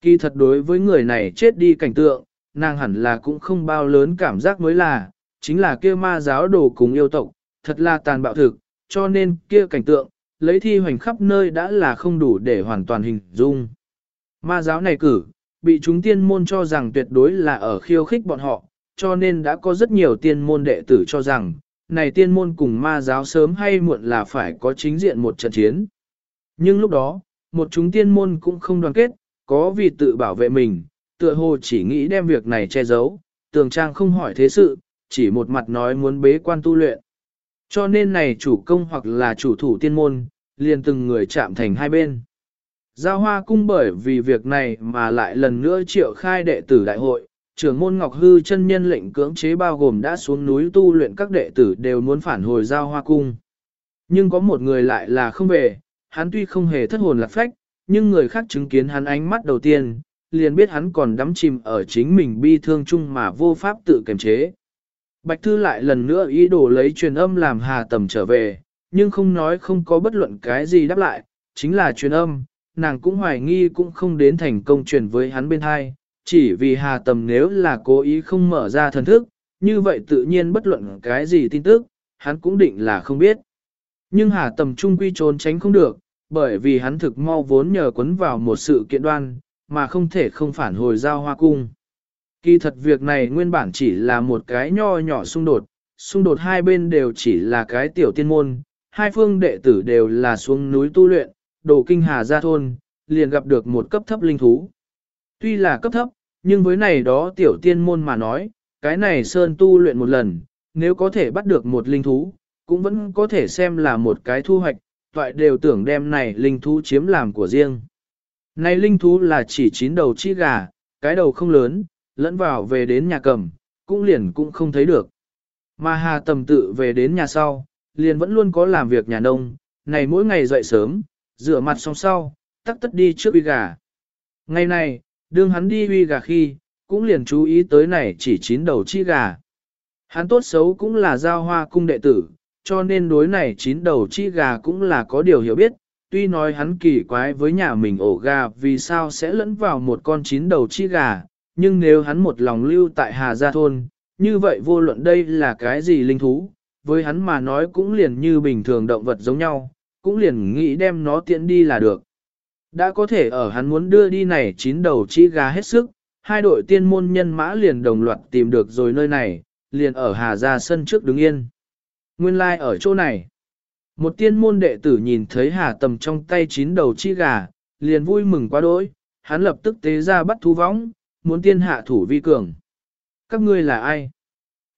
Kỳ thật đối với người này chết đi cảnh tượng, nàng hẳn là cũng không bao lớn cảm giác mới là, chính là kia ma giáo đồ cùng yêu tộc, thật là tàn bạo thực, cho nên kia cảnh tượng, lấy thi hoành khắp nơi đã là không đủ để hoàn toàn hình dung. Ma giáo này cử, bị chúng tiên môn cho rằng tuyệt đối là ở khiêu khích bọn họ, cho nên đã có rất nhiều tiên môn đệ tử cho rằng, này tiên môn cùng ma giáo sớm hay muộn là phải có chính diện một trận chiến. Nhưng lúc đó, một chúng tiên môn cũng không đoàn kết, có vì tự bảo vệ mình, tựa hồ chỉ nghĩ đem việc này che giấu, tường trang không hỏi thế sự, chỉ một mặt nói muốn bế quan tu luyện. Cho nên này chủ công hoặc là chủ thủ tiên môn, liền từng người chạm thành hai bên. Giao hoa cung bởi vì việc này mà lại lần nữa triệu khai đệ tử đại hội, trưởng môn Ngọc Hư chân nhân lệnh cưỡng chế bao gồm đã xuống núi tu luyện các đệ tử đều muốn phản hồi giao hoa cung. Nhưng có một người lại là không về, hắn tuy không hề thất hồn lạc phách, nhưng người khác chứng kiến hắn ánh mắt đầu tiên, liền biết hắn còn đắm chìm ở chính mình bi thương chung mà vô pháp tự kiềm chế. Bạch Thư lại lần nữa ý đồ lấy truyền âm làm hà tầm trở về, nhưng không nói không có bất luận cái gì đáp lại, chính là truyền âm, nàng cũng hoài nghi cũng không đến thành công truyền với hắn bên hai, chỉ vì hà tầm nếu là cố ý không mở ra thần thức, như vậy tự nhiên bất luận cái gì tin tức, hắn cũng định là không biết. Nhưng hà tầm trung quy trốn tránh không được, bởi vì hắn thực mau vốn nhờ quấn vào một sự kiện đoan, mà không thể không phản hồi giao hoa cung. Kỳ thật việc này nguyên bản chỉ là một cái nho nhỏ xung đột, xung đột hai bên đều chỉ là cái tiểu tiên môn, hai phương đệ tử đều là xuống núi tu luyện, đồ kinh hà ra thôn, liền gặp được một cấp thấp linh thú. Tuy là cấp thấp, nhưng với này đó tiểu tiên môn mà nói, cái này sơn tu luyện một lần, nếu có thể bắt được một linh thú, cũng vẫn có thể xem là một cái thu hoạch, toại đều tưởng đem này linh thú chiếm làm của riêng. Này linh thú là chỉ chín đầu chi gà, cái đầu không lớn, lẫn vào về đến nhà cầm, cũng liền cũng không thấy được. Mà Hà Tầm tự về đến nhà sau, liền vẫn luôn có làm việc nhà nông, này mỗi ngày dậy sớm, rửa mặt xong sau, tắc tất đi trước uy gà. Ngày này, đương hắn đi uy gà khi, cũng liền chú ý tới này chỉ chín đầu chi gà. Hắn tốt xấu cũng là giao hoa cung đệ tử, cho nên đối này chín đầu chi gà cũng là có điều hiểu biết, tuy nói hắn kỳ quái với nhà mình ổ gà vì sao sẽ lẫn vào một con chín đầu chi gà, nhưng nếu hắn một lòng lưu tại Hà Gia Thôn, như vậy vô luận đây là cái gì linh thú, với hắn mà nói cũng liền như bình thường động vật giống nhau, cũng liền nghĩ đem nó tiện đi là được. Đã có thể ở hắn muốn đưa đi này chín đầu chi gà hết sức, hai đội tiên môn nhân mã liền đồng loạt tìm được rồi nơi này, liền ở Hà Gia sân trước đứng yên. Nguyên lai like ở chỗ này. Một tiên môn đệ tử nhìn thấy Hà Tầm trong tay chín đầu chi gà, liền vui mừng quá đỗi, hắn lập tức tế ra bắt thú võng, muốn tiên hạ thủ vi cường. Các ngươi là ai?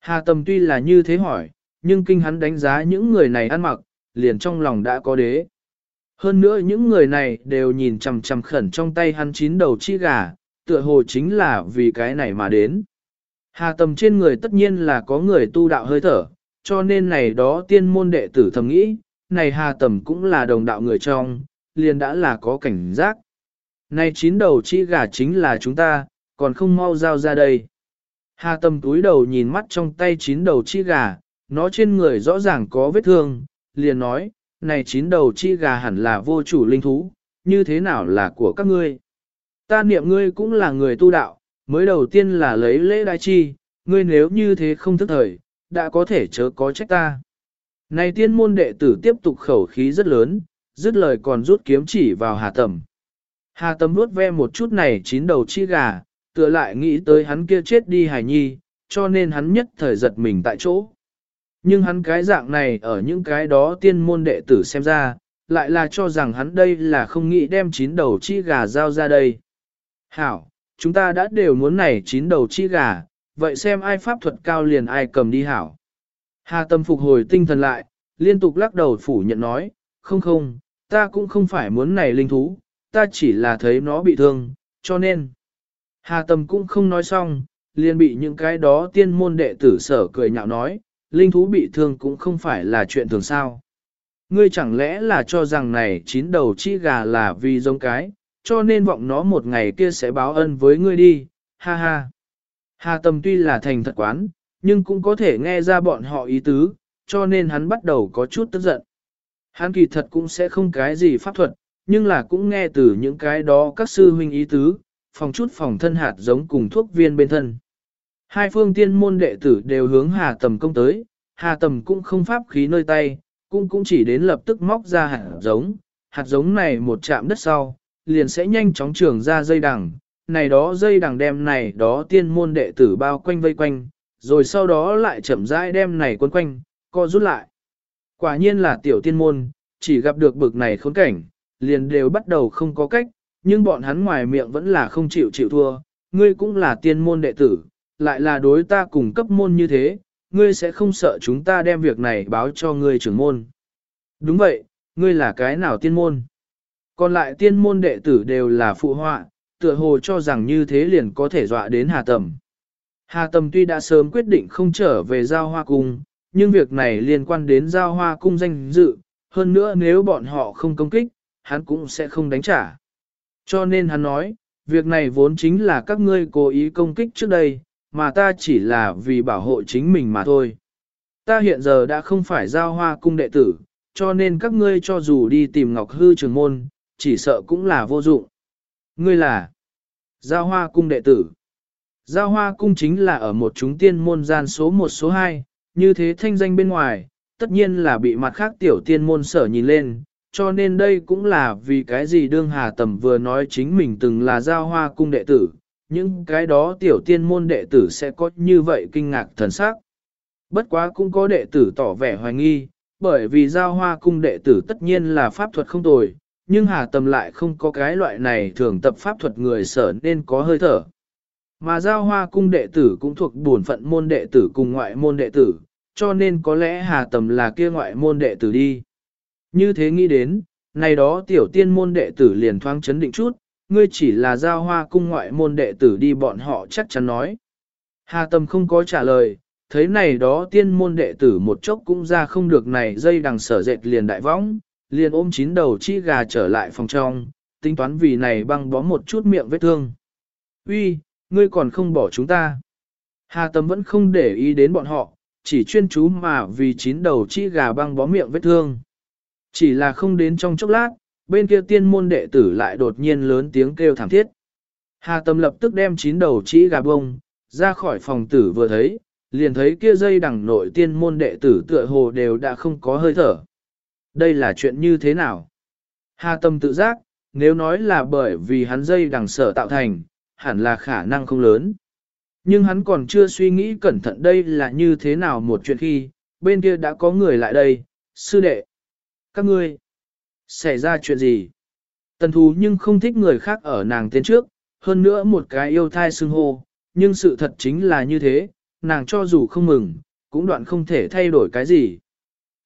Hà Tầm tuy là như thế hỏi, nhưng kinh hắn đánh giá những người này ăn mặc, liền trong lòng đã có đế. Hơn nữa những người này đều nhìn chằm chằm khẩn trong tay hắn chín đầu chi gà, tựa hồ chính là vì cái này mà đến. Hà Tầm trên người tất nhiên là có người tu đạo hơi thở, cho nên này đó tiên môn đệ tử thầm nghĩ, này Hà Tầm cũng là đồng đạo người trong, liền đã là có cảnh giác. Này chín đầu chi gà chính là chúng ta, còn không mau giao ra đây. Hà Tầm túi đầu nhìn mắt trong tay chín đầu chi gà, nó trên người rõ ràng có vết thương, liền nói, này chín đầu chi gà hẳn là vô chủ linh thú, như thế nào là của các ngươi. Ta niệm ngươi cũng là người tu đạo, mới đầu tiên là lấy lễ đại chi, ngươi nếu như thế không thức thời, đã có thể chớ có trách ta. Này tiên môn đệ tử tiếp tục khẩu khí rất lớn, dứt lời còn rút kiếm chỉ vào Hà Tầm. Hà Tầm nuốt ve một chút này chín đầu chi gà, tựa lại nghĩ tới hắn kia chết đi hài nhi, cho nên hắn nhất thời giật mình tại chỗ. Nhưng hắn cái dạng này ở những cái đó tiên môn đệ tử xem ra, lại là cho rằng hắn đây là không nghĩ đem chín đầu chi gà giao ra đây. Hảo, chúng ta đã đều muốn này chín đầu chi gà, vậy xem ai pháp thuật cao liền ai cầm đi hảo. Hà tâm phục hồi tinh thần lại, liên tục lắc đầu phủ nhận nói, không không, ta cũng không phải muốn này linh thú, ta chỉ là thấy nó bị thương, cho nên. Hà tâm cũng không nói xong, liền bị những cái đó tiên môn đệ tử sở cười nhạo nói, linh thú bị thương cũng không phải là chuyện thường sao. Ngươi chẳng lẽ là cho rằng này chín đầu chi gà là vì giống cái, cho nên vọng nó một ngày kia sẽ báo ân với ngươi đi, ha ha. Hà Tâm tuy là thành thật quán, nhưng cũng có thể nghe ra bọn họ ý tứ, cho nên hắn bắt đầu có chút tức giận. Hắn kỳ thật cũng sẽ không cái gì pháp thuật, nhưng là cũng nghe từ những cái đó các sư huynh ý tứ, phòng chút phòng thân hạt giống cùng thuốc viên bên thân. Hai phương tiên môn đệ tử đều hướng Hà Tầm công tới, Hà Tầm cũng không pháp khí nơi tay, cũng cũng chỉ đến lập tức móc ra hạt giống, hạt giống này một chạm đất sau, liền sẽ nhanh chóng trường ra dây đằng, này đó dây đằng đem này đó tiên môn đệ tử bao quanh vây quanh, rồi sau đó lại chậm rãi đem này quấn quanh, co rút lại. Quả nhiên là tiểu tiên môn, chỉ gặp được bực này khốn cảnh, liền đều bắt đầu không có cách, nhưng bọn hắn ngoài miệng vẫn là không chịu chịu thua, ngươi cũng là tiên môn đệ tử, lại là đối ta cùng cấp môn như thế, ngươi sẽ không sợ chúng ta đem việc này báo cho ngươi trưởng môn. Đúng vậy, ngươi là cái nào tiên môn? Còn lại tiên môn đệ tử đều là phụ họa, tựa hồ cho rằng như thế liền có thể dọa đến Hà Tầm. Hà Tầm tuy đã sớm quyết định không trở về giao hoa cung, nhưng việc này liên quan đến giao hoa cung danh dự, hơn nữa nếu bọn họ không công kích, hắn cũng sẽ không đánh trả. Cho nên hắn nói, việc này vốn chính là các ngươi cố ý công kích trước đây, mà ta chỉ là vì bảo hộ chính mình mà thôi. Ta hiện giờ đã không phải giao hoa cung đệ tử, cho nên các ngươi cho dù đi tìm Ngọc Hư trường môn, chỉ sợ cũng là vô dụng. Ngươi là giao hoa cung đệ tử. Giao hoa cung chính là ở một chúng tiên môn gian số một số hai, như thế thanh danh bên ngoài, tất nhiên là bị mặt khác tiểu tiên môn sở nhìn lên, cho nên đây cũng là vì cái gì đương hà tầm vừa nói chính mình từng là giao hoa cung đệ tử, những cái đó tiểu tiên môn đệ tử sẽ có như vậy kinh ngạc thần sắc. Bất quá cũng có đệ tử tỏ vẻ hoài nghi, bởi vì giao hoa cung đệ tử tất nhiên là pháp thuật không tồi, nhưng hà tầm lại không có cái loại này thường tập pháp thuật người sở nên có hơi thở. Mà giao hoa cung đệ tử cũng thuộc bổn phận môn đệ tử cùng ngoại môn đệ tử, cho nên có lẽ hà tầm là kia ngoại môn đệ tử đi. Như thế nghĩ đến, này đó tiểu tiên môn đệ tử liền thoáng chấn định chút, ngươi chỉ là giao hoa cung ngoại môn đệ tử đi bọn họ chắc chắn nói. Hà Tâm không có trả lời, thấy này đó tiên môn đệ tử một chốc cũng ra không được này dây đằng sở dệt liền đại võng, liền ôm chín đầu chi gà trở lại phòng trong, tính toán vì này băng bó một chút miệng vết thương. Uy, ngươi còn không bỏ chúng ta. Hà Tâm vẫn không để ý đến bọn họ, chỉ chuyên chú mà vì chín đầu chi gà băng bó miệng vết thương. Chỉ là không đến trong chốc lát, bên kia tiên môn đệ tử lại đột nhiên lớn tiếng kêu thảm thiết. Hà Tâm lập tức đem chín đầu chỉ gà bông, ra khỏi phòng tử vừa thấy, liền thấy kia dây đằng nội tiên môn đệ tử tựa hồ đều đã không có hơi thở. Đây là chuyện như thế nào? Hà Tâm tự giác, nếu nói là bởi vì hắn dây đằng sở tạo thành, hẳn là khả năng không lớn. Nhưng hắn còn chưa suy nghĩ cẩn thận đây là như thế nào một chuyện khi, bên kia đã có người lại đây, sư đệ. Các ngươi, xảy ra chuyện gì? Tần thú nhưng không thích người khác ở nàng tên trước, hơn nữa một cái yêu thai xưng hô, nhưng sự thật chính là như thế, nàng cho dù không mừng, cũng đoạn không thể thay đổi cái gì.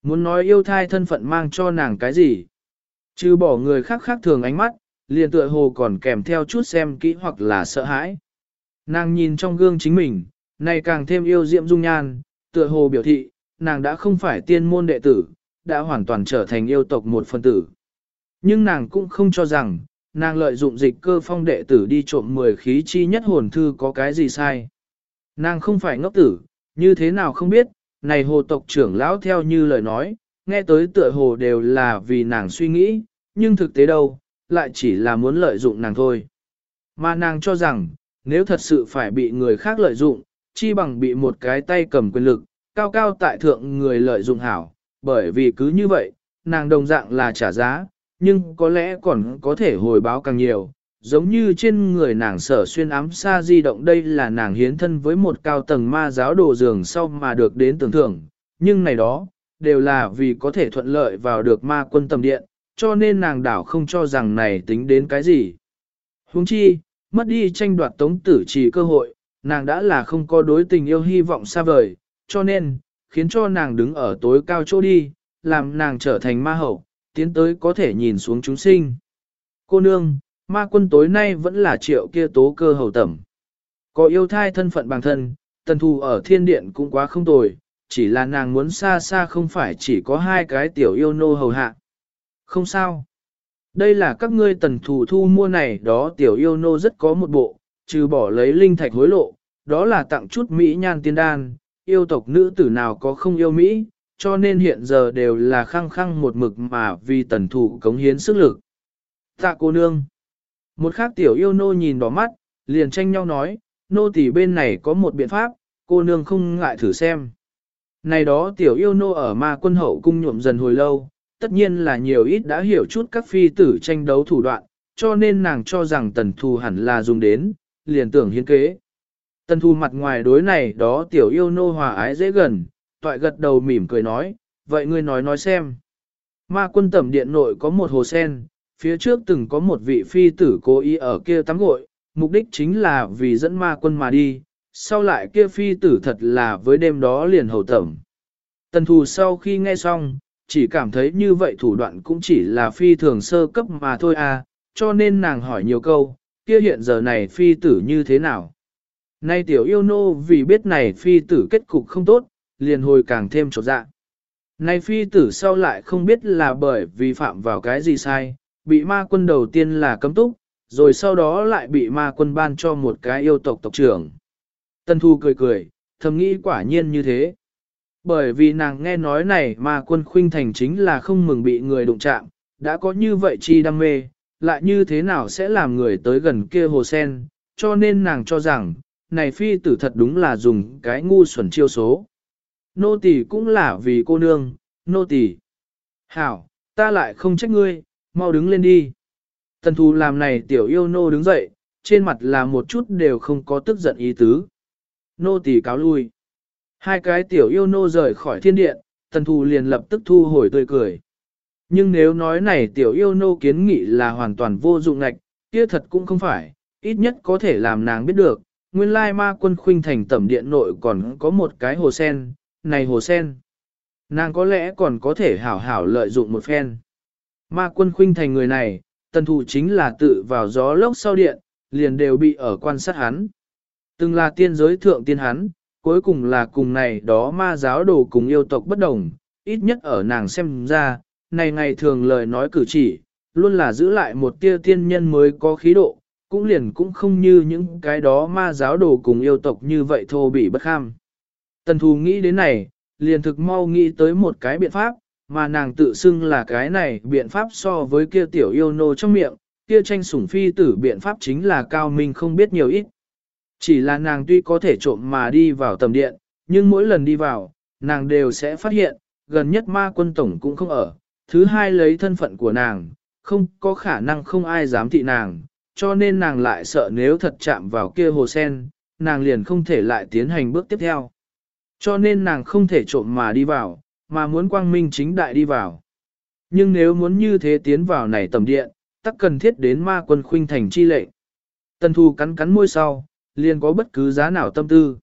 Muốn nói yêu thai thân phận mang cho nàng cái gì? Chứ bỏ người khác khác thường ánh mắt, liền tựa hồ còn kèm theo chút xem kỹ hoặc là sợ hãi. Nàng nhìn trong gương chính mình, này càng thêm yêu diệm dung nhan, tựa hồ biểu thị, nàng đã không phải tiên môn đệ tử, đã hoàn toàn trở thành yêu tộc một phần tử. Nhưng nàng cũng không cho rằng, nàng lợi dụng dịch cơ phong đệ tử đi trộm 10 khí chi nhất hồn thư có cái gì sai. Nàng không phải ngốc tử, như thế nào không biết, này hồ tộc trưởng lão theo như lời nói, nghe tới tựa hồ đều là vì nàng suy nghĩ, nhưng thực tế đâu, lại chỉ là muốn lợi dụng nàng thôi. Mà nàng cho rằng, nếu thật sự phải bị người khác lợi dụng, chi bằng bị một cái tay cầm quyền lực, cao cao tại thượng người lợi dụng hảo, bởi vì cứ như vậy, nàng đồng dạng là trả giá, nhưng có lẽ còn có thể hồi báo càng nhiều, giống như trên người nàng sở xuyên ám xa di động đây là nàng hiến thân với một cao tầng ma giáo đồ giường sau mà được đến tưởng thưởng, nhưng này đó, đều là vì có thể thuận lợi vào được ma quân tầm điện, cho nên nàng đảo không cho rằng này tính đến cái gì. Huống chi, mất đi tranh đoạt tống tử chỉ cơ hội, nàng đã là không có đối tình yêu hy vọng xa vời, cho nên, khiến cho nàng đứng ở tối cao chỗ đi, làm nàng trở thành ma hậu, tiến tới có thể nhìn xuống chúng sinh. Cô nương, ma quân tối nay vẫn là triệu kia tố cơ hầu tẩm. Có yêu thai thân phận bằng thân, tần thù ở thiên điện cũng quá không tồi, chỉ là nàng muốn xa xa không phải chỉ có hai cái tiểu yêu nô hầu hạ. Không sao. Đây là các ngươi tần thù thu mua này đó tiểu yêu nô rất có một bộ, trừ bỏ lấy linh thạch hối lộ, đó là tặng chút Mỹ nhan tiên đan, yêu tộc nữ tử nào có không yêu Mỹ, cho nên hiện giờ đều là khăng khăng một mực mà vì tần thù cống hiến sức lực. Tạ cô nương. Một khác tiểu yêu nô nhìn đỏ mắt, liền tranh nhau nói, nô tỷ bên này có một biện pháp, cô nương không ngại thử xem. Này đó tiểu yêu nô ở ma quân hậu cung nhuộm dần hồi lâu, tất nhiên là nhiều ít đã hiểu chút các phi tử tranh đấu thủ đoạn, cho nên nàng cho rằng tần thù hẳn là dùng đến, liền tưởng hiến kế. Tần thù mặt ngoài đối này đó tiểu yêu nô hòa ái dễ gần, toại gật đầu mỉm cười nói, vậy ngươi nói nói xem. Ma quân tẩm điện nội có một hồ sen, phía trước từng có một vị phi tử cố ý ở kia tắm gội, mục đích chính là vì dẫn ma quân mà đi, sau lại kia phi tử thật là với đêm đó liền hầu tẩm. Tần thù sau khi nghe xong, chỉ cảm thấy như vậy thủ đoạn cũng chỉ là phi thường sơ cấp mà thôi à, cho nên nàng hỏi nhiều câu, kia hiện giờ này phi tử như thế nào? Nay tiểu yêu nô vì biết này phi tử kết cục không tốt, liền hồi càng thêm trột dạ. Nay phi tử sau lại không biết là bởi vì phạm vào cái gì sai, bị ma quân đầu tiên là cấm túc, rồi sau đó lại bị ma quân ban cho một cái yêu tộc tộc trưởng. Tân Thu cười cười, thầm nghĩ quả nhiên như thế. Bởi vì nàng nghe nói này mà quân khuynh thành chính là không mừng bị người đụng chạm, đã có như vậy chi đam mê, lại như thế nào sẽ làm người tới gần kia hồ sen, cho nên nàng cho rằng, này phi tử thật đúng là dùng cái ngu xuẩn chiêu số. Nô tỳ cũng là vì cô nương, nô tỳ. Hảo, ta lại không trách ngươi, mau đứng lên đi. Tần thù làm này tiểu yêu nô đứng dậy, trên mặt là một chút đều không có tức giận ý tứ. Nô tỳ cáo lui. Hai cái tiểu yêu nô rời khỏi thiên điện, tần thù liền lập tức thu hồi tươi cười. Nhưng nếu nói này tiểu yêu nô kiến nghị là hoàn toàn vô dụng ngạch, kia thật cũng không phải, ít nhất có thể làm nàng biết được, nguyên lai ma quân khuynh thành tẩm điện nội còn có một cái hồ sen, này hồ sen. Nàng có lẽ còn có thể hảo hảo lợi dụng một phen. Ma quân khuynh thành người này, tần thù chính là tự vào gió lốc sau điện, liền đều bị ở quan sát hắn. Từng là tiên giới thượng tiên hắn, cuối cùng là cùng này đó ma giáo đồ cùng yêu tộc bất đồng, ít nhất ở nàng xem ra, này ngày thường lời nói cử chỉ, luôn là giữ lại một tia tiên nhân mới có khí độ, cũng liền cũng không như những cái đó ma giáo đồ cùng yêu tộc như vậy thô bị bất kham. Tần thù nghĩ đến này, liền thực mau nghĩ tới một cái biện pháp, mà nàng tự xưng là cái này biện pháp so với kia tiểu yêu nô trong miệng, kia tranh sủng phi tử biện pháp chính là cao minh không biết nhiều ít. Chỉ là nàng tuy có thể trộm mà đi vào tầm điện, nhưng mỗi lần đi vào, nàng đều sẽ phát hiện, gần nhất ma quân tổng cũng không ở. Thứ hai lấy thân phận của nàng, không có khả năng không ai dám thị nàng, cho nên nàng lại sợ nếu thật chạm vào kia hồ sen, nàng liền không thể lại tiến hành bước tiếp theo. Cho nên nàng không thể trộm mà đi vào, mà muốn quang minh chính đại đi vào. Nhưng nếu muốn như thế tiến vào này tầm điện, tắc cần thiết đến ma quân khuynh thành chi lệnh. Tần thù cắn cắn môi sau, liền có bất cứ giá nào tâm tư.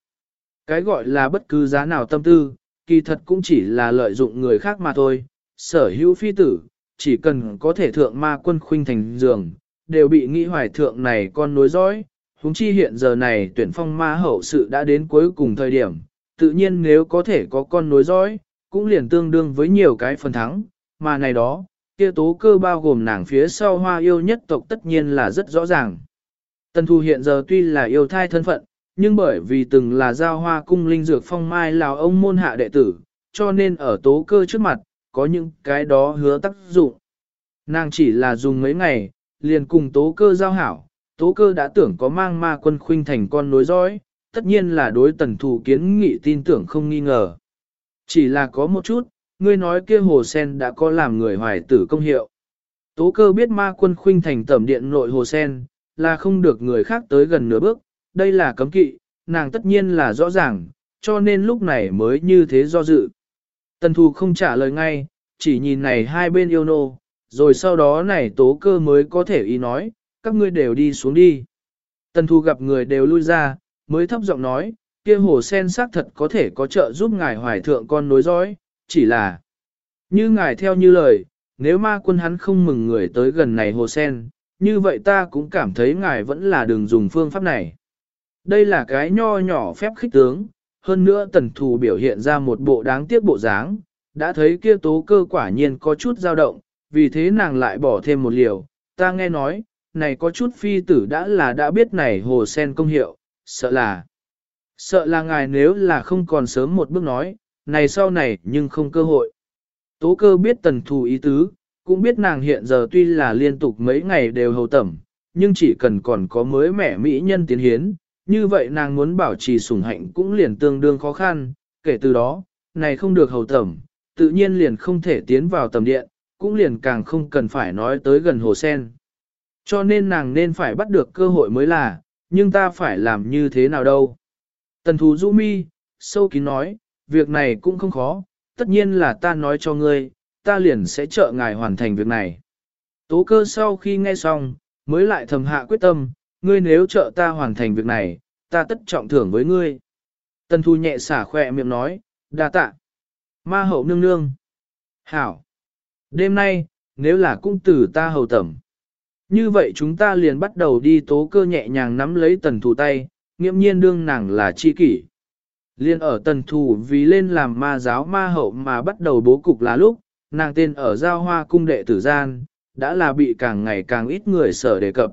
Cái gọi là bất cứ giá nào tâm tư, kỳ thật cũng chỉ là lợi dụng người khác mà thôi. Sở hữu phi tử, chỉ cần có thể thượng ma quân khuynh thành giường, đều bị nghĩ hoài thượng này con nối dõi. Húng chi hiện giờ này tuyển phong ma hậu sự đã đến cuối cùng thời điểm, tự nhiên nếu có thể có con nối dõi, cũng liền tương đương với nhiều cái phần thắng, mà này đó, kia tố cơ bao gồm nàng phía sau hoa yêu nhất tộc tất nhiên là rất rõ ràng. Tần thù hiện giờ tuy là yêu thai thân phận, nhưng bởi vì từng là giao hoa cung linh dược phong mai lào ông môn hạ đệ tử, cho nên ở tố cơ trước mặt, có những cái đó hứa tác dụng. Nàng chỉ là dùng mấy ngày, liền cùng tố cơ giao hảo, tố cơ đã tưởng có mang ma quân khuynh thành con nối dõi, tất nhiên là đối tần thù kiến nghị tin tưởng không nghi ngờ. Chỉ là có một chút, ngươi nói kia hồ sen đã có làm người hoài tử công hiệu. Tố cơ biết ma quân khuynh thành tẩm điện nội hồ sen, là không được người khác tới gần nửa bước, đây là cấm kỵ, nàng tất nhiên là rõ ràng, cho nên lúc này mới như thế do dự. Tần thù không trả lời ngay, chỉ nhìn này hai bên yêu nô, rồi sau đó này tố cơ mới có thể ý nói, các ngươi đều đi xuống đi. Tần thù gặp người đều lui ra, mới thấp giọng nói, kia hồ sen xác thật có thể có trợ giúp ngài hoài thượng con nối dõi, chỉ là như ngài theo như lời, nếu ma quân hắn không mừng người tới gần này hồ sen, như vậy ta cũng cảm thấy ngài vẫn là đường dùng phương pháp này. Đây là cái nho nhỏ phép khích tướng, hơn nữa tần thù biểu hiện ra một bộ đáng tiếc bộ dáng, đã thấy kia tố cơ quả nhiên có chút dao động, vì thế nàng lại bỏ thêm một liều, ta nghe nói, này có chút phi tử đã là đã biết này hồ sen công hiệu, sợ là, sợ là ngài nếu là không còn sớm một bước nói, này sau này nhưng không cơ hội. Tố cơ biết tần thù ý tứ, cũng biết nàng hiện giờ tuy là liên tục mấy ngày đều hầu tẩm, nhưng chỉ cần còn có mới mẻ mỹ nhân tiến hiến, như vậy nàng muốn bảo trì sủng hạnh cũng liền tương đương khó khăn, kể từ đó, này không được hầu tẩm, tự nhiên liền không thể tiến vào tầm điện, cũng liền càng không cần phải nói tới gần hồ sen. Cho nên nàng nên phải bắt được cơ hội mới là, nhưng ta phải làm như thế nào đâu. Tần thú du mi, sâu kín nói, việc này cũng không khó, tất nhiên là ta nói cho ngươi, ta liền sẽ trợ ngài hoàn thành việc này. Tố cơ sau khi nghe xong, mới lại thầm hạ quyết tâm, ngươi nếu trợ ta hoàn thành việc này, ta tất trọng thưởng với ngươi. Tần thu nhẹ xả khỏe miệng nói, đa tạ. Ma hậu nương nương. Hảo. Đêm nay, nếu là cung tử ta hầu tẩm. Như vậy chúng ta liền bắt đầu đi tố cơ nhẹ nhàng nắm lấy tần thù tay, nghiễm nhiên đương nàng là chi kỷ. Liên ở tần thù vì lên làm ma giáo ma hậu mà bắt đầu bố cục là lúc, nàng tên ở giao hoa cung đệ tử gian, đã là bị càng ngày càng ít người sở đề cập.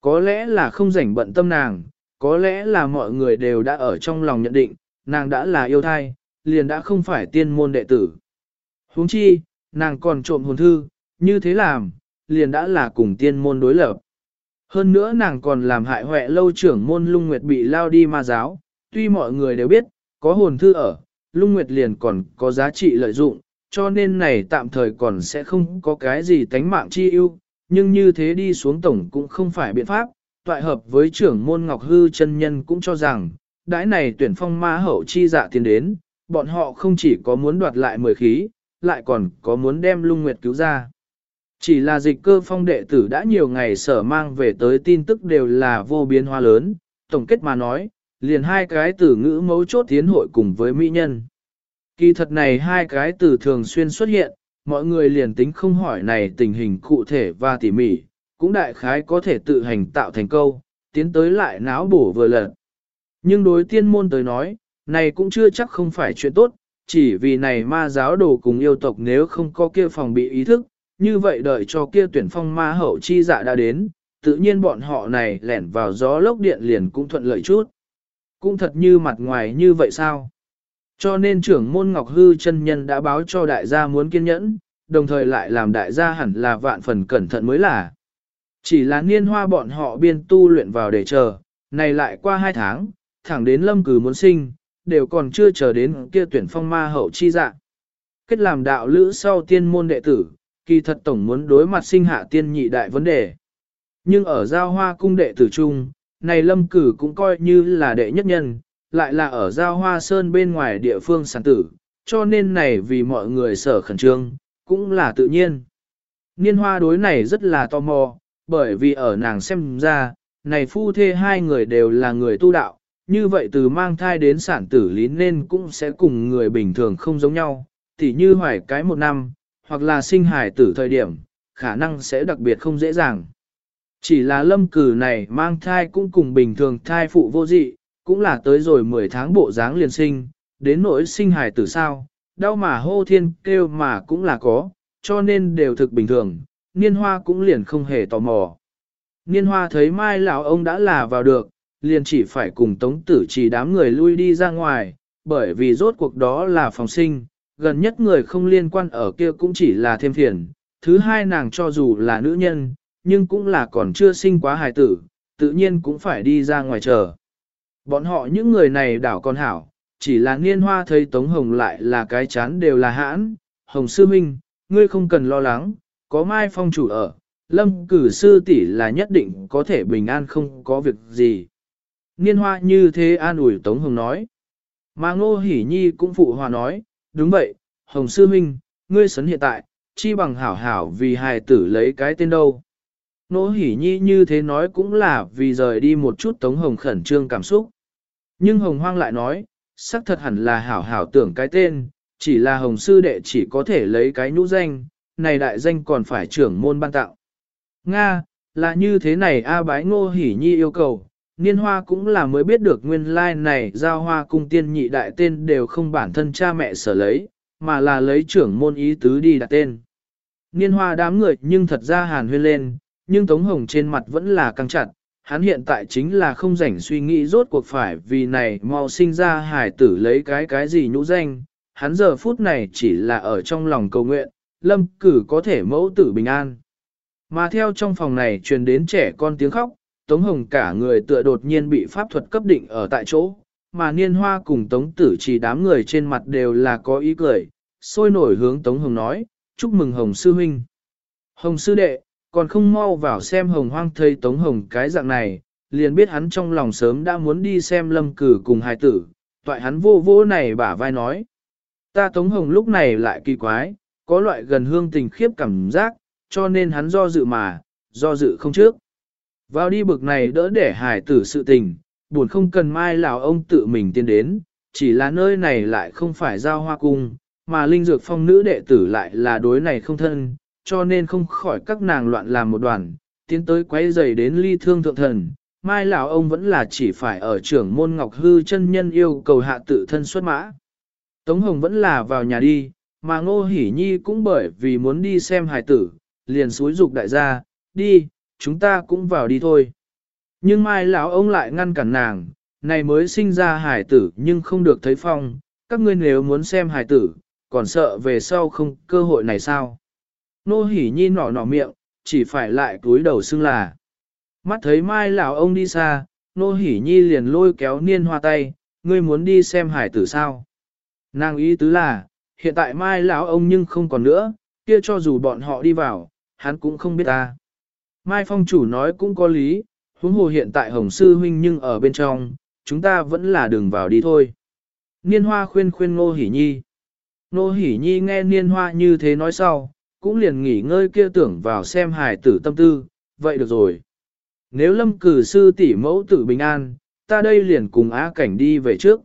Có lẽ là không rảnh bận tâm nàng, có lẽ là mọi người đều đã ở trong lòng nhận định, nàng đã là yêu thai, liền đã không phải tiên môn đệ tử. huống chi, nàng còn trộm hồn thư, như thế làm, liền đã là cùng tiên môn đối lập. Hơn nữa nàng còn làm hại hoẹ lâu trưởng môn lung nguyệt bị lao đi ma giáo, tuy mọi người đều biết, có hồn thư ở, lung nguyệt liền còn có giá trị lợi dụng, cho nên này tạm thời còn sẽ không có cái gì tánh mạng chi ưu, nhưng như thế đi xuống tổng cũng không phải biện pháp, toại hợp với trưởng môn Ngọc Hư chân nhân cũng cho rằng, đãi này tuyển phong ma hậu chi dạ tiến đến, bọn họ không chỉ có muốn đoạt lại mười khí, lại còn có muốn đem lung nguyệt cứu ra. Chỉ là dịch cơ phong đệ tử đã nhiều ngày sở mang về tới tin tức đều là vô biến hóa lớn, tổng kết mà nói, liền hai cái tử ngữ mấu chốt tiến hội cùng với mỹ nhân. Kỳ thật này hai cái từ thường xuyên xuất hiện, mọi người liền tính không hỏi này tình hình cụ thể và tỉ mỉ, cũng đại khái có thể tự hành tạo thành câu, tiến tới lại náo bổ vừa lần. Nhưng đối tiên môn tới nói, này cũng chưa chắc không phải chuyện tốt, chỉ vì này ma giáo đồ cùng yêu tộc nếu không có kia phòng bị ý thức, như vậy đợi cho kia tuyển phong ma hậu chi dạ đã đến, tự nhiên bọn họ này lẻn vào gió lốc điện liền cũng thuận lợi chút. Cũng thật như mặt ngoài như vậy sao? Cho nên trưởng môn Ngọc Hư chân nhân đã báo cho đại gia muốn kiên nhẫn, đồng thời lại làm đại gia hẳn là vạn phần cẩn thận mới là. Chỉ là niên hoa bọn họ biên tu luyện vào để chờ, này lại qua hai tháng, thẳng đến lâm cử muốn sinh, đều còn chưa chờ đến kia tuyển phong ma hậu chi dạ. Kết làm đạo lữ sau tiên môn đệ tử, kỳ thật tổng muốn đối mặt sinh hạ tiên nhị đại vấn đề. Nhưng ở giao hoa cung đệ tử trung này lâm cử cũng coi như là đệ nhất nhân, lại là ở giao hoa sơn bên ngoài địa phương sản tử, cho nên này vì mọi người sở khẩn trương, cũng là tự nhiên. Niên hoa đối này rất là tò mò, bởi vì ở nàng xem ra, này phu thê hai người đều là người tu đạo, như vậy từ mang thai đến sản tử lý nên cũng sẽ cùng người bình thường không giống nhau, tỉ như hoài cái một năm, hoặc là sinh hài tử thời điểm, khả năng sẽ đặc biệt không dễ dàng. Chỉ là lâm cử này mang thai cũng cùng bình thường thai phụ vô dị, cũng là tới rồi 10 tháng bộ dáng liền sinh, đến nỗi sinh hài tử sao, đau mà hô thiên kêu mà cũng là có, cho nên đều thực bình thường, niên hoa cũng liền không hề tò mò. Niên hoa thấy mai lão ông đã là vào được, liền chỉ phải cùng tống tử chỉ đám người lui đi ra ngoài, bởi vì rốt cuộc đó là phòng sinh, gần nhất người không liên quan ở kia cũng chỉ là thêm phiền. Thứ hai nàng cho dù là nữ nhân, nhưng cũng là còn chưa sinh quá hài tử, tự nhiên cũng phải đi ra ngoài chờ. Bọn họ những người này đảo con hảo, chỉ là niên hoa thấy Tống Hồng lại là cái chán đều là hãn. Hồng Sư Minh, ngươi không cần lo lắng, có Mai Phong chủ ở, lâm cử sư tỷ là nhất định có thể bình an không có việc gì. Niên hoa như thế an ủi Tống Hồng nói. Mà Ngô Hỷ Nhi cũng phụ hòa nói, đúng vậy, Hồng Sư Minh, ngươi sấn hiện tại, chi bằng hảo hảo vì hài tử lấy cái tên đâu. Nỗ hỉ nhi như thế nói cũng là vì rời đi một chút Tống Hồng khẩn trương cảm xúc. Nhưng Hồng Hoang lại nói, xác thật hẳn là hảo hảo tưởng cái tên, chỉ là Hồng Sư Đệ chỉ có thể lấy cái nhũ danh, này đại danh còn phải trưởng môn ban tạo. Nga, là như thế này A bái ngô hỉ nhi yêu cầu, niên hoa cũng là mới biết được nguyên lai này giao hoa cung tiên nhị đại tên đều không bản thân cha mẹ sở lấy, mà là lấy trưởng môn ý tứ đi đặt tên. Niên hoa đám người nhưng thật ra hàn huyên lên, nhưng Tống Hồng trên mặt vẫn là căng chặt, hắn hiện tại chính là không rảnh suy nghĩ rốt cuộc phải vì này mau sinh ra hải tử lấy cái cái gì nhũ danh, hắn giờ phút này chỉ là ở trong lòng cầu nguyện, lâm cử có thể mẫu tử bình an. Mà theo trong phòng này truyền đến trẻ con tiếng khóc, Tống Hồng cả người tựa đột nhiên bị pháp thuật cấp định ở tại chỗ, mà niên hoa cùng Tống Tử chỉ đám người trên mặt đều là có ý cười, sôi nổi hướng Tống Hồng nói, chúc mừng Hồng Sư Huynh. Hồng Sư Đệ, còn không mau vào xem Hồng Hoang thấy Tống Hồng cái dạng này, liền biết hắn trong lòng sớm đã muốn đi xem lâm cử cùng hai tử, toại hắn vô vô này bả vai nói. Ta Tống Hồng lúc này lại kỳ quái, có loại gần hương tình khiếp cảm giác, cho nên hắn do dự mà, do dự không trước. Vào đi bực này đỡ để hải tử sự tình, buồn không cần mai lào ông tự mình tiến đến, chỉ là nơi này lại không phải giao hoa cung, mà linh dược phong nữ đệ tử lại là đối này không thân, cho nên không khỏi các nàng loạn làm một đoàn, tiến tới quấy giày đến ly thương thượng thần. Mai lão ông vẫn là chỉ phải ở trưởng môn ngọc hư chân nhân yêu cầu hạ tự thân xuất mã. Tống Hồng vẫn là vào nhà đi, mà Ngô Hỷ Nhi cũng bởi vì muốn đi xem hài tử, liền suối dục đại gia, đi, chúng ta cũng vào đi thôi. Nhưng mai lão ông lại ngăn cản nàng, này mới sinh ra hài tử nhưng không được thấy phong, các ngươi nếu muốn xem hài tử, còn sợ về sau không cơ hội này sao. Nô hỉ nhi nọ nọ miệng, chỉ phải lại cúi đầu xưng là. Mắt thấy mai lão ông đi xa, nô hỉ nhi liền lôi kéo niên hoa tay, ngươi muốn đi xem hải tử sao. Nàng ý tứ là, hiện tại mai lão ông nhưng không còn nữa, kia cho dù bọn họ đi vào, hắn cũng không biết ta. Mai phong chủ nói cũng có lý, huống hồ hiện tại hồng sư huynh nhưng ở bên trong, chúng ta vẫn là đường vào đi thôi. Niên hoa khuyên khuyên nô hỉ nhi. Nô hỉ nhi nghe niên hoa như thế nói sau, cũng liền nghỉ ngơi kia tưởng vào xem hài tử tâm tư, vậy được rồi. Nếu lâm cử sư tỷ mẫu tử bình an, ta đây liền cùng á cảnh đi về trước.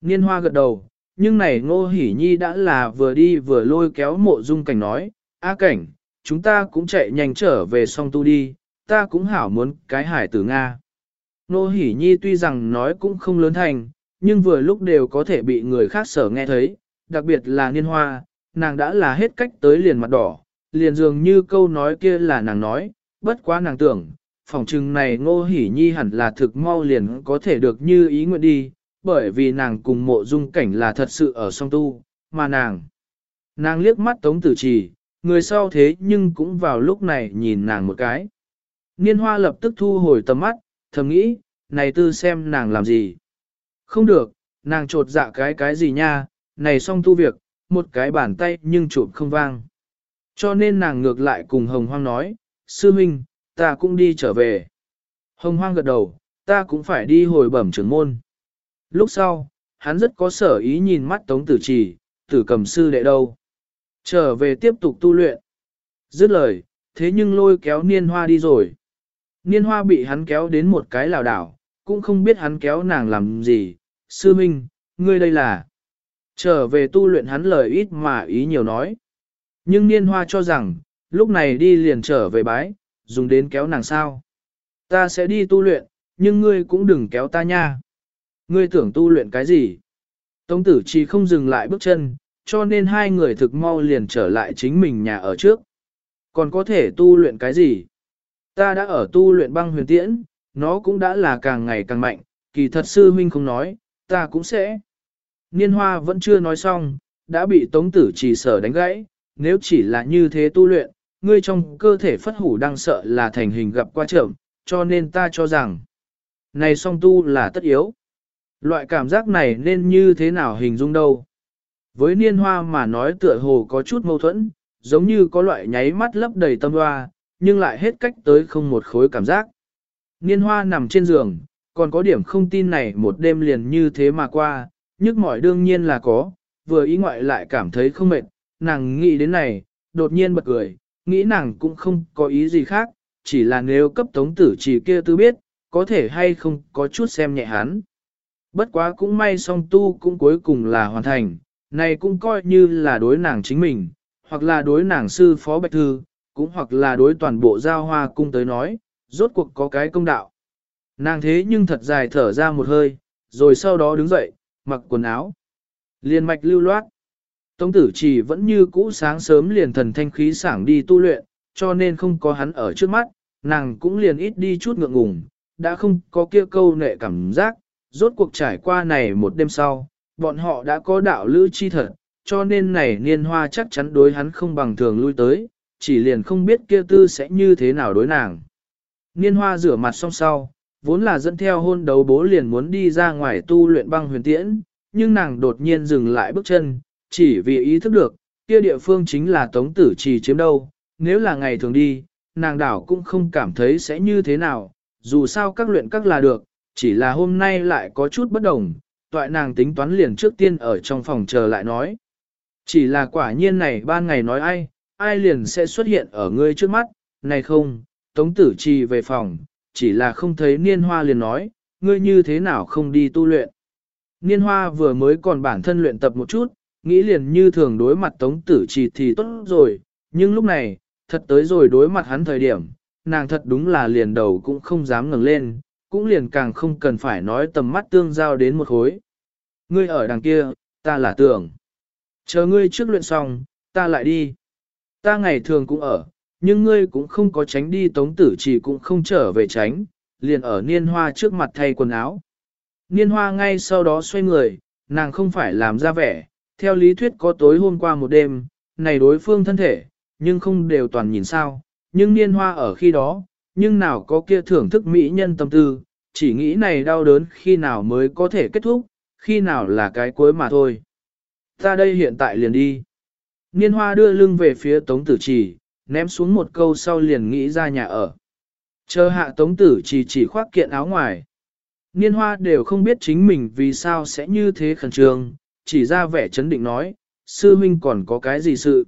Niên hoa gật đầu, nhưng này ngô hỉ nhi đã là vừa đi vừa lôi kéo mộ dung cảnh nói, á cảnh, chúng ta cũng chạy nhanh trở về song tu đi, ta cũng hảo muốn cái hải tử Nga. Ngô hỉ nhi tuy rằng nói cũng không lớn thành, nhưng vừa lúc đều có thể bị người khác sở nghe thấy, đặc biệt là niên hoa, nàng đã là hết cách tới liền mặt đỏ, liền dường như câu nói kia là nàng nói, bất quá nàng tưởng, phòng trừng này ngô hỉ nhi hẳn là thực mau liền có thể được như ý nguyện đi, bởi vì nàng cùng mộ dung cảnh là thật sự ở song tu, mà nàng. Nàng liếc mắt tống tử trì, người sau thế nhưng cũng vào lúc này nhìn nàng một cái. Niên hoa lập tức thu hồi tầm mắt, thầm nghĩ, này tư xem nàng làm gì. Không được, nàng trột dạ cái cái gì nha, này song tu việc, một cái bàn tay nhưng chụp không vang. Cho nên nàng ngược lại cùng Hồng Hoang nói, sư minh, ta cũng đi trở về. Hồng Hoang gật đầu, ta cũng phải đi hồi bẩm trưởng môn. Lúc sau, hắn rất có sở ý nhìn mắt Tống Tử Trì, tử cầm sư đệ đâu. Trở về tiếp tục tu luyện. Dứt lời, thế nhưng lôi kéo niên hoa đi rồi. Niên hoa bị hắn kéo đến một cái lào đảo, cũng không biết hắn kéo nàng làm gì. Sư Minh, ngươi đây là... Trở về tu luyện hắn lời ít mà ý nhiều nói. Nhưng niên hoa cho rằng, lúc này đi liền trở về bái, dùng đến kéo nàng sao. Ta sẽ đi tu luyện, nhưng ngươi cũng đừng kéo ta nha. Ngươi tưởng tu luyện cái gì? Tống tử chỉ không dừng lại bước chân, cho nên hai người thực mau liền trở lại chính mình nhà ở trước. Còn có thể tu luyện cái gì? Ta đã ở tu luyện băng huyền tiễn, nó cũng đã là càng ngày càng mạnh, kỳ thật sư huynh không nói, ta cũng sẽ. Niên hoa vẫn chưa nói xong, đã bị tống tử chỉ sở đánh gãy, nếu chỉ là như thế tu luyện, ngươi trong cơ thể phất hủ đang sợ là thành hình gặp qua trưởng, cho nên ta cho rằng, này song tu là tất yếu. Loại cảm giác này nên như thế nào hình dung đâu? Với niên hoa mà nói tựa hồ có chút mâu thuẫn, giống như có loại nháy mắt lấp đầy tâm hoa, nhưng lại hết cách tới không một khối cảm giác. Niên hoa nằm trên giường, còn có điểm không tin này một đêm liền như thế mà qua, nhức mỏi đương nhiên là có, vừa ý ngoại lại cảm thấy không mệt, nàng nghĩ đến này, đột nhiên bật cười, nghĩ nàng cũng không có ý gì khác, chỉ là nếu cấp tống tử chỉ kia tư biết, có thể hay không có chút xem nhẹ hắn. Bất quá cũng may song tu cũng cuối cùng là hoàn thành, này cũng coi như là đối nàng chính mình, hoặc là đối nàng sư phó bạch thư, cũng hoặc là đối toàn bộ giao hoa cung tới nói, rốt cuộc có cái công đạo. Nàng thế nhưng thật dài thở ra một hơi, rồi sau đó đứng dậy, mặc quần áo. Liền mạch lưu loát. Tống tử chỉ vẫn như cũ sáng sớm liền thần thanh khí sảng đi tu luyện, cho nên không có hắn ở trước mắt, nàng cũng liền ít đi chút ngượng ngùng, đã không có kia câu nệ cảm giác, rốt cuộc trải qua này một đêm sau, bọn họ đã có đạo lữ chi thật, cho nên này niên hoa chắc chắn đối hắn không bằng thường lui tới, chỉ liền không biết kia tư sẽ như thế nào đối nàng. Niên hoa rửa mặt xong sau, vốn là dẫn theo hôn đấu bố liền muốn đi ra ngoài tu luyện băng huyền tiễn, nhưng nàng đột nhiên dừng lại bước chân, chỉ vì ý thức được, kia địa phương chính là tống tử trì chiếm đâu, nếu là ngày thường đi, nàng đảo cũng không cảm thấy sẽ như thế nào, dù sao các luyện các là được, chỉ là hôm nay lại có chút bất đồng, toại nàng tính toán liền trước tiên ở trong phòng chờ lại nói. Chỉ là quả nhiên này ban ngày nói ai, ai liền sẽ xuất hiện ở ngươi trước mắt, này không, tống tử trì về phòng, chỉ là không thấy niên hoa liền nói, ngươi như thế nào không đi tu luyện. Niên hoa vừa mới còn bản thân luyện tập một chút, nghĩ liền như thường đối mặt tống tử trì thì tốt rồi, nhưng lúc này, thật tới rồi đối mặt hắn thời điểm, nàng thật đúng là liền đầu cũng không dám ngẩng lên, cũng liền càng không cần phải nói tầm mắt tương giao đến một khối. Ngươi ở đằng kia, ta là tưởng. Chờ ngươi trước luyện xong, ta lại đi. Ta ngày thường cũng ở, nhưng ngươi cũng không có tránh đi tống tử chỉ cũng không trở về tránh, liền ở niên hoa trước mặt thay quần áo. Niên hoa ngay sau đó xoay người, nàng không phải làm ra vẻ, theo lý thuyết có tối hôm qua một đêm, này đối phương thân thể, nhưng không đều toàn nhìn sao, nhưng niên hoa ở khi đó, nhưng nào có kia thưởng thức mỹ nhân tâm tư, chỉ nghĩ này đau đớn khi nào mới có thể kết thúc, khi nào là cái cuối mà thôi. Ta đây hiện tại liền đi. Niên hoa đưa lưng về phía tống tử chỉ ném xuống một câu sau liền nghĩ ra nhà ở. Chờ hạ tống tử trì chỉ khoác kiện áo ngoài. Niên hoa đều không biết chính mình vì sao sẽ như thế khẩn trương, chỉ ra vẻ chấn định nói, sư huynh còn có cái gì sự.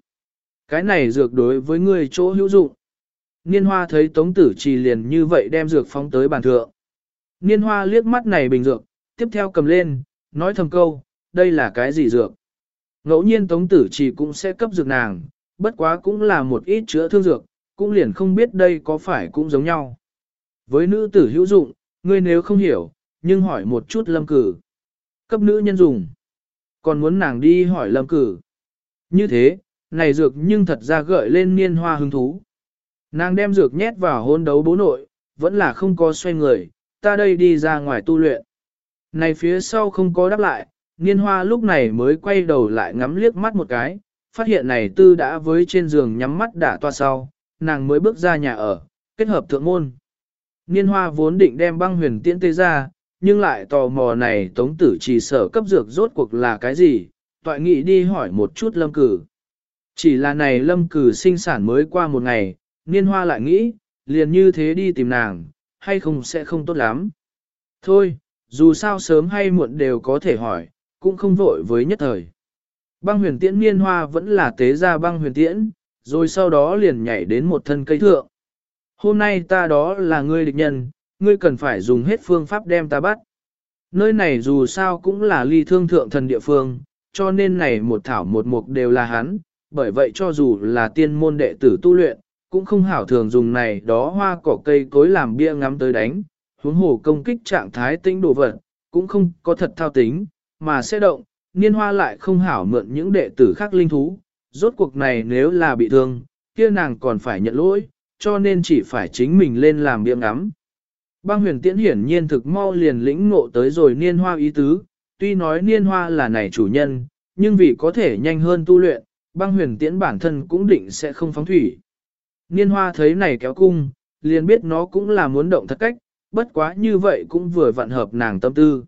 Cái này dược đối với người chỗ hữu dụng. Niên hoa thấy tống tử trì liền như vậy đem dược phóng tới bàn thượng. Niên hoa liếc mắt này bình dược, tiếp theo cầm lên, nói thầm câu, đây là cái gì dược. Ngẫu nhiên tống tử trì cũng sẽ cấp dược nàng, bất quá cũng là một ít chữa thương dược, cũng liền không biết đây có phải cũng giống nhau. Với nữ tử hữu dụng, ngươi nếu không hiểu, nhưng hỏi một chút lâm cử. Cấp nữ nhân dùng. Còn muốn nàng đi hỏi lâm cử. Như thế, này dược nhưng thật ra gợi lên niên hoa hứng thú. Nàng đem dược nhét vào hôn đấu bố nội, vẫn là không có xoay người, ta đây đi ra ngoài tu luyện. Này phía sau không có đáp lại, niên hoa lúc này mới quay đầu lại ngắm liếc mắt một cái, phát hiện này tư đã với trên giường nhắm mắt đã toa sau, nàng mới bước ra nhà ở, kết hợp thượng môn. Niên hoa vốn định đem băng huyền tiễn tê ra, nhưng lại tò mò này tống tử chỉ sở cấp dược rốt cuộc là cái gì, toại nghị đi hỏi một chút lâm cử. Chỉ là này lâm cử sinh sản mới qua một ngày, niên hoa lại nghĩ, liền như thế đi tìm nàng, hay không sẽ không tốt lắm. Thôi, dù sao sớm hay muộn đều có thể hỏi, cũng không vội với nhất thời. Băng huyền tiễn niên hoa vẫn là tế ra băng huyền tiễn, rồi sau đó liền nhảy đến một thân cây thượng. Hôm nay ta đó là ngươi địch nhân, ngươi cần phải dùng hết phương pháp đem ta bắt. Nơi này dù sao cũng là ly thương thượng thần địa phương, cho nên này một thảo một mục đều là hắn, bởi vậy cho dù là tiên môn đệ tử tu luyện, cũng không hảo thường dùng này đó hoa cỏ cây cối làm bia ngắm tới đánh, huống hồ công kích trạng thái tinh đồ vật, cũng không có thật thao tính, mà sẽ động, niên hoa lại không hảo mượn những đệ tử khác linh thú, rốt cuộc này nếu là bị thương, kia nàng còn phải nhận lỗi, cho nên chỉ phải chính mình lên làm bia ngắm. Băng huyền tiễn hiển nhiên thực mau liền lĩnh ngộ tới rồi niên hoa ý tứ, tuy nói niên hoa là này chủ nhân, nhưng vì có thể nhanh hơn tu luyện, băng huyền tiễn bản thân cũng định sẽ không phóng thủy. Niên hoa thấy này kéo cung, liền biết nó cũng là muốn động thật cách, bất quá như vậy cũng vừa vặn hợp nàng tâm tư.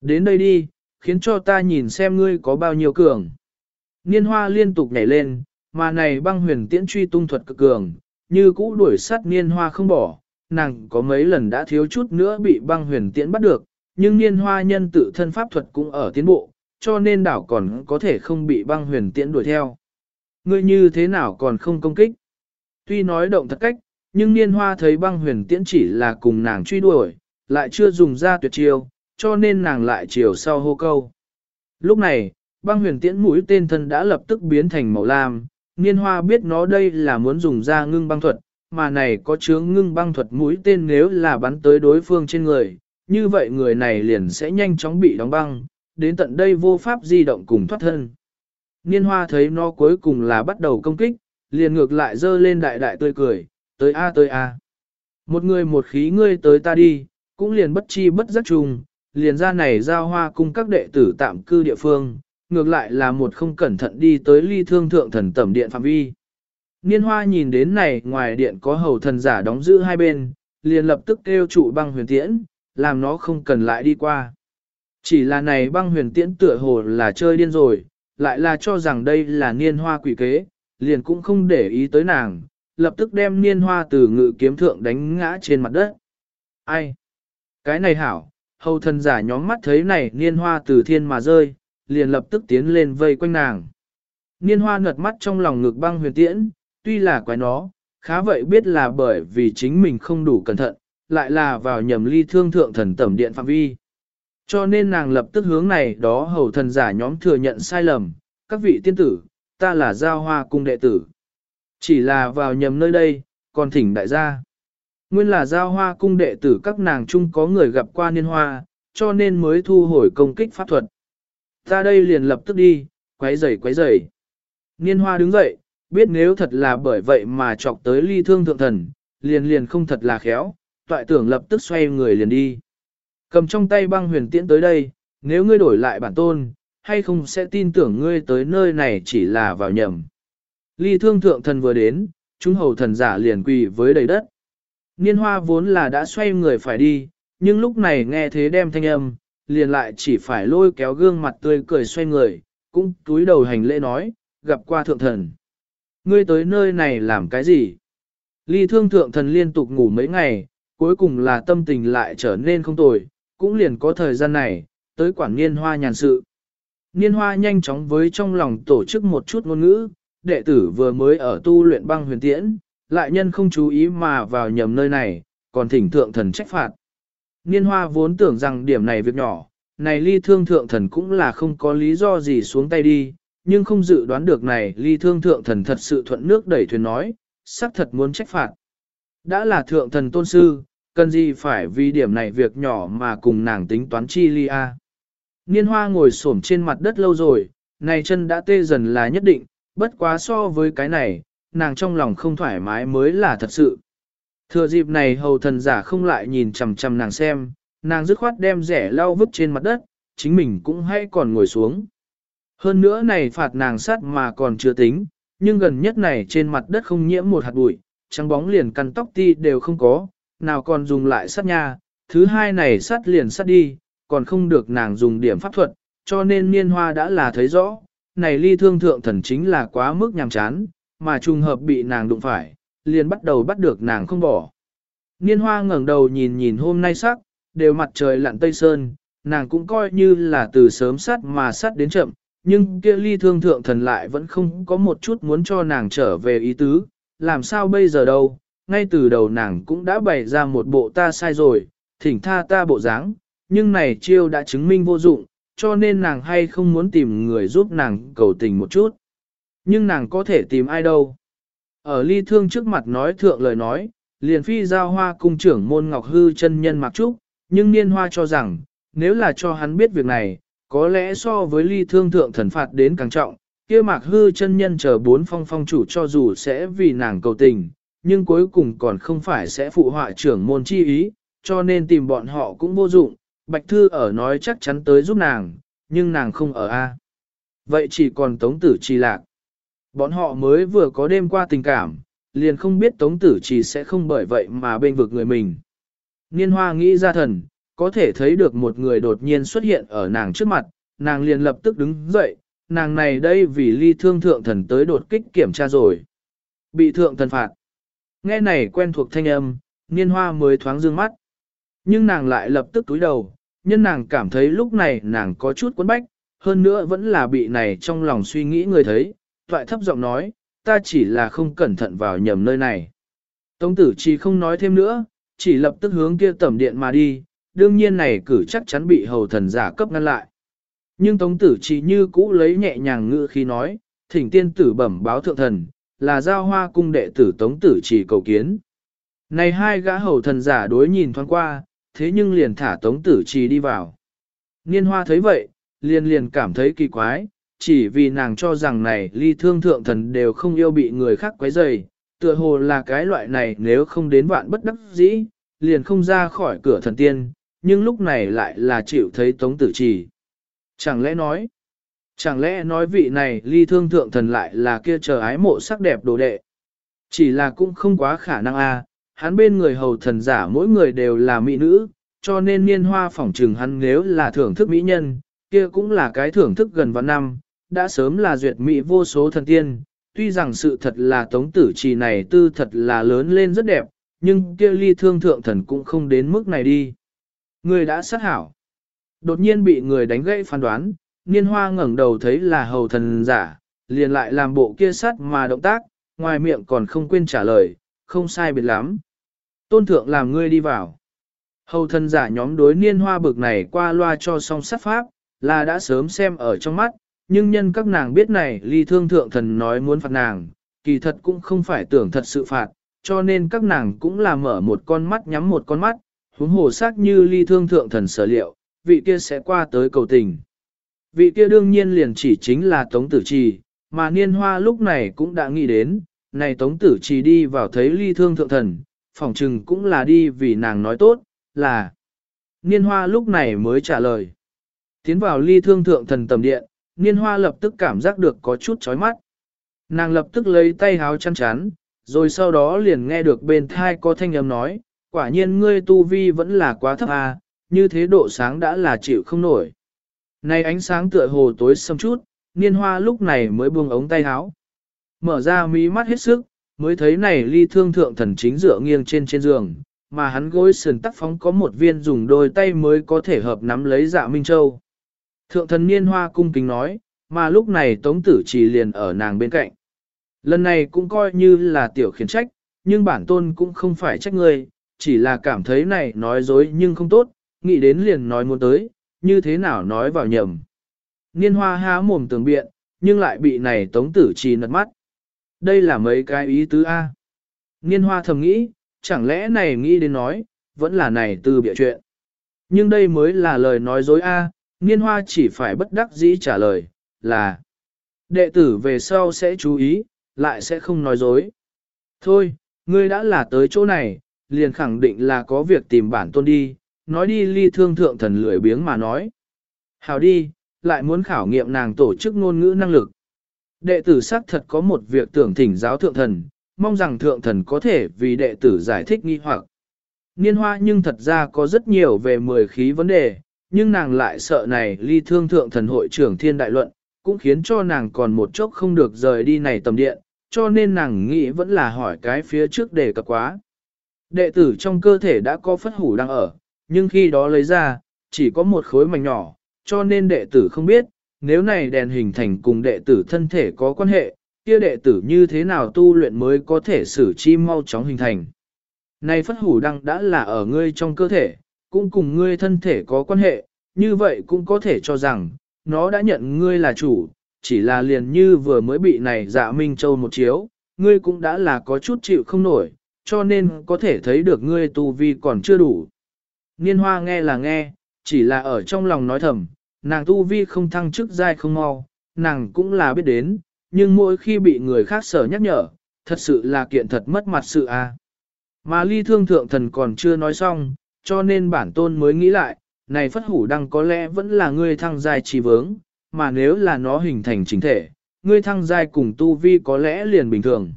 Đến đây đi, khiến cho ta nhìn xem ngươi có bao nhiêu cường. Niên hoa liên tục nhảy lên, mà này băng huyền tiễn truy tung thuật cực cường, như cũ đuổi sát niên hoa không bỏ, nàng có mấy lần đã thiếu chút nữa bị băng huyền tiễn bắt được, nhưng niên hoa nhân tự thân pháp thuật cũng ở tiến bộ, cho nên đảo còn có thể không bị băng huyền tiễn đuổi theo. Ngươi như thế nào còn không công kích? Tuy nói động thật cách, nhưng niên hoa thấy băng huyền tiễn chỉ là cùng nàng truy đuổi, lại chưa dùng ra tuyệt chiêu, cho nên nàng lại chiều sau hô câu. Lúc này, băng huyền tiễn mũi tên thân đã lập tức biến thành màu lam, niên hoa biết nó đây là muốn dùng ra ngưng băng thuật, mà này có chướng ngưng băng thuật mũi tên nếu là bắn tới đối phương trên người, như vậy người này liền sẽ nhanh chóng bị đóng băng, đến tận đây vô pháp di động cùng thoát thân. Niên hoa thấy nó cuối cùng là bắt đầu công kích, liền ngược lại dơ lên đại đại tươi cười, tới a tới a. Một người một khí ngươi tới ta đi, cũng liền bất chi bất giác trùng, liền ra này giao hoa cung các đệ tử tạm cư địa phương, ngược lại là một không cẩn thận đi tới ly thương thượng thần tẩm điện phạm vi. Niên hoa nhìn đến này ngoài điện có hầu thần giả đóng giữ hai bên, liền lập tức kêu trụ băng huyền tiễn, làm nó không cần lại đi qua. Chỉ là này băng huyền tiễn tựa hồ là chơi điên rồi, lại là cho rằng đây là niên hoa quỷ kế, liền cũng không để ý tới nàng, lập tức đem niên hoa từ ngự kiếm thượng đánh ngã trên mặt đất. Ai? Cái này hảo, hầu thần giả nhóm mắt thấy này niên hoa từ thiên mà rơi, liền lập tức tiến lên vây quanh nàng. Niên hoa ngật mắt trong lòng ngực băng huyền tiễn, tuy là quái nó, khá vậy biết là bởi vì chính mình không đủ cẩn thận, lại là vào nhầm ly thương thượng thần tẩm điện phạm vi. Cho nên nàng lập tức hướng này đó hầu thần giả nhóm thừa nhận sai lầm, các vị tiên tử, ta là giao hoa cung đệ tử. Chỉ là vào nhầm nơi đây, còn thỉnh đại gia. Nguyên là giao hoa cung đệ tử các nàng chung có người gặp qua niên hoa, cho nên mới thu hồi công kích pháp thuật. Ta đây liền lập tức đi, quấy rầy quấy rầy. Niên hoa đứng dậy, biết nếu thật là bởi vậy mà chọc tới ly thương thượng thần, liền liền không thật là khéo, toại tưởng lập tức xoay người liền đi. Cầm trong tay băng huyền tiễn tới đây, nếu ngươi đổi lại bản tôn, hay không sẽ tin tưởng ngươi tới nơi này chỉ là vào nhầm. Ly thương thượng thần vừa đến, chúng hầu thần giả liền quỳ với đầy đất. Niên hoa vốn là đã xoay người phải đi, nhưng lúc này nghe thế đem thanh âm, liền lại chỉ phải lôi kéo gương mặt tươi cười xoay người, cũng túi đầu hành lễ nói, gặp qua thượng thần. Ngươi tới nơi này làm cái gì? Ly thương thượng thần liên tục ngủ mấy ngày, cuối cùng là tâm tình lại trở nên không tồi, cũng liền có thời gian này, tới quản niên hoa nhàn sự. Niên hoa nhanh chóng với trong lòng tổ chức một chút ngôn ngữ, đệ tử vừa mới ở tu luyện băng huyền tiễn, lại nhân không chú ý mà vào nhầm nơi này, còn thỉnh thượng thần trách phạt. Niên hoa vốn tưởng rằng điểm này việc nhỏ, này ly thương thượng thần cũng là không có lý do gì xuống tay đi, nhưng không dự đoán được này ly thương thượng thần thật sự thuận nước đẩy thuyền nói, xác thật muốn trách phạt. Đã là thượng thần tôn sư, cần gì phải vì điểm này việc nhỏ mà cùng nàng tính toán chi ly a. Niên hoa ngồi xổm trên mặt đất lâu rồi, này chân đã tê dần là nhất định, bất quá so với cái này, nàng trong lòng không thoải mái mới là thật sự. Thừa dịp này hầu thần giả không lại nhìn chằm chằm nàng xem, nàng dứt khoát đem rẻ lau vứt trên mặt đất, chính mình cũng hay còn ngồi xuống. Hơn nữa này phạt nàng sát mà còn chưa tính, nhưng gần nhất này trên mặt đất không nhiễm một hạt bụi, trắng bóng liền căn tóc ti đều không có, nào còn dùng lại sát nha, thứ hai này sát liền sát đi, còn không được nàng dùng điểm pháp thuật, cho nên niên hoa đã là thấy rõ, này ly thương thượng thần chính là quá mức nhàm chán, mà trùng hợp bị nàng đụng phải, liền bắt đầu bắt được nàng không bỏ. Niên hoa ngẩng đầu nhìn nhìn hôm nay sắc, đều mặt trời lặn tây sơn, nàng cũng coi như là từ sớm sát mà sát đến chậm, nhưng kia ly thương thượng thần lại vẫn không có một chút muốn cho nàng trở về ý tứ, làm sao bây giờ đâu, ngay từ đầu nàng cũng đã bày ra một bộ ta sai rồi, thỉnh tha ta bộ dáng, nhưng này chiêu đã chứng minh vô dụng, cho nên nàng hay không muốn tìm người giúp nàng cầu tình một chút. Nhưng nàng có thể tìm ai đâu. Ở ly thương trước mặt nói thượng lời nói, liền phi giao hoa cung trưởng môn ngọc hư chân nhân mặc trúc, nhưng niên hoa cho rằng, nếu là cho hắn biết việc này, có lẽ so với ly thương thượng thần phạt đến càng trọng, kia mạc hư chân nhân chờ bốn phong phong chủ cho dù sẽ vì nàng cầu tình, nhưng cuối cùng còn không phải sẽ phụ họa trưởng môn chi ý, cho nên tìm bọn họ cũng vô dụng, Bạch Thư ở nói chắc chắn tới giúp nàng, nhưng nàng không ở A. Vậy chỉ còn Tống Tử Trì lạc. Bọn họ mới vừa có đêm qua tình cảm, liền không biết Tống Tử Trì sẽ không bởi vậy mà bên vực người mình. Niên hoa nghĩ ra thần, có thể thấy được một người đột nhiên xuất hiện ở nàng trước mặt, nàng liền lập tức đứng dậy, nàng này đây vì ly thương thượng thần tới đột kích kiểm tra rồi. Bị thượng thần phạt. Nghe này quen thuộc thanh âm, niên hoa mới thoáng dương mắt. Nhưng nàng lại lập tức túi đầu, nhân nàng cảm thấy lúc này nàng có chút quấn bách, hơn nữa vẫn là bị này trong lòng suy nghĩ người thấy, toại thấp giọng nói, ta chỉ là không cẩn thận vào nhầm nơi này. Tống tử chỉ không nói thêm nữa, chỉ lập tức hướng kia tẩm điện mà đi, đương nhiên này cử chắc chắn bị hầu thần giả cấp ngăn lại. Nhưng tống tử chỉ như cũ lấy nhẹ nhàng ngữ khi nói, thỉnh tiên tử bẩm báo thượng thần, là giao hoa cung đệ tử tống tử chỉ cầu kiến. Này hai gã hầu thần giả đối nhìn thoáng qua, thế nhưng liền thả tống tử chỉ đi vào. Niên hoa thấy vậy, liền liền cảm thấy kỳ quái, chỉ vì nàng cho rằng này ly thương thượng thần đều không yêu bị người khác quấy rầy, tựa hồ là cái loại này nếu không đến vạn bất đắc dĩ, liền không ra khỏi cửa thần tiên, nhưng lúc này lại là chịu thấy tống tử trì. Chẳng lẽ nói, chẳng lẽ nói vị này ly thương thượng thần lại là kia chờ ái mộ sắc đẹp đồ đệ. Chỉ là cũng không quá khả năng a hắn bên người hầu thần giả mỗi người đều là mỹ nữ, cho nên niên hoa phỏng trừng hắn nếu là thưởng thức mỹ nhân, kia cũng là cái thưởng thức gần vạn năm, đã sớm là duyệt mỹ vô số thần tiên, tuy rằng sự thật là tống tử trì này tư thật là lớn lên rất đẹp, nhưng kia ly thương thượng thần cũng không đến mức này đi. Người đã sát hảo. Đột nhiên bị người đánh gãy phán đoán, niên hoa ngẩng đầu thấy là hầu thần giả, liền lại làm bộ kia sát mà động tác, ngoài miệng còn không quên trả lời, không sai biệt lắm. Tôn thượng làm ngươi đi vào. Hầu thần giả nhóm đối niên hoa bực này qua loa cho song sát pháp, là đã sớm xem ở trong mắt, nhưng nhân các nàng biết này ly thương thượng thần nói muốn phạt nàng, kỳ thật cũng không phải tưởng thật sự phạt, cho nên các nàng cũng là mở một con mắt nhắm một con mắt, huống hồ xác như ly thương thượng thần sở liệu, vị kia sẽ qua tới cầu tình. Vị kia đương nhiên liền chỉ chính là Tống Tử Trì, mà Niên Hoa lúc này cũng đã nghĩ đến, này Tống Tử Trì đi vào thấy ly thương thượng thần, phỏng chừng cũng là đi vì nàng nói tốt, là. Niên Hoa lúc này mới trả lời. Tiến vào ly thương thượng thần tầm điện, Niên Hoa lập tức cảm giác được có chút chói mắt. Nàng lập tức lấy tay háo chăn chắn, rồi sau đó liền nghe được bên thai có thanh âm nói, quả nhiên ngươi tu vi vẫn là quá thấp à, như thế độ sáng đã là chịu không nổi. Này ánh sáng tựa hồ tối sầm chút, niên hoa lúc này mới buông ống tay háo, Mở ra mí mắt hết sức, mới thấy này ly thương thượng thần chính dựa nghiêng trên trên giường, mà hắn gối sườn tắc phóng có một viên dùng đôi tay mới có thể hợp nắm lấy dạ Minh Châu. Thượng thần niên hoa cung kính nói, mà lúc này tống tử chỉ liền ở nàng bên cạnh. Lần này cũng coi như là tiểu khiển trách, nhưng bản tôn cũng không phải trách ngươi, chỉ là cảm thấy này nói dối nhưng không tốt, nghĩ đến liền nói muốn tới, như thế nào nói vào nhầm. Niên hoa há mồm tường biện, nhưng lại bị này tống tử trì nật mắt. Đây là mấy cái ý tứ A. Niên hoa thầm nghĩ, chẳng lẽ này nghĩ đến nói, vẫn là này từ bịa chuyện. Nhưng đây mới là lời nói dối A, niên hoa chỉ phải bất đắc dĩ trả lời, là đệ tử về sau sẽ chú ý, lại sẽ không nói dối. Thôi, ngươi đã là tới chỗ này, liền khẳng định là có việc tìm bản tôn đi, nói đi ly thương thượng thần lười biếng mà nói. Hào đi, lại muốn khảo nghiệm nàng tổ chức ngôn ngữ năng lực. Đệ tử xác thật có một việc tưởng thỉnh giáo thượng thần, mong rằng thượng thần có thể vì đệ tử giải thích nghi hoặc. Niên hoa nhưng thật ra có rất nhiều về mười khí vấn đề, nhưng nàng lại sợ này ly thương thượng thần hội trưởng thiên đại luận, cũng khiến cho nàng còn một chốc không được rời đi này tầm điện, cho nên nàng nghĩ vẫn là hỏi cái phía trước để cập quá. Đệ tử trong cơ thể đã có phất hủ đang ở, nhưng khi đó lấy ra, chỉ có một khối mảnh nhỏ, cho nên đệ tử không biết, nếu này đèn hình thành cùng đệ tử thân thể có quan hệ, kia đệ tử như thế nào tu luyện mới có thể xử chi mau chóng hình thành. Này phất hủ đăng đã là ở ngươi trong cơ thể, cũng cùng ngươi thân thể có quan hệ, như vậy cũng có thể cho rằng, nó đã nhận ngươi là chủ, chỉ là liền như vừa mới bị này dạ Minh Châu một chiếu, ngươi cũng đã là có chút chịu không nổi, cho nên có thể thấy được ngươi tu vi còn chưa đủ. Niên hoa nghe là nghe, chỉ là ở trong lòng nói thầm, nàng tu vi không thăng chức dai không mau, nàng cũng là biết đến, nhưng mỗi khi bị người khác sở nhắc nhở, thật sự là kiện thật mất mặt sự a. À. Mà ly thương thượng thần còn chưa nói xong, cho nên bản tôn mới nghĩ lại, này phất hủ đăng có lẽ vẫn là ngươi thăng giai trì vướng, mà nếu là nó hình thành chính thể, ngươi thăng giai cùng tu vi có lẽ liền bình thường.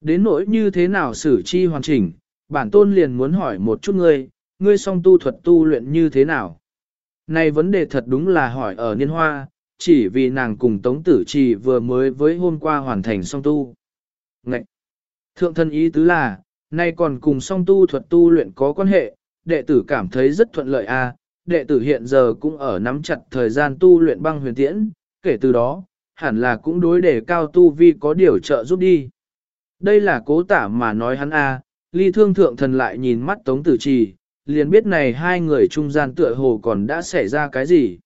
Đến nỗi như thế nào xử chi hoàn chỉnh, bản tôn liền muốn hỏi một chút ngươi, ngươi song tu thuật tu luyện như thế nào? Này vấn đề thật đúng là hỏi ở niên hoa, chỉ vì nàng cùng Tống Tử Trì vừa mới với hôm qua hoàn thành song tu. Ngậy! Thượng thân ý tứ là, nay còn cùng song tu thuật tu luyện có quan hệ, đệ tử cảm thấy rất thuận lợi a. đệ tử hiện giờ cũng ở nắm chặt thời gian tu luyện băng huyền tiễn, kể từ đó, hẳn là cũng đối đề cao tu vi có điều trợ giúp đi. Đây là cố tả mà nói hắn a, ly thương thượng thần lại nhìn mắt Tống Tử Trì, liền biết này hai người trung gian tựa hồ còn đã xảy ra cái gì.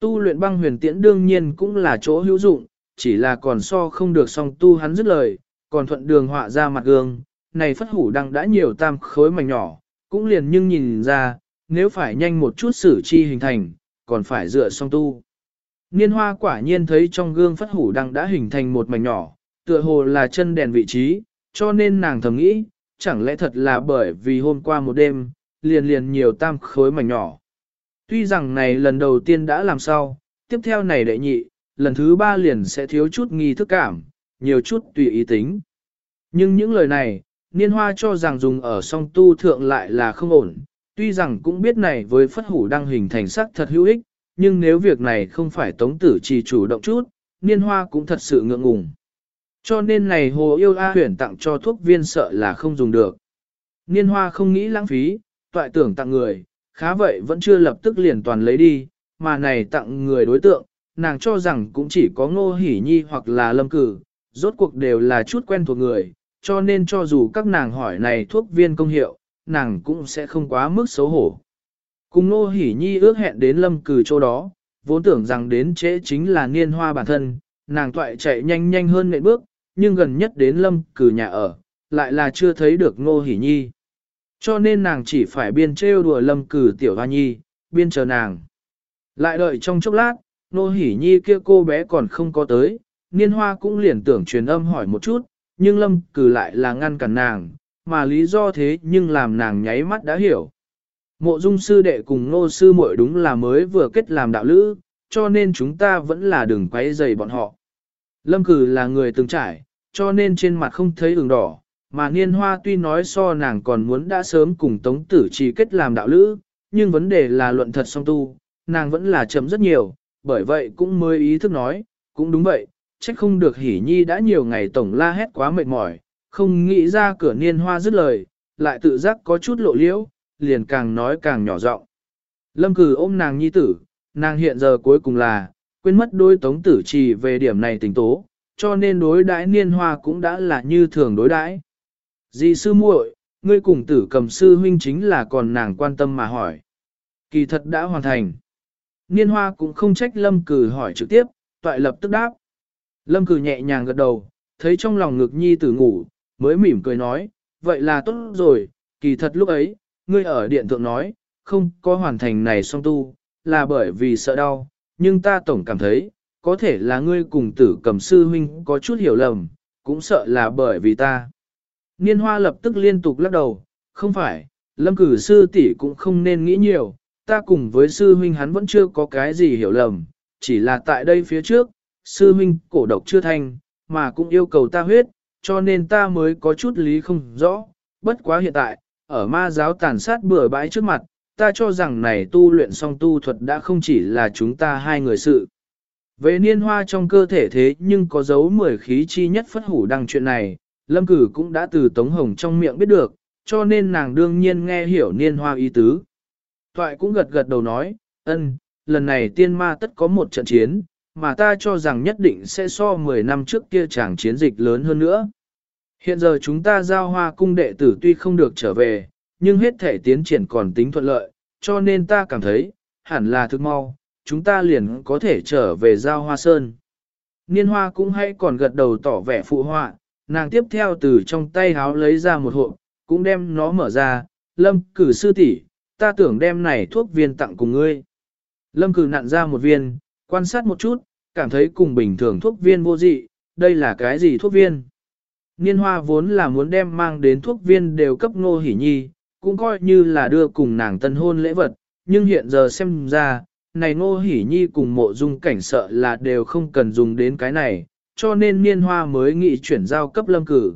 Tu luyện băng huyền tiễn đương nhiên cũng là chỗ hữu dụng, chỉ là còn so không được song tu hắn dứt lời, còn thuận đường họa ra mặt gương, này phất hủ đăng đã nhiều tam khối mảnh nhỏ, cũng liền nhưng nhìn ra, nếu phải nhanh một chút xử chi hình thành, còn phải dựa song tu. Niên hoa quả nhiên thấy trong gương phất hủ đăng đã hình thành một mảnh nhỏ, tựa hồ là chân đèn vị trí, cho nên nàng thầm nghĩ, chẳng lẽ thật là bởi vì hôm qua một đêm, liền liền nhiều tam khối mảnh nhỏ. Tuy rằng này lần đầu tiên đã làm sao, tiếp theo này đệ nhị, lần thứ ba liền sẽ thiếu chút nghi thức cảm, nhiều chút tùy ý tính. Nhưng những lời này, niên hoa cho rằng dùng ở song tu thượng lại là không ổn, tuy rằng cũng biết này với phất hủ đang hình thành sắc thật hữu ích, nhưng nếu việc này không phải tống tử chỉ chủ động chút, niên hoa cũng thật sự ngượng ngùng. Cho nên này hồ yêu A huyển tặng cho thuốc viên sợ là không dùng được. Niên hoa không nghĩ lãng phí, toại tưởng tặng người, khá vậy vẫn chưa lập tức liền toàn lấy đi, mà này tặng người đối tượng, nàng cho rằng cũng chỉ có ngô hỉ nhi hoặc là lâm cử, rốt cuộc đều là chút quen thuộc người, cho nên cho dù các nàng hỏi này thuốc viên công hiệu, nàng cũng sẽ không quá mức xấu hổ. Cùng nô hỉ nhi ước hẹn đến lâm cử chỗ đó, vốn tưởng rằng đến trễ chính là niên hoa bản thân, nàng toại chạy nhanh nhanh hơn nệm bước, nhưng gần nhất đến lâm cử nhà ở, lại là chưa thấy được nô hỉ nhi. Cho nên nàng chỉ phải biên trêu đùa lâm cử tiểu hoa nhi, biên chờ nàng. Lại đợi trong chốc lát, nô hỉ nhi kia cô bé còn không có tới, niên hoa cũng liền tưởng truyền âm hỏi một chút, nhưng lâm cử lại là ngăn cản nàng, mà lý do thế nhưng làm nàng nháy mắt đã hiểu. Mộ dung sư đệ cùng ngô sư muội đúng là mới vừa kết làm đạo lữ, cho nên chúng ta vẫn là đừng quấy dày bọn họ. Lâm cử là người từng trải, cho nên trên mặt không thấy ửng đỏ, mà niên hoa tuy nói so nàng còn muốn đã sớm cùng tống tử Chỉ kết làm đạo lữ, nhưng vấn đề là luận thật song tu, nàng vẫn là chấm rất nhiều, bởi vậy cũng mới ý thức nói, cũng đúng vậy, trách không được hỉ nhi đã nhiều ngày tổng la hét quá mệt mỏi, không nghĩ ra cửa niên hoa dứt lời, lại tự giác có chút lộ liễu, liền càng nói càng nhỏ giọng. Lâm cử ôm nàng nhi tử, nàng hiện giờ cuối cùng là, quên mất đôi tống tử trì về điểm này tình tố, cho nên đối đãi niên hoa cũng đã là như thường đối đãi. Dì sư muội, ngươi cùng tử cầm sư huynh chính là còn nàng quan tâm mà hỏi. Kỳ thật đã hoàn thành. Niên hoa cũng không trách lâm cử hỏi trực tiếp, toại lập tức đáp. Lâm cử nhẹ nhàng gật đầu, thấy trong lòng ngực nhi tử ngủ, mới mỉm cười nói, vậy là tốt rồi, kỳ thật lúc ấy, ngươi ở điện thượng nói, không có hoàn thành này song tu, là bởi vì sợ đau, nhưng ta tổng cảm thấy, có thể là ngươi cùng tử cầm sư huynh có chút hiểu lầm, cũng sợ là bởi vì ta. Niên hoa lập tức liên tục lắc đầu, không phải, lâm cử sư tỷ cũng không nên nghĩ nhiều, ta cùng với sư huynh hắn vẫn chưa có cái gì hiểu lầm, chỉ là tại đây phía trước, sư huynh cổ độc chưa thành, mà cũng yêu cầu ta huyết, cho nên ta mới có chút lý không rõ, bất quá hiện tại, ở ma giáo tàn sát bừa bãi trước mặt, ta cho rằng này tu luyện song tu thuật đã không chỉ là chúng ta hai người sự. Về niên hoa trong cơ thể thế nhưng có dấu mười khí chi nhất phất hủ đăng chuyện này, lâm cử cũng đã từ Tống Hồng trong miệng biết được, cho nên nàng đương nhiên nghe hiểu niên hoa ý tứ. Thoại cũng gật gật đầu nói, ân, lần này tiên ma tất có một trận chiến, mà ta cho rằng nhất định sẽ so 10 năm trước kia chẳng chiến dịch lớn hơn nữa. Hiện giờ chúng ta giao hoa cung đệ tử tuy không được trở về, nhưng hết thể tiến triển còn tính thuận lợi, cho nên ta cảm thấy, hẳn là thức mau, chúng ta liền có thể trở về giao hoa sơn. Niên hoa cũng hay còn gật đầu tỏ vẻ phụ họa, nàng tiếp theo từ trong tay háo lấy ra một hộp, cũng đem nó mở ra, lâm cử sư tỷ, ta tưởng đem này thuốc viên tặng cùng ngươi. Lâm cử nặn ra một viên, quan sát một chút, cảm thấy cùng bình thường thuốc viên vô dị, đây là cái gì thuốc viên? Niên hoa vốn là muốn đem mang đến thuốc viên đều cấp ngô hỉ nhi, cũng coi như là đưa cùng nàng tân hôn lễ vật, nhưng hiện giờ xem ra, này ngô hỉ nhi cùng mộ dung cảnh sợ là đều không cần dùng đến cái này, cho nên niên hoa mới nghị chuyển giao cấp lâm cử.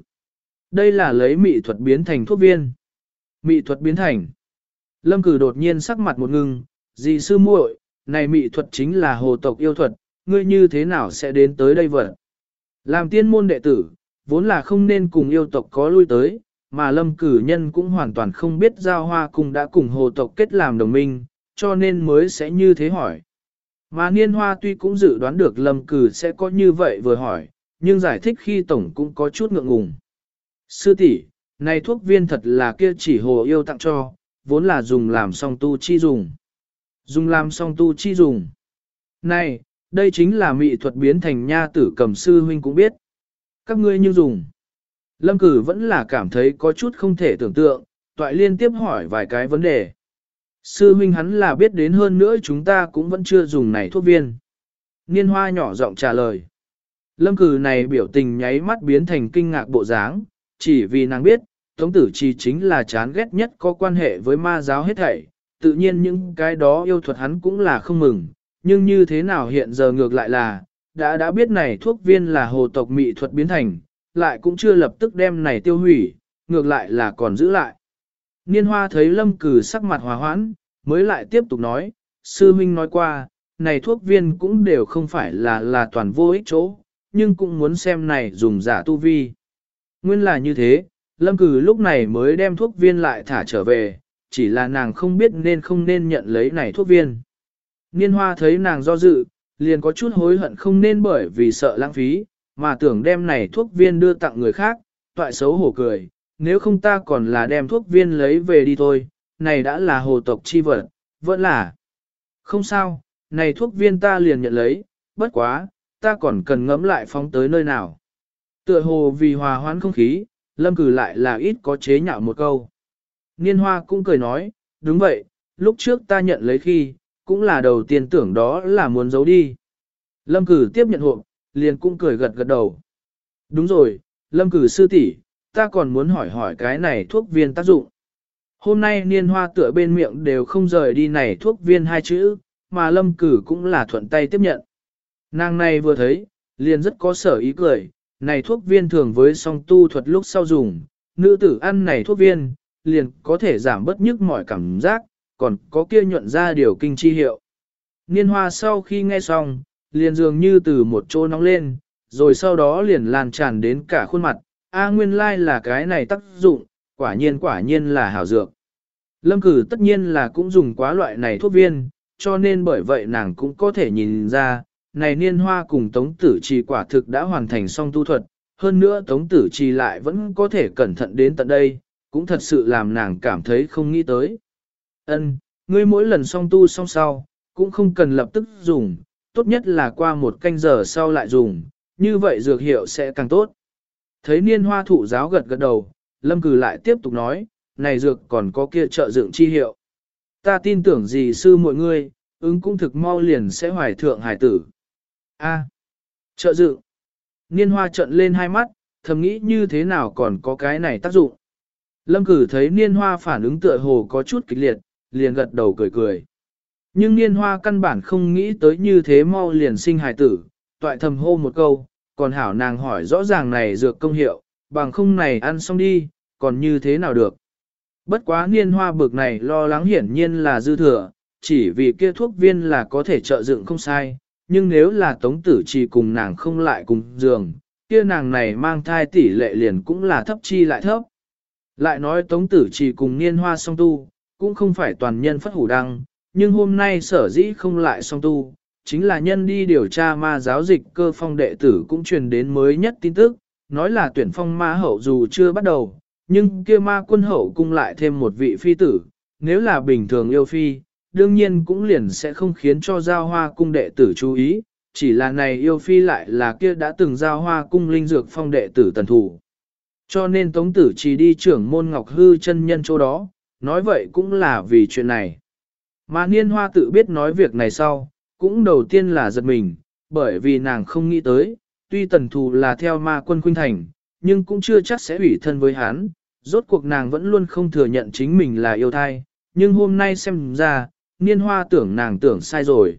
Đây là lấy mỹ thuật biến thành thuốc viên. Mỹ thuật biến thành. Lâm cử đột nhiên sắc mặt một ngưng, dì sư muội, này mỹ thuật chính là hồ tộc yêu thuật, ngươi như thế nào sẽ đến tới đây vậy? Làm tiên môn đệ tử, vốn là không nên cùng yêu tộc có lui tới, mà lâm cử nhân cũng hoàn toàn không biết giao hoa cùng đã cùng hồ tộc kết làm đồng minh, cho nên mới sẽ như thế hỏi. Mà niên hoa tuy cũng dự đoán được lâm cử sẽ có như vậy vừa hỏi, nhưng giải thích khi tổng cũng có chút ngượng ngùng. Sư tỷ, này thuốc viên thật là kia chỉ hồ yêu tặng cho, vốn là dùng làm song tu chi dùng. Dùng làm song tu chi dùng. Này, đây chính là mỹ thuật biến thành nha tử cầm sư huynh cũng biết. Các ngươi như dùng. Lâm cử vẫn là cảm thấy có chút không thể tưởng tượng, toại liên tiếp hỏi vài cái vấn đề. Sư huynh hắn là biết đến hơn nữa chúng ta cũng vẫn chưa dùng này thuốc viên. Niên hoa nhỏ giọng trả lời. Lâm cử này biểu tình nháy mắt biến thành kinh ngạc bộ dáng, chỉ vì nàng biết, Tống tử chi chính là chán ghét nhất có quan hệ với ma giáo hết thảy, tự nhiên những cái đó yêu thuật hắn cũng là không mừng, nhưng như thế nào hiện giờ ngược lại là, đã đã biết này thuốc viên là hồ tộc mị thuật biến thành, lại cũng chưa lập tức đem này tiêu hủy, ngược lại là còn giữ lại. Niên hoa thấy lâm cử sắc mặt hòa hoãn, mới lại tiếp tục nói, sư huynh nói qua, này thuốc viên cũng đều không phải là là toàn vô ích chỗ, nhưng cũng muốn xem này dùng giả tu vi. Nguyên là như thế, lâm cử lúc này mới đem thuốc viên lại thả trở về, chỉ là nàng không biết nên không nên nhận lấy này thuốc viên. Niên hoa thấy nàng do dự, liền có chút hối hận không nên bởi vì sợ lãng phí, mà tưởng đem này thuốc viên đưa tặng người khác, toại xấu hổ cười, nếu không ta còn là đem thuốc viên lấy về đi thôi, này đã là hồ tộc chi vật, vẫn là. Không sao, này thuốc viên ta liền nhận lấy, bất quá, ta còn cần ngẫm lại phóng tới nơi nào. Tựa hồ vì hòa hoãn không khí, lâm cử lại là ít có chế nhạo một câu. Niên hoa cũng cười nói, đúng vậy, lúc trước ta nhận lấy khi, cũng là đầu tiên tưởng đó là muốn giấu đi. Lâm cử tiếp nhận hộp, liền cũng cười gật gật đầu. Đúng rồi, lâm cử sư tỷ, ta còn muốn hỏi hỏi cái này thuốc viên tác dụng. Hôm nay niên hoa tựa bên miệng đều không rời đi này thuốc viên hai chữ, mà lâm cử cũng là thuận tay tiếp nhận. Nàng này vừa thấy, liền rất có sở ý cười, này thuốc viên thường với song tu thuật lúc sau dùng, nữ tử ăn này thuốc viên, liền có thể giảm bớt nhức mọi cảm giác, còn có kia nhuận ra điều kinh chi hiệu. Niên hoa sau khi nghe xong, liền dường như từ một chỗ nóng lên, rồi sau đó liền lan tràn đến cả khuôn mặt, a nguyên lai là cái này tác dụng, quả nhiên quả nhiên là hảo dược. Lâm cử tất nhiên là cũng dùng quá loại này thuốc viên, cho nên bởi vậy nàng cũng có thể nhìn ra, này niên hoa cùng tống tử trì quả thực đã hoàn thành xong tu thuật, hơn nữa tống tử trì lại vẫn có thể cẩn thận đến tận đây, cũng thật sự làm nàng cảm thấy không nghĩ tới. Ân, ngươi mỗi lần xong tu xong sau, cũng không cần lập tức dùng, tốt nhất là qua một canh giờ sau lại dùng, như vậy dược hiệu sẽ càng tốt. Thấy niên hoa thụ giáo gật gật đầu, lâm cử lại tiếp tục nói, này dược còn có kia trợ dựng chi hiệu. Ta tin tưởng gì sư mọi người, ứng cũng thực mau liền sẽ hoài thượng hải tử. A. trợ dựng. Niên hoa trận lên hai mắt, thầm nghĩ như thế nào còn có cái này tác dụng. Lâm cử thấy niên hoa phản ứng tựa hồ có chút kịch liệt, liền gật đầu cười cười. Nhưng niên hoa căn bản không nghĩ tới như thế mau liền sinh hài tử, toại thầm hô một câu, còn hảo nàng hỏi rõ ràng này dược công hiệu, bằng không này ăn xong đi, còn như thế nào được. Bất quá niên hoa bực này lo lắng hiển nhiên là dư thừa, chỉ vì kia thuốc viên là có thể trợ dựng không sai, nhưng nếu là tống tử chỉ cùng nàng không lại cùng giường, kia nàng này mang thai tỷ lệ liền cũng là thấp chi lại thấp. Lại nói tống tử chỉ cùng niên hoa song tu, cũng không phải toàn nhân phất hủ đăng, nhưng hôm nay sở dĩ không lại song tu, chính là nhân đi điều tra ma giáo dịch cơ phong đệ tử cũng truyền đến mới nhất tin tức, nói là tuyển phong ma hậu dù chưa bắt đầu, nhưng kia ma quân hậu cung lại thêm một vị phi tử, nếu là bình thường yêu phi, đương nhiên cũng liền sẽ không khiến cho giao hoa cung đệ tử chú ý, chỉ là này yêu phi lại là kia đã từng giao hoa cung linh dược phong đệ tử tần thủ. Cho nên tống tử chỉ đi trưởng môn ngọc hư chân nhân chỗ đó, nói vậy cũng là vì chuyện này. Mà niên hoa tự biết nói việc này sau, cũng đầu tiên là giật mình, bởi vì nàng không nghĩ tới, tuy tần thù là theo ma quân khuynh thành, nhưng cũng chưa chắc sẽ ủy thân với hắn, rốt cuộc nàng vẫn luôn không thừa nhận chính mình là yêu thai, nhưng hôm nay xem ra, niên hoa tưởng nàng tưởng sai rồi.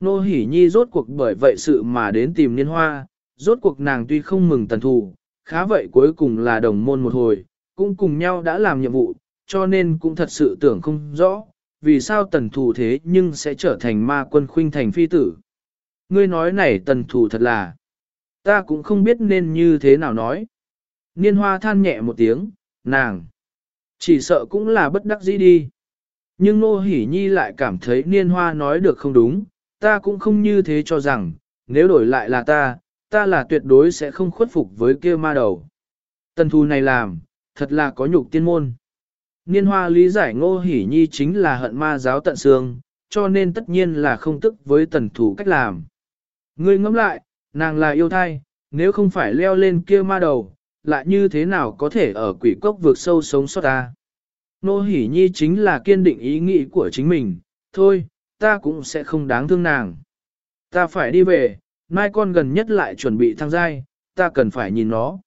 Nô hỉ nhi rốt cuộc bởi vậy sự mà đến tìm niên hoa, rốt cuộc nàng tuy không mừng tần thù, khá vậy cuối cùng là đồng môn một hồi, cũng cùng nhau đã làm nhiệm vụ, cho nên cũng thật sự tưởng không rõ, vì sao tần thù thế nhưng sẽ trở thành ma quân khuynh thành phi tử. Ngươi nói này tần thù thật là, ta cũng không biết nên như thế nào nói. Niên hoa than nhẹ một tiếng, nàng, chỉ sợ cũng là bất đắc dĩ đi. Nhưng Nô Hỷ Nhi lại cảm thấy niên hoa nói được không đúng, ta cũng không như thế cho rằng, nếu đổi lại là ta, ta là tuyệt đối sẽ không khuất phục với kia ma đầu. Tần thù này làm, thật là có nhục tiên môn. Niên hoa lý giải ngô hỉ nhi chính là hận ma giáo tận xương, cho nên tất nhiên là không tức với tần thủ cách làm. Ngươi ngẫm lại, nàng là yêu thai, nếu không phải leo lên kia ma đầu, lại như thế nào có thể ở quỷ cốc vượt sâu sống sót ta. Nô Hỉ Nhi chính là kiên định ý nghĩ của chính mình, thôi, ta cũng sẽ không đáng thương nàng. Ta phải đi về, mai con gần nhất lại chuẩn bị thăng giai, ta cần phải nhìn nó.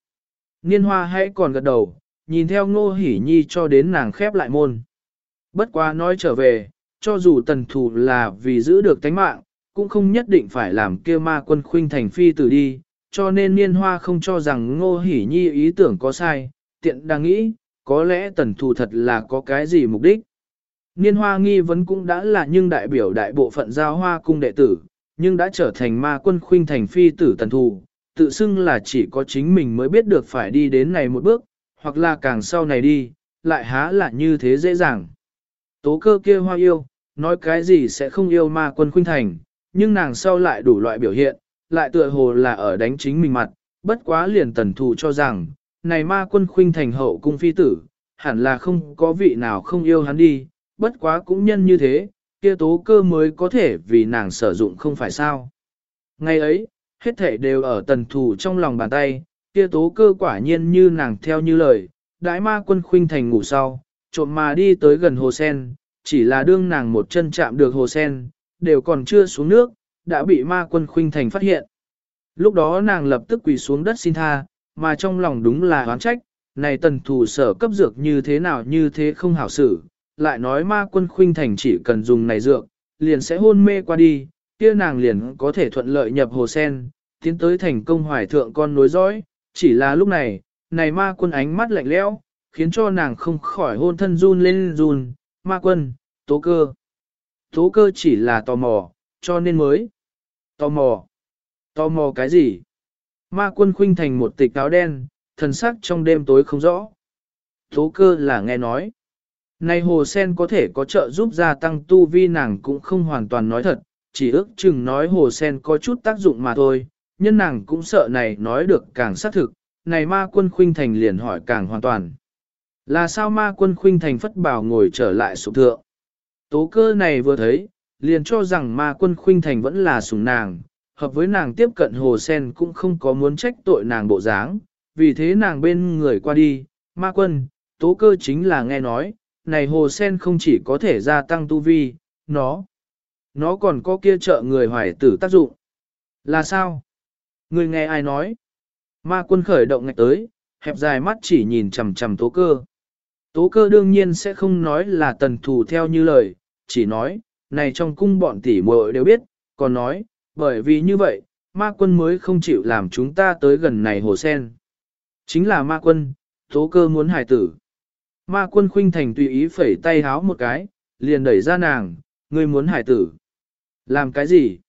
Niên hoa hãy còn gật đầu, nhìn theo Ngô Hỷ Nhi cho đến nàng khép lại môn. Bất quá nói trở về, cho dù tần thủ là vì giữ được tánh mạng, cũng không nhất định phải làm kia ma quân khuynh thành phi tử đi, cho nên niên hoa không cho rằng ngô hỉ nhi ý tưởng có sai, tiện đang nghĩ, có lẽ tần thủ thật là có cái gì mục đích. Niên hoa nghi vấn cũng đã là nhưng đại biểu đại bộ phận giao hoa cung đệ tử, nhưng đã trở thành ma quân khuynh thành phi tử tần thù, tự xưng là chỉ có chính mình mới biết được phải đi đến này một bước, hoặc là càng sau này đi, lại há là như thế dễ dàng. Tố cơ kia hoa yêu, nói cái gì sẽ không yêu ma quân khuynh thành, nhưng nàng sau lại đủ loại biểu hiện, lại tựa hồ là ở đánh chính mình mặt, bất quá liền tần thù cho rằng, này ma quân khuynh thành hậu cung phi tử, hẳn là không có vị nào không yêu hắn đi, bất quá cũng nhân như thế, kia tố cơ mới có thể vì nàng sử dụng không phải sao. Ngày ấy, hết thể đều ở tần thù trong lòng bàn tay, kia tố cơ quả nhiên như nàng theo như lời, đại ma quân khuynh thành ngủ sau, trộm mà đi tới gần hồ sen, chỉ là đương nàng một chân chạm được hồ sen, đều còn chưa xuống nước, đã bị ma quân khuynh thành phát hiện. Lúc đó nàng lập tức quỳ xuống đất xin tha, mà trong lòng đúng là oán trách, này tần thủ sở cấp dược như thế nào như thế không hảo xử, lại nói ma quân khuynh thành chỉ cần dùng này dược, liền sẽ hôn mê qua đi, kia nàng liền có thể thuận lợi nhập hồ sen, tiến tới thành công hoài thượng con nối dõi, chỉ là lúc này, này ma quân ánh mắt lạnh lẽo, khiến cho nàng không khỏi hôn thân run lên run, ma quân, tố cơ. Tố cơ chỉ là tò mò, cho nên mới. Tò mò. Tò mò cái gì? Ma quân khuynh thành một tịch áo đen, thần sắc trong đêm tối không rõ. Tố cơ là nghe nói. Này hồ sen có thể có trợ giúp gia tăng tu vi nàng cũng không hoàn toàn nói thật, chỉ ước chừng nói hồ sen có chút tác dụng mà thôi, nhân nàng cũng sợ này nói được càng xác thực, này ma quân khuynh thành liền hỏi càng hoàn toàn. Là sao ma quân khuynh thành phất bảo ngồi trở lại sụp thượng? Tố cơ này vừa thấy, liền cho rằng ma quân khuynh thành vẫn là sủng nàng, hợp với nàng tiếp cận hồ sen cũng không có muốn trách tội nàng bộ dáng, vì thế nàng bên người qua đi, ma quân, tố cơ chính là nghe nói, này hồ sen không chỉ có thể gia tăng tu vi, nó, nó còn có kia trợ người hoài tử tác dụng. Là sao? Người nghe ai nói? Ma quân khởi động ngạch tới, hẹp dài mắt chỉ nhìn chằm chằm tố cơ. Tố cơ đương nhiên sẽ không nói là tần thù theo như lời, chỉ nói, này trong cung bọn tỷ muội đều biết, còn nói, bởi vì như vậy, ma quân mới không chịu làm chúng ta tới gần này hồ sen. Chính là ma quân, tố cơ muốn hài tử. Ma quân khuynh thành tùy ý phẩy tay háo một cái, liền đẩy ra nàng, ngươi muốn Hải tử. Làm cái gì?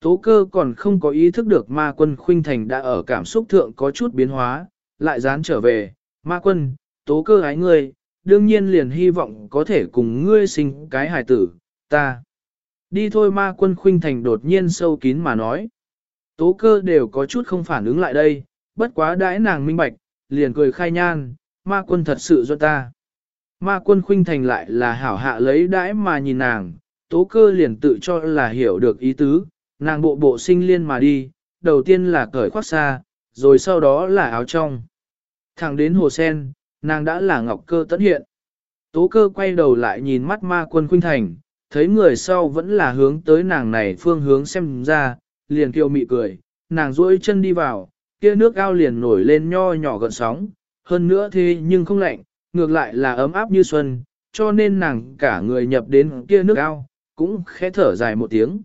Tố cơ còn không có ý thức được ma quân khuynh thành đã ở cảm xúc thượng có chút biến hóa, lại dán trở về, ma quân, tố cơ ái ngươi, đương nhiên liền hy vọng có thể cùng ngươi sinh cái Hải tử, ta. Đi thôi ma quân khuynh thành đột nhiên sâu kín mà nói. Tố cơ đều có chút không phản ứng lại đây, bất quá đãi nàng minh bạch, liền cười khai nhan, ma quân thật sự do ta. Ma quân khuynh thành lại là hảo hạ lấy đãi mà nhìn nàng, tố cơ liền tự cho là hiểu được ý tứ, nàng bộ bộ sinh liên mà đi, đầu tiên là cởi khoác xa, rồi sau đó là áo trong. Thẳng đến hồ sen, nàng đã là ngọc cơ tận hiện. Tố cơ quay đầu lại nhìn mắt ma quân khuynh thành, thấy người sau vẫn là hướng tới nàng này phương hướng xem ra, liền kiều mị cười, nàng duỗi chân đi vào, kia nước ao liền nổi lên nho nhỏ gần sóng, hơn nữa thế nhưng không lạnh, ngược lại là ấm áp như xuân, cho nên nàng cả người nhập đến kia nước ao, cũng khẽ thở dài một tiếng.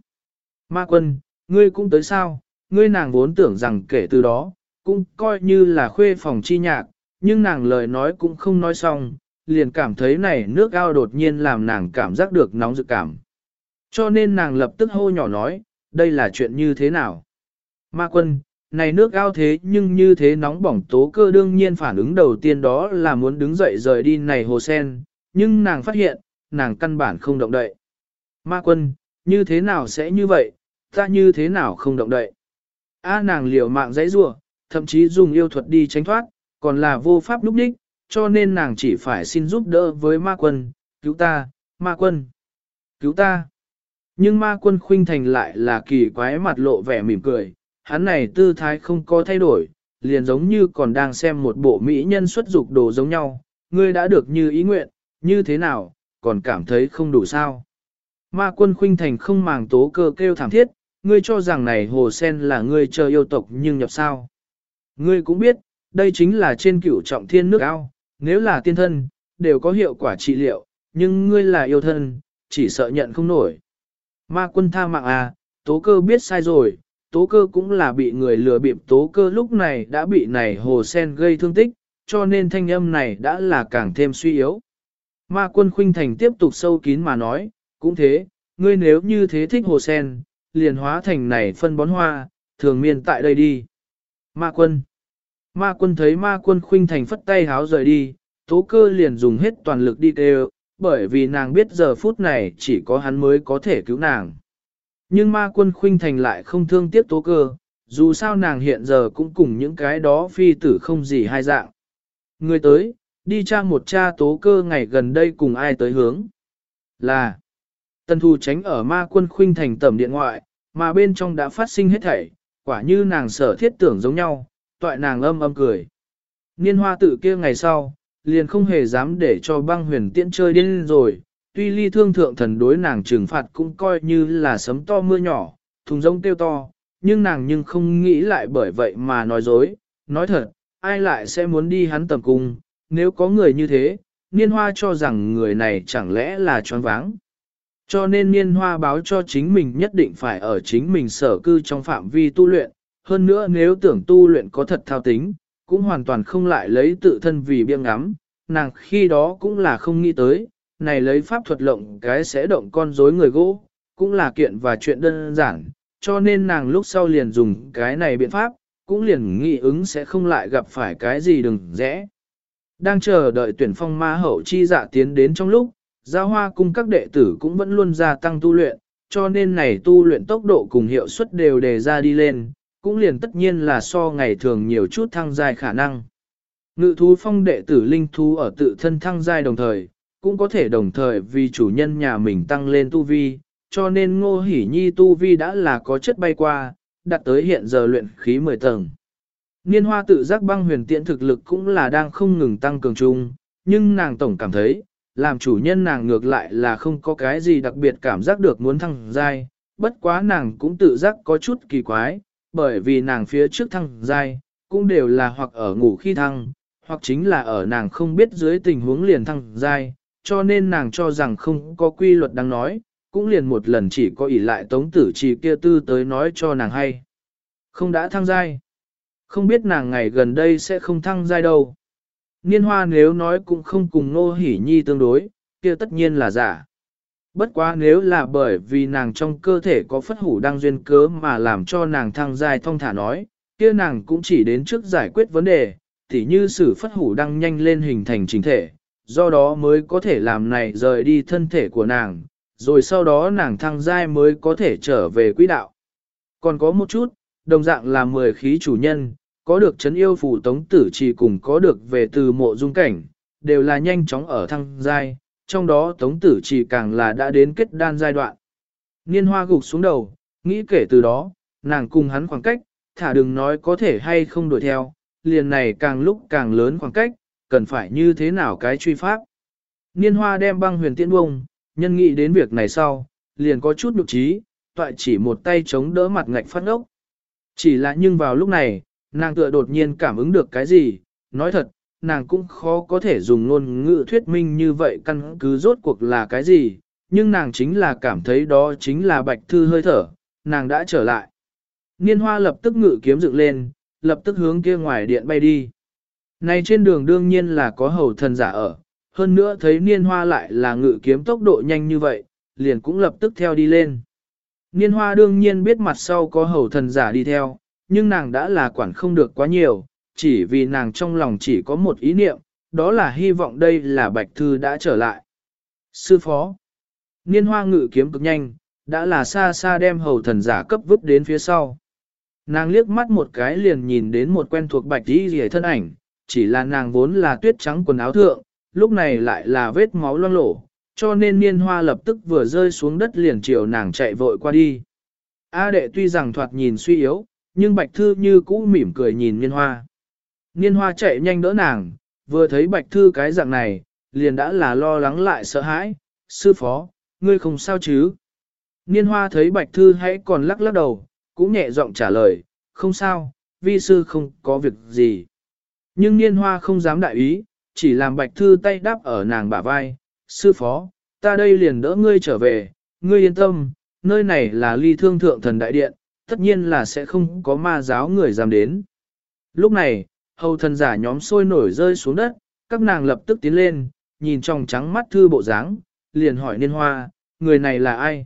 Ma quân, ngươi cũng tới sao, ngươi nàng vốn tưởng rằng kể từ đó, cũng coi như là khuê phòng chi nhạc, nhưng nàng lời nói cũng không nói xong, liền cảm thấy này nước ao đột nhiên làm nàng cảm giác được nóng dự cảm. Cho nên nàng lập tức hô nhỏ nói, đây là chuyện như thế nào? Ma quân, này nước ao thế nhưng như thế nóng bỏng tố cơ đương nhiên phản ứng đầu tiên đó là muốn đứng dậy rời đi này hồ sen, nhưng nàng phát hiện, nàng căn bản không động đậy. Ma quân, như thế nào sẽ như vậy, ta như thế nào không động đậy? A nàng liều mạng dãy rủa, thậm chí dùng yêu thuật đi tránh thoát, còn là vô pháp lúc đích, cho nên nàng chỉ phải xin giúp đỡ với ma quân, cứu ta, ma quân, cứu ta. Nhưng ma quân khuynh thành lại là kỳ quái mặt lộ vẻ mỉm cười, hắn này tư thái không có thay đổi, liền giống như còn đang xem một bộ mỹ nhân xuất dục đồ giống nhau, ngươi đã được như ý nguyện, như thế nào, còn cảm thấy không đủ sao. Ma quân khuynh thành không màng tố cơ kêu thảm thiết, ngươi cho rằng này hồ sen là ngươi chờ yêu tộc nhưng nhập sao. Ngươi cũng biết, đây chính là trên cửu trọng thiên nước ao, nếu là tiên thân, đều có hiệu quả trị liệu, nhưng ngươi là yêu thân, chỉ sợ nhận không nổi. Ma quân tha mạng à, tố cơ biết sai rồi, tố cơ cũng là bị người lừa bịp tố cơ lúc này đã bị này hồ sen gây thương tích, cho nên thanh âm này đã là càng thêm suy yếu. Ma quân khuynh thành tiếp tục sâu kín mà nói, cũng thế, ngươi nếu như thế thích hồ sen, liền hóa thành này phân bón hoa, thường miên tại đây đi. Ma quân. Ma quân thấy ma quân khuynh thành phất tay háo rời đi, tố cơ liền dùng hết toàn lực đi đều, bởi vì nàng biết giờ phút này chỉ có hắn mới có thể cứu nàng. Nhưng ma quân khuynh thành lại không thương tiếc tố cơ, dù sao nàng hiện giờ cũng cùng những cái đó phi tử không gì hai dạng. Người tới, đi tra một cha tố cơ ngày gần đây cùng ai tới hướng. Là, tần thù tránh ở ma quân khuynh thành tầm điện ngoại, mà bên trong đã phát sinh hết thảy, quả như nàng sở thiết tưởng giống nhau, toại nàng âm âm cười. Niên hoa tự kia ngày sau, liền không hề dám để cho băng huyền tiễn chơi điên rồi, tuy ly thương thượng thần đối nàng trừng phạt cũng coi như là sấm to mưa nhỏ, thùng rông tiêu to, nhưng nàng nhưng không nghĩ lại bởi vậy mà nói dối, nói thật, ai lại sẽ muốn đi hắn tầm cung, nếu có người như thế, niên hoa cho rằng người này chẳng lẽ là choáng váng. Cho nên niên hoa báo cho chính mình nhất định phải ở chính mình sở cư trong phạm vi tu luyện, hơn nữa nếu tưởng tu luyện có thật thao tính, cũng hoàn toàn không lại lấy tự thân vì biếng ngắm, nàng khi đó cũng là không nghĩ tới, này lấy pháp thuật lộng cái sẽ động con rối người gỗ, cũng là kiện và chuyện đơn giản, cho nên nàng lúc sau liền dùng cái này biện pháp, cũng liền nghĩ ứng sẽ không lại gặp phải cái gì đừng rẽ. Đang chờ đợi tuyển phong ma hậu chi dạ tiến đến trong lúc, giao hoa cung các đệ tử cũng vẫn luôn gia tăng tu luyện, cho nên này tu luyện tốc độ cùng hiệu suất đều đề ra đi lên, cũng liền tất nhiên là so ngày thường nhiều chút thăng dài khả năng. Ngự thú phong đệ tử linh thú ở tự thân thăng giai đồng thời, cũng có thể đồng thời vì chủ nhân nhà mình tăng lên tu vi, cho nên ngô hỉ nhi tu vi đã là có chất bay qua, đạt tới hiện giờ luyện khí 10 tầng. Niên hoa tự giác băng huyền tiện thực lực cũng là đang không ngừng tăng cường chung, nhưng nàng tổng cảm thấy, làm chủ nhân nàng ngược lại là không có cái gì đặc biệt cảm giác được muốn thăng giai, bất quá nàng cũng tự giác có chút kỳ quái, bởi vì nàng phía trước thăng giai, cũng đều là hoặc ở ngủ khi thăng, hoặc chính là ở nàng không biết dưới tình huống liền thăng giai, cho nên nàng cho rằng không có quy luật đang nói, cũng liền một lần chỉ có ỷ lại tống tử trì kia tư tới nói cho nàng hay. Không đã thăng giai. Không biết nàng ngày gần đây sẽ không thăng giai đâu. Niên hoa nếu nói cũng không cùng nô hỉ nhi tương đối, kia tất nhiên là giả. Bất quá nếu là bởi vì nàng trong cơ thể có phất hủ đang duyên cớ mà làm cho nàng thăng giai thông thả nói, kia nàng cũng chỉ đến trước giải quyết vấn đề, tỉ như sử phất hủ đang nhanh lên hình thành chính thể, do đó mới có thể làm này rời đi thân thể của nàng, rồi sau đó nàng thăng giai mới có thể trở về quỹ đạo. Còn có một chút, đồng dạng là 10 khí chủ nhân, có được chấn yêu phủ tống tử chỉ cùng có được về từ mộ dung cảnh, đều là nhanh chóng ở thăng giai, trong đó tống tử chỉ càng là đã đến kết đan giai đoạn. Niên hoa gục xuống đầu, nghĩ kể từ đó, nàng cùng hắn khoảng cách, thả đừng nói có thể hay không đuổi theo, liền này càng lúc càng lớn khoảng cách, cần phải như thế nào cái truy pháp. Niên hoa đem băng huyền tiễn bông, nhân nghĩ đến việc này sau, liền có chút nhục trí, toại chỉ một tay chống đỡ mặt ngạch phát ốc. Chỉ là nhưng vào lúc này, nàng tựa đột nhiên cảm ứng được cái gì, nói thật, nàng cũng khó có thể dùng ngôn ngữ thuyết minh như vậy căn cứ rốt cuộc là cái gì, nhưng nàng chính là cảm thấy đó chính là bạch thư hơi thở, nàng đã trở lại. Niên hoa lập tức ngự kiếm dựng lên, lập tức hướng kia ngoài điện bay đi. Này trên đường đương nhiên là có hầu thần giả ở, hơn nữa thấy niên hoa lại là ngự kiếm tốc độ nhanh như vậy, liền cũng lập tức theo đi lên. Niên hoa đương nhiên biết mặt sau có hầu thần giả đi theo, nhưng nàng đã là quản không được quá nhiều, chỉ vì nàng trong lòng chỉ có một ý niệm, đó là hy vọng đây là Bạch Thư đã trở lại. Sư phó, niên hoa ngự kiếm cực nhanh, đã là xa xa đem hầu thần giả cấp vứt đến phía sau. Nàng liếc mắt một cái liền nhìn đến một quen thuộc bạch đi rìa thân ảnh, chỉ là nàng vốn là tuyết trắng quần áo thượng, lúc này lại là vết máu loang lổ, cho nên niên hoa lập tức vừa rơi xuống đất liền chiều nàng chạy vội qua đi. A đệ tuy rằng thoạt nhìn suy yếu, nhưng Bạch Thư như cũ mỉm cười nhìn Niên Hoa. Niên Hoa chạy nhanh đỡ nàng, vừa thấy Bạch Thư cái dạng này, liền đã là lo lắng lại sợ hãi, sư phó, ngươi không sao chứ? Niên Hoa thấy Bạch Thư hãy còn lắc lắc đầu, cũng nhẹ giọng trả lời, không sao, vi sư không có việc gì. Nhưng Niên Hoa không dám đại ý, chỉ làm Bạch Thư tay đáp ở nàng bả vai, sư phó, ta đây liền đỡ ngươi trở về, ngươi yên tâm, nơi này là ly thương thượng thần đại điện, tất nhiên là sẽ không có ma giáo người dám đến. Lúc này, hầu thần giả nhóm sôi nổi rơi xuống đất, các nàng lập tức tiến lên, nhìn trong trắng mắt thư bộ dáng, liền hỏi Niên Hoa, người này là ai?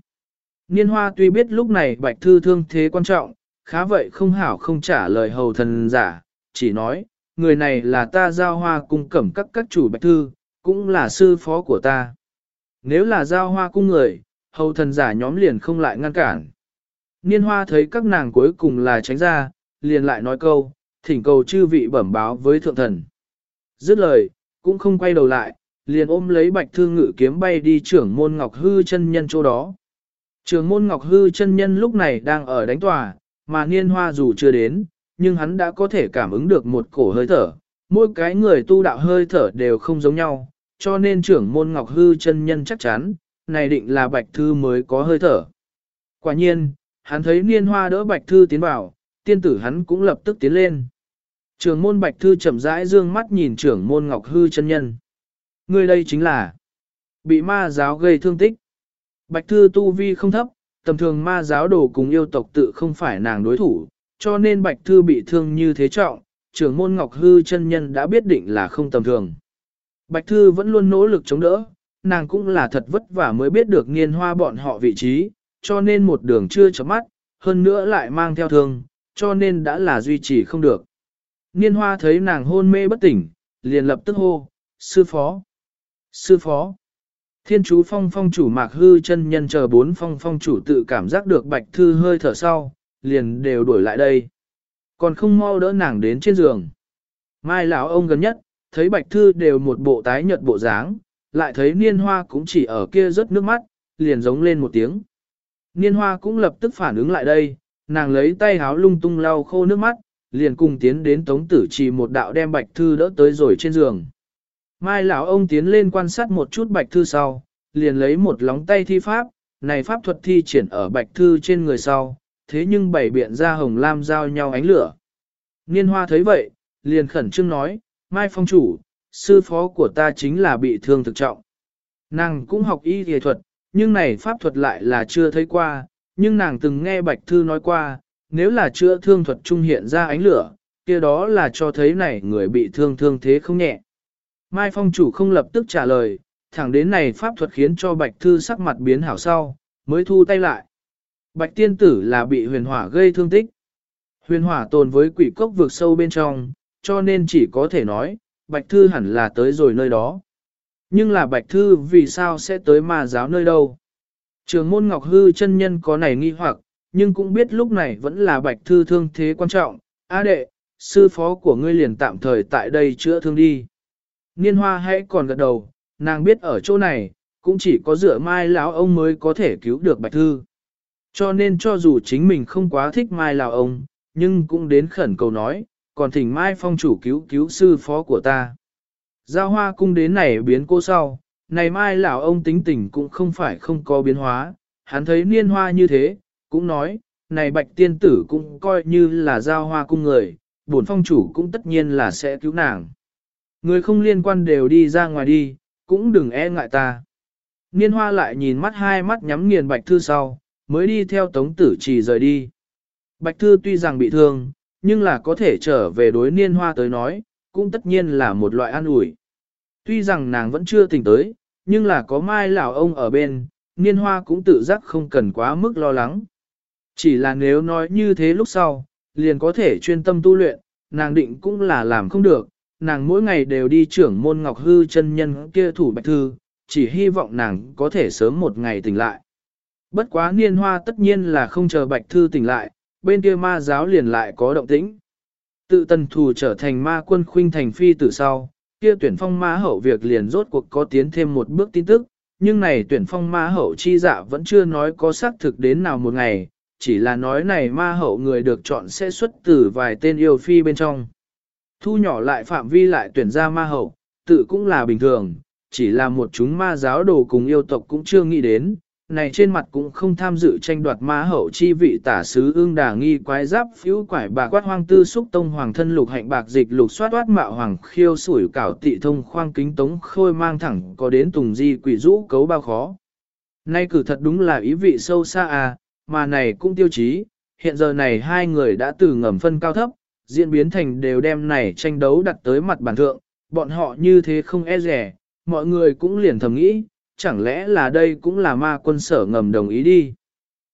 Niên Hoa tuy biết lúc này bạch thư thương thế quan trọng, khá vậy không hảo không trả lời hầu thần giả, chỉ nói, người này là ta giao hoa cung cẩm các các chủ bạch thư, cũng là sư phó của ta. Nếu là giao hoa cung người, hầu thần giả nhóm liền không lại ngăn cản. Niên hoa thấy các nàng cuối cùng là tránh ra, liền lại nói câu, thỉnh cầu chư vị bẩm báo với thượng thần. Dứt lời, cũng không quay đầu lại, liền ôm lấy bạch thư ngự kiếm bay đi trưởng môn ngọc hư chân nhân chỗ đó. Trưởng môn ngọc hư chân nhân lúc này đang ở đánh tòa, mà niên hoa dù chưa đến, nhưng hắn đã có thể cảm ứng được một cổ hơi thở, mỗi cái người tu đạo hơi thở đều không giống nhau, cho nên trưởng môn ngọc hư chân nhân chắc chắn, này định là bạch thư mới có hơi thở. Quả nhiên, hắn thấy niên hoa đỡ bạch thư tiến vào, tiên tử hắn cũng lập tức tiến lên. Trưởng môn bạch thư chậm rãi dương mắt nhìn trưởng môn ngọc hư chân nhân. Người đây chính là bị ma giáo gây thương tích. Bạch thư tu vi không thấp, tầm thường ma giáo đồ cùng yêu tộc tự không phải nàng đối thủ, cho nên bạch thư bị thương như thế trọng, trưởng môn ngọc hư chân nhân đã biết định là không tầm thường. Bạch thư vẫn luôn nỗ lực chống đỡ, nàng cũng là thật vất vả mới biết được niên hoa bọn họ vị trí, cho nên một đường chưa chấm mắt, hơn nữa lại mang theo thương, cho nên đã là duy trì không được. Niên hoa thấy nàng hôn mê bất tỉnh, liền lập tức hô, sư phó, sư phó. Thiên chú phong phong chủ mạc hư chân nhân chờ bốn phong phong chủ tự cảm giác được bạch thư hơi thở sau, liền đều đuổi lại đây. Còn không mau đỡ nàng đến trên giường. Mai lão ông gần nhất, thấy bạch thư đều một bộ tái nhợt bộ dáng, lại thấy niên hoa cũng chỉ ở kia rớt nước mắt, liền giống lên một tiếng. Niên hoa cũng lập tức phản ứng lại đây, nàng lấy tay háo lung tung lau khô nước mắt, liền cùng tiến đến tống tử trì một đạo đem bạch thư đỡ tới rồi trên giường. Mai lão ông tiến lên quan sát một chút bạch thư sau, liền lấy một lóng tay thi pháp, này pháp thuật thi triển ở bạch thư trên người sau, thế nhưng bảy biện ra hồng lam giao nhau ánh lửa. Niên hoa thấy vậy, liền khẩn trương nói, Mai phong chủ, sư phó của ta chính là bị thương thực trọng. Nàng cũng học y y thuật, nhưng này pháp thuật lại là chưa thấy qua, nhưng nàng từng nghe Bạch Thư nói qua, nếu là chữa thương thuật trung hiện ra ánh lửa, kia đó là cho thấy này người bị thương thương thế không nhẹ. Mai Phong chủ không lập tức trả lời, thẳng đến này pháp thuật khiến cho Bạch Thư sắc mặt biến hảo sau, mới thu tay lại. Bạch tiên tử là bị huyền hỏa gây thương tích. Huyền hỏa tồn với quỷ cốc vượt sâu bên trong, cho nên chỉ có thể nói, Bạch Thư hẳn là tới rồi nơi đó. Nhưng là Bạch Thư vì sao sẽ tới ma giáo nơi đâu? Trường môn Ngọc Hư chân nhân có này nghi hoặc, nhưng cũng biết lúc này vẫn là Bạch Thư thương thế quan trọng. Á đệ, sư phó của ngươi liền tạm thời tại đây chữa thương đi. Niên hoa hãy còn gật đầu, nàng biết ở chỗ này, cũng chỉ có dựa mai lão ông mới có thể cứu được Bạch Thư. Cho nên cho dù chính mình không quá thích mai lão ông, nhưng cũng đến khẩn cầu nói, còn thỉnh mai phong chủ cứu cứu sư phó của ta. Giao hoa cung đến này biến cô sau, này mai lão ông tính tình cũng không phải không có biến hóa, hắn thấy niên hoa như thế, cũng nói, này bạch tiên tử cũng coi như là giao hoa cung người, bổn phong chủ cũng tất nhiên là sẽ cứu nàng. Người không liên quan đều đi ra ngoài đi, cũng đừng e ngại ta. Niên hoa lại nhìn mắt hai mắt nhắm nghiền bạch thư sau, mới đi theo tống tử chỉ rời đi. Bạch thư tuy rằng bị thương, nhưng là có thể trở về đối niên hoa tới nói, cũng tất nhiên là một loại an ủi. Tuy rằng nàng vẫn chưa tỉnh tới, nhưng là có mai lão ông ở bên, niên hoa cũng tự giác không cần quá mức lo lắng. Chỉ là nếu nói như thế lúc sau, liền có thể chuyên tâm tu luyện, nàng định cũng là làm không được, nàng mỗi ngày đều đi trưởng môn ngọc hư chân nhân kia thủ bạch thư, chỉ hy vọng nàng có thể sớm một ngày tỉnh lại. Bất quá niên hoa tất nhiên là không chờ bạch thư tỉnh lại, bên kia ma giáo liền lại có động tĩnh. Tự tần thù trở thành ma quân khuynh thành phi từ sau, kia tuyển phong ma hậu việc liền rốt cuộc có tiến thêm một bước tin tức, nhưng này tuyển phong ma hậu chi dạ vẫn chưa nói có xác thực đến nào một ngày, chỉ là nói này ma hậu người được chọn sẽ xuất từ vài tên yêu phi bên trong. Thu nhỏ lại phạm vi lại tuyển ra ma hậu, tự cũng là bình thường, chỉ là một chúng ma giáo đồ cùng yêu tộc cũng chưa nghĩ đến, này trên mặt cũng không tham dự tranh đoạt ma hậu chi vị tả sứ ương đà nghi quái giáp phiếu quải bạc quát hoang tư xúc tông hoàng thân lục hạnh bạc dịch lục xoát toát mạo hoàng khiêu sủi cảo tị thông khoang kính tống khôi mang thẳng có đến tùng di quỷ rũ cấu bao khó. Nay cử thật đúng là ý vị sâu xa à, mà này cũng tiêu chí, hiện giờ này hai người đã từ ngầm phân cao thấp, diễn biến thành đều đem này tranh đấu đặt tới mặt bản thượng, bọn họ như thế không e rẻ, mọi người cũng liền thầm nghĩ, chẳng lẽ là đây cũng là ma quân sở ngầm đồng ý đi.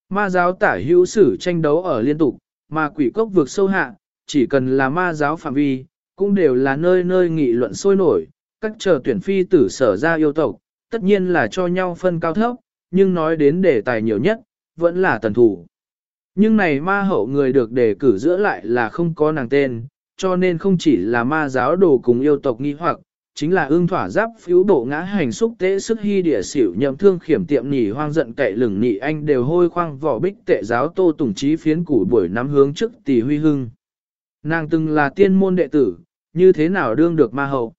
Ma giáo tả hữu sử tranh đấu ở liên tục, ma quỷ cốc vượt sâu hạ, chỉ cần là ma giáo phạm vi, cũng đều là nơi nơi nghị luận sôi nổi, các chờ tuyển phi tử sở ra yêu tộc, tất nhiên là cho nhau phân cao thấp, nhưng nói đến đề tài nhiều nhất, vẫn là tần thủ. Nhưng này ma hậu người được đề cử giữa lại là không có nàng tên, cho nên không chỉ là ma giáo đồ cùng yêu tộc nghi hoặc, chính là ương thỏa giáp phiếu bộ ngã hành xúc tế sức hy địa xỉu nhậm thương khiểm tiệm nhỉ hoang giận cậy lửng nhị anh đều hôi khoang vỏ bích tệ giáo tô tùng trí phiến củ buổi nắm hướng trước tỷ huy hưng. Nàng từng là tiên môn đệ tử, như thế nào đương được ma hậu.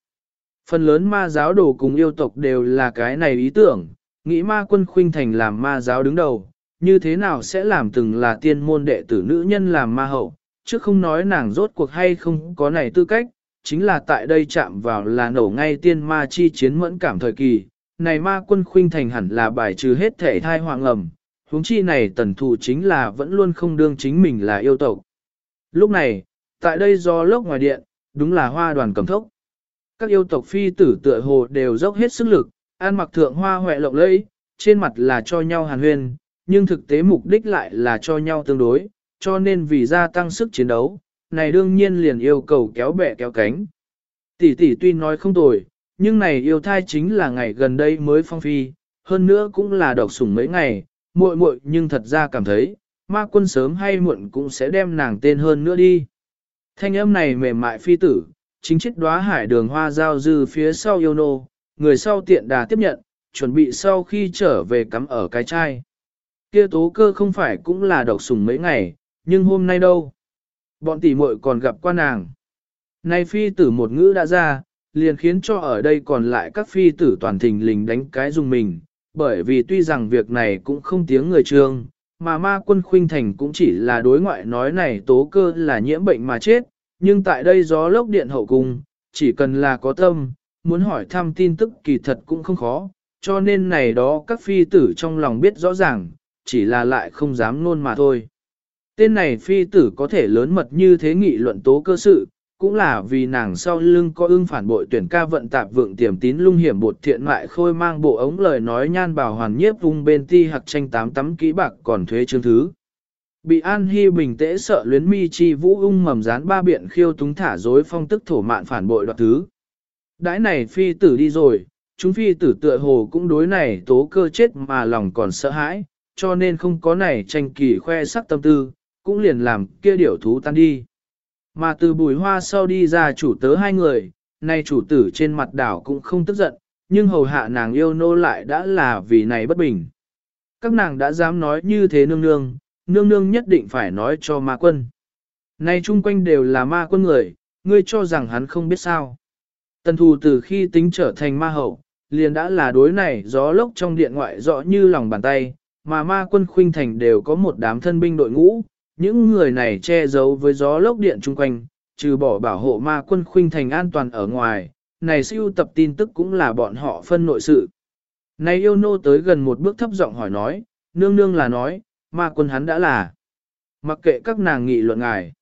Phần lớn ma giáo đồ cùng yêu tộc đều là cái này ý tưởng, nghĩ ma quân khuynh thành làm ma giáo đứng đầu, như thế nào sẽ làm từng là tiên môn đệ tử nữ nhân làm ma hậu, chứ không nói nàng rốt cuộc hay không có này tư cách, chính là tại đây chạm vào là nổ ngay tiên ma chi chiến mẫn cảm thời kỳ, này ma quân khuynh thành hẳn là bài trừ hết thể thai hoàng ẩm, huống chi này tần thù chính là vẫn luôn không đương chính mình là yêu tộc. Lúc này, tại đây do lốc ngoài điện, đúng là hoa đoàn cầm thốc. Các yêu tộc phi tử tựa hồ đều dốc hết sức lực, an mặc thượng hoa hoẹ lộng lẫy, trên mặt là cho nhau hàn huyên, nhưng thực tế mục đích lại là cho nhau tương đối, cho nên vì gia tăng sức chiến đấu, này đương nhiên liền yêu cầu kéo bẻ kéo cánh. Tỷ tỷ tuy nói không tồi, nhưng này yêu thai chính là ngày gần đây mới phong phi, hơn nữa cũng là độc sủng mấy ngày, muội muội nhưng thật ra cảm thấy, ma quân sớm hay muộn cũng sẽ đem nàng tên hơn nữa đi. Thanh âm này mềm mại phi tử, chính chết đóa hải đường hoa giao dư phía sau yêu nô, người sau tiện đà tiếp nhận, chuẩn bị sau khi trở về cắm ở cái chai. Kia tố cơ không phải cũng là độc sủng mấy ngày, nhưng hôm nay đâu? Bọn tỷ muội còn gặp qua nàng. Nay phi tử một ngữ đã ra, liền khiến cho ở đây còn lại các phi tử toàn thình lình đánh cái dùng mình, bởi vì tuy rằng việc này cũng không tiếng người trương, mà ma quân khuynh thành cũng chỉ là đối ngoại nói này tố cơ là nhiễm bệnh mà chết, nhưng tại đây gió lốc điện hậu cung, chỉ cần là có tâm, muốn hỏi thăm tin tức kỳ thật cũng không khó, cho nên này đó các phi tử trong lòng biết rõ ràng, chỉ là lại không dám nôn mà thôi. Tên này phi tử có thể lớn mật như thế nghị luận tố cơ sự, cũng là vì nàng sau lưng có ưng phản bội tuyển ca vận tạp vượng tiềm tín lung hiểm bột thiện mại khôi mang bộ ống lời nói nhan bảo hoàn nhiếp vùng bên ti hạc tranh tám tắm kỹ bạc còn thuế chương thứ. Bị An Hy bình tễ sợ luyến mi chi vũ ung mầm dán ba biện khiêu túng thả dối phong tức thổ mạn phản bội đoạt thứ. Đãi này phi tử đi rồi, chúng phi tử tựa hồ cũng đối này tố cơ chết mà lòng còn sợ hãi, cho nên không có này tranh kỳ khoe sắc tâm tư, cũng liền làm kia điểu thú tan đi. Mà từ bùi hoa sau đi ra chủ tớ hai người, nay chủ tử trên mặt đảo cũng không tức giận, nhưng hầu hạ nàng yêu nô lại đã là vì này bất bình. Các nàng đã dám nói như thế nương nương, nương nương nhất định phải nói cho ma quân. Nay chung quanh đều là ma quân người, ngươi cho rằng hắn không biết sao. Tần thù từ khi tính trở thành ma hậu, liền đã là đối này gió lốc trong điện ngoại rõ như lòng bàn tay, mà ma quân khuynh thành đều có một đám thân binh đội ngũ, những người này che giấu với gió lốc điện chung quanh, trừ bỏ bảo hộ ma quân khuynh thành an toàn ở ngoài, này siêu tập tin tức cũng là bọn họ phân nội sự. Này yêu nô tới gần một bước thấp giọng hỏi nói, nương nương là nói, ma quân hắn đã là. Mặc kệ các nàng nghị luận ngài.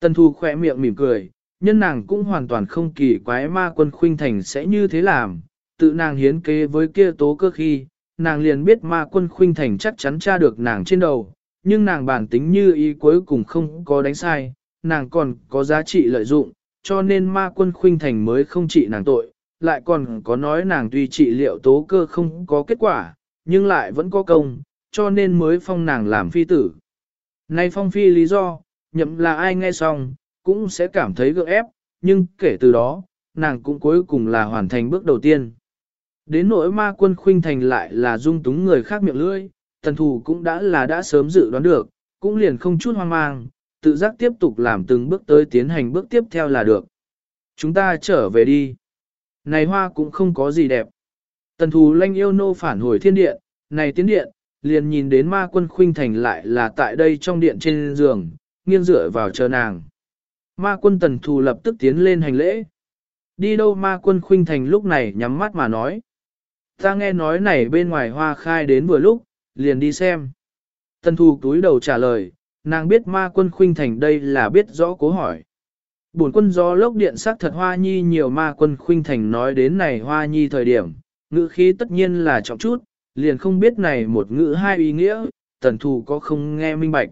Tần thu khỏe miệng mỉm cười, nhân nàng cũng hoàn toàn không kỳ quái ma quân khuynh thành sẽ như thế làm, tự nàng hiến kế với kia tố cơ khi, nàng liền biết ma quân khuynh thành chắc chắn tra được nàng trên đầu, nhưng nàng bản tính như ý cuối cùng không có đánh sai, nàng còn có giá trị lợi dụng, cho nên ma quân khuynh thành mới không trị nàng tội, lại còn có nói nàng tuy trị liệu tố cơ không có kết quả, nhưng lại vẫn có công, cho nên mới phong nàng làm phi tử. Nay phong phi lý do, nhậm là ai nghe xong, cũng sẽ cảm thấy gượng ép, nhưng kể từ đó, nàng cũng cuối cùng là hoàn thành bước đầu tiên. Đến nỗi ma quân khuynh thành lại là dung túng người khác miệng lưỡi, tần thù cũng đã là đã sớm dự đoán được, cũng liền không chút hoang mang, tự giác tiếp tục làm từng bước tới tiến hành bước tiếp theo là được. Chúng ta trở về đi. Này hoa cũng không có gì đẹp. Tần thù lanh yêu nô phản hồi thiên điện, này tiến điện, liền nhìn đến ma quân khuynh thành lại là tại đây trong điện trên giường, nghiêng dựa vào chờ nàng. Ma quân tần thù lập tức tiến lên hành lễ. Đi đâu ma quân khuynh thành lúc này nhắm mắt mà nói. Ta nghe nói này bên ngoài hoa khai đến vừa lúc, liền đi xem. Tần thù túi đầu trả lời, nàng biết ma quân khuynh thành đây là biết rõ cố hỏi. Bổn quân do lốc điện sắc thật hoa nhi nhiều ma quân khuynh thành nói đến này hoa nhi thời điểm, ngữ khí tất nhiên là trọng chút, liền không biết này một ngữ hai ý nghĩa, tần thù có không nghe minh bạch.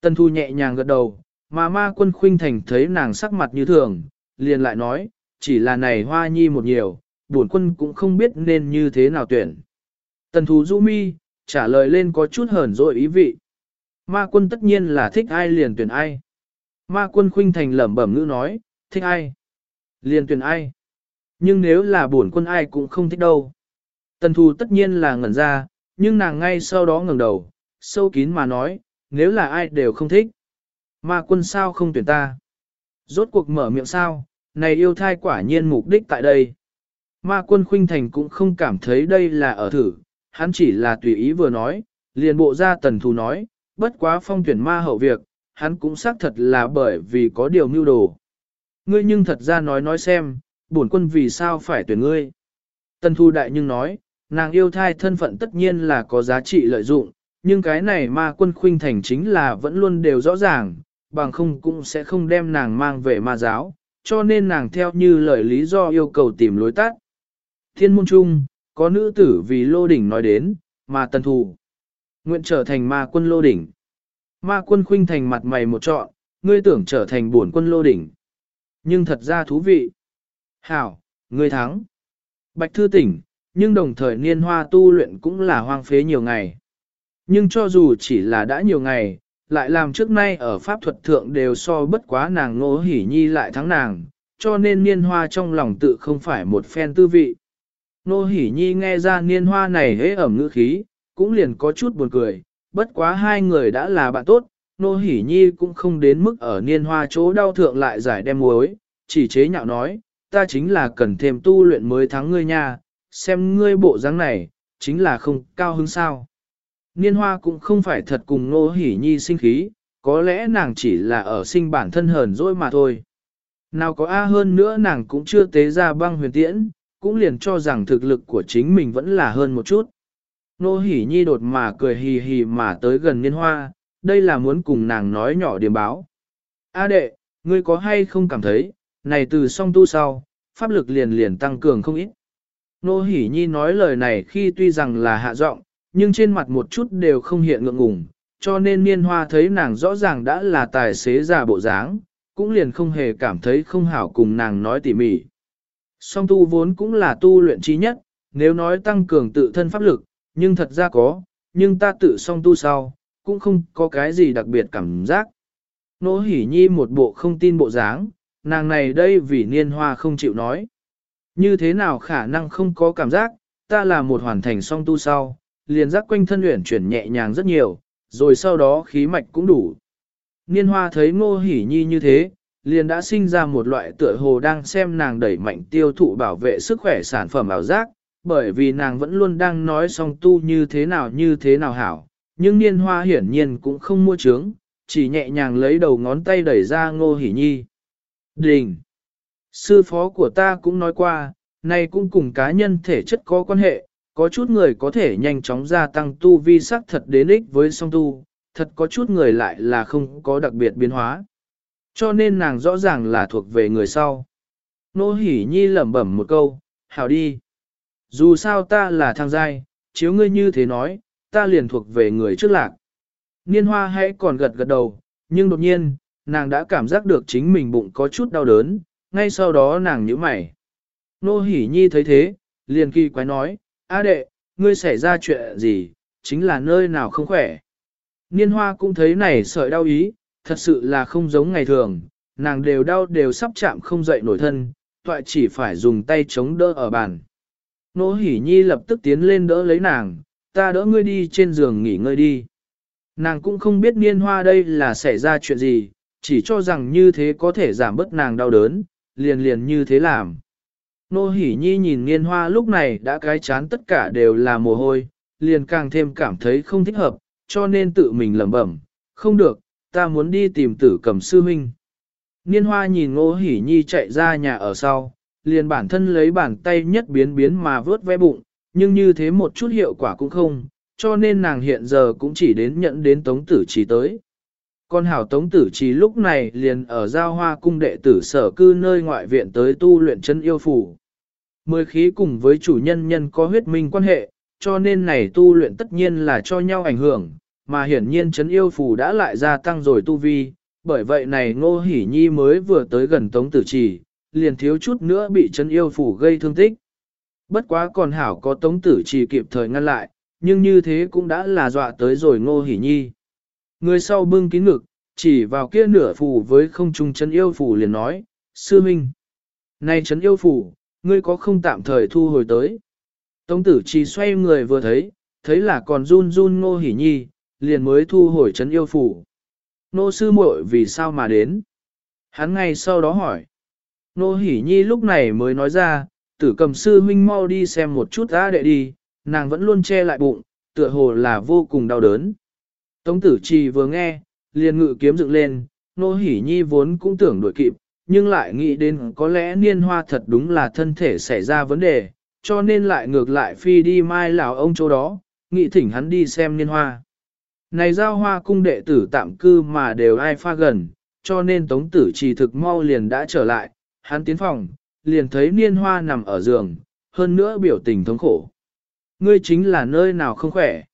Tần thù nhẹ nhàng gật đầu, mà ma quân khuynh thành thấy nàng sắc mặt như thường, liền lại nói, chỉ là này hoa nhi một nhiều, bổn quân cũng không biết nên như thế nào tuyển. Tần thù du mi, trả lời lên có chút hờn dỗi ý vị. Ma quân tất nhiên là thích ai liền tuyển ai. Ma quân khuynh thành lẩm bẩm ngữ nói, thích ai? Liền tuyển ai? Nhưng nếu là bổn quân ai cũng không thích đâu. Tần thù tất nhiên là ngẩn ra, nhưng nàng ngay sau đó ngẩng đầu, sâu kín mà nói, nếu là ai đều không thích. Ma quân sao không tuyển ta? Rốt cuộc mở miệng sao, này yêu thai quả nhiên mục đích tại đây. Ma quân khuynh thành cũng không cảm thấy đây là ở thử, hắn chỉ là tùy ý vừa nói, liền bộ ra tần thù nói, bất quá phong tuyển ma hậu việc, hắn cũng xác thật là bởi vì có điều mưu đồ. Ngươi nhưng thật ra nói nói xem, bổn quân vì sao phải tuyển ngươi. Tần thu đại nhưng nói, nàng yêu thai thân phận tất nhiên là có giá trị lợi dụng, nhưng cái này ma quân khuynh thành chính là vẫn luôn đều rõ ràng, bằng không cũng sẽ không đem nàng mang về ma giáo, cho nên nàng theo như lời lý do yêu cầu tìm lối tắt. Thiên môn trung, có nữ tử vì lô đỉnh nói đến, mà tần thù. Nguyện trở thành ma quân lô đỉnh. Ma quân khuynh thành mặt mày một trọn, ngươi tưởng trở thành bổn quân lô đỉnh. Nhưng thật ra thú vị. Hảo, ngươi thắng. Bạch thư tỉnh, nhưng đồng thời niên hoa tu luyện cũng là hoang phế nhiều ngày. Nhưng cho dù chỉ là đã nhiều ngày, lại làm trước nay ở pháp thuật thượng đều so bất quá nàng ngô hỉ nhi lại thắng nàng, cho nên niên hoa trong lòng tự không phải một phen tư vị. Nô hỉ nhi nghe ra niên hoa này hế ẩm ngữ khí, cũng liền có chút buồn cười, bất quá hai người đã là bạn tốt, nô hỉ nhi cũng không đến mức ở niên hoa chỗ đau thượng lại giải đem muối, chỉ chế nhạo nói, ta chính là cần thêm tu luyện mới thắng ngươi nha, xem ngươi bộ dáng này, chính là không cao hứng sao. Niên hoa cũng không phải thật cùng nô hỉ nhi sinh khí, có lẽ nàng chỉ là ở sinh bản thân hờn dỗi mà thôi. Nào có A hơn nữa nàng cũng chưa tế ra băng huyền tiễn, cũng liền cho rằng thực lực của chính mình vẫn là hơn một chút. Nô hỉ nhi đột mà cười hì hì mà tới gần niên hoa, đây là muốn cùng nàng nói nhỏ điểm báo. A đệ, ngươi có hay không cảm thấy, này từ song tu sau, pháp lực liền liền tăng cường không ít. Nô hỉ nhi nói lời này khi tuy rằng là hạ giọng, nhưng trên mặt một chút đều không hiện ngượng ngùng, cho nên niên hoa thấy nàng rõ ràng đã là tài xế già bộ dáng, cũng liền không hề cảm thấy không hảo cùng nàng nói tỉ mỉ. Song tu vốn cũng là tu luyện trí nhất, nếu nói tăng cường tự thân pháp lực, nhưng thật ra có, nhưng ta tự song tu sau, cũng không có cái gì đặc biệt cảm giác. Nỗ hỉ nhi một bộ không tin bộ dáng, nàng này đây vì niên hoa không chịu nói. Như thế nào khả năng không có cảm giác, ta là một hoàn thành song tu sau, liền giác quanh thân luyện chuyển nhẹ nhàng rất nhiều, rồi sau đó khí mạch cũng đủ. Niên hoa thấy ngô hỉ nhi như thế, liền đã sinh ra một loại tựa hồ đang xem nàng đẩy mạnh tiêu thụ bảo vệ sức khỏe sản phẩm ảo giác, bởi vì nàng vẫn luôn đang nói song tu như thế nào như thế nào hảo, nhưng niên hoa hiển nhiên cũng không mua trướng, chỉ nhẹ nhàng lấy đầu ngón tay đẩy ra ngô hỉ nhi. Đình! Sư phó của ta cũng nói qua, này cũng cùng cá nhân thể chất có quan hệ, có chút người có thể nhanh chóng gia tăng tu vi sắc thật đến ích với song tu, thật có chút người lại là không có đặc biệt biến hóa. Cho nên nàng rõ ràng là thuộc về người sau. Nô hỉ nhi lẩm bẩm một câu, hảo đi. Dù sao ta là thang giai, chiếu ngươi như thế nói, ta liền thuộc về người trước lạc. Niên hoa hãy còn gật gật đầu, nhưng đột nhiên, nàng đã cảm giác được chính mình bụng có chút đau đớn, ngay sau đó nàng nhíu mày. Nô hỉ nhi thấy thế, liền kỳ quái nói, A đệ, ngươi xảy ra chuyện gì, chính là nơi nào không khỏe. Niên hoa cũng thấy này sợi đau ý, thật sự là không giống ngày thường, nàng đều đau đều sắp chạm không dậy nổi thân, toại chỉ phải dùng tay chống đỡ ở bàn. Nô hỉ nhi lập tức tiến lên đỡ lấy nàng, ta đỡ ngươi đi trên giường nghỉ ngơi đi. Nàng cũng không biết niên hoa đây là xảy ra chuyện gì, chỉ cho rằng như thế có thể giảm bớt nàng đau đớn, liền liền như thế làm. Nô hỉ nhi nhìn niên hoa lúc này đã cái chán tất cả đều là mồ hôi, liền càng thêm cảm thấy không thích hợp, cho nên tự mình lẩm bẩm, không được, ta muốn đi tìm tử cầm sư huynh. Niên hoa nhìn ngô hỉ nhi chạy ra nhà ở sau, liền bản thân lấy bàn tay nhất biến biến mà vớt ve bụng, nhưng như thế một chút hiệu quả cũng không, cho nên nàng hiện giờ cũng chỉ đến nhận đến tống tử trì tới. Con hảo tống tử trì lúc này liền ở giao hoa cung đệ tử sở cư nơi ngoại viện tới tu luyện chân yêu phủ. Mười khí cùng với chủ nhân nhân có huyết minh quan hệ, cho nên này tu luyện tất nhiên là cho nhau ảnh hưởng, mà hiển nhiên chấn yêu phù đã lại gia tăng rồi tu vi, bởi vậy này ngô hỉ nhi mới vừa tới gần tống tử trì, liền thiếu chút nữa bị chấn yêu phù gây thương tích. Bất quá còn hảo có tống tử trì kịp thời ngăn lại, nhưng như thế cũng đã là dọa tới rồi ngô hỉ nhi. Người sau bưng kín ngực, chỉ vào kia nửa phù với không trung chấn yêu phù liền nói, sư minh. Này chấn yêu phù, ngươi có không tạm thời thu hồi tới. Tống tử trì xoay người vừa thấy, thấy là còn run run ngô hỉ nhi, liền mới thu hồi chấn yêu phủ. Nô sư muội vì sao mà đến? Hắn ngay sau đó hỏi. Nô hỉ nhi lúc này mới nói ra, tử cầm sư huynh mau đi xem một chút ra đệ đi, nàng vẫn luôn che lại bụng, tựa hồ là vô cùng đau đớn. Tống tử trì vừa nghe, liền ngự kiếm dựng lên, nô hỉ nhi vốn cũng tưởng đuổi kịp, nhưng lại nghĩ đến có lẽ niên hoa thật đúng là thân thể xảy ra vấn đề, cho nên lại ngược lại phi đi mai lão ông chỗ đó, nghĩ thỉnh hắn đi xem niên hoa. Này giao hoa cung đệ tử tạm cư mà đều ai pha gần, cho nên tống tử trì thực mau liền đã trở lại, hắn tiến phòng, liền thấy niên hoa nằm ở giường, hơn nữa biểu tình thống khổ. Ngươi chính là nơi nào không khỏe.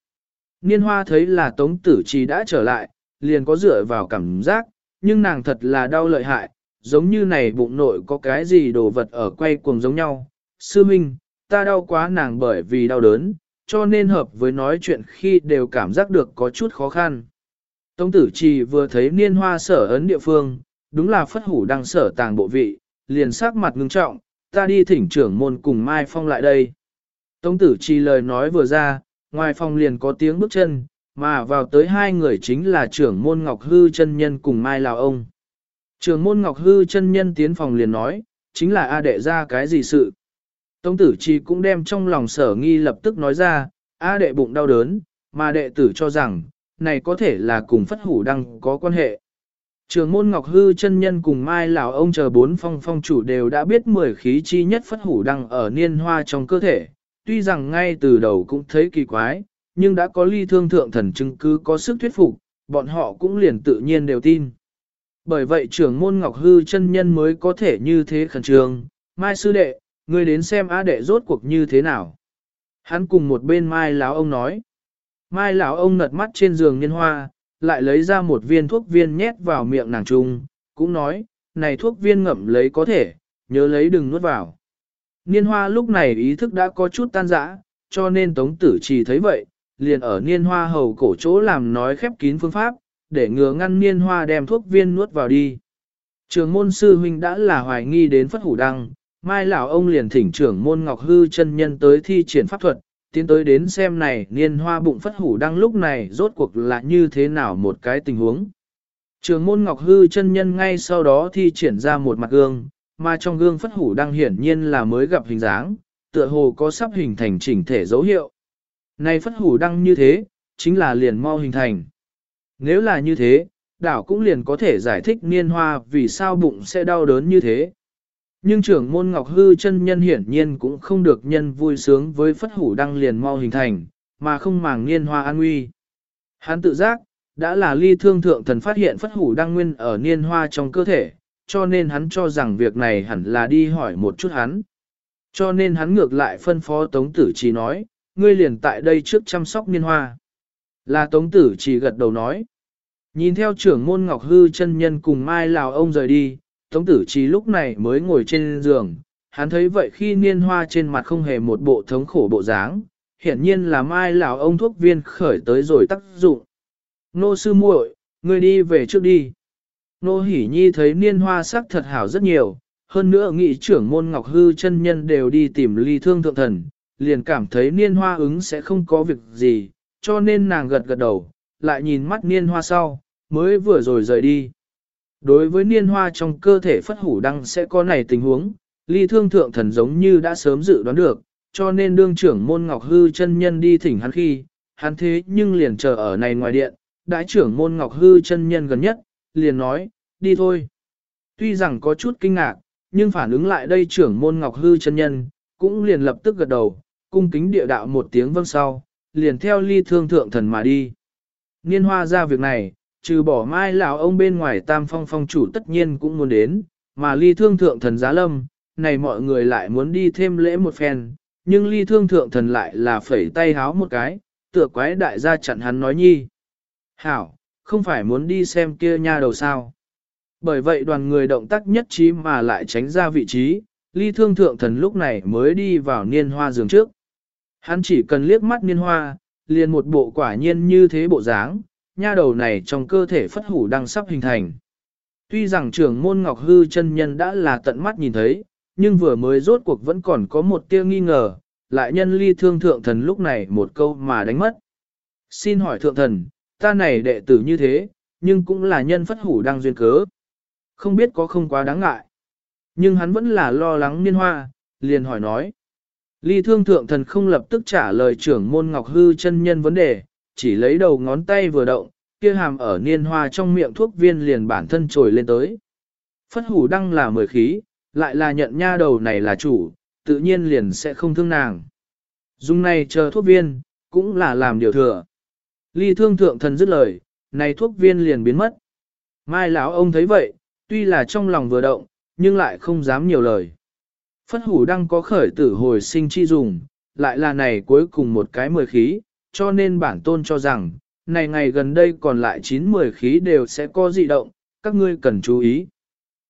Niên hoa thấy là tống tử trì đã trở lại, liền có dựa vào cảm giác, nhưng nàng thật là đau lợi hại, giống như này bụng nội có cái gì đồ vật ở quay cuồng giống nhau. Sư Minh, ta đau quá nàng bởi vì đau đớn, cho nên hợp với nói chuyện khi đều cảm giác được có chút khó khăn. Tống tử trì vừa thấy niên hoa sở ấn địa phương, đúng là phất hủ đang sở tàng bộ vị, liền sắc mặt ngưng trọng, ta đi thỉnh trưởng môn cùng Mai Phong lại đây. Tống tử trì lời nói vừa ra, ngoài phòng liền có tiếng bước chân, mà vào tới hai người chính là trưởng môn Ngọc Hư chân nhân cùng Mai Lào ông. Trưởng môn Ngọc Hư chân nhân tiến phòng liền nói, chính là A đệ ra cái gì sự. Tống tử chi cũng đem trong lòng sở nghi lập tức nói ra, A đệ bụng đau đớn, mà đệ tử cho rằng, này có thể là cùng phất hủ đăng có quan hệ. Trường môn Ngọc Hư chân nhân cùng Mai lão ông chờ bốn phong phong chủ đều đã biết mười khí chi nhất phất hủ đăng ở niên hoa trong cơ thể, tuy rằng ngay từ đầu cũng thấy kỳ quái, nhưng đã có ly thương thượng thần chứng cứ có sức thuyết phục, bọn họ cũng liền tự nhiên đều tin. Bởi vậy trưởng môn Ngọc Hư chân nhân mới có thể như thế khẩn trương, Mai sư đệ, Ngươi đến xem á đệ rốt cuộc như thế nào. Hắn cùng một bên mai lão ông nói. Mai lão ông nật mắt trên giường niên hoa, lại lấy ra một viên thuốc viên nhét vào miệng nàng trung, cũng nói, này thuốc viên ngậm lấy có thể, nhớ lấy đừng nuốt vào. Niên hoa lúc này ý thức đã có chút tan rã, cho nên tống tử chỉ thấy vậy, liền ở niên hoa hầu cổ chỗ làm nói khép kín phương pháp, để ngừa ngăn niên hoa đem thuốc viên nuốt vào đi. Trường môn sư huynh đã là hoài nghi đến phất hủ đăng, Mai lão ông liền thỉnh trưởng môn Ngọc Hư chân nhân tới thi triển pháp thuật, tiến tới đến xem này niên hoa bụng phất hủ đang lúc này rốt cuộc là như thế nào một cái tình huống. Trường môn Ngọc Hư chân nhân ngay sau đó thi triển ra một mặt gương, mà trong gương phất hủ đang hiển nhiên là mới gặp hình dáng, tựa hồ có sắp hình thành chỉnh thể dấu hiệu. Này phất hủ đăng như thế, chính là liền mau hình thành. Nếu là như thế, đảo cũng liền có thể giải thích niên hoa vì sao bụng sẽ đau đớn như thế. Nhưng trưởng môn Ngọc Hư chân nhân hiển nhiên cũng không được nhân vui sướng với phất hủ đăng liền mau hình thành, mà không màng niên hoa an nguy. Hắn tự giác, đã là ly thương thượng thần phát hiện phất hủ đăng nguyên ở niên hoa trong cơ thể, cho nên hắn cho rằng việc này hẳn là đi hỏi một chút hắn. Cho nên hắn ngược lại phân phó Tống Tử Trì nói, ngươi liền tại đây trước chăm sóc niên hoa. Là Tống Tử Trì gật đầu nói. Nhìn theo trưởng môn Ngọc Hư chân nhân cùng Mai Lào ông rời đi, Tống tử trí lúc này mới ngồi trên giường, hắn thấy vậy khi niên hoa trên mặt không hề một bộ thống khổ bộ dáng, hiển nhiên là mai lão ông thuốc viên khởi tới rồi tác dụng. Nô sư muội, ngươi đi về trước đi. Nô hỉ nhi thấy niên hoa sắc thật hảo rất nhiều, hơn nữa nghị trưởng môn ngọc hư chân nhân đều đi tìm ly thương thượng thần, liền cảm thấy niên hoa ứng sẽ không có việc gì, cho nên nàng gật gật đầu, lại nhìn mắt niên hoa sau, mới vừa rồi rời đi. Đối với niên hoa trong cơ thể phất hủ đăng sẽ có này tình huống, ly thương thượng thần giống như đã sớm dự đoán được, cho nên đương trưởng môn ngọc hư chân nhân đi thỉnh hắn khi, hắn thế nhưng liền chờ ở này ngoài điện, đại trưởng môn ngọc hư chân nhân gần nhất, liền nói, đi thôi. Tuy rằng có chút kinh ngạc, nhưng phản ứng lại đây trưởng môn ngọc hư chân nhân, cũng liền lập tức gật đầu, cung kính địa đạo một tiếng vâng sau, liền theo ly thương thượng thần mà đi. Niên hoa ra việc này, trừ bỏ mai lão ông bên ngoài tam phong phong chủ tất nhiên cũng muốn đến, mà ly thương thượng thần giá lâm, này mọi người lại muốn đi thêm lễ một phen, nhưng ly thương thượng thần lại là phẩy tay háo một cái, tựa quái đại gia chặn hắn nói nhi. Hảo, không phải muốn đi xem kia nha đầu sao. Bởi vậy đoàn người động tác nhất trí mà lại tránh ra vị trí, ly thương thượng thần lúc này mới đi vào niên hoa giường trước. Hắn chỉ cần liếc mắt niên hoa, liền một bộ quả nhiên như thế bộ dáng, nha đầu này trong cơ thể phất hủ đang sắp hình thành. Tuy rằng trưởng môn ngọc hư chân nhân đã là tận mắt nhìn thấy, nhưng vừa mới rốt cuộc vẫn còn có một tia nghi ngờ, lại nhân ly thương thượng thần lúc này một câu mà đánh mất. Xin hỏi thượng thần, ta này đệ tử như thế, nhưng cũng là nhân phất hủ đang duyên cớ. Không biết có không quá đáng ngại. Nhưng hắn vẫn là lo lắng niên hoa, liền hỏi nói. Ly thương thượng thần không lập tức trả lời trưởng môn ngọc hư chân nhân vấn đề, chỉ lấy đầu ngón tay vừa động, kia hàm ở niên hoa trong miệng thuốc viên liền bản thân trồi lên tới. Phất hủ đăng là mười khí, lại là nhận nha đầu này là chủ, tự nhiên liền sẽ không thương nàng. Dung này chờ thuốc viên, cũng là làm điều thừa. Ly thương thượng thần dứt lời, này thuốc viên liền biến mất. Mai lão ông thấy vậy, tuy là trong lòng vừa động, nhưng lại không dám nhiều lời. Phất hủ đăng có khởi tử hồi sinh chi dùng, lại là này cuối cùng một cái mười khí, cho nên bản tôn cho rằng, này ngày gần đây còn lại 9-10 khí đều sẽ có dị động, các ngươi cần chú ý.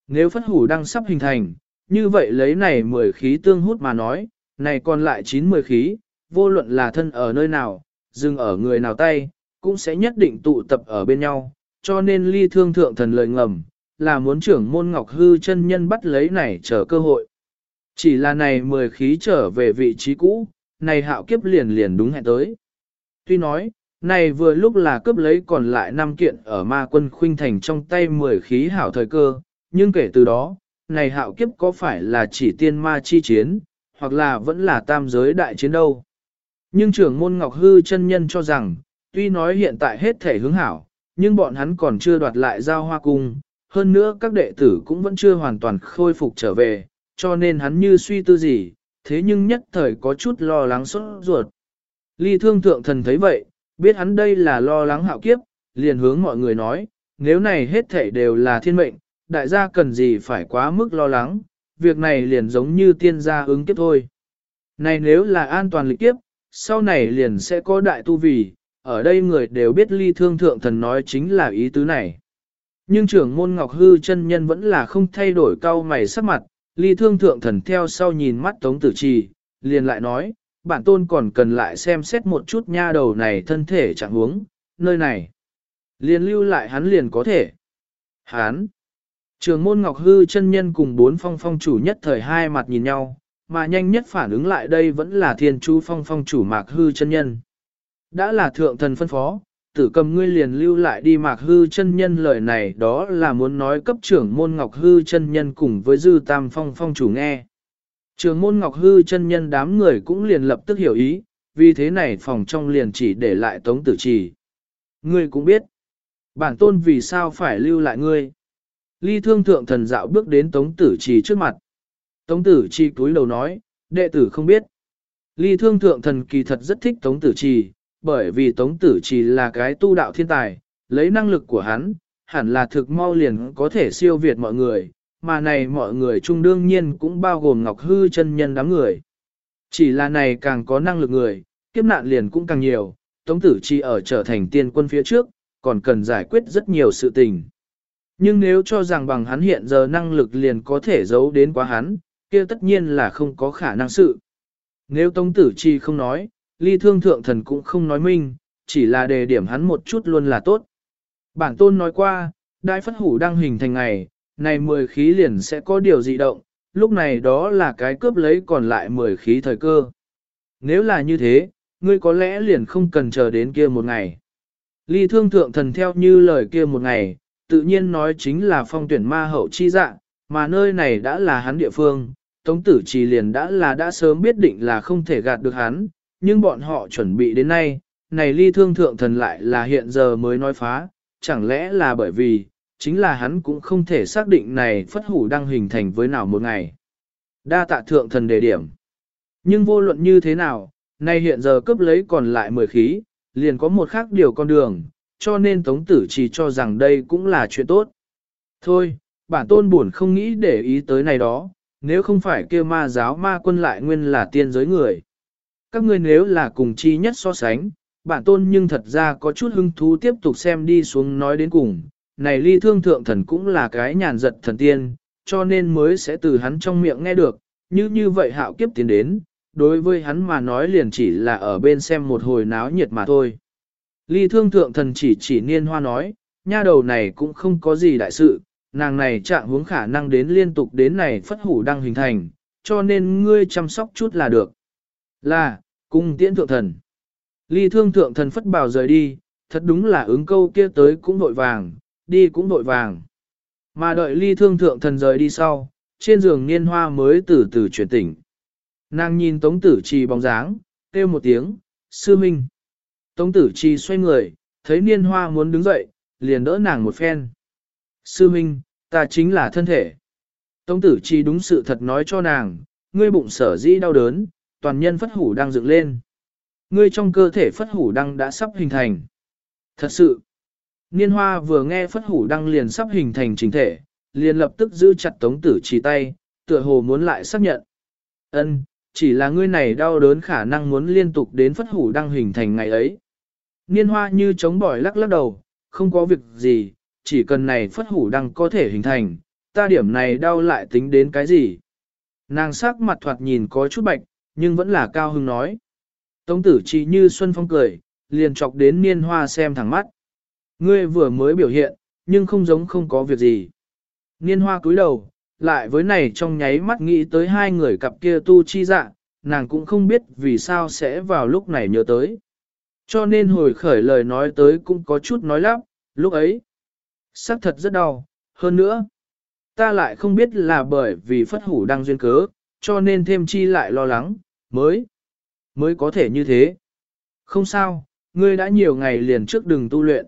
Nếu phất hủ đang sắp hình thành, như vậy lấy này 10 khí tương hút mà nói, này còn lại 9-10 khí, vô luận là thân ở nơi nào, dừng ở người nào tay, cũng sẽ nhất định tụ tập ở bên nhau, cho nên ly thương thượng thần lời ngầm, là muốn trưởng môn ngọc hư chân nhân bắt lấy này chờ cơ hội. Chỉ là này 10 khí trở về vị trí cũ, này hạo kiếp liền liền đúng hẹn tới. Tuy nói, này vừa lúc là cướp lấy còn lại năm kiện ở ma quân khuynh thành trong tay 10 khí hảo thời cơ, nhưng kể từ đó, này hạo kiếp có phải là chỉ tiên ma chi chiến, hoặc là vẫn là tam giới đại chiến đâu. Nhưng trưởng môn Ngọc Hư chân nhân cho rằng, tuy nói hiện tại hết thể hướng hảo, nhưng bọn hắn còn chưa đoạt lại giao hoa cung, hơn nữa các đệ tử cũng vẫn chưa hoàn toàn khôi phục trở về, cho nên hắn như suy tư gì, thế nhưng nhất thời có chút lo lắng sốt ruột. Ly thương thượng thần thấy vậy, biết hắn đây là lo lắng hạo kiếp, liền hướng mọi người nói, nếu này hết thảy đều là thiên mệnh, đại gia cần gì phải quá mức lo lắng, việc này liền giống như tiên gia ứng kiếp thôi. Này nếu là an toàn lịch kiếp, sau này liền sẽ có đại tu vì, ở đây người đều biết ly thương thượng thần nói chính là ý tứ này. Nhưng trưởng môn Ngọc Hư chân nhân vẫn là không thay đổi cao mày sắc mặt, ly thương thượng thần theo sau nhìn mắt tống tử trì, liền lại nói, bản tôn còn cần lại xem xét một chút nha đầu này thân thể trạng huống, nơi này. Liền lưu lại hắn liền có thể. Hắn. Trường môn Ngọc Hư chân nhân cùng bốn phong phong chủ nhất thời hai mặt nhìn nhau, mà nhanh nhất phản ứng lại đây vẫn là thiên chú phong phong chủ Mạc Hư chân nhân. Đã là thượng thần phân phó, tử cầm ngươi liền lưu lại đi Mạc Hư chân nhân lời này đó là muốn nói cấp trưởng môn Ngọc Hư chân nhân cùng với dư tam phong phong chủ nghe. Trường môn Ngọc Hư chân nhân đám người cũng liền lập tức hiểu ý, vì thế này phòng trong liền chỉ để lại tống tử trì. Ngươi cũng biết, bản tôn vì sao phải lưu lại ngươi. Ly thương thượng thần dạo bước đến tống tử trì trước mặt. Tống tử trì cúi đầu nói, đệ tử không biết. Ly thương thượng thần kỳ thật rất thích tống tử trì, bởi vì tống tử trì là cái tu đạo thiên tài, lấy năng lực của hắn, hẳn là thực mau liền có thể siêu việt mọi người, mà này mọi người chung đương nhiên cũng bao gồm Ngọc Hư chân nhân đám người. Chỉ là này càng có năng lực người, kiếp nạn liền cũng càng nhiều, Tống Tử Chi ở trở thành tiên quân phía trước, còn cần giải quyết rất nhiều sự tình. Nhưng nếu cho rằng bằng hắn hiện giờ năng lực liền có thể giấu đến quá hắn, kia tất nhiên là không có khả năng sự. Nếu Tống Tử Chi không nói, ly thương thượng thần cũng không nói minh, chỉ là đề điểm hắn một chút luôn là tốt. Bản tôn nói qua, đại phất hủ đang hình thành ngày, này 10 khí liền sẽ có điều dị động, lúc này đó là cái cướp lấy còn lại 10 khí thời cơ. Nếu là như thế, ngươi có lẽ liền không cần chờ đến kia một ngày. Ly thương thượng thần theo như lời kia một ngày, tự nhiên nói chính là phong tuyển ma hậu chi dạng, mà nơi này đã là hắn địa phương, Tống Tử Trì liền đã là đã sớm biết định là không thể gạt được hắn, nhưng bọn họ chuẩn bị đến nay, này ly thương thượng thần lại là hiện giờ mới nói phá, chẳng lẽ là bởi vì, chính là hắn cũng không thể xác định này phất hủ đang hình thành với nào một ngày. Đa tạ thượng thần đề điểm. Nhưng vô luận như thế nào, nay hiện giờ cấp lấy còn lại 10 khí, liền có một khác điều con đường, cho nên Tống Tử chỉ cho rằng đây cũng là chuyện tốt. Thôi, bản tôn buồn không nghĩ để ý tới này đó, nếu không phải kêu ma giáo ma quân lại nguyên là tiên giới người. Các ngươi nếu là cùng chi nhất so sánh, bản tôn nhưng thật ra có chút hứng thú tiếp tục xem đi xuống nói đến cùng. Này ly thương thượng thần cũng là cái nhàn giật thần tiên, cho nên mới sẽ từ hắn trong miệng nghe được, như như vậy hạo kiếp tiến đến, đối với hắn mà nói liền chỉ là ở bên xem một hồi náo nhiệt mà thôi. Ly thương thượng thần chỉ chỉ niên hoa nói, nha đầu này cũng không có gì đại sự, nàng này trạng hướng khả năng đến liên tục đến này phất hủ đang hình thành, cho nên ngươi chăm sóc chút là được. Là, cung tiễn thượng thần. Ly thương thượng thần phất bảo rời đi, thật đúng là ứng câu kia tới cũng vội vàng, đi cũng vội vàng. Mà đợi ly thương thượng thần rời đi sau, trên giường niên hoa mới từ từ chuyển tỉnh. Nàng nhìn tống tử trì bóng dáng, kêu một tiếng, sư minh. Tống tử trì xoay người, thấy niên hoa muốn đứng dậy, liền đỡ nàng một phen. Sư minh, ta chính là thân thể. Tống tử trì đúng sự thật nói cho nàng, ngươi bụng sở dĩ đau đớn, toàn nhân phất hủ đang dựng lên. Ngươi trong cơ thể phất hủ đang đã sắp hình thành. Thật sự, niên hoa vừa nghe phất hủ đăng liền sắp hình thành chính thể, liền lập tức giữ chặt tống tử Chỉ tay, tựa hồ muốn lại xác nhận. Ân, chỉ là ngươi này đau đớn khả năng muốn liên tục đến phất hủ đăng hình thành ngày ấy. Niên hoa như chống bỏi lắc lắc đầu, không có việc gì, chỉ cần này phất hủ đăng có thể hình thành, ta điểm này đau lại tính đến cái gì. Nàng sắc mặt thoạt nhìn có chút bạch, nhưng vẫn là cao hưng nói. Tống tử chỉ như xuân phong cười, liền chọc đến niên hoa xem thẳng mắt. Ngươi vừa mới biểu hiện, nhưng không giống không có việc gì. Niên hoa cúi đầu, lại với này trong nháy mắt nghĩ tới hai người cặp kia tu chi dạ, nàng cũng không biết vì sao sẽ vào lúc này nhớ tới. Cho nên hồi khởi lời nói tới cũng có chút nói lắp, lúc ấy. Sắc thật rất đau, hơn nữa. Ta lại không biết là bởi vì phất hủ đang duyên cớ, cho nên thêm chi lại lo lắng, mới, mới có thể như thế. Không sao, ngươi đã nhiều ngày liền trước đừng tu luyện.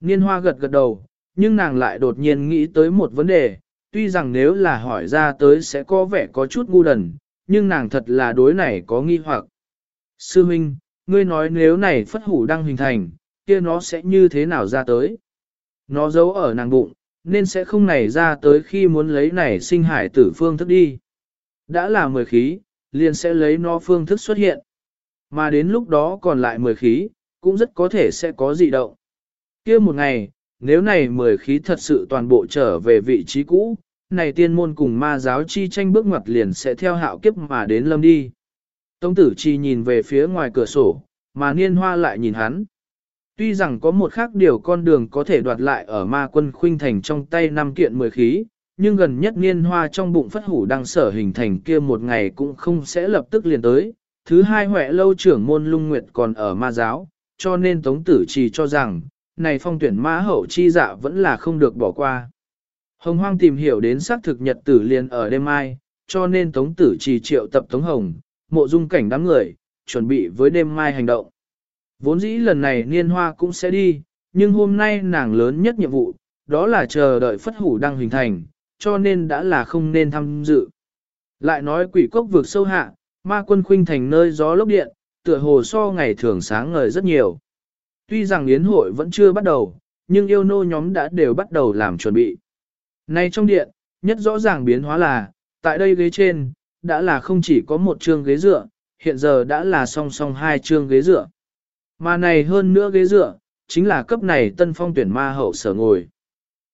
Niên hoa gật gật đầu, nhưng nàng lại đột nhiên nghĩ tới một vấn đề, tuy rằng nếu là hỏi ra tới sẽ có vẻ có chút ngu đần, nhưng nàng thật là đối này có nghi hoặc. Sư Minh, ngươi nói nếu này phất hủ đang hình thành, kia nó sẽ như thế nào ra tới? Nó giấu ở nàng bụng, nên sẽ không nảy ra tới khi muốn lấy này sinh hải tử phương thức đi. Đã là mười khí, liền sẽ lấy nó phương thức xuất hiện. Mà đến lúc đó còn lại mười khí, cũng rất có thể sẽ có dị động kia một ngày, nếu này mười khí thật sự toàn bộ trở về vị trí cũ, này tiên môn cùng ma giáo chi tranh bước ngoặt liền sẽ theo hạo kiếp mà đến lâm đi. Tông tử chi nhìn về phía ngoài cửa sổ, mà niên hoa lại nhìn hắn. Tuy rằng có một khác điều con đường có thể đoạt lại ở ma quân khuynh thành trong tay năm kiện mười khí, nhưng gần nhất niên hoa trong bụng phất hủ đang sở hình thành kia một ngày cũng không sẽ lập tức liền tới. Thứ hai huệ lâu trưởng môn lung nguyệt còn ở ma giáo, cho nên tống tử chỉ cho rằng, này phong tuyển ma hậu chi dạ vẫn là không được bỏ qua. Hồng hoang tìm hiểu đến xác thực nhật tử liền ở đêm mai, cho nên tống tử trì triệu tập tống hồng, mộ dung cảnh đám người, chuẩn bị với đêm mai hành động. Vốn dĩ lần này niên hoa cũng sẽ đi, nhưng hôm nay nàng lớn nhất nhiệm vụ, đó là chờ đợi phất hủ đang hình thành, cho nên đã là không nên tham dự. Lại nói quỷ cốc vượt sâu hạ, ma quân khuynh thành nơi gió lốc điện, tựa hồ so ngày thường sáng ngời rất nhiều. Tuy rằng yến hội vẫn chưa bắt đầu, nhưng yêu nô nhóm đã đều bắt đầu làm chuẩn bị. Nay trong điện, nhất rõ ràng biến hóa là, tại đây ghế trên, đã là không chỉ có một chương ghế dựa, hiện giờ đã là song song hai chương ghế dựa. Mà này hơn nữa ghế dựa, chính là cấp này tân phong tuyển ma hậu sở ngồi.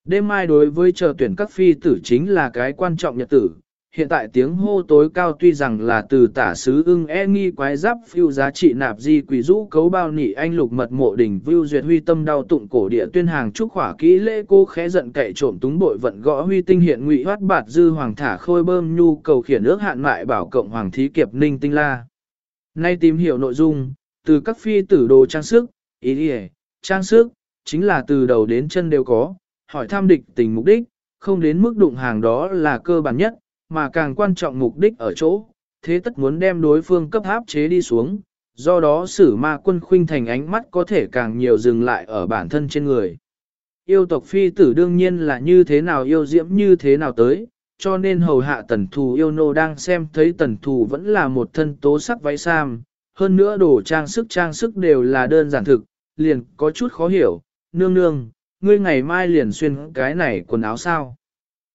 Đêm mai đối với chờ tuyển các phi tử chính là cái quan trọng nhật tử. Hiện tại tiếng hô tối cao tuy rằng là từ tả sứ ưng e nghi quái giáp phiêu giá trị nạp di quỷ rũ cấu bao nị anh lục mật mộ đỉnh vưu duyệt huy tâm đau tụng cổ địa tuyên hàng trúc khỏa kỹ lễ cô khẽ giận cậy trộm túng bội vận gõ huy tinh hiện ngụy hoát bạt dư hoàng thả khôi bơm nhu cầu khiển ước hạn mại bảo cộng hoàng thí kiệp ninh tinh la. Nay tìm hiểu nội dung, từ các phi tử đồ trang sức, ý đi trang sức, chính là từ đầu đến chân đều có, hỏi tham địch tình mục đích, không đến mức đụng hàng đó là cơ bản nhất, mà càng quan trọng mục đích ở chỗ, thế tất muốn đem đối phương cấp áp chế đi xuống, do đó sử ma quân khuynh thành ánh mắt có thể càng nhiều dừng lại ở bản thân trên người. Yêu tộc phi tử đương nhiên là như thế nào yêu diễm như thế nào tới, cho nên hầu hạ tần thù yêu nô đang xem thấy tần thù vẫn là một thân tố sắc váy sam, hơn nữa đồ trang sức trang sức đều là đơn giản thực, liền có chút khó hiểu, nương nương, ngươi ngày mai liền xuyên cái này quần áo sao.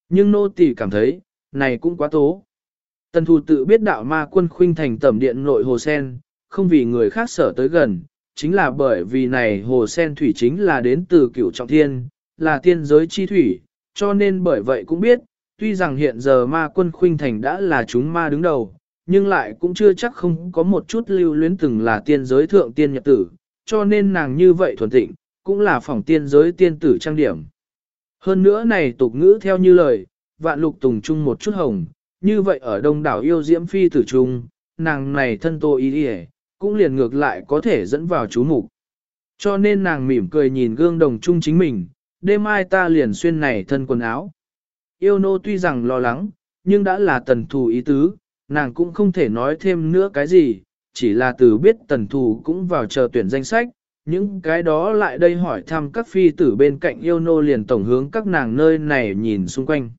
Nhưng nô tỳ cảm thấy, này cũng quá tố. Tần thù tự biết đạo ma quân khuynh thành tẩm điện nội hồ sen, không vì người khác sở tới gần, chính là bởi vì này hồ sen thủy chính là đến từ cửu trọng thiên, là tiên giới chi thủy, cho nên bởi vậy cũng biết, tuy rằng hiện giờ ma quân khuynh thành đã là chúng ma đứng đầu, nhưng lại cũng chưa chắc không có một chút lưu luyến từng là tiên giới thượng tiên nhật tử, cho nên nàng như vậy thuần tịnh, cũng là phỏng tiên giới tiên tử trang điểm. Hơn nữa này tục ngữ theo như lời, vạn lục tùng chung một chút hồng, như vậy ở đông đảo yêu diễm phi tử trung, nàng này thân tô ý đi cũng liền ngược lại có thể dẫn vào chú mục. Cho nên nàng mỉm cười nhìn gương đồng chung chính mình, đêm mai ta liền xuyên này thân quần áo. Yêu nô tuy rằng lo lắng, nhưng đã là tần thù ý tứ, nàng cũng không thể nói thêm nữa cái gì, chỉ là từ biết tần thù cũng vào chờ tuyển danh sách, những cái đó lại đây hỏi thăm các phi tử bên cạnh yêu nô liền tổng hướng các nàng nơi này nhìn xung quanh.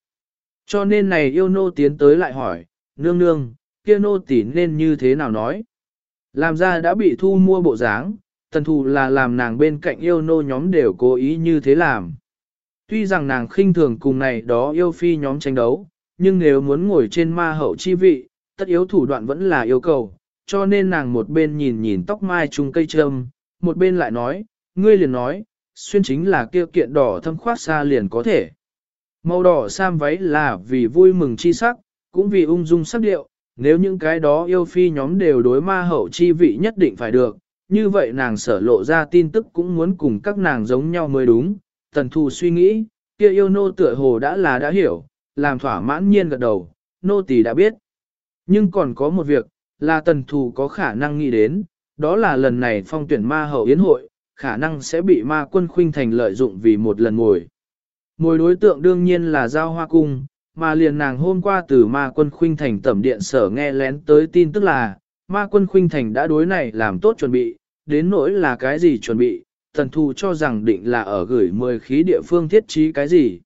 Cho nên này yêu nô tiến tới lại hỏi, nương nương, kia nô tỷ nên như thế nào nói. Làm ra đã bị thu mua bộ dáng, tần thù là làm nàng bên cạnh yêu nô nhóm đều cố ý như thế làm. Tuy rằng nàng khinh thường cùng này đó yêu phi nhóm tranh đấu, nhưng nếu muốn ngồi trên ma hậu chi vị, tất yếu thủ đoạn vẫn là yêu cầu, cho nên nàng một bên nhìn nhìn tóc mai chung cây trâm, một bên lại nói, ngươi liền nói, xuyên chính là kia kiện đỏ thâm khoát xa liền có thể. Màu đỏ sam váy là vì vui mừng chi sắc, cũng vì ung dung sắc điệu, nếu những cái đó yêu phi nhóm đều đối ma hậu chi vị nhất định phải được, như vậy nàng sở lộ ra tin tức cũng muốn cùng các nàng giống nhau mới đúng. Tần thù suy nghĩ, kia yêu nô tựa hồ đã là đã hiểu, làm thỏa mãn nhiên gật đầu, nô tỳ đã biết. Nhưng còn có một việc, là tần thù có khả năng nghĩ đến, đó là lần này phong tuyển ma hậu yến hội, khả năng sẽ bị ma quân khuynh thành lợi dụng vì một lần ngồi. Mồi đối tượng đương nhiên là giao hoa cung, mà liền nàng hôm qua từ ma quân khuynh thành tẩm điện sở nghe lén tới tin tức là, ma quân khuynh thành đã đối này làm tốt chuẩn bị, đến nỗi là cái gì chuẩn bị, Thần thù cho rằng định là ở gửi 10 khí địa phương thiết trí cái gì.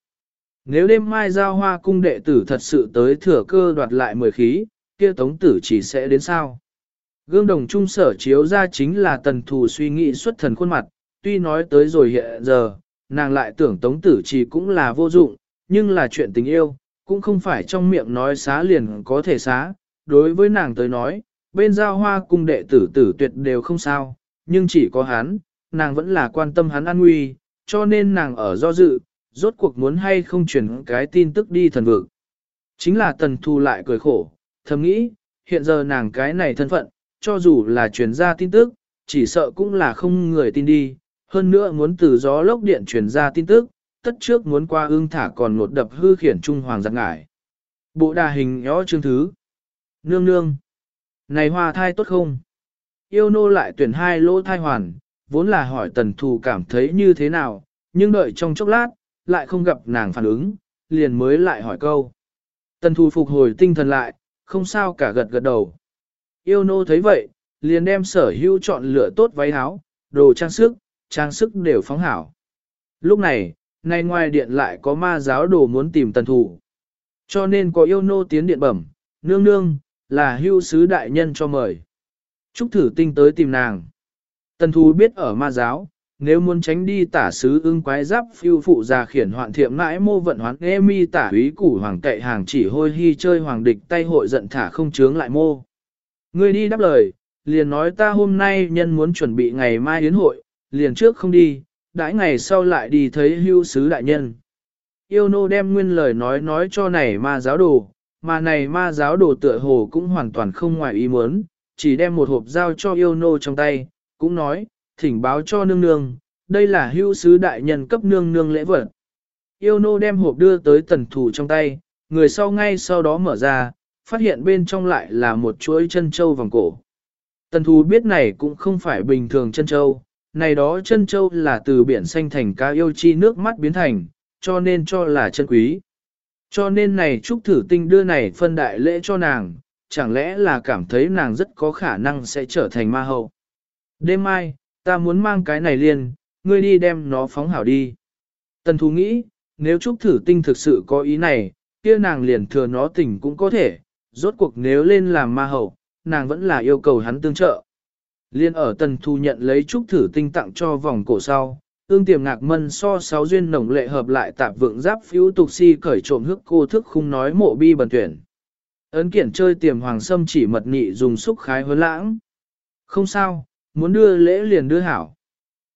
Nếu đêm mai giao hoa cung đệ tử thật sự tới thừa cơ đoạt lại 10 khí, kia tống tử chỉ sẽ đến sao. Gương đồng trung sở chiếu ra chính là tần thù suy nghĩ xuất thần khuôn mặt, tuy nói tới rồi hiện giờ, nàng lại tưởng tống tử chỉ cũng là vô dụng, nhưng là chuyện tình yêu, cũng không phải trong miệng nói xá liền có thể xá. Đối với nàng tới nói, bên giao hoa cung đệ tử tử tuyệt đều không sao, nhưng chỉ có hắn, nàng vẫn là quan tâm hắn an nguy, cho nên nàng ở do dự, rốt cuộc muốn hay không chuyển cái tin tức đi thần vực. Chính là tần thu lại cười khổ, thầm nghĩ, hiện giờ nàng cái này thân phận, cho dù là truyền ra tin tức, chỉ sợ cũng là không người tin đi, hơn nữa muốn từ gió lốc điện truyền ra tin tức, tất trước muốn qua ương thả còn một đập hư khiển trung hoàng giặc ngải. Bộ đà hình nhỏ chương thứ. Nương nương. Này hoa thai tốt không? Yêu nô lại tuyển hai lỗ thai hoàn, vốn là hỏi tần thù cảm thấy như thế nào, nhưng đợi trong chốc lát, lại không gặp nàng phản ứng, liền mới lại hỏi câu. Tần thù phục hồi tinh thần lại, không sao cả gật gật đầu. Yêu nô thấy vậy, liền đem sở hữu chọn lựa tốt váy áo, đồ trang sức, trang sức đều phóng hảo. Lúc này, nay ngoài điện lại có ma giáo đồ muốn tìm tần thủ. Cho nên có yêu nô tiến điện bẩm, nương nương, là hưu sứ đại nhân cho mời. Trúc thử tinh tới tìm nàng. Tần thù biết ở ma giáo, nếu muốn tránh đi tả sứ ưng quái giáp phiêu phụ già khiển hoạn thiệm mãi mô vận hoán nghe mi tả úy củ hoàng cậy hàng chỉ hôi hy chơi hoàng địch tay hội giận thả không chướng lại mô. Người đi đáp lời, liền nói ta hôm nay nhân muốn chuẩn bị ngày mai yến hội, liền trước không đi, đãi ngày sau lại đi thấy hưu sứ đại nhân. Yêu nô đem nguyên lời nói nói cho này ma giáo đồ, mà này ma giáo đồ tựa hồ cũng hoàn toàn không ngoài ý muốn, chỉ đem một hộp giao cho yêu nô trong tay, cũng nói, thỉnh báo cho nương nương, đây là hưu sứ đại nhân cấp nương nương lễ vật. Yêu nô đem hộp đưa tới tần thủ trong tay, người sau ngay sau đó mở ra, phát hiện bên trong lại là một chuỗi chân châu vòng cổ. Tần thù biết này cũng không phải bình thường chân châu, này đó chân châu là từ biển xanh thành cá yêu chi nước mắt biến thành, cho nên cho là chân quý. Cho nên này Trúc Thử Tinh đưa này phân đại lễ cho nàng, chẳng lẽ là cảm thấy nàng rất có khả năng sẽ trở thành ma hậu. Đêm mai, ta muốn mang cái này liền, ngươi đi đem nó phóng hảo đi. Tần thú nghĩ, nếu Trúc Thử Tinh thực sự có ý này, kia nàng liền thừa nó tình cũng có thể, rốt cuộc nếu lên làm ma hậu, nàng vẫn là yêu cầu hắn tương trợ. Liên ở tần thu nhận lấy Trúc Thử Tinh tặng cho vòng cổ sau, ương tiềm ngạc mân so sáu duyên nồng lệ hợp lại tạp vượng giáp phiếu tục si cởi trộm hước cô thức khung nói mộ bi bần tuyển. Ấn kiển chơi tiềm hoàng sâm chỉ mật nị dùng xúc khái huấn lãng. Không sao, muốn đưa lễ liền đưa hảo.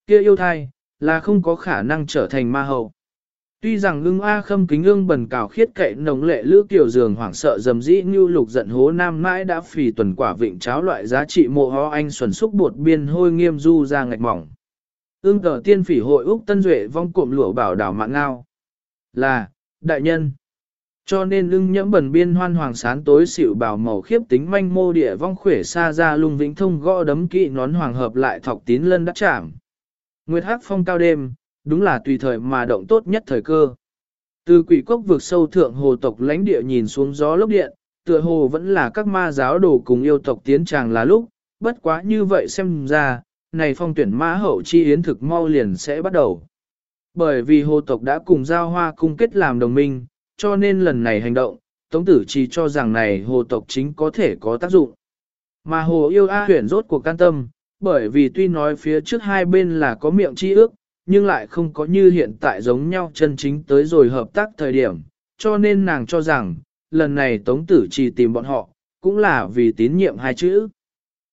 kia yêu thai, là không có khả năng trở thành ma hậu. Tuy rằng ưng A khâm kính ương bần cào khiết cậy nồng lệ lữ kiểu giường hoảng sợ dầm dĩ như lục giận hố nam mãi đã phì tuần quả vịnh cháo loại giá trị mộ ho anh xuẩn xúc bột biên hôi nghiêm du ra ngạch mỏng. Ưng cờ tiên phỉ hội Úc Tân Duệ vong cụm lụa bảo đảo mạng ngao. Là, đại nhân. Cho nên ưng nhẫm bẩn biên hoan hoàng sán tối xịu bảo màu khiếp tính manh mô địa vong khỏe xa ra lung vĩnh thông gõ đấm kỵ nón hoàng hợp lại thọc tín lân đắc chạm. Nguyệt hắc phong cao đêm, đúng là tùy thời mà động tốt nhất thời cơ. Từ quỷ cốc vực sâu thượng hồ tộc lãnh địa nhìn xuống gió lốc điện, tựa hồ vẫn là các ma giáo đồ cùng yêu tộc tiến tràng là lúc, bất quá như vậy xem ra, này phong tuyển ma hậu chi yến thực mau liền sẽ bắt đầu. Bởi vì hồ tộc đã cùng giao hoa cung kết làm đồng minh, cho nên lần này hành động, Tống Tử chỉ cho rằng này hồ tộc chính có thể có tác dụng. Mà hồ yêu A huyển rốt cuộc can tâm, bởi vì tuy nói phía trước hai bên là có miệng chi ước, nhưng lại không có như hiện tại giống nhau chân chính tới rồi hợp tác thời điểm, cho nên nàng cho rằng, lần này Tống Tử chỉ tìm bọn họ, cũng là vì tín nhiệm hai chữ.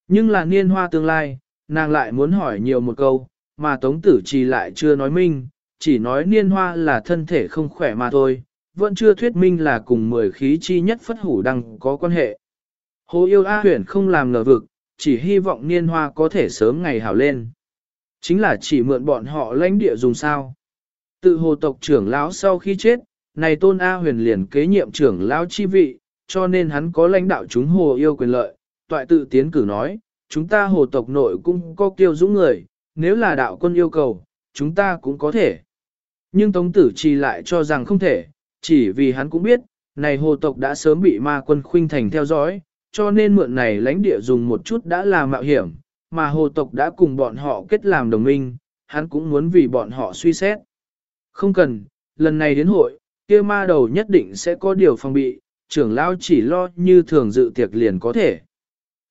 Nhưng là niên hoa tương lai, nàng lại muốn hỏi nhiều một câu, mà Tống Tử chỉ lại chưa nói minh, chỉ nói niên hoa là thân thể không khỏe mà thôi, vẫn chưa thuyết minh là cùng mười khí chi nhất phất hủ đăng có quan hệ. Hồ yêu A huyền không làm ngờ vực, chỉ hy vọng niên hoa có thể sớm ngày hảo lên. Chính là chỉ mượn bọn họ lãnh địa dùng sao. Tự hồ tộc trưởng lão sau khi chết, này tôn A huyền liền kế nhiệm trưởng lão chi vị, cho nên hắn có lãnh đạo chúng hồ yêu quyền lợi. Toại tự tiến cử nói, chúng ta hồ tộc nội cũng có kiêu dũng người, nếu là đạo quân yêu cầu, chúng ta cũng có thể. Nhưng Tống Tử Chi lại cho rằng không thể, chỉ vì hắn cũng biết, này hồ tộc đã sớm bị ma quân khuynh thành theo dõi, cho nên mượn này lãnh địa dùng một chút đã là mạo hiểm, mà hồ tộc đã cùng bọn họ kết làm đồng minh, hắn cũng muốn vì bọn họ suy xét. Không cần, lần này đến hội, kia ma đầu nhất định sẽ có điều phòng bị, trưởng lão chỉ lo như thường dự tiệc liền có thể.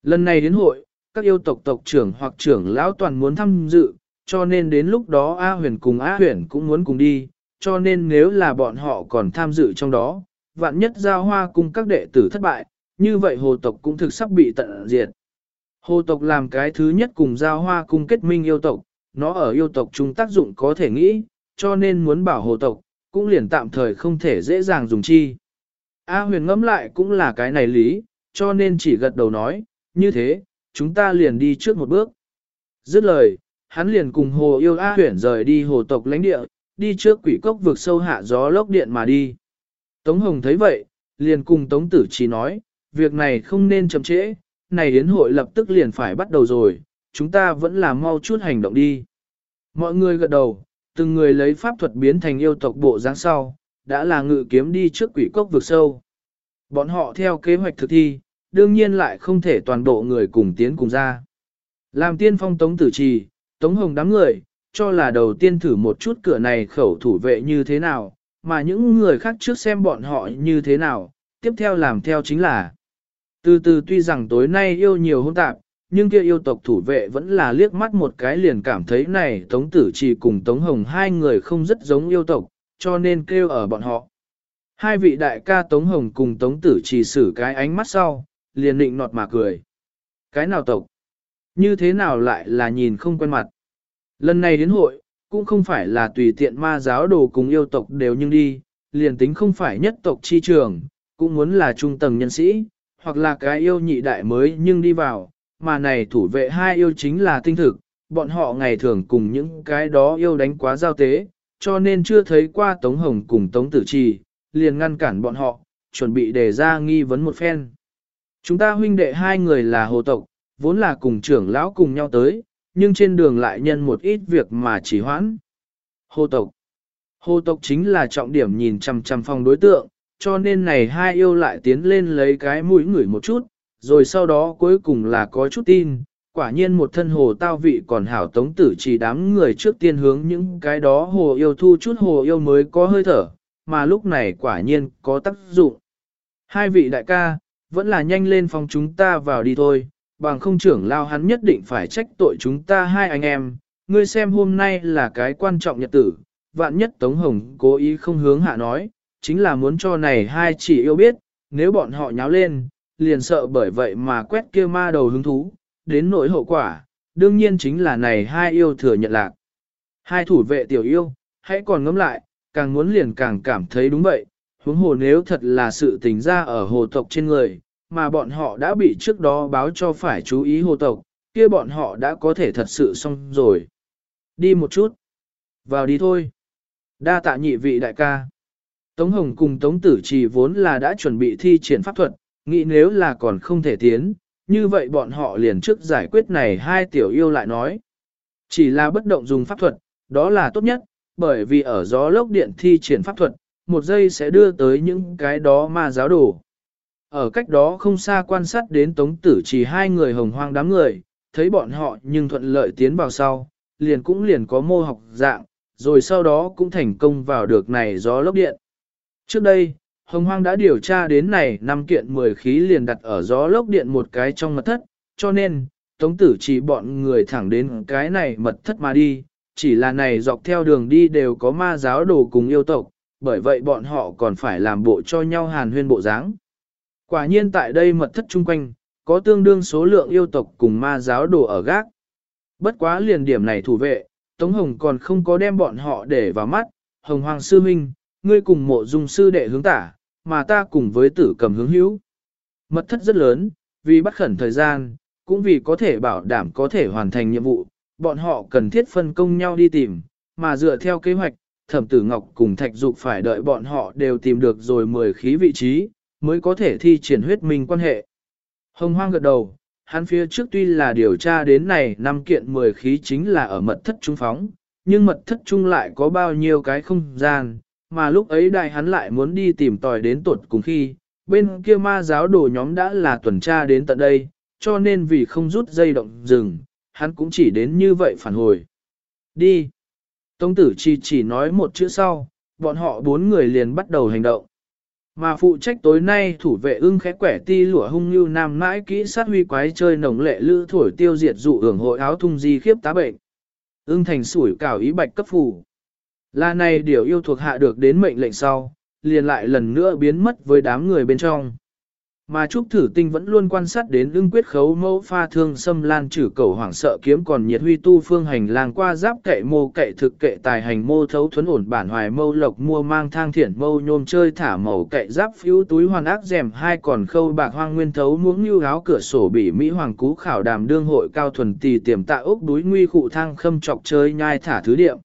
Lần này đến hội, các yêu tộc tộc trưởng hoặc trưởng lão toàn muốn tham dự, cho nên đến lúc đó A huyền cùng A huyền cũng muốn cùng đi, cho nên nếu là bọn họ còn tham dự trong đó, vạn nhất giao hoa cùng các đệ tử thất bại, như vậy hồ tộc cũng thực sắp bị tận diệt. Hồ tộc làm cái thứ nhất cùng giao hoa cung kết minh yêu tộc, nó ở yêu tộc chúng tác dụng có thể nghĩ, cho nên muốn bảo hồ tộc, cũng liền tạm thời không thể dễ dàng dùng chi. A huyền ngẫm lại cũng là cái này lý, cho nên chỉ gật đầu nói, như thế, chúng ta liền đi trước một bước. Dứt lời, hắn liền cùng hồ yêu A huyền rời đi hồ tộc lãnh địa, đi trước quỷ cốc vượt sâu hạ gió lốc điện mà đi. Tống Hồng thấy vậy, liền cùng Tống Tử Chỉ nói, việc này không nên chậm trễ, này đến hội lập tức liền phải bắt đầu rồi, chúng ta vẫn là mau chút hành động đi. Mọi người gật đầu, từng người lấy pháp thuật biến thành yêu tộc bộ dáng sau, đã là ngự kiếm đi trước quỷ cốc vượt sâu. Bọn họ theo kế hoạch thực thi, đương nhiên lại không thể toàn bộ người cùng tiến cùng ra. Làm tiên phong tống tử trì, tống hồng đám người, cho là đầu tiên thử một chút cửa này khẩu thủ vệ như thế nào, mà những người khác trước xem bọn họ như thế nào, tiếp theo làm theo chính là. Từ từ tuy rằng tối nay yêu nhiều hôn tạp, nhưng kia yêu tộc thủ vệ vẫn là liếc mắt một cái liền cảm thấy này Tống Tử Chỉ cùng Tống Hồng hai người không rất giống yêu tộc, cho nên kêu ở bọn họ. Hai vị đại ca Tống Hồng cùng Tống Tử Chỉ xử cái ánh mắt sau, liền định nọt mà cười. Cái nào tộc? Như thế nào lại là nhìn không quen mặt? Lần này đến hội, cũng không phải là tùy tiện ma giáo đồ cùng yêu tộc đều nhưng đi, liền tính không phải nhất tộc chi trường, cũng muốn là trung tầng nhân sĩ, hoặc là cái yêu nhị đại mới nhưng đi vào, mà này thủ vệ hai yêu chính là tinh thực, bọn họ ngày thường cùng những cái đó yêu đánh quá giao tế, cho nên chưa thấy qua Tống Hồng cùng Tống Tử Trì, liền ngăn cản bọn họ, chuẩn bị đề ra nghi vấn một phen. Chúng ta huynh đệ hai người là hồ tộc, vốn là cùng trưởng lão cùng nhau tới, nhưng trên đường lại nhân một ít việc mà chỉ hoãn. Hồ tộc Hồ tộc chính là trọng điểm nhìn chằm chằm phòng đối tượng, cho nên này hai yêu lại tiến lên lấy cái mũi ngửi một chút, rồi sau đó cuối cùng là có chút tin, quả nhiên một thân hồ tao vị còn hảo tống tử chỉ đám người trước tiên hướng những cái đó hồ yêu thu chút hồ yêu mới có hơi thở, mà lúc này quả nhiên có tác dụng. Hai vị đại ca, vẫn là nhanh lên phòng chúng ta vào đi thôi, bằng không trưởng lao hắn nhất định phải trách tội chúng ta hai anh em, ngươi xem hôm nay là cái quan trọng nhật tử, vạn nhất Tống Hồng cố ý không hướng hạ nói, chính là muốn cho này hai chỉ yêu biết, nếu bọn họ nháo lên, liền sợ bởi vậy mà quét kia ma đầu hứng thú, đến nỗi hậu quả, đương nhiên chính là này hai yêu thừa nhận lạc. Hai thủ vệ tiểu yêu, hãy còn ngẫm lại, càng muốn liền càng cảm thấy đúng vậy, huống hồ nếu thật là sự tình ra ở hồ tộc trên người, mà bọn họ đã bị trước đó báo cho phải chú ý hồ tộc, kia bọn họ đã có thể thật sự xong rồi. Đi một chút. Vào đi thôi. Đa tạ nhị vị đại ca. Tống Hồng cùng Tống Tử Trì vốn là đã chuẩn bị thi triển pháp thuật, nghĩ nếu là còn không thể tiến, như vậy bọn họ liền trước giải quyết này hai tiểu yêu lại nói. Chỉ là bất động dùng pháp thuật, đó là tốt nhất, bởi vì ở gió lốc điện thi triển pháp thuật, một giây sẽ đưa tới những cái đó mà giáo đổ. Ở cách đó không xa quan sát đến Tống Tử Trì hai người hồng hoang đám người, thấy bọn họ nhưng thuận lợi tiến vào sau, liền cũng liền có mô học dạng, rồi sau đó cũng thành công vào được này gió lốc điện. Trước đây, Hồng Hoang đã điều tra đến này năm kiện 10 khí liền đặt ở gió lốc điện một cái trong mật thất, cho nên, Tống tử chỉ bọn người thẳng đến cái này mật thất mà đi, chỉ là này dọc theo đường đi đều có ma giáo đồ cùng yêu tộc, bởi vậy bọn họ còn phải làm bộ cho nhau hàn huyên bộ dáng. Quả nhiên tại đây mật thất chung quanh, có tương đương số lượng yêu tộc cùng ma giáo đồ ở gác. Bất quá liền điểm này thủ vệ, Tống Hồng còn không có đem bọn họ để vào mắt, Hồng Hoàng Sư Minh, ngươi cùng mộ dung sư đệ hướng tả, mà ta cùng với tử cầm hướng hữu. Mật thất rất lớn, vì bắt khẩn thời gian, cũng vì có thể bảo đảm có thể hoàn thành nhiệm vụ, bọn họ cần thiết phân công nhau đi tìm, mà dựa theo kế hoạch, thẩm tử ngọc cùng thạch dục phải đợi bọn họ đều tìm được rồi 10 khí vị trí, mới có thể thi triển huyết minh quan hệ. Hồng hoang gật đầu, hắn phía trước tuy là điều tra đến này năm kiện 10 khí chính là ở mật thất trung phóng, nhưng mật thất trung lại có bao nhiêu cái không gian, mà lúc ấy đại hắn lại muốn đi tìm tòi đến tuột cùng khi, bên kia ma giáo đồ nhóm đã là tuần tra đến tận đây, cho nên vì không rút dây động rừng, hắn cũng chỉ đến như vậy phản hồi. Đi. tông tử chỉ chỉ nói một chữ sau, bọn họ bốn người liền bắt đầu hành động. Mà phụ trách tối nay thủ vệ ưng khẽ quẻ ti lụa hung như nam mãi kỹ sát huy quái chơi nồng lệ lữ thổi tiêu diệt dụ hưởng hội áo thung di khiếp tá bệnh. Ưng thành sủi cảo ý bạch cấp phủ. Là này điều yêu thuộc hạ được đến mệnh lệnh sau, liền lại lần nữa biến mất với đám người bên trong. Mà Trúc Thử Tinh vẫn luôn quan sát đến ưng quyết khấu mẫu pha thương xâm lan trừ cầu hoảng sợ kiếm còn nhiệt huy tu phương hành lang qua giáp kệ mô kệ thực kệ tài hành mô thấu thuấn ổn bản hoài mâu lộc mua mang thang thiển mâu nhôm chơi thả màu kệ giáp phiếu túi hoàn ác rèm hai còn khâu bạc hoang nguyên thấu muống như áo cửa sổ bị Mỹ hoàng cú khảo đàm đương hội cao thuần tì tiềm tạ ốc đuối nguy khụ thang khâm chọc chơi nhai thả thứ điệm.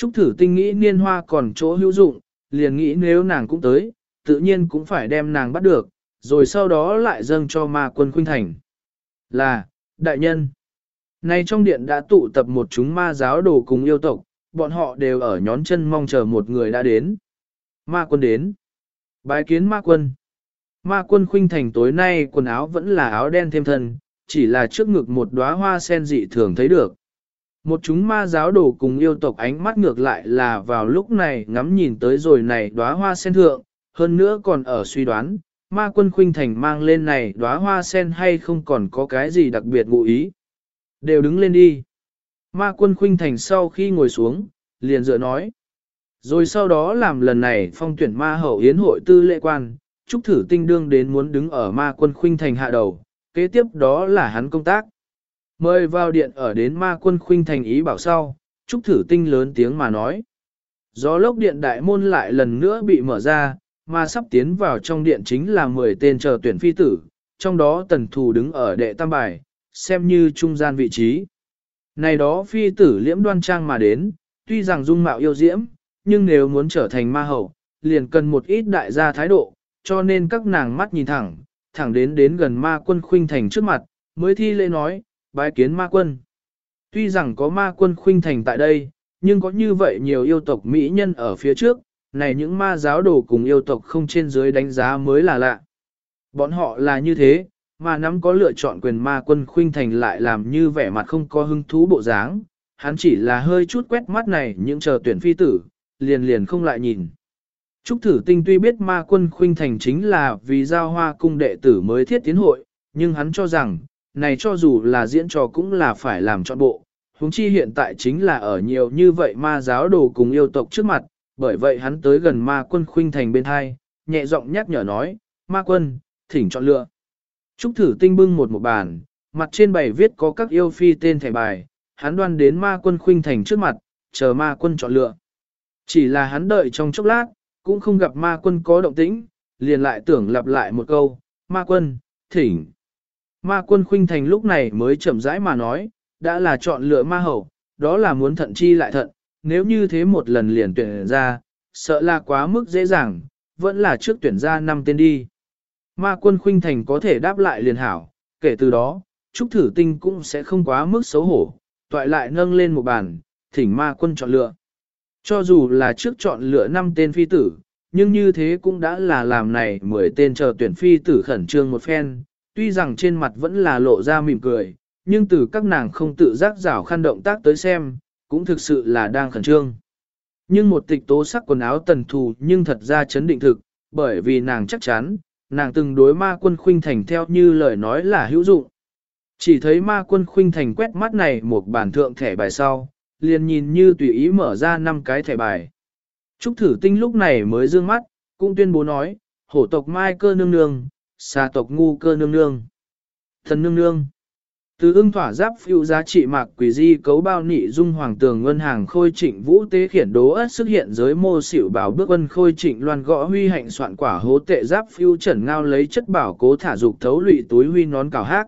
Trúc Thử Tinh nghĩ niên hoa còn chỗ hữu dụng, liền nghĩ nếu nàng cũng tới, tự nhiên cũng phải đem nàng bắt được rồi sau đó lại dâng cho ma quân khuynh thành. Là, đại nhân. Nay trong điện đã tụ tập một chúng ma giáo đồ cùng yêu tộc, bọn họ đều ở nhón chân mong chờ một người đã đến. Ma quân đến. Bái kiến ma quân. Ma quân khuynh thành tối nay quần áo vẫn là áo đen thêm thân, chỉ là trước ngực một đóa hoa sen dị thường thấy được. Một chúng ma giáo đồ cùng yêu tộc ánh mắt ngược lại là vào lúc này ngắm nhìn tới rồi này đóa hoa sen thượng, hơn nữa còn ở suy đoán, ma quân khuynh thành mang lên này đóa hoa sen hay không còn có cái gì đặc biệt ngụ ý. Đều đứng lên đi. Ma quân khuynh thành sau khi ngồi xuống, liền dựa nói. Rồi sau đó làm lần này phong tuyển ma hậu yến hội tư lệ quan, Trúc Thử Tinh đương đến muốn đứng ở ma quân khuynh thành hạ đầu, kế tiếp đó là hắn công tác. Mời vào điện ở đến ma quân khuynh thành ý bảo sau, Trúc Thử Tinh lớn tiếng mà nói. Gió lốc điện đại môn lại lần nữa bị mở ra, mà sắp tiến vào trong điện chính là 10 tên chờ tuyển phi tử, trong đó tần thù đứng ở đệ tam bài, xem như trung gian vị trí. Này đó phi tử liễm đoan trang mà đến, tuy rằng dung mạo yêu diễm, nhưng nếu muốn trở thành ma hậu, liền cần một ít đại gia thái độ, cho nên các nàng mắt nhìn thẳng, thẳng đến đến gần ma quân khuynh thành trước mặt, mới thi lễ nói, bái kiến ma quân. Tuy rằng có ma quân khuynh thành tại đây, nhưng có như vậy nhiều yêu tộc mỹ nhân ở phía trước, này những ma giáo đồ cùng yêu tộc không trên dưới đánh giá mới là lạ. Bọn họ là như thế, mà nắm có lựa chọn quyền ma quân khuynh thành lại làm như vẻ mặt không có hứng thú bộ dáng, hắn chỉ là hơi chút quét mắt này những chờ tuyển phi tử, liền liền không lại nhìn. Trúc thử tinh tuy biết ma quân khuynh thành chính là vì giao hoa cung đệ tử mới thiết tiến hội, nhưng hắn cho rằng, này cho dù là diễn trò cũng là phải làm trọn bộ, Húng chi hiện tại chính là ở nhiều như vậy ma giáo đồ cùng yêu tộc trước mặt, bởi vậy hắn tới gần ma quân khuynh thành bên hai, nhẹ giọng nhắc nhở nói, ma quân, thỉnh chọn lựa. Trúc thử tinh bưng một một bàn, mặt trên bày viết có các yêu phi tên thẻ bài, hắn đoan đến ma quân khuynh thành trước mặt, chờ ma quân chọn lựa. Chỉ là hắn đợi trong chốc lát, cũng không gặp ma quân có động tĩnh, liền lại tưởng lặp lại một câu, ma quân, thỉnh. Ma quân khuynh thành lúc này mới chậm rãi mà nói, đã là chọn lựa ma hậu, đó là muốn thận chi lại thận, nếu như thế một lần liền tuyển ra, sợ là quá mức dễ dàng, vẫn là trước tuyển ra năm tên đi. Ma quân khuynh thành có thể đáp lại liền hảo, kể từ đó, Trúc Thử Tinh cũng sẽ không quá mức xấu hổ, toại lại nâng lên một bàn, thỉnh ma quân chọn lựa. Cho dù là trước chọn lựa năm tên phi tử, nhưng như thế cũng đã là làm này 10 tên chờ tuyển phi tử khẩn trương một phen, tuy rằng trên mặt vẫn là lộ ra mỉm cười, nhưng từ các nàng không tự giác rảo khăn động tác tới xem, cũng thực sự là đang khẩn trương. Nhưng một tịch tố sắc quần áo tần thù nhưng thật ra chấn định thực, bởi vì nàng chắc chắn, nàng từng đối ma quân khuynh thành theo như lời nói là hữu dụng. Chỉ thấy ma quân khuynh thành quét mắt này một bản thượng thẻ bài sau, liền nhìn như tùy ý mở ra năm cái thẻ bài. Trúc thử tinh lúc này mới dương mắt, cũng tuyên bố nói, hổ tộc mai cơ nương nương, xà tộc ngu cơ nương nương, thần nương nương. Từ ưng thỏa giáp phiêu giá trị mạc quỷ di cấu bao nị dung hoàng tường ngân hàng khôi trịnh vũ tế khiển đố ớt xuất hiện giới mô xỉu bảo bước quân khôi trịnh loan gõ huy hạnh soạn quả hố tệ giáp phiêu trần ngao lấy chất bảo cố thả dục thấu lụy túi huy nón cào hát.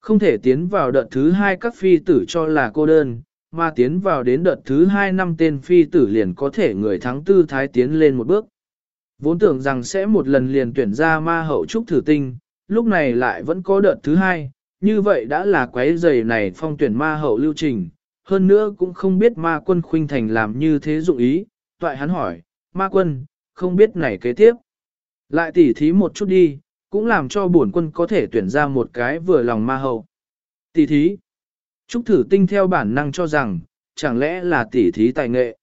Không thể tiến vào đợt thứ hai các phi tử cho là cô đơn, mà tiến vào đến đợt thứ hai năm tên phi tử liền có thể người thắng tư thái tiến lên một bước. Vốn tưởng rằng sẽ một lần liền tuyển ra ma hậu trúc thử tinh, lúc này lại vẫn có đợt thứ hai, như vậy đã là quái giày này phong tuyển ma hậu lưu trình, hơn nữa cũng không biết ma quân khuynh thành làm như thế dụng ý, toại hắn hỏi, ma quân, không biết này kế tiếp. Lại tỉ thí một chút đi, cũng làm cho bổn quân có thể tuyển ra một cái vừa lòng ma hậu. Tỉ thí. Trúc thử tinh theo bản năng cho rằng, chẳng lẽ là tỉ thí tài nghệ.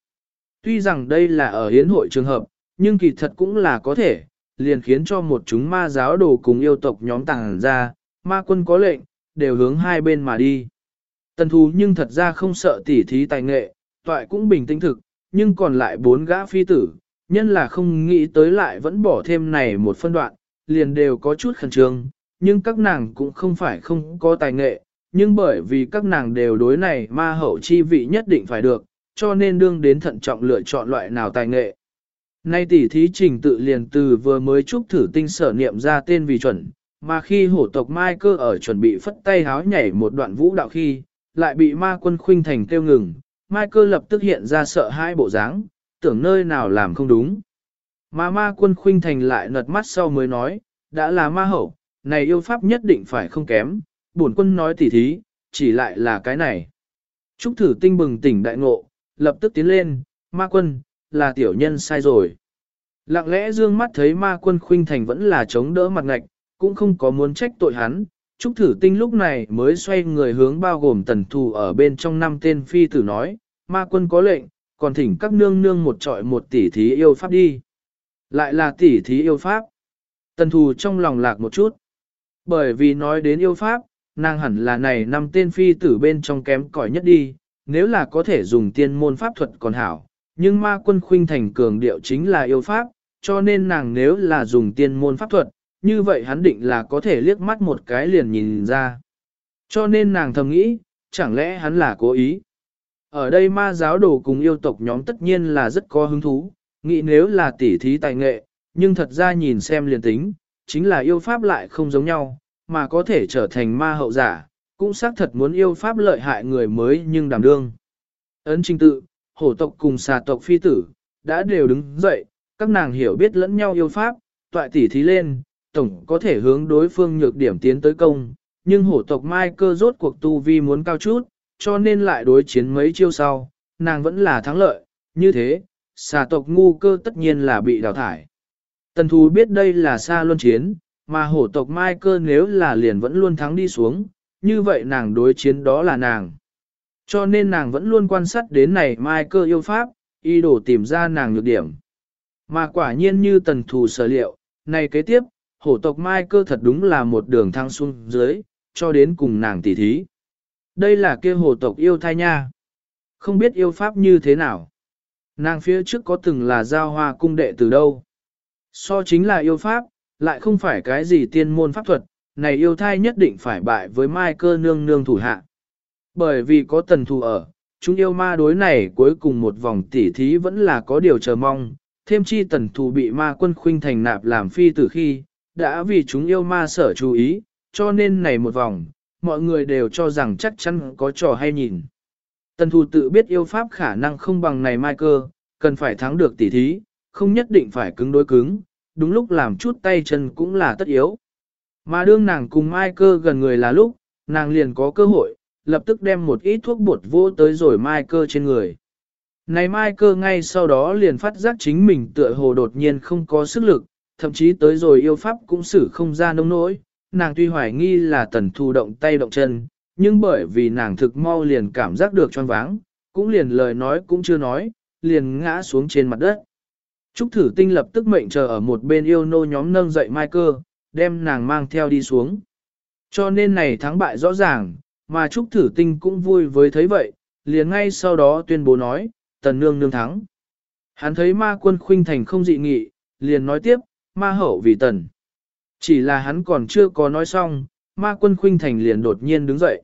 Tuy rằng đây là ở hiến hội trường hợp, nhưng kỳ thật cũng là có thể, liền khiến cho một chúng ma giáo đồ cùng yêu tộc nhóm tàng ra, ma quân có lệnh, đều hướng hai bên mà đi. Tần thú nhưng thật ra không sợ tỉ thí tài nghệ, toại cũng bình tĩnh thực, nhưng còn lại bốn gã phi tử, nhân là không nghĩ tới lại vẫn bỏ thêm này một phân đoạn, liền đều có chút khẩn trương, nhưng các nàng cũng không phải không có tài nghệ, nhưng bởi vì các nàng đều đối này ma hậu chi vị nhất định phải được, cho nên đương đến thận trọng lựa chọn loại nào tài nghệ. Nay tỷ thí trình tự liền từ vừa mới chúc thử tinh sở niệm ra tên vì chuẩn, mà khi hổ tộc Mai cơ ở chuẩn bị phất tay háo nhảy một đoạn vũ đạo khi, lại bị ma quân khuynh thành kêu ngừng, Mai cơ lập tức hiện ra sợ hai bộ dáng, tưởng nơi nào làm không đúng. Mà ma quân khuynh thành lại nật mắt sau mới nói, đã là ma hậu, này yêu pháp nhất định phải không kém, bổn quân nói tỉ thí, chỉ lại là cái này. Trúc thử tinh bừng tỉnh đại ngộ, lập tức tiến lên, ma quân, là tiểu nhân sai rồi. Lặng lẽ dương mắt thấy ma quân khuynh thành vẫn là chống đỡ mặt ngạch, cũng không có muốn trách tội hắn. Trúc thử tinh lúc này mới xoay người hướng bao gồm tần thù ở bên trong năm tên phi tử nói, ma quân có lệnh, còn thỉnh các nương nương một trọi một tỷ thí yêu pháp đi. Lại là tỷ thí yêu pháp. Tần thù trong lòng lạc một chút. Bởi vì nói đến yêu pháp, nàng hẳn là này năm tên phi tử bên trong kém cỏi nhất đi, nếu là có thể dùng tiên môn pháp thuật còn hảo, nhưng ma quân khuynh thành cường điệu chính là yêu pháp, cho nên nàng nếu là dùng tiên môn pháp thuật, như vậy hắn định là có thể liếc mắt một cái liền nhìn ra. Cho nên nàng thầm nghĩ, chẳng lẽ hắn là cố ý. Ở đây ma giáo đồ cùng yêu tộc nhóm tất nhiên là rất có hứng thú, nghĩ nếu là tỉ thí tài nghệ, nhưng thật ra nhìn xem liền tính, chính là yêu pháp lại không giống nhau, mà có thể trở thành ma hậu giả, cũng xác thật muốn yêu pháp lợi hại người mới nhưng đảm đương. Ấn trình tự, hổ tộc cùng xà tộc phi tử, đã đều đứng dậy, các nàng hiểu biết lẫn nhau yêu pháp, tọa tỉ thí lên, tổng có thể hướng đối phương nhược điểm tiến tới công, nhưng hổ tộc mai cơ rốt cuộc tu vi muốn cao chút, cho nên lại đối chiến mấy chiêu sau, nàng vẫn là thắng lợi, như thế, xà tộc ngu cơ tất nhiên là bị đào thải. Tần thù biết đây là xa luân chiến, mà hổ tộc mai cơ nếu là liền vẫn luôn thắng đi xuống, như vậy nàng đối chiến đó là nàng. Cho nên nàng vẫn luôn quan sát đến này mai cơ yêu pháp, y đổ tìm ra nàng nhược điểm. Mà quả nhiên như tần thù sở liệu, này kế tiếp, hổ tộc mai cơ thật đúng là một đường thăng xuống dưới, cho đến cùng nàng tỉ thí. Đây là kia hổ tộc yêu thai nha. Không biết yêu pháp như thế nào. Nàng phía trước có từng là giao hoa cung đệ từ đâu. So chính là yêu pháp, lại không phải cái gì tiên môn pháp thuật, này yêu thai nhất định phải bại với mai cơ nương nương thủ hạ. Bởi vì có tần thù ở, chúng yêu ma đối này cuối cùng một vòng tỉ thí vẫn là có điều chờ mong, thêm chi tần thù bị ma quân khuynh thành nạp làm phi từ khi, đã vì chúng yêu ma sở chú ý, cho nên này một vòng, mọi người đều cho rằng chắc chắn có trò hay nhìn. Tần thù tự biết yêu pháp khả năng không bằng này mai cơ, cần phải thắng được tỉ thí, không nhất định phải cứng đối cứng, đúng lúc làm chút tay chân cũng là tất yếu. Mà đương nàng cùng mai cơ gần người là lúc, nàng liền có cơ hội, lập tức đem một ít thuốc bột vô tới rồi mai cơ trên người. Này mai cơ ngay sau đó liền phát giác chính mình tựa hồ đột nhiên không có sức lực, thậm chí tới rồi yêu pháp cũng xử không ra nông nỗi, nàng tuy hoài nghi là tần thu động tay động chân, nhưng bởi vì nàng thực mau liền cảm giác được choáng váng, cũng liền lời nói cũng chưa nói, liền ngã xuống trên mặt đất. Trúc thử tinh lập tức mệnh chờ ở một bên yêu nô nhóm nâng dậy mai cơ, đem nàng mang theo đi xuống. Cho nên này thắng bại rõ ràng, mà Trúc thử tinh cũng vui với thấy vậy, liền ngay sau đó tuyên bố nói, tần nương nương thắng. Hắn thấy ma quân khuynh thành không dị nghị, liền nói tiếp, ma hậu vì tần. Chỉ là hắn còn chưa có nói xong, ma quân khuynh thành liền đột nhiên đứng dậy.